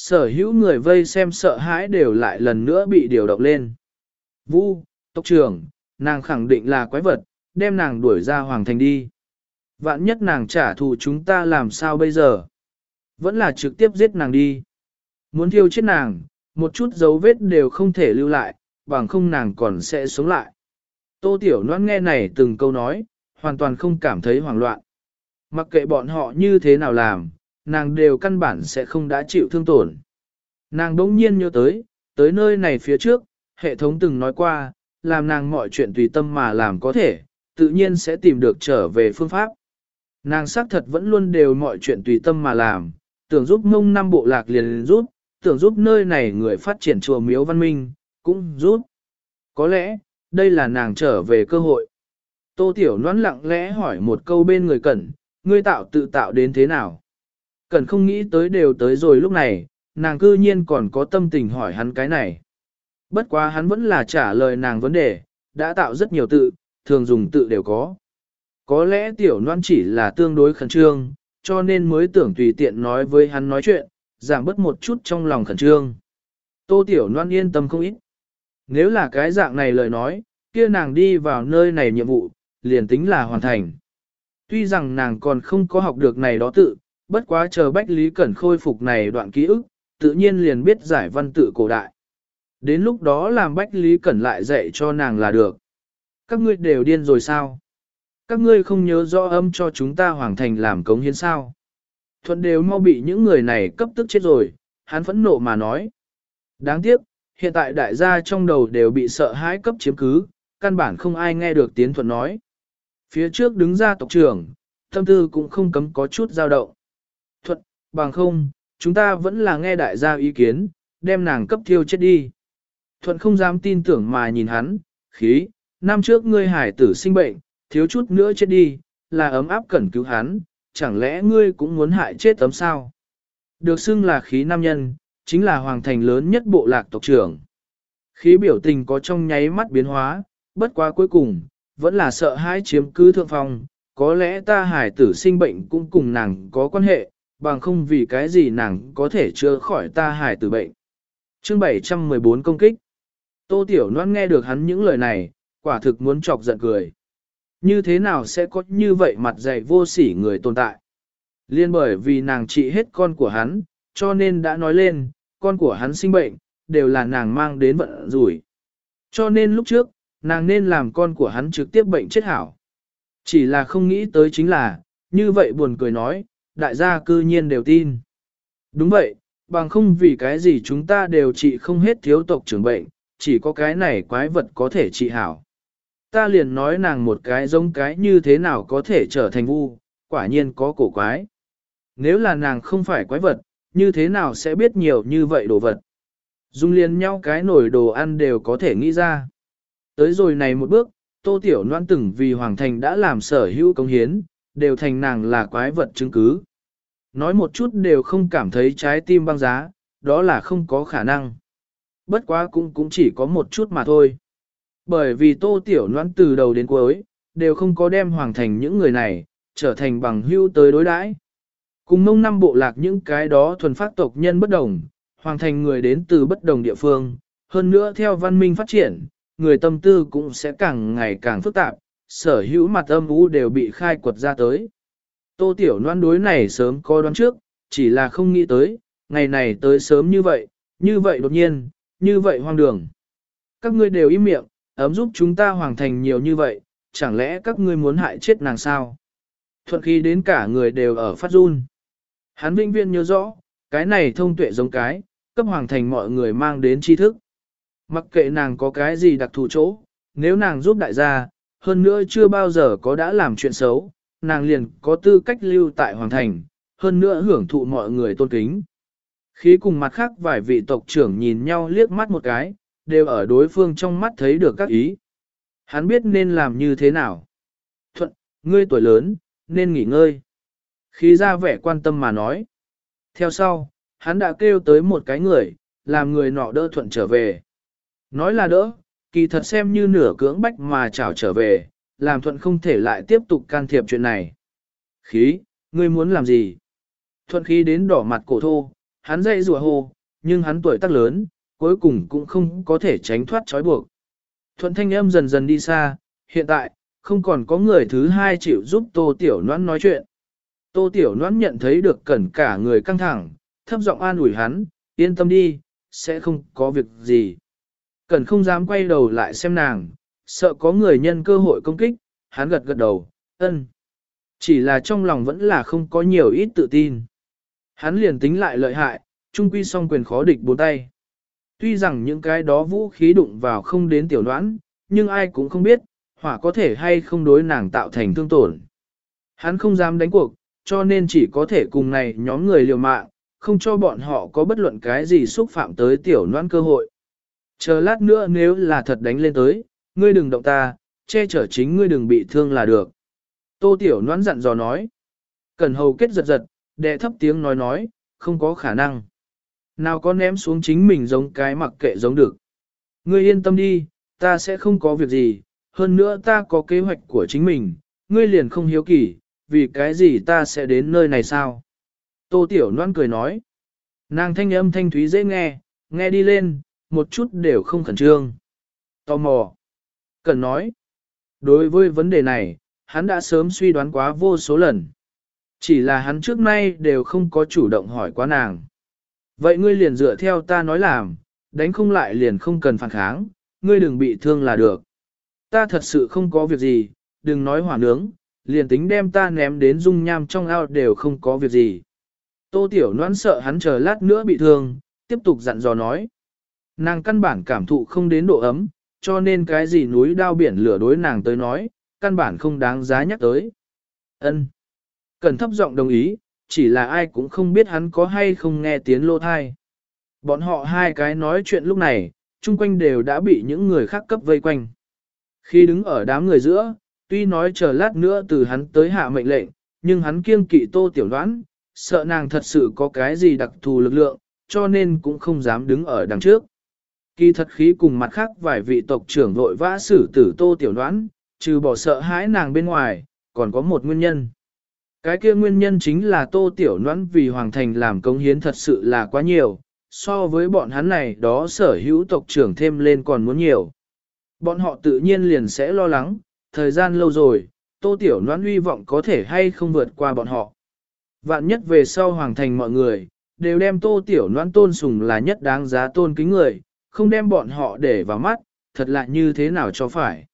Sở hữu người vây xem sợ hãi đều lại lần nữa bị điều động lên. Vu, tộc trưởng, nàng khẳng định là quái vật, đem nàng đuổi ra hoàng thành đi. Vạn nhất nàng trả thù chúng ta làm sao bây giờ? Vẫn là trực tiếp giết nàng đi. Muốn thiêu chết nàng, một chút dấu vết đều không thể lưu lại, bằng không nàng còn sẽ sống lại. Tô Tiểu Loan nghe này từng câu nói, hoàn toàn không cảm thấy hoảng loạn. Mặc kệ bọn họ như thế nào làm, nàng đều căn bản sẽ không đã chịu thương tổn. Nàng đỗng nhiên nhớ tới, tới nơi này phía trước, hệ thống từng nói qua, làm nàng mọi chuyện tùy tâm mà làm có thể, tự nhiên sẽ tìm được trở về phương pháp. Nàng xác thật vẫn luôn đều mọi chuyện tùy tâm mà làm, tưởng giúp mông năm bộ lạc liền, liền giúp, tưởng giúp nơi này người phát triển chùa miếu văn minh, cũng giúp. Có lẽ, đây là nàng trở về cơ hội. Tô Tiểu Loan lặng lẽ hỏi một câu bên người Cẩn, ngươi tạo tự tạo đến thế nào? Cẩn không nghĩ tới đều tới rồi lúc này, nàng cư nhiên còn có tâm tình hỏi hắn cái này. Bất quá hắn vẫn là trả lời nàng vấn đề, đã tạo rất nhiều tự, thường dùng tự đều có. Có lẽ Tiểu Loan chỉ là tương đối khẩn trương, cho nên mới tưởng tùy tiện nói với hắn nói chuyện, giảm bớt một chút trong lòng khẩn trương. Tô Tiểu Loan yên tâm không ít. Nếu là cái dạng này lời nói, kia nàng đi vào nơi này nhiệm vụ, liền tính là hoàn thành. Tuy rằng nàng còn không có học được này đó tự, bất quá chờ Bách Lý Cẩn khôi phục này đoạn ký ức, tự nhiên liền biết giải văn tự cổ đại. Đến lúc đó làm Bách Lý Cẩn lại dạy cho nàng là được. Các ngươi đều điên rồi sao? Các ngươi không nhớ rõ âm cho chúng ta hoàng thành làm cống hiến sao? Thuận đều mau bị những người này cấp tức chết rồi, hắn phẫn nộ mà nói. Đáng tiếc, hiện tại đại gia trong đầu đều bị sợ hãi cấp chiếm cứ, căn bản không ai nghe được tiến thuận nói. Phía trước đứng ra tộc trưởng, tâm tư cũng không cấm có chút dao động. Bằng không, chúng ta vẫn là nghe đại gia ý kiến, đem nàng cấp thiêu chết đi. Thuận không dám tin tưởng mà nhìn hắn, khí, năm trước ngươi hải tử sinh bệnh, thiếu chút nữa chết đi, là ấm áp cần cứu hắn, chẳng lẽ ngươi cũng muốn hại chết tấm sao? Được xưng là khí nam nhân, chính là hoàng thành lớn nhất bộ lạc tộc trưởng. Khí biểu tình có trong nháy mắt biến hóa, bất quá cuối cùng, vẫn là sợ hãi chiếm cứ thượng phong, có lẽ ta hải tử sinh bệnh cũng cùng nàng có quan hệ, bằng không vì cái gì nàng có thể chữa khỏi ta hải tử bệnh. Chương 714 công kích Tô Tiểu Loan nghe được hắn những lời này, quả thực muốn chọc giận cười. Như thế nào sẽ có như vậy mặt dày vô sỉ người tồn tại? Liên bởi vì nàng trị hết con của hắn, cho nên đã nói lên, con của hắn sinh bệnh, đều là nàng mang đến vận rủi. Cho nên lúc trước, nàng nên làm con của hắn trực tiếp bệnh chết hảo. Chỉ là không nghĩ tới chính là, như vậy buồn cười nói, đại gia cư nhiên đều tin. Đúng vậy, bằng không vì cái gì chúng ta đều trị không hết thiếu tộc trưởng bệnh, chỉ có cái này quái vật có thể trị hảo. Ta liền nói nàng một cái giống cái như thế nào có thể trở thành vu, quả nhiên có cổ quái. Nếu là nàng không phải quái vật, như thế nào sẽ biết nhiều như vậy đồ vật. Dung liền nhau cái nổi đồ ăn đều có thể nghĩ ra. Tới rồi này một bước, tô tiểu Loan từng vì hoàng thành đã làm sở hữu công hiến, đều thành nàng là quái vật chứng cứ. Nói một chút đều không cảm thấy trái tim băng giá, đó là không có khả năng. Bất quá cũng cũng chỉ có một chút mà thôi. Bởi vì tô tiểu noãn từ đầu đến cuối, đều không có đem hoàng thành những người này, trở thành bằng hưu tới đối đãi. Cùng mông năm bộ lạc những cái đó thuần phát tộc nhân bất đồng, hoàng thành người đến từ bất đồng địa phương, hơn nữa theo văn minh phát triển, người tâm tư cũng sẽ càng ngày càng phức tạp, sở hữu mặt âm u đều bị khai quật ra tới. Tô Tiểu Loan đối này sớm có đoán trước, chỉ là không nghĩ tới, ngày này tới sớm như vậy, như vậy đột nhiên, như vậy hoang đường. Các ngươi đều im miệng, ấm giúp chúng ta hoàn thành nhiều như vậy, chẳng lẽ các ngươi muốn hại chết nàng sao? Thuận khi đến cả người đều ở phát run. Hắn vinh viên nhớ rõ, cái này thông tuệ giống cái, cấp hoàng thành mọi người mang đến tri thức. Mặc kệ nàng có cái gì đặc thù chỗ, nếu nàng giúp đại gia, hơn nữa chưa bao giờ có đã làm chuyện xấu, nàng liền có tư cách lưu tại hoàng thành, hơn nữa hưởng thụ mọi người tôn kính. Khí cùng mặt khác vài vị tộc trưởng nhìn nhau liếc mắt một cái, đều ở đối phương trong mắt thấy được các ý. Hắn biết nên làm như thế nào. Thuận, ngươi tuổi lớn, nên nghỉ ngơi. Khí ra vẻ quan tâm mà nói. Theo sau, hắn đã kêu tới một cái người, làm người nọ đỡ thuận trở về. Nói là đỡ, kỳ thật xem như nửa cưỡng bách mà chảo trở về, làm thuận không thể lại tiếp tục can thiệp chuyện này. Khí, ngươi muốn làm gì? Thuận khí đến đỏ mặt cổ thô, hắn dậy rùa hô, nhưng hắn tuổi tác lớn, cuối cùng cũng không có thể tránh thoát trói buộc. Thuận thanh âm dần dần đi xa, hiện tại, không còn có người thứ hai chịu giúp tô tiểu noãn nói chuyện. Tô tiểu noãn nhận thấy được cẩn cả người căng thẳng, thấp giọng an ủi hắn, yên tâm đi, sẽ không có việc gì. Cẩn không dám quay đầu lại xem nàng, sợ có người nhân cơ hội công kích, hắn gật gật đầu, ân. Chỉ là trong lòng vẫn là không có nhiều ít tự tin. Hắn liền tính lại lợi hại, trung quy song quyền khó địch bốn tay. Tuy rằng những cái đó vũ khí đụng vào không đến tiểu đoán, nhưng ai cũng không biết, hỏa có thể hay không đối nàng tạo thành thương tổn. Hắn không dám đánh cuộc, cho nên chỉ có thể cùng này nhóm người liều mạng, không cho bọn họ có bất luận cái gì xúc phạm tới tiểu noan cơ hội. Chờ lát nữa nếu là thật đánh lên tới, ngươi đừng động ta, che chở chính ngươi đừng bị thương là được. Tô tiểu Noãn dặn dò nói. cẩn hầu kết giật giật, đệ thấp tiếng nói nói, không có khả năng. Nào có ném xuống chính mình giống cái mặc kệ giống được. Ngươi yên tâm đi, ta sẽ không có việc gì, hơn nữa ta có kế hoạch của chính mình, ngươi liền không hiếu kỳ, vì cái gì ta sẽ đến nơi này sao? Tô Tiểu Loan cười nói. Nàng thanh âm thanh thúy dễ nghe, nghe đi lên, một chút đều không khẩn trương. Tò mò. Cần nói. Đối với vấn đề này, hắn đã sớm suy đoán quá vô số lần. Chỉ là hắn trước nay đều không có chủ động hỏi quá nàng. Vậy ngươi liền dựa theo ta nói làm, đánh không lại liền không cần phản kháng, ngươi đừng bị thương là được. Ta thật sự không có việc gì, đừng nói hỏa nướng, liền tính đem ta ném đến dung nham trong ao đều không có việc gì. Tô Tiểu Loan sợ hắn chờ lát nữa bị thương, tiếp tục dặn dò nói. Nàng căn bản cảm thụ không đến độ ấm, cho nên cái gì núi đao biển lửa đối nàng tới nói, căn bản không đáng giá nhắc tới. Ân. Cần thấp giọng đồng ý, chỉ là ai cũng không biết hắn có hay không nghe tiếng lô thai. Bọn họ hai cái nói chuyện lúc này, chung quanh đều đã bị những người khác cấp vây quanh. Khi đứng ở đám người giữa, tuy nói chờ lát nữa từ hắn tới hạ mệnh lệnh, nhưng hắn kiêng kỵ tô tiểu đoán, sợ nàng thật sự có cái gì đặc thù lực lượng, cho nên cũng không dám đứng ở đằng trước. Kỳ thật khí cùng mặt khác vài vị tộc trưởng vội vã xử tử tô tiểu đoán, trừ bỏ sợ hãi nàng bên ngoài, còn có một nguyên nhân. Cái kia nguyên nhân chính là tô tiểu đoán vì hoàng thành làm công hiến thật sự là quá nhiều, so với bọn hắn này đó sở hữu tộc trưởng thêm lên còn muốn nhiều. Bọn họ tự nhiên liền sẽ lo lắng, thời gian lâu rồi, tô tiểu đoán uy vọng có thể hay không vượt qua bọn họ. Vạn nhất về sau hoàng thành mọi người, đều đem tô tiểu noan tôn sùng là nhất đáng giá tôn kính người, không đem bọn họ để vào mắt, thật lạ như thế nào cho phải.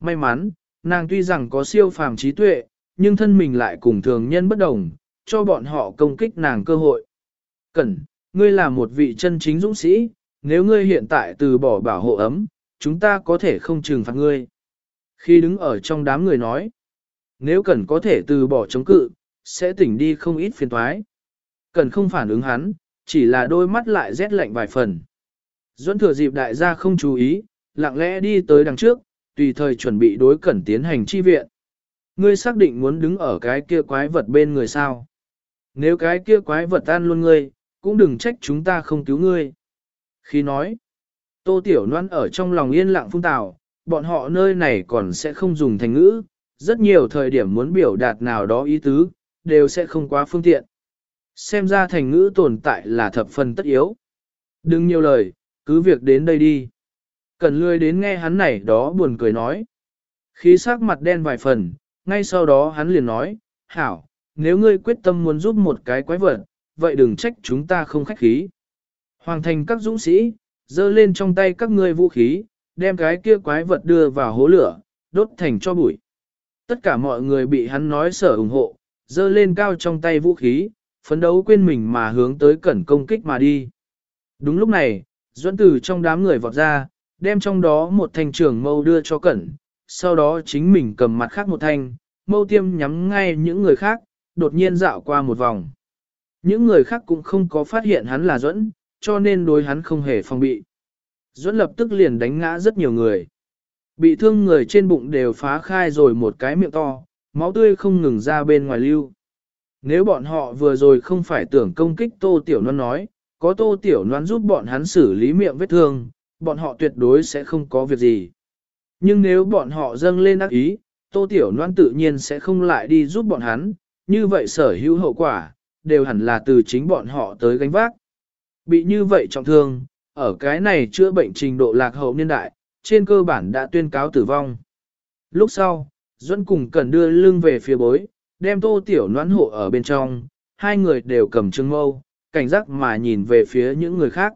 May mắn, nàng tuy rằng có siêu phàm trí tuệ, nhưng thân mình lại cùng thường nhân bất đồng, cho bọn họ công kích nàng cơ hội. Cẩn, ngươi là một vị chân chính dũng sĩ, nếu ngươi hiện tại từ bỏ bảo hộ ấm, chúng ta có thể không trừng phạt ngươi. Khi đứng ở trong đám người nói, nếu cẩn có thể từ bỏ chống cự, sẽ tỉnh đi không ít phiền toái. Cẩn không phản ứng hắn, chỉ là đôi mắt lại rét lạnh vài phần. Duẫn thừa dịp đại gia không chú ý, lặng lẽ đi tới đằng trước, tùy thời chuẩn bị đối cẩn tiến hành chi viện. Ngươi xác định muốn đứng ở cái kia quái vật bên người sao. Nếu cái kia quái vật tan luôn ngươi, cũng đừng trách chúng ta không cứu ngươi. Khi nói, Tô Tiểu Loan ở trong lòng yên lặng phung tào, bọn họ nơi này còn sẽ không dùng thành ngữ, rất nhiều thời điểm muốn biểu đạt nào đó ý tứ, đều sẽ không quá phương tiện. Xem ra thành ngữ tồn tại là thập phần tất yếu. Đừng nhiều lời, cứ việc đến đây đi. Cần lươi đến nghe hắn này đó buồn cười nói. Khí sắc mặt đen vài phần, ngay sau đó hắn liền nói, Hảo, nếu ngươi quyết tâm muốn giúp một cái quái vật, vậy đừng trách chúng ta không khách khí. Hoàng thành các dũng sĩ, giơ lên trong tay các ngươi vũ khí, đem cái kia quái vật đưa vào hố lửa, đốt thành cho bụi. Tất cả mọi người bị hắn nói sở ủng hộ, giơ lên cao trong tay vũ khí, phấn đấu quên mình mà hướng tới cẩn công kích mà đi. Đúng lúc này, Duẫn từ trong đám người vọt ra, đem trong đó một thanh trường mâu đưa cho cẩn, sau đó chính mình cầm mặt khác một thanh, mâu tiêm nhắm ngay những người khác, đột nhiên dạo qua một vòng. Những người khác cũng không có phát hiện hắn là Duẫn, cho nên đối hắn không hề phòng bị. Duẫn lập tức liền đánh ngã rất nhiều người. Bị thương người trên bụng đều phá khai rồi một cái miệng to, máu tươi không ngừng ra bên ngoài lưu. Nếu bọn họ vừa rồi không phải tưởng công kích Tô Tiểu Loan nói, có tô tiểu noan giúp bọn hắn xử lý miệng vết thương, bọn họ tuyệt đối sẽ không có việc gì. Nhưng nếu bọn họ dâng lên ác ý, tô tiểu noan tự nhiên sẽ không lại đi giúp bọn hắn, như vậy sở hữu hậu quả, đều hẳn là từ chính bọn họ tới gánh vác. Bị như vậy trọng thương, ở cái này chữa bệnh trình độ lạc hậu niên đại, trên cơ bản đã tuyên cáo tử vong. Lúc sau, Duẫn cùng cần đưa lưng về phía bối, đem tô tiểu noãn hộ ở bên trong, hai người đều cầm trưng mâu, cảnh giác mà nhìn về phía những người khác.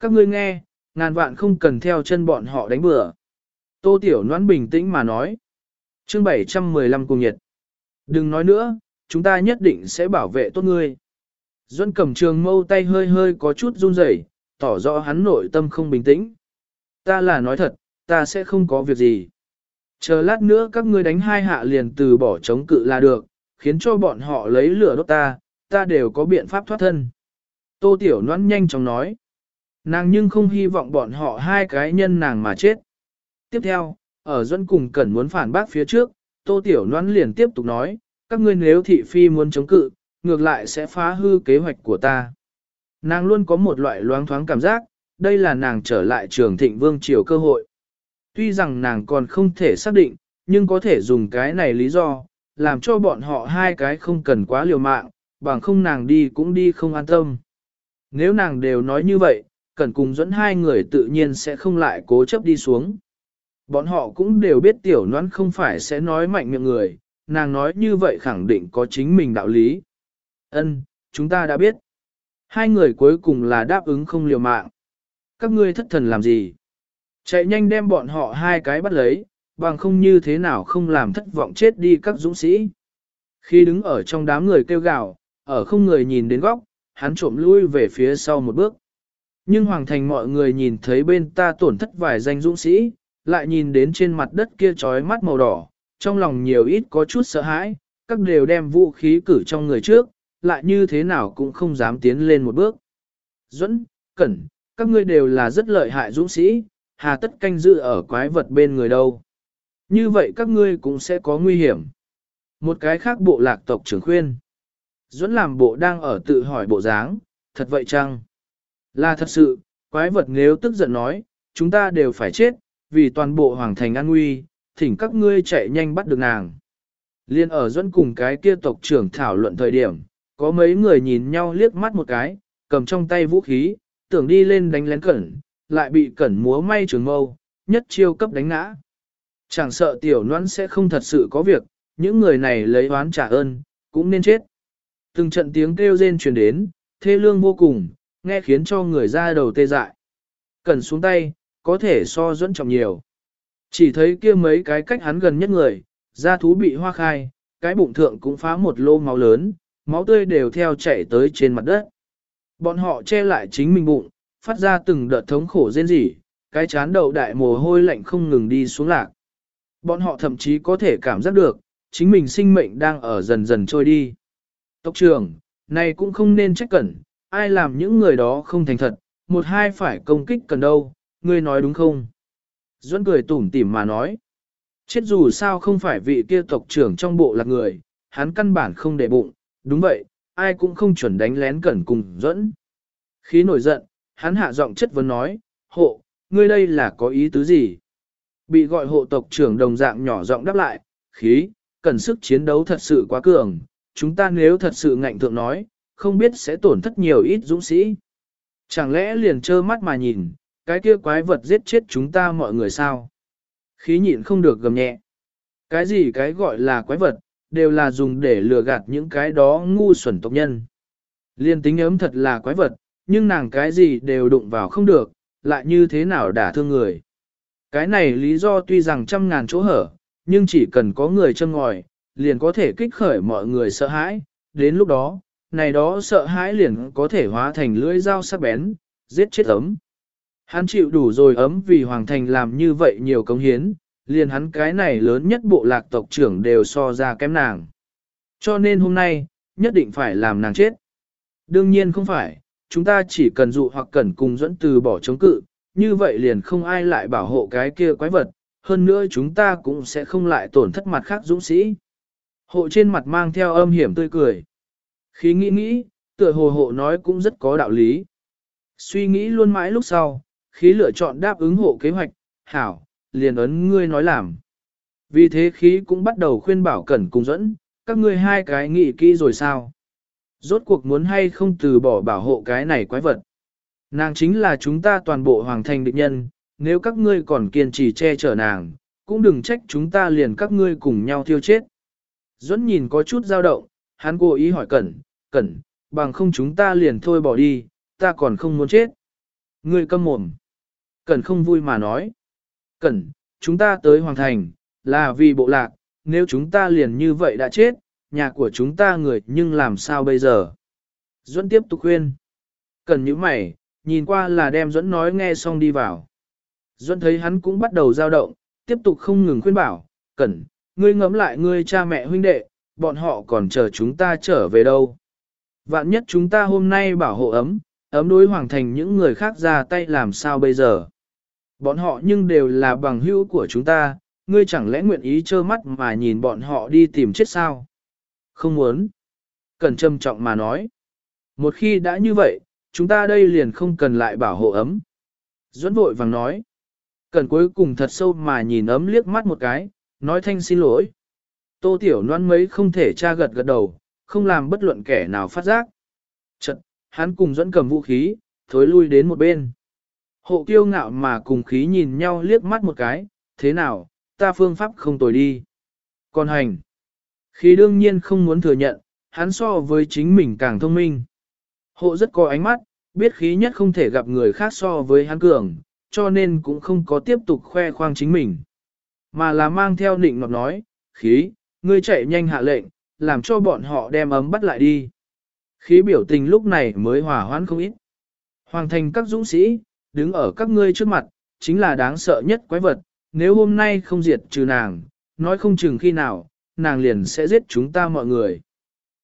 Các ngươi nghe, ngàn vạn không cần theo chân bọn họ đánh bừa. Tô tiểu noãn bình tĩnh mà nói. Chương 715 cùng nhiệt. Đừng nói nữa, chúng ta nhất định sẽ bảo vệ tốt ngươi. Duân cầm trường mâu tay hơi hơi có chút run rẩy, tỏ rõ hắn nội tâm không bình tĩnh. Ta là nói thật, ta sẽ không có việc gì. Chờ lát nữa các ngươi đánh hai hạ liền từ bỏ chống cự là được, khiến cho bọn họ lấy lửa đốt ta, ta đều có biện pháp thoát thân. Tô Tiểu Loan nhanh chóng nói. Nàng nhưng không hy vọng bọn họ hai cái nhân nàng mà chết. Tiếp theo, ở dẫn cùng cần muốn phản bác phía trước, Tô Tiểu Loan liền tiếp tục nói, các ngươi nếu thị phi muốn chống cự, ngược lại sẽ phá hư kế hoạch của ta. Nàng luôn có một loại loáng thoáng cảm giác, đây là nàng trở lại trường thịnh vương triều cơ hội. Tuy rằng nàng còn không thể xác định, nhưng có thể dùng cái này lý do, làm cho bọn họ hai cái không cần quá liều mạng, bằng không nàng đi cũng đi không an tâm. Nếu nàng đều nói như vậy, cần cùng dẫn hai người tự nhiên sẽ không lại cố chấp đi xuống. Bọn họ cũng đều biết tiểu noãn không phải sẽ nói mạnh miệng người, nàng nói như vậy khẳng định có chính mình đạo lý. Ân, chúng ta đã biết. Hai người cuối cùng là đáp ứng không liều mạng. Các ngươi thất thần làm gì? Chạy nhanh đem bọn họ hai cái bắt lấy, bằng không như thế nào không làm thất vọng chết đi các dũng sĩ. Khi đứng ở trong đám người kêu gào, ở không người nhìn đến góc, hắn trộm lui về phía sau một bước. Nhưng hoàng thành mọi người nhìn thấy bên ta tổn thất vài danh dũng sĩ, lại nhìn đến trên mặt đất kia trói mắt màu đỏ, trong lòng nhiều ít có chút sợ hãi, các đều đem vũ khí cử trong người trước, lại như thế nào cũng không dám tiến lên một bước. Duẫn, Cẩn, các ngươi đều là rất lợi hại dũng sĩ, hà tất canh giữ ở quái vật bên người đâu. Như vậy các ngươi cũng sẽ có nguy hiểm. Một cái khác bộ lạc tộc trưởng khuyên. Duẫn làm bộ đang ở tự hỏi bộ dáng, thật vậy chăng? Là thật sự, quái vật nếu tức giận nói, chúng ta đều phải chết, vì toàn bộ hoàng thành an nguy, thỉnh các ngươi chạy nhanh bắt được nàng. Liên ở Duẫn cùng cái kia tộc trưởng thảo luận thời điểm, có mấy người nhìn nhau liếc mắt một cái, cầm trong tay vũ khí, tưởng đi lên đánh lén cẩn, lại bị cẩn múa may trường mâu, nhất chiêu cấp đánh ngã. Chẳng sợ tiểu noãn sẽ không thật sự có việc, những người này lấy oán trả ơn, cũng nên chết. Từng trận tiếng kêu rên truyền đến, thê lương vô cùng, nghe khiến cho người ra đầu tê dại. Cần xuống tay, có thể so dẫn trọng nhiều. Chỉ thấy kia mấy cái cách hắn gần nhất người, da thú bị hoa khai, cái bụng thượng cũng phá một lô máu lớn, máu tươi đều theo chảy tới trên mặt đất. Bọn họ che lại chính mình bụng, phát ra từng đợt thống khổ rên rỉ, cái chán đầu đại mồ hôi lạnh không ngừng đi xuống lạc. Bọn họ thậm chí có thể cảm giác được, chính mình sinh mệnh đang ở dần dần trôi đi. Tộc trưởng, này cũng không nên trách cẩn, ai làm những người đó không thành thật, một hai phải công kích cần đâu, ngươi nói đúng không? Duẫn cười tủm tỉm mà nói. Chết dù sao không phải vị kia tộc trưởng trong bộ là người, hắn căn bản không để bụng, đúng vậy, ai cũng không chuẩn đánh lén cẩn cùng Duẫn. Khí nổi giận, hắn hạ giọng chất vấn nói, hộ, ngươi đây là có ý tứ gì? Bị gọi hộ tộc trưởng đồng dạng nhỏ giọng đáp lại, khí, cần sức chiến đấu thật sự quá cường, chúng ta nếu thật sự ngạnh thượng nói, không biết sẽ tổn thất nhiều ít dũng sĩ. Chẳng lẽ liền trơ mắt mà nhìn, cái kia quái vật giết chết chúng ta mọi người sao? Khí nhịn không được gầm nhẹ. Cái gì cái gọi là quái vật, đều là dùng để lừa gạt những cái đó ngu xuẩn tộc nhân. Liên tính ấm thật là quái vật, nhưng nàng cái gì đều đụng vào không được, lại như thế nào đả thương người. Cái này lý do tuy rằng trăm ngàn chỗ hở, nhưng chỉ cần có người châm ngòi, liền có thể kích khởi mọi người sợ hãi, đến lúc đó, này đó sợ hãi liền có thể hóa thành lưỡi dao sắc bén, giết chết ấm. Hắn chịu đủ rồi ấm vì hoàng thành làm như vậy nhiều công hiến, liền hắn cái này lớn nhất bộ lạc tộc trưởng đều so ra kém nàng. Cho nên hôm nay, nhất định phải làm nàng chết. Đương nhiên không phải, chúng ta chỉ cần dụ hoặc cần cùng dẫn từ bỏ chống cự, như vậy liền không ai lại bảo hộ cái kia quái vật, hơn nữa chúng ta cũng sẽ không lại tổn thất mặt khác dũng sĩ. Hộ trên mặt mang theo âm hiểm tươi cười. Khí nghĩ nghĩ, tựa hồ hộ nói cũng rất có đạo lý. Suy nghĩ luôn mãi lúc sau, khí lựa chọn đáp ứng hộ kế hoạch, hảo, liền ấn ngươi nói làm. Vì thế khí cũng bắt đầu khuyên bảo cẩn cùng dẫn, các ngươi hai cái nghĩ kỹ rồi sao? Rốt cuộc muốn hay không từ bỏ bảo hộ cái này quái vật. Nàng chính là chúng ta toàn bộ hoàng thành địch nhân, nếu các ngươi còn kiên trì che chở nàng, cũng đừng trách chúng ta liền các ngươi cùng nhau thiêu chết. Duẫn nhìn có chút dao động, hắn cố ý hỏi cẩn, cẩn, bằng không chúng ta liền thôi bỏ đi, ta còn không muốn chết. Ngươi câm mồm. Cẩn không vui mà nói. Cẩn, chúng ta tới hoàng thành, là vì bộ lạc, nếu chúng ta liền như vậy đã chết, nhà của chúng ta người nhưng làm sao bây giờ? Duẫn tiếp tục khuyên. Cẩn như mày, nhìn qua là đem Duẫn nói nghe xong đi vào. Duẫn thấy hắn cũng bắt đầu dao động, tiếp tục không ngừng khuyên bảo, Cẩn, ngươi ngẫm lại ngươi cha mẹ huynh đệ, bọn họ còn chờ chúng ta trở về đâu. Vạn nhất chúng ta hôm nay bảo hộ ấm, ấm đối hoàng thành những người khác ra tay làm sao bây giờ. Bọn họ nhưng đều là bằng hữu của chúng ta, ngươi chẳng lẽ nguyện ý trơ mắt mà nhìn bọn họ đi tìm chết sao? Không muốn. Cần trầm trọng mà nói. Một khi đã như vậy, chúng ta đây liền không cần lại bảo hộ ấm. Duẫn vội vàng nói. Cần cuối cùng thật sâu mà nhìn ấm liếc mắt một cái, nói thanh xin lỗi. Tô Tiểu Loan mấy không thể tra gật gật đầu, không làm bất luận kẻ nào phát giác. Chật, hắn cùng dẫn cầm vũ khí, thối lui đến một bên. Hộ kiêu ngạo mà cùng khí nhìn nhau liếc mắt một cái, thế nào, ta phương pháp không tồi đi. Còn hành, khí đương nhiên không muốn thừa nhận, hắn so với chính mình càng thông minh. Hộ rất có ánh mắt, biết khí nhất không thể gặp người khác so với hắn cường, cho nên cũng không có tiếp tục khoe khoang chính mình. Mà là mang theo định ngọt nói, khí, ngươi chạy nhanh hạ lệnh, làm cho bọn họ đem ấm bắt lại đi. Khí biểu tình lúc này mới hòa hoãn không ít. Hoàng thành các dũng sĩ, đứng ở các ngươi trước mặt, chính là đáng sợ nhất quái vật, nếu hôm nay không diệt trừ nàng, nói không chừng khi nào, nàng liền sẽ giết chúng ta mọi người.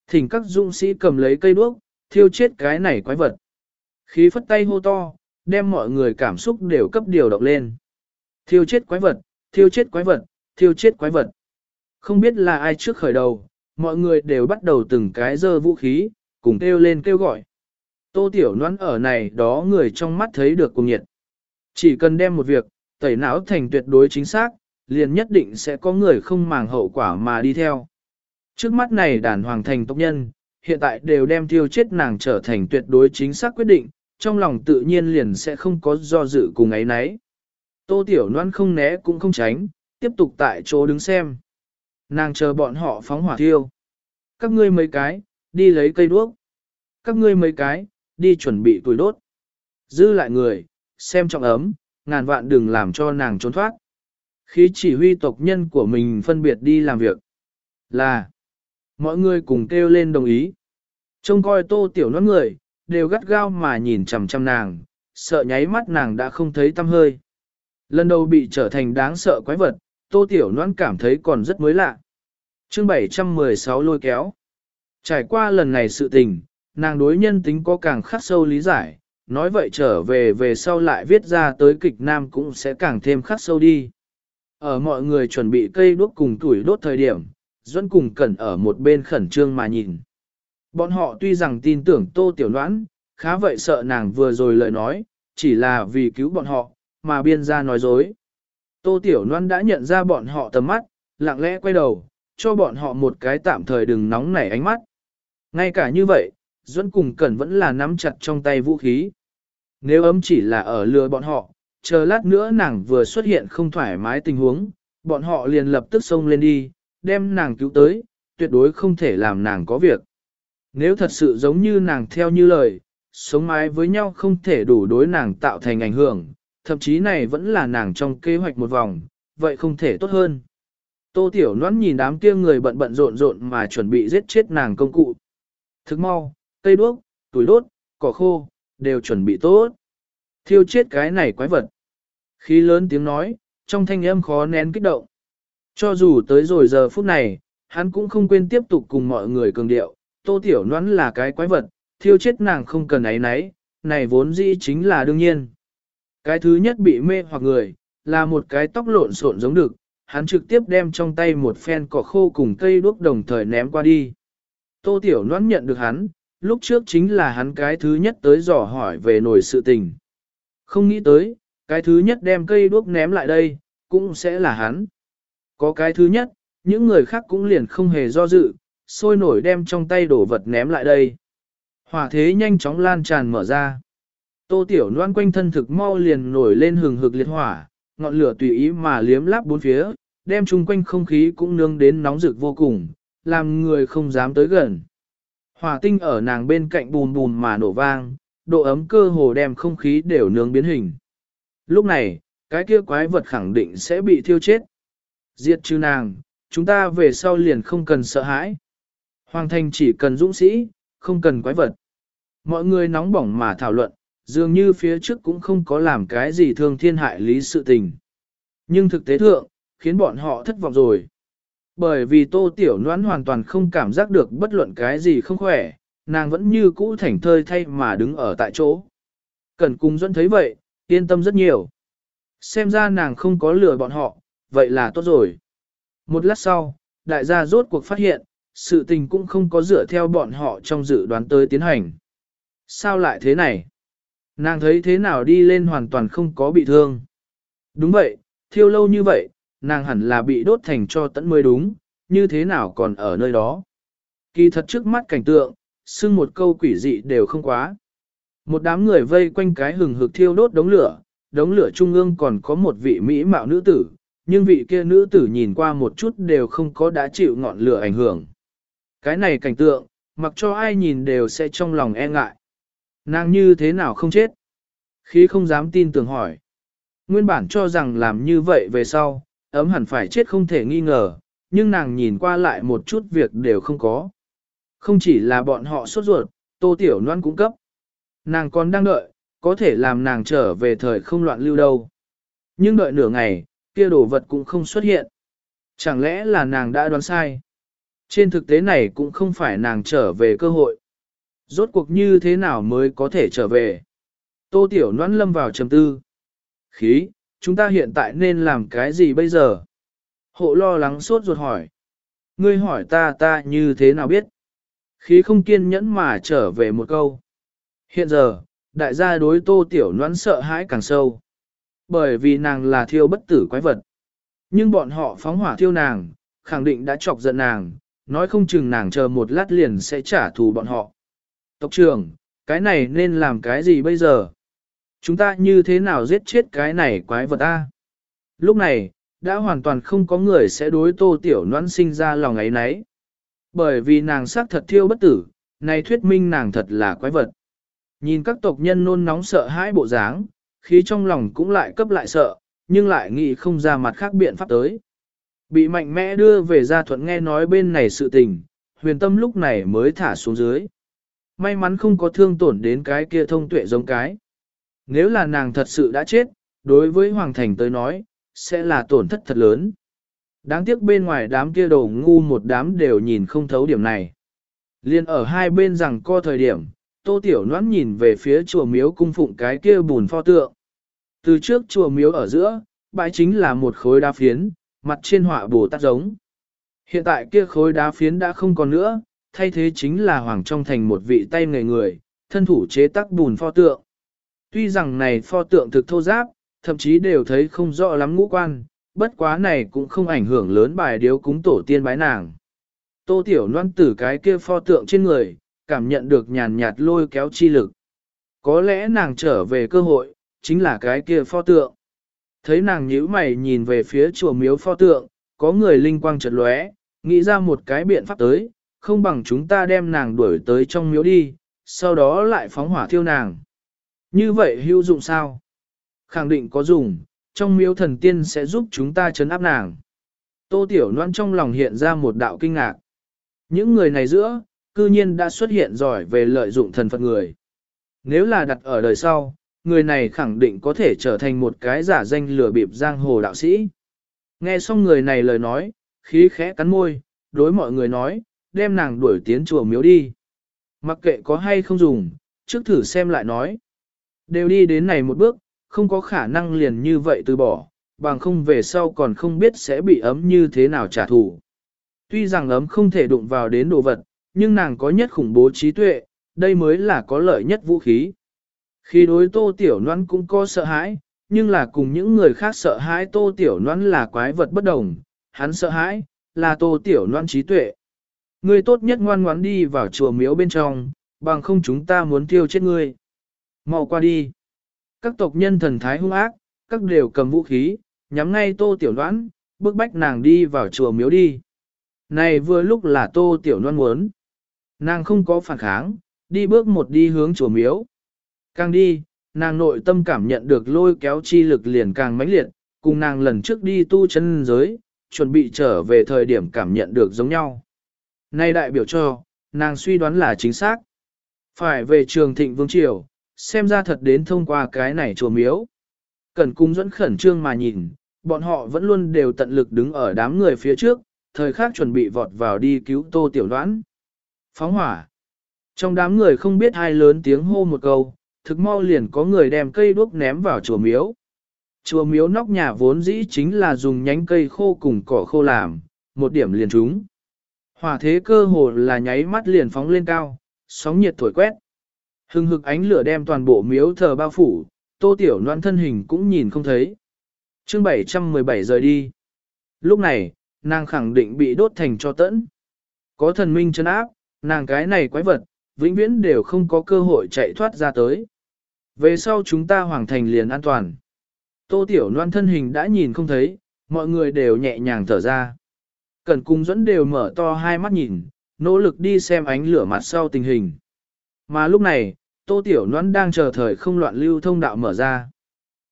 Thỉnh các dũng sĩ cầm lấy cây đuốc, thiêu chết cái này quái vật. Khí phất tay hô to, đem mọi người cảm xúc đều cấp điều động lên. Thiêu chết quái vật, thiêu chết quái vật, thiêu chết quái vật. Không biết là ai trước khởi đầu, mọi người đều bắt đầu từng cái dơ vũ khí, cùng kêu lên kêu gọi. Tô Tiểu Loan ở này đó người trong mắt thấy được cùng nhiệt. Chỉ cần đem một việc, tẩy não thành tuyệt đối chính xác, liền nhất định sẽ có người không màng hậu quả mà đi theo. Trước mắt này đàn hoàng thành tộc nhân, hiện tại đều đem tiêu chết nàng trở thành tuyệt đối chính xác quyết định, trong lòng tự nhiên liền sẽ không có do dự cùng ấy nấy. Tô Tiểu Loan không né cũng không tránh, tiếp tục tại chỗ đứng xem. Nàng chờ bọn họ phóng hỏa thiêu. Các ngươi mấy cái, đi lấy cây đuốc. Các ngươi mấy cái, đi chuẩn bị tuổi đốt. Dư lại người, xem trọng ấm, ngàn vạn đừng làm cho nàng trốn thoát. Khi chỉ huy tộc nhân của mình phân biệt đi làm việc. Là, mọi người cùng kêu lên đồng ý. Trông coi tô tiểu nón người, đều gắt gao mà nhìn chằm chằm nàng, sợ nháy mắt nàng đã không thấy tâm hơi. Lần đầu bị trở thành đáng sợ quái vật, tô tiểu noan cảm thấy còn rất mới lạ. chương 716 lôi kéo. Trải qua lần này sự tình, nàng đối nhân tính có càng khắc sâu lý giải, nói vậy trở về về sau lại viết ra tới kịch nam cũng sẽ càng thêm khắc sâu đi. Ở mọi người chuẩn bị cây đuốc cùng tuổi đốt thời điểm, Duẫn cùng cẩn ở một bên khẩn trương mà nhìn. Bọn họ tuy rằng tin tưởng tô tiểu loan, khá vậy sợ nàng vừa rồi lời nói, chỉ là vì cứu bọn họ, mà biên gia nói dối. Tô tiểu Loan đã nhận ra bọn họ tầm mắt, lặng lẽ quay đầu, cho bọn họ một cái tạm thời đừng nóng nảy ánh mắt. Ngay cả như vậy, Duẫn cùng Cẩn vẫn là nắm chặt trong tay vũ khí. Nếu ấm chỉ là ở lừa bọn họ, chờ lát nữa nàng vừa xuất hiện không thoải mái tình huống, bọn họ liền lập tức xông lên đi, đem nàng cứu tới, tuyệt đối không thể làm nàng có việc. Nếu thật sự giống như nàng theo như lời, sống mái với nhau không thể đủ đối nàng tạo thành ảnh hưởng, thậm chí này vẫn là nàng trong kế hoạch một vòng, vậy không thể tốt hơn. Tô Tiểu Loan nhìn đám kia người bận bận rộn rộn mà chuẩn bị giết chết nàng công cụ. Thức mau, cây đuốc, túi đốt, cỏ khô, đều chuẩn bị tốt. Thiêu chết cái này quái vật. Khí lớn tiếng nói, trong thanh âm khó nén kích động. Cho dù tới rồi giờ phút này, hắn cũng không quên tiếp tục cùng mọi người cường điệu, tô tiểu Loan là cái quái vật, thiêu chết nàng không cần ấy nấy, này vốn dĩ chính là đương nhiên. Cái thứ nhất bị mê hoặc người, là một cái tóc lộn xộn giống đực. hắn trực tiếp đem trong tay một phen cỏ khô cùng cây đuốc đồng thời ném qua đi. Tô Tiểu Loan nhận được hắn, lúc trước chính là hắn cái thứ nhất tới dò hỏi về nổi sự tình. Không nghĩ tới, cái thứ nhất đem cây đuốc ném lại đây, cũng sẽ là hắn. Có cái thứ nhất, những người khác cũng liền không hề do dự, sôi nổi đem trong tay đổ vật ném lại đây. Hỏa thế nhanh chóng lan tràn mở ra. Tô Tiểu Loan quanh thân thực mau liền nổi lên hừng hực liệt hỏa, ngọn lửa tùy ý mà liếm láp bốn phía, đem chung quanh không khí cũng nương đến nóng rực vô cùng, làm người không dám tới gần. Hỏa tinh ở nàng bên cạnh bùn bùn mà nổ vang, độ ấm cơ hồ đem không khí đều nướng biến hình. Lúc này, cái kia quái vật khẳng định sẽ bị thiêu chết. Diệt trừ nàng, chúng ta về sau liền không cần sợ hãi. Hoàng thành chỉ cần dũng sĩ, không cần quái vật. Mọi người nóng bỏng mà thảo luận, dường như phía trước cũng không có làm cái gì thương thiên hại lý sự tình. Nhưng thực tế thượng, khiến bọn họ thất vọng rồi. Bởi vì tô tiểu noãn hoàn toàn không cảm giác được bất luận cái gì không khỏe, nàng vẫn như cũ thảnh thơi thay mà đứng ở tại chỗ. cần cung dẫn thấy vậy, yên tâm rất nhiều. Xem ra nàng không có lừa bọn họ, vậy là tốt rồi. Một lát sau, đại gia rốt cuộc phát hiện, sự tình cũng không có dựa theo bọn họ trong dự đoán tới tiến hành. Sao lại thế này? Nàng thấy thế nào đi lên hoàn toàn không có bị thương. Đúng vậy, thiêu lâu như vậy, nàng hẳn là bị đốt thành cho tận mới đúng, như thế nào còn ở nơi đó. Kỳ thật trước mắt cảnh tượng, xưng một câu quỷ dị đều không quá. Một đám người vây quanh cái hừng hực thiêu đốt đống lửa, đống lửa trung ương còn có một vị mỹ mạo nữ tử, nhưng vị kia nữ tử nhìn qua một chút đều không có đã chịu ngọn lửa ảnh hưởng. Cái này cảnh tượng, mặc cho ai nhìn đều sẽ trong lòng e ngại. Nàng như thế nào không chết? Khí không dám tin tưởng hỏi. Nguyên bản cho rằng làm như vậy về sau, ấm hẳn phải chết không thể nghi ngờ, nhưng nàng nhìn qua lại một chút việc đều không có. Không chỉ là bọn họ sốt ruột, tô tiểu noan cũng cấp. Nàng còn đang đợi, có thể làm nàng trở về thời không loạn lưu đâu. Nhưng đợi nửa ngày, kia đồ vật cũng không xuất hiện. Chẳng lẽ là nàng đã đoán sai? Trên thực tế này cũng không phải nàng trở về cơ hội. Rốt cuộc như thế nào mới có thể trở về? Tô Tiểu Noãn lâm vào trầm tư. Khí, chúng ta hiện tại nên làm cái gì bây giờ? Hộ lo lắng sốt ruột hỏi. Ngươi hỏi ta ta như thế nào biết? Khí không kiên nhẫn mà trở về một câu. Hiện giờ, đại gia đối tô tiểu noãn sợ hãi càng sâu. Bởi vì nàng là thiêu bất tử quái vật. Nhưng bọn họ phóng hỏa thiêu nàng, khẳng định đã chọc giận nàng, nói không chừng nàng chờ một lát liền sẽ trả thù bọn họ. Tộc trưởng, cái này nên làm cái gì bây giờ? Chúng ta như thế nào giết chết cái này quái vật ta? Lúc này, đã hoàn toàn không có người sẽ đối tô tiểu noãn sinh ra lòng ấy nấy. Bởi vì nàng xác thật thiêu bất tử, này thuyết minh nàng thật là quái vật. Nhìn các tộc nhân nôn nóng sợ hãi bộ dáng, khí trong lòng cũng lại cấp lại sợ, nhưng lại nghĩ không ra mặt khác biện pháp tới. Bị mạnh mẽ đưa về gia thuận nghe nói bên này sự tình, huyền tâm lúc này mới thả xuống dưới. May mắn không có thương tổn đến cái kia thông tuệ giống cái. Nếu là nàng thật sự đã chết, đối với Hoàng Thành tới nói, sẽ là tổn thất thật lớn. Đáng tiếc bên ngoài đám kia đồ ngu một đám đều nhìn không thấu điểm này. Liên ở hai bên rằng co thời điểm, tô tiểu noãn nhìn về phía chùa miếu cung phụng cái kia bùn pho tượng. Từ trước chùa miếu ở giữa, bãi chính là một khối đá phiến, mặt trên họa bồ tát giống. Hiện tại kia khối đá phiến đã không còn nữa, thay thế chính là hoàng trong thành một vị tay người người, thân thủ chế tác bùn pho tượng. Tuy rằng này pho tượng thực thô giáp, thậm chí đều thấy không rõ lắm ngũ quan, bất quá này cũng không ảnh hưởng lớn bài điếu cúng tổ tiên bái nàng. Tô Tiểu Loan tử cái kia pho tượng trên người, cảm nhận được nhàn nhạt lôi kéo chi lực. Có lẽ nàng trở về cơ hội, chính là cái kia pho tượng. Thấy nàng nhíu mày nhìn về phía chùa miếu pho tượng, có người linh quang chợt lóe, nghĩ ra một cái biện pháp tới, không bằng chúng ta đem nàng đuổi tới trong miếu đi, sau đó lại phóng hỏa thiêu nàng. Như vậy hữu dụng sao? Khẳng định có dùng, trong miếu thần tiên sẽ giúp chúng ta chấn áp nàng. Tô Tiểu Loan trong lòng hiện ra một đạo kinh ngạc. Những người này giữa, cư nhiên đã xuất hiện giỏi về lợi dụng thần phật người. Nếu là đặt ở đời sau, người này khẳng định có thể trở thành một cái giả danh lừa bịp giang hồ đạo sĩ. Nghe xong người này lời nói, khí khẽ cắn môi, đối mọi người nói, đem nàng đuổi tiến chùa miếu đi. Mặc kệ có hay không dùng, trước thử xem lại nói. Đều đi đến này một bước, không có khả năng liền như vậy từ bỏ, bằng không về sau còn không biết sẽ bị ấm như thế nào trả thù. Tuy rằng ấm không thể đụng vào đến đồ vật, nhưng nàng có nhất khủng bố trí tuệ, đây mới là có lợi nhất vũ khí. Khi đối tô tiểu noan cũng có sợ hãi, nhưng là cùng những người khác sợ hãi tô tiểu noan là quái vật bất đồng, hắn sợ hãi, là tô tiểu noan trí tuệ. Ngươi tốt nhất ngoan ngoãn đi vào chùa miếu bên trong, bằng không chúng ta muốn tiêu chết ngươi. Mau qua đi. Các tộc nhân thần thái hung ác, các đều cầm vũ khí, nhắm ngay tô tiểu đoán, bước bách nàng đi vào chùa miếu đi. Này vừa lúc là tô tiểu đoán muốn. Nàng không có phản kháng, đi bước một đi hướng chùa miếu. Càng đi, nàng nội tâm cảm nhận được lôi kéo chi lực liền càng mãnh liệt, cùng nàng lần trước đi tu chân giới, chuẩn bị trở về thời điểm cảm nhận được giống nhau. Nay đại biểu cho, nàng suy đoán là chính xác. Phải về trường thịnh vương triều, xem ra thật đến thông qua cái này chùa miếu. Cẩn cung dẫn khẩn trương mà nhìn, bọn họ vẫn luôn đều tận lực đứng ở đám người phía trước, thời khắc chuẩn bị vọt vào đi cứu tô tiểu đoán. Phóng hỏa. Trong đám người không biết ai lớn tiếng hô một câu, thực mau liền có người đem cây đuốc ném vào chùa miếu. Chùa miếu nóc nhà vốn dĩ chính là dùng nhánh cây khô cùng cỏ khô làm, một điểm liền trúng. Hỏa thế cơ hồ là nháy mắt liền phóng lên cao, sóng nhiệt thổi quét. Hưng hực ánh lửa đem toàn bộ miếu thờ bao phủ, tô tiểu noan thân hình cũng nhìn không thấy. chương 717 rời đi. Lúc này, nàng khẳng định bị đốt thành cho tẫn. Có thần minh chân áp, nàng cái này quái vật, vĩnh viễn đều không có cơ hội chạy thoát ra tới. Về sau chúng ta hoàn thành liền an toàn. Tô tiểu noan thân hình đã nhìn không thấy, mọi người đều nhẹ nhàng thở ra. Cẩn cung dẫn đều mở to hai mắt nhìn, nỗ lực đi xem ánh lửa mặt sau tình hình. Mà lúc này, Tô Tiểu Loan đang chờ thời không loạn lưu thông đạo mở ra.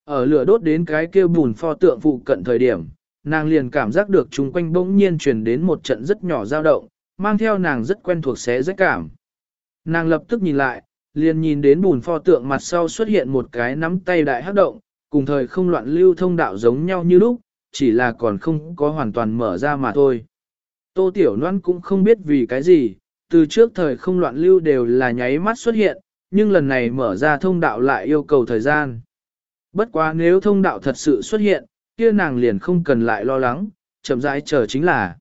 Ở lửa đốt đến cái kia bùn pho tượng phụ cận thời điểm, nàng liền cảm giác được chung quanh bỗng nhiên truyền đến một trận rất nhỏ dao động, mang theo nàng rất quen thuộc xé rách cảm. Nàng lập tức nhìn lại, liền nhìn đến bùn pho tượng mặt sau xuất hiện một cái nắm tay đại hắc động, cùng thời không loạn lưu thông đạo giống nhau như lúc, chỉ là còn không có hoàn toàn mở ra mà thôi. Tô Tiểu Loan cũng không biết vì cái gì, từ trước thời không loạn lưu đều là nháy mắt xuất hiện, nhưng lần này mở ra thông đạo lại yêu cầu thời gian. Bất quá nếu thông đạo thật sự xuất hiện, kia nàng liền không cần lại lo lắng, chậm rãi chờ chính là.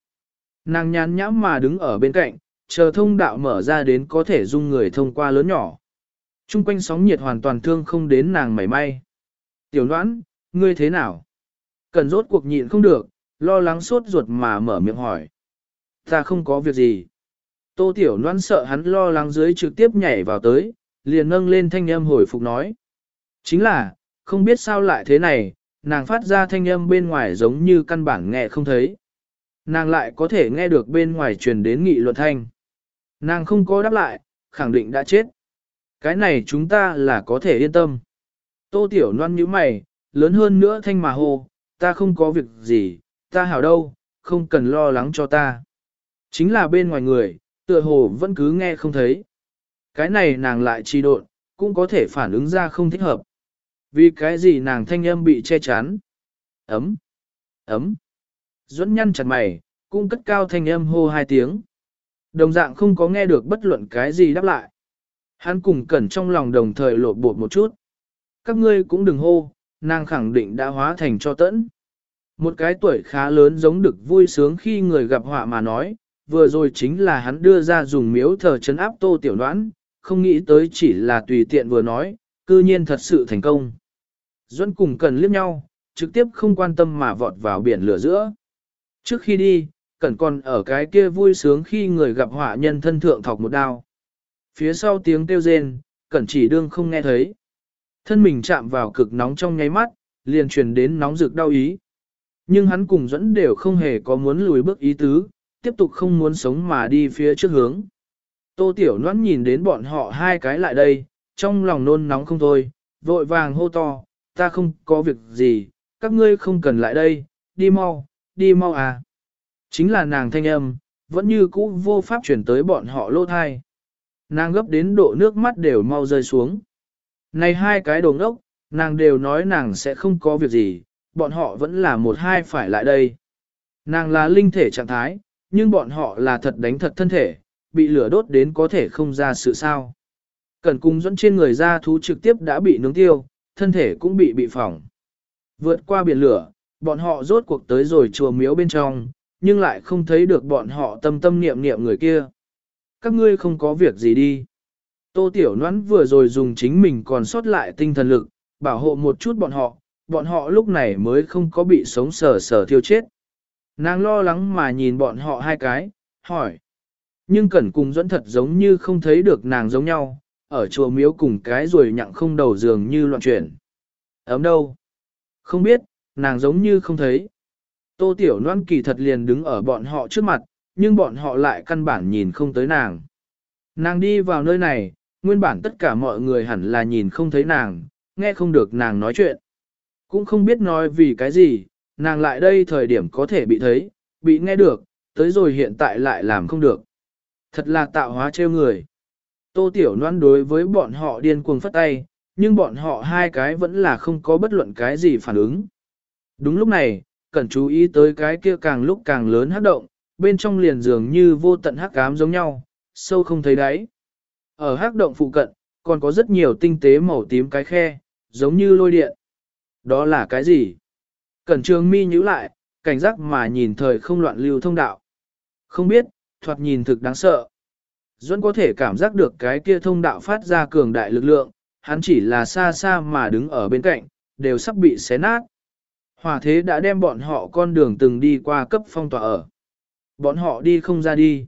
Nàng nhàn nhãm mà đứng ở bên cạnh, chờ thông đạo mở ra đến có thể dung người thông qua lớn nhỏ. Trung quanh sóng nhiệt hoàn toàn thương không đến nàng mảy may. Tiểu Loan, ngươi thế nào? Cần rốt cuộc nhịn không được, lo lắng suốt ruột mà mở miệng hỏi. Ta không có việc gì. Tô Tiểu Loan sợ hắn lo lắng dưới trực tiếp nhảy vào tới, liền nâng lên thanh âm hồi phục nói. Chính là, không biết sao lại thế này, nàng phát ra thanh âm bên ngoài giống như căn bản nghe không thấy. Nàng lại có thể nghe được bên ngoài truyền đến nghị luận thanh. Nàng không có đáp lại, khẳng định đã chết. Cái này chúng ta là có thể yên tâm. Tô Tiểu Loan như mày, lớn hơn nữa thanh mà hồ ta không có việc gì, ta hảo đâu, không cần lo lắng cho ta. Chính là bên ngoài người, tựa hồ vẫn cứ nghe không thấy. Cái này nàng lại trì độn, cũng có thể phản ứng ra không thích hợp. Vì cái gì nàng thanh âm bị che chắn? Ấm, ấm. Duẫn nhăn chặt mày, cũng cất cao thanh âm hô hai tiếng. Đồng dạng không có nghe được bất luận cái gì đáp lại. Hắn cùng cẩn trong lòng đồng thời lột bột một chút. Các ngươi cũng đừng hô, nàng khẳng định đã hóa thành cho tẫn. Một cái tuổi khá lớn giống được vui sướng khi người gặp họa mà nói, vừa rồi chính là hắn đưa ra dùng miếu thờ chấn áp tô tiểu đoán, không nghĩ tới chỉ là tùy tiện vừa nói, cư nhiên thật sự thành công. Duẫn cùng cần liếc nhau, trực tiếp không quan tâm mà vọt vào biển lửa giữa. Trước khi đi, Cẩn còn ở cái kia vui sướng khi người gặp họa nhân thân thượng thọc một đao. Phía sau tiếng kêu rên, Cẩn chỉ đương không nghe thấy. Thân mình chạm vào cực nóng trong nháy mắt, liền truyền đến nóng rực đau ý. Nhưng hắn cùng dẫn đều không hề có muốn lùi bước ý tứ, tiếp tục không muốn sống mà đi phía trước hướng. Tô Tiểu Loan nhìn đến bọn họ hai cái lại đây, trong lòng nôn nóng không thôi, vội vàng hô to, ta không có việc gì, các ngươi không cần lại đây, đi mau, đi mau à. Chính là nàng thanh âm, vẫn như cũ vô pháp chuyển tới bọn họ lô thai. Nàng gấp đến độ nước mắt đều mau rơi xuống. Này hai cái đồ ngốc, nàng đều nói nàng sẽ không có việc gì, bọn họ vẫn là một hai phải lại đây. Nàng là linh thể trạng thái, nhưng bọn họ là thật đánh thật thân thể, bị lửa đốt đến có thể không ra sự sao. Cẩn cung dẫn trên người ra thú trực tiếp đã bị nướng tiêu, thân thể cũng bị bị phỏng. Vượt qua biển lửa, bọn họ rốt cuộc tới rồi chùa miếu bên trong, nhưng lại không thấy được bọn họ tâm tâm niệm niệm người kia. Các ngươi không có việc gì đi. Tô Tiểu Noãn vừa rồi dùng chính mình còn sót lại tinh thần lực, bảo hộ một chút bọn họ, bọn họ lúc này mới không có bị sống sờ sờ thiêu chết. Nàng lo lắng mà nhìn bọn họ hai cái, hỏi. Nhưng cẩn cùng dẫn thật giống như không thấy được nàng giống nhau, ở chùa miếu cùng cái rồi nhặng không đầu giường như loạn chuyển. Ấm đâu? Không biết, nàng giống như không thấy. Tô Tiểu Loan kỳ thật liền đứng ở bọn họ trước mặt, nhưng bọn họ lại căn bản nhìn không tới nàng. Nàng đi vào nơi này, nguyên bản tất cả mọi người hẳn là nhìn không thấy nàng, nghe không được nàng nói chuyện. Cũng không biết nói vì cái gì, nàng lại đây thời điểm có thể bị thấy, bị nghe được, tới rồi hiện tại lại làm không được. Thật là tạo hóa trêu người. Tô Tiểu Loan đối với bọn họ điên cuồng phất tay, nhưng bọn họ hai cái vẫn là không có bất luận cái gì phản ứng. Đúng lúc này, cần chú ý tới cái kia càng lúc càng lớn hắc động, bên trong liền dường như vô tận hắc ám giống nhau, sâu không thấy đáy. Ở hắc động phụ cận, còn có rất nhiều tinh tế màu tím cái khe, giống như lôi điện. Đó là cái gì? Cẩn trường mi nhíu lại, cảnh giác mà nhìn thời không loạn lưu thông đạo. Không biết, thoạt nhìn thực đáng sợ. Duẫn có thể cảm giác được cái kia thông đạo phát ra cường đại lực lượng, hắn chỉ là xa xa mà đứng ở bên cạnh, đều sắp bị xé nát. Hòa thế đã đem bọn họ con đường từng đi qua cấp phong tỏa ở. Bọn họ đi không ra đi.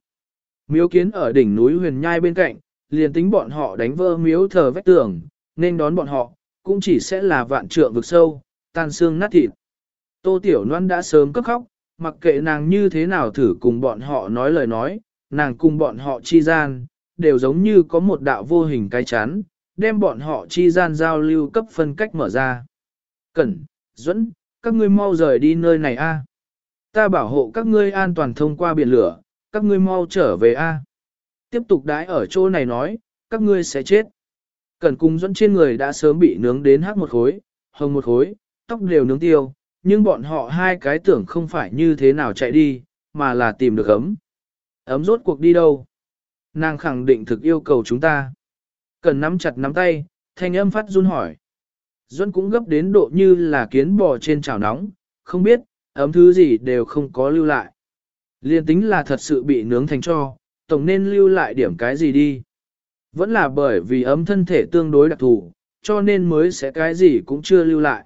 Miếu kiến ở đỉnh núi huyền nhai bên cạnh, liền tính bọn họ đánh vỡ miếu thờ vách tường, nên đón bọn họ, cũng chỉ sẽ là vạn trượng vực sâu, tan xương nát thịt. Tô Tiểu Loan đã sớm cấp khóc, mặc kệ nàng như thế nào thử cùng bọn họ nói lời nói, nàng cùng bọn họ chi gian, đều giống như có một đạo vô hình cái chắn, đem bọn họ chi gian giao lưu cấp phân cách mở ra. Cẩn, Duẫn, các ngươi mau rời đi nơi này a. Ta bảo hộ các ngươi an toàn thông qua biển lửa, các ngươi mau trở về a. Tiếp tục đái ở chỗ này nói, các ngươi sẽ chết. Cẩn cung Duẫn trên người đã sớm bị nướng đến hắc một khối, hồng một khối, tóc đều nướng tiêu, nhưng bọn họ hai cái tưởng không phải như thế nào chạy đi, mà là tìm được ấm. Ấm rốt cuộc đi đâu? Nàng khẳng định thực yêu cầu chúng ta. Cần nắm chặt nắm tay, thanh âm phát run hỏi. Duân cũng gấp đến độ như là kiến bò trên chảo nóng, không biết, ấm thứ gì đều không có lưu lại. Liên tính là thật sự bị nướng thành cho, tổng nên lưu lại điểm cái gì đi. Vẫn là bởi vì ấm thân thể tương đối đặc thù, cho nên mới sẽ cái gì cũng chưa lưu lại.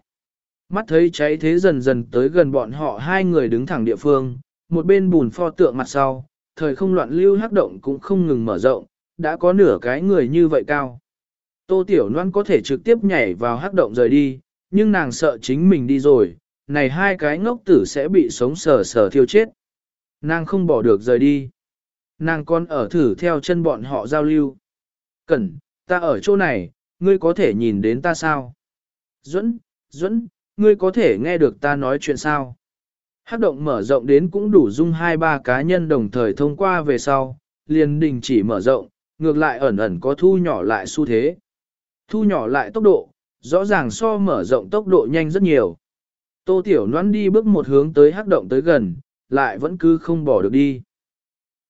Mắt thấy cháy thế dần dần tới gần bọn họ hai người đứng thẳng địa phương, một bên bùn pho tượng mặt sau, thời không loạn lưu hắc động cũng không ngừng mở rộng, đã có nửa cái người như vậy cao. Tô Tiểu Loan có thể trực tiếp nhảy vào hắc động rời đi, nhưng nàng sợ chính mình đi rồi, này hai cái ngốc tử sẽ bị sống sờ sờ thiêu chết. Nàng không bỏ được rời đi. Nàng còn ở thử theo chân bọn họ giao lưu. Cẩn, ta ở chỗ này, ngươi có thể nhìn đến ta sao? Duẫn, Duẫn, ngươi có thể nghe được ta nói chuyện sao? Hát động mở rộng đến cũng đủ dung hai ba cá nhân đồng thời thông qua về sau, liền đình chỉ mở rộng, ngược lại ẩn ẩn có thu nhỏ lại xu thế. Thu nhỏ lại tốc độ, rõ ràng so mở rộng tốc độ nhanh rất nhiều. Tô Tiểu Loan đi bước một hướng tới hắc động tới gần, lại vẫn cứ không bỏ được đi.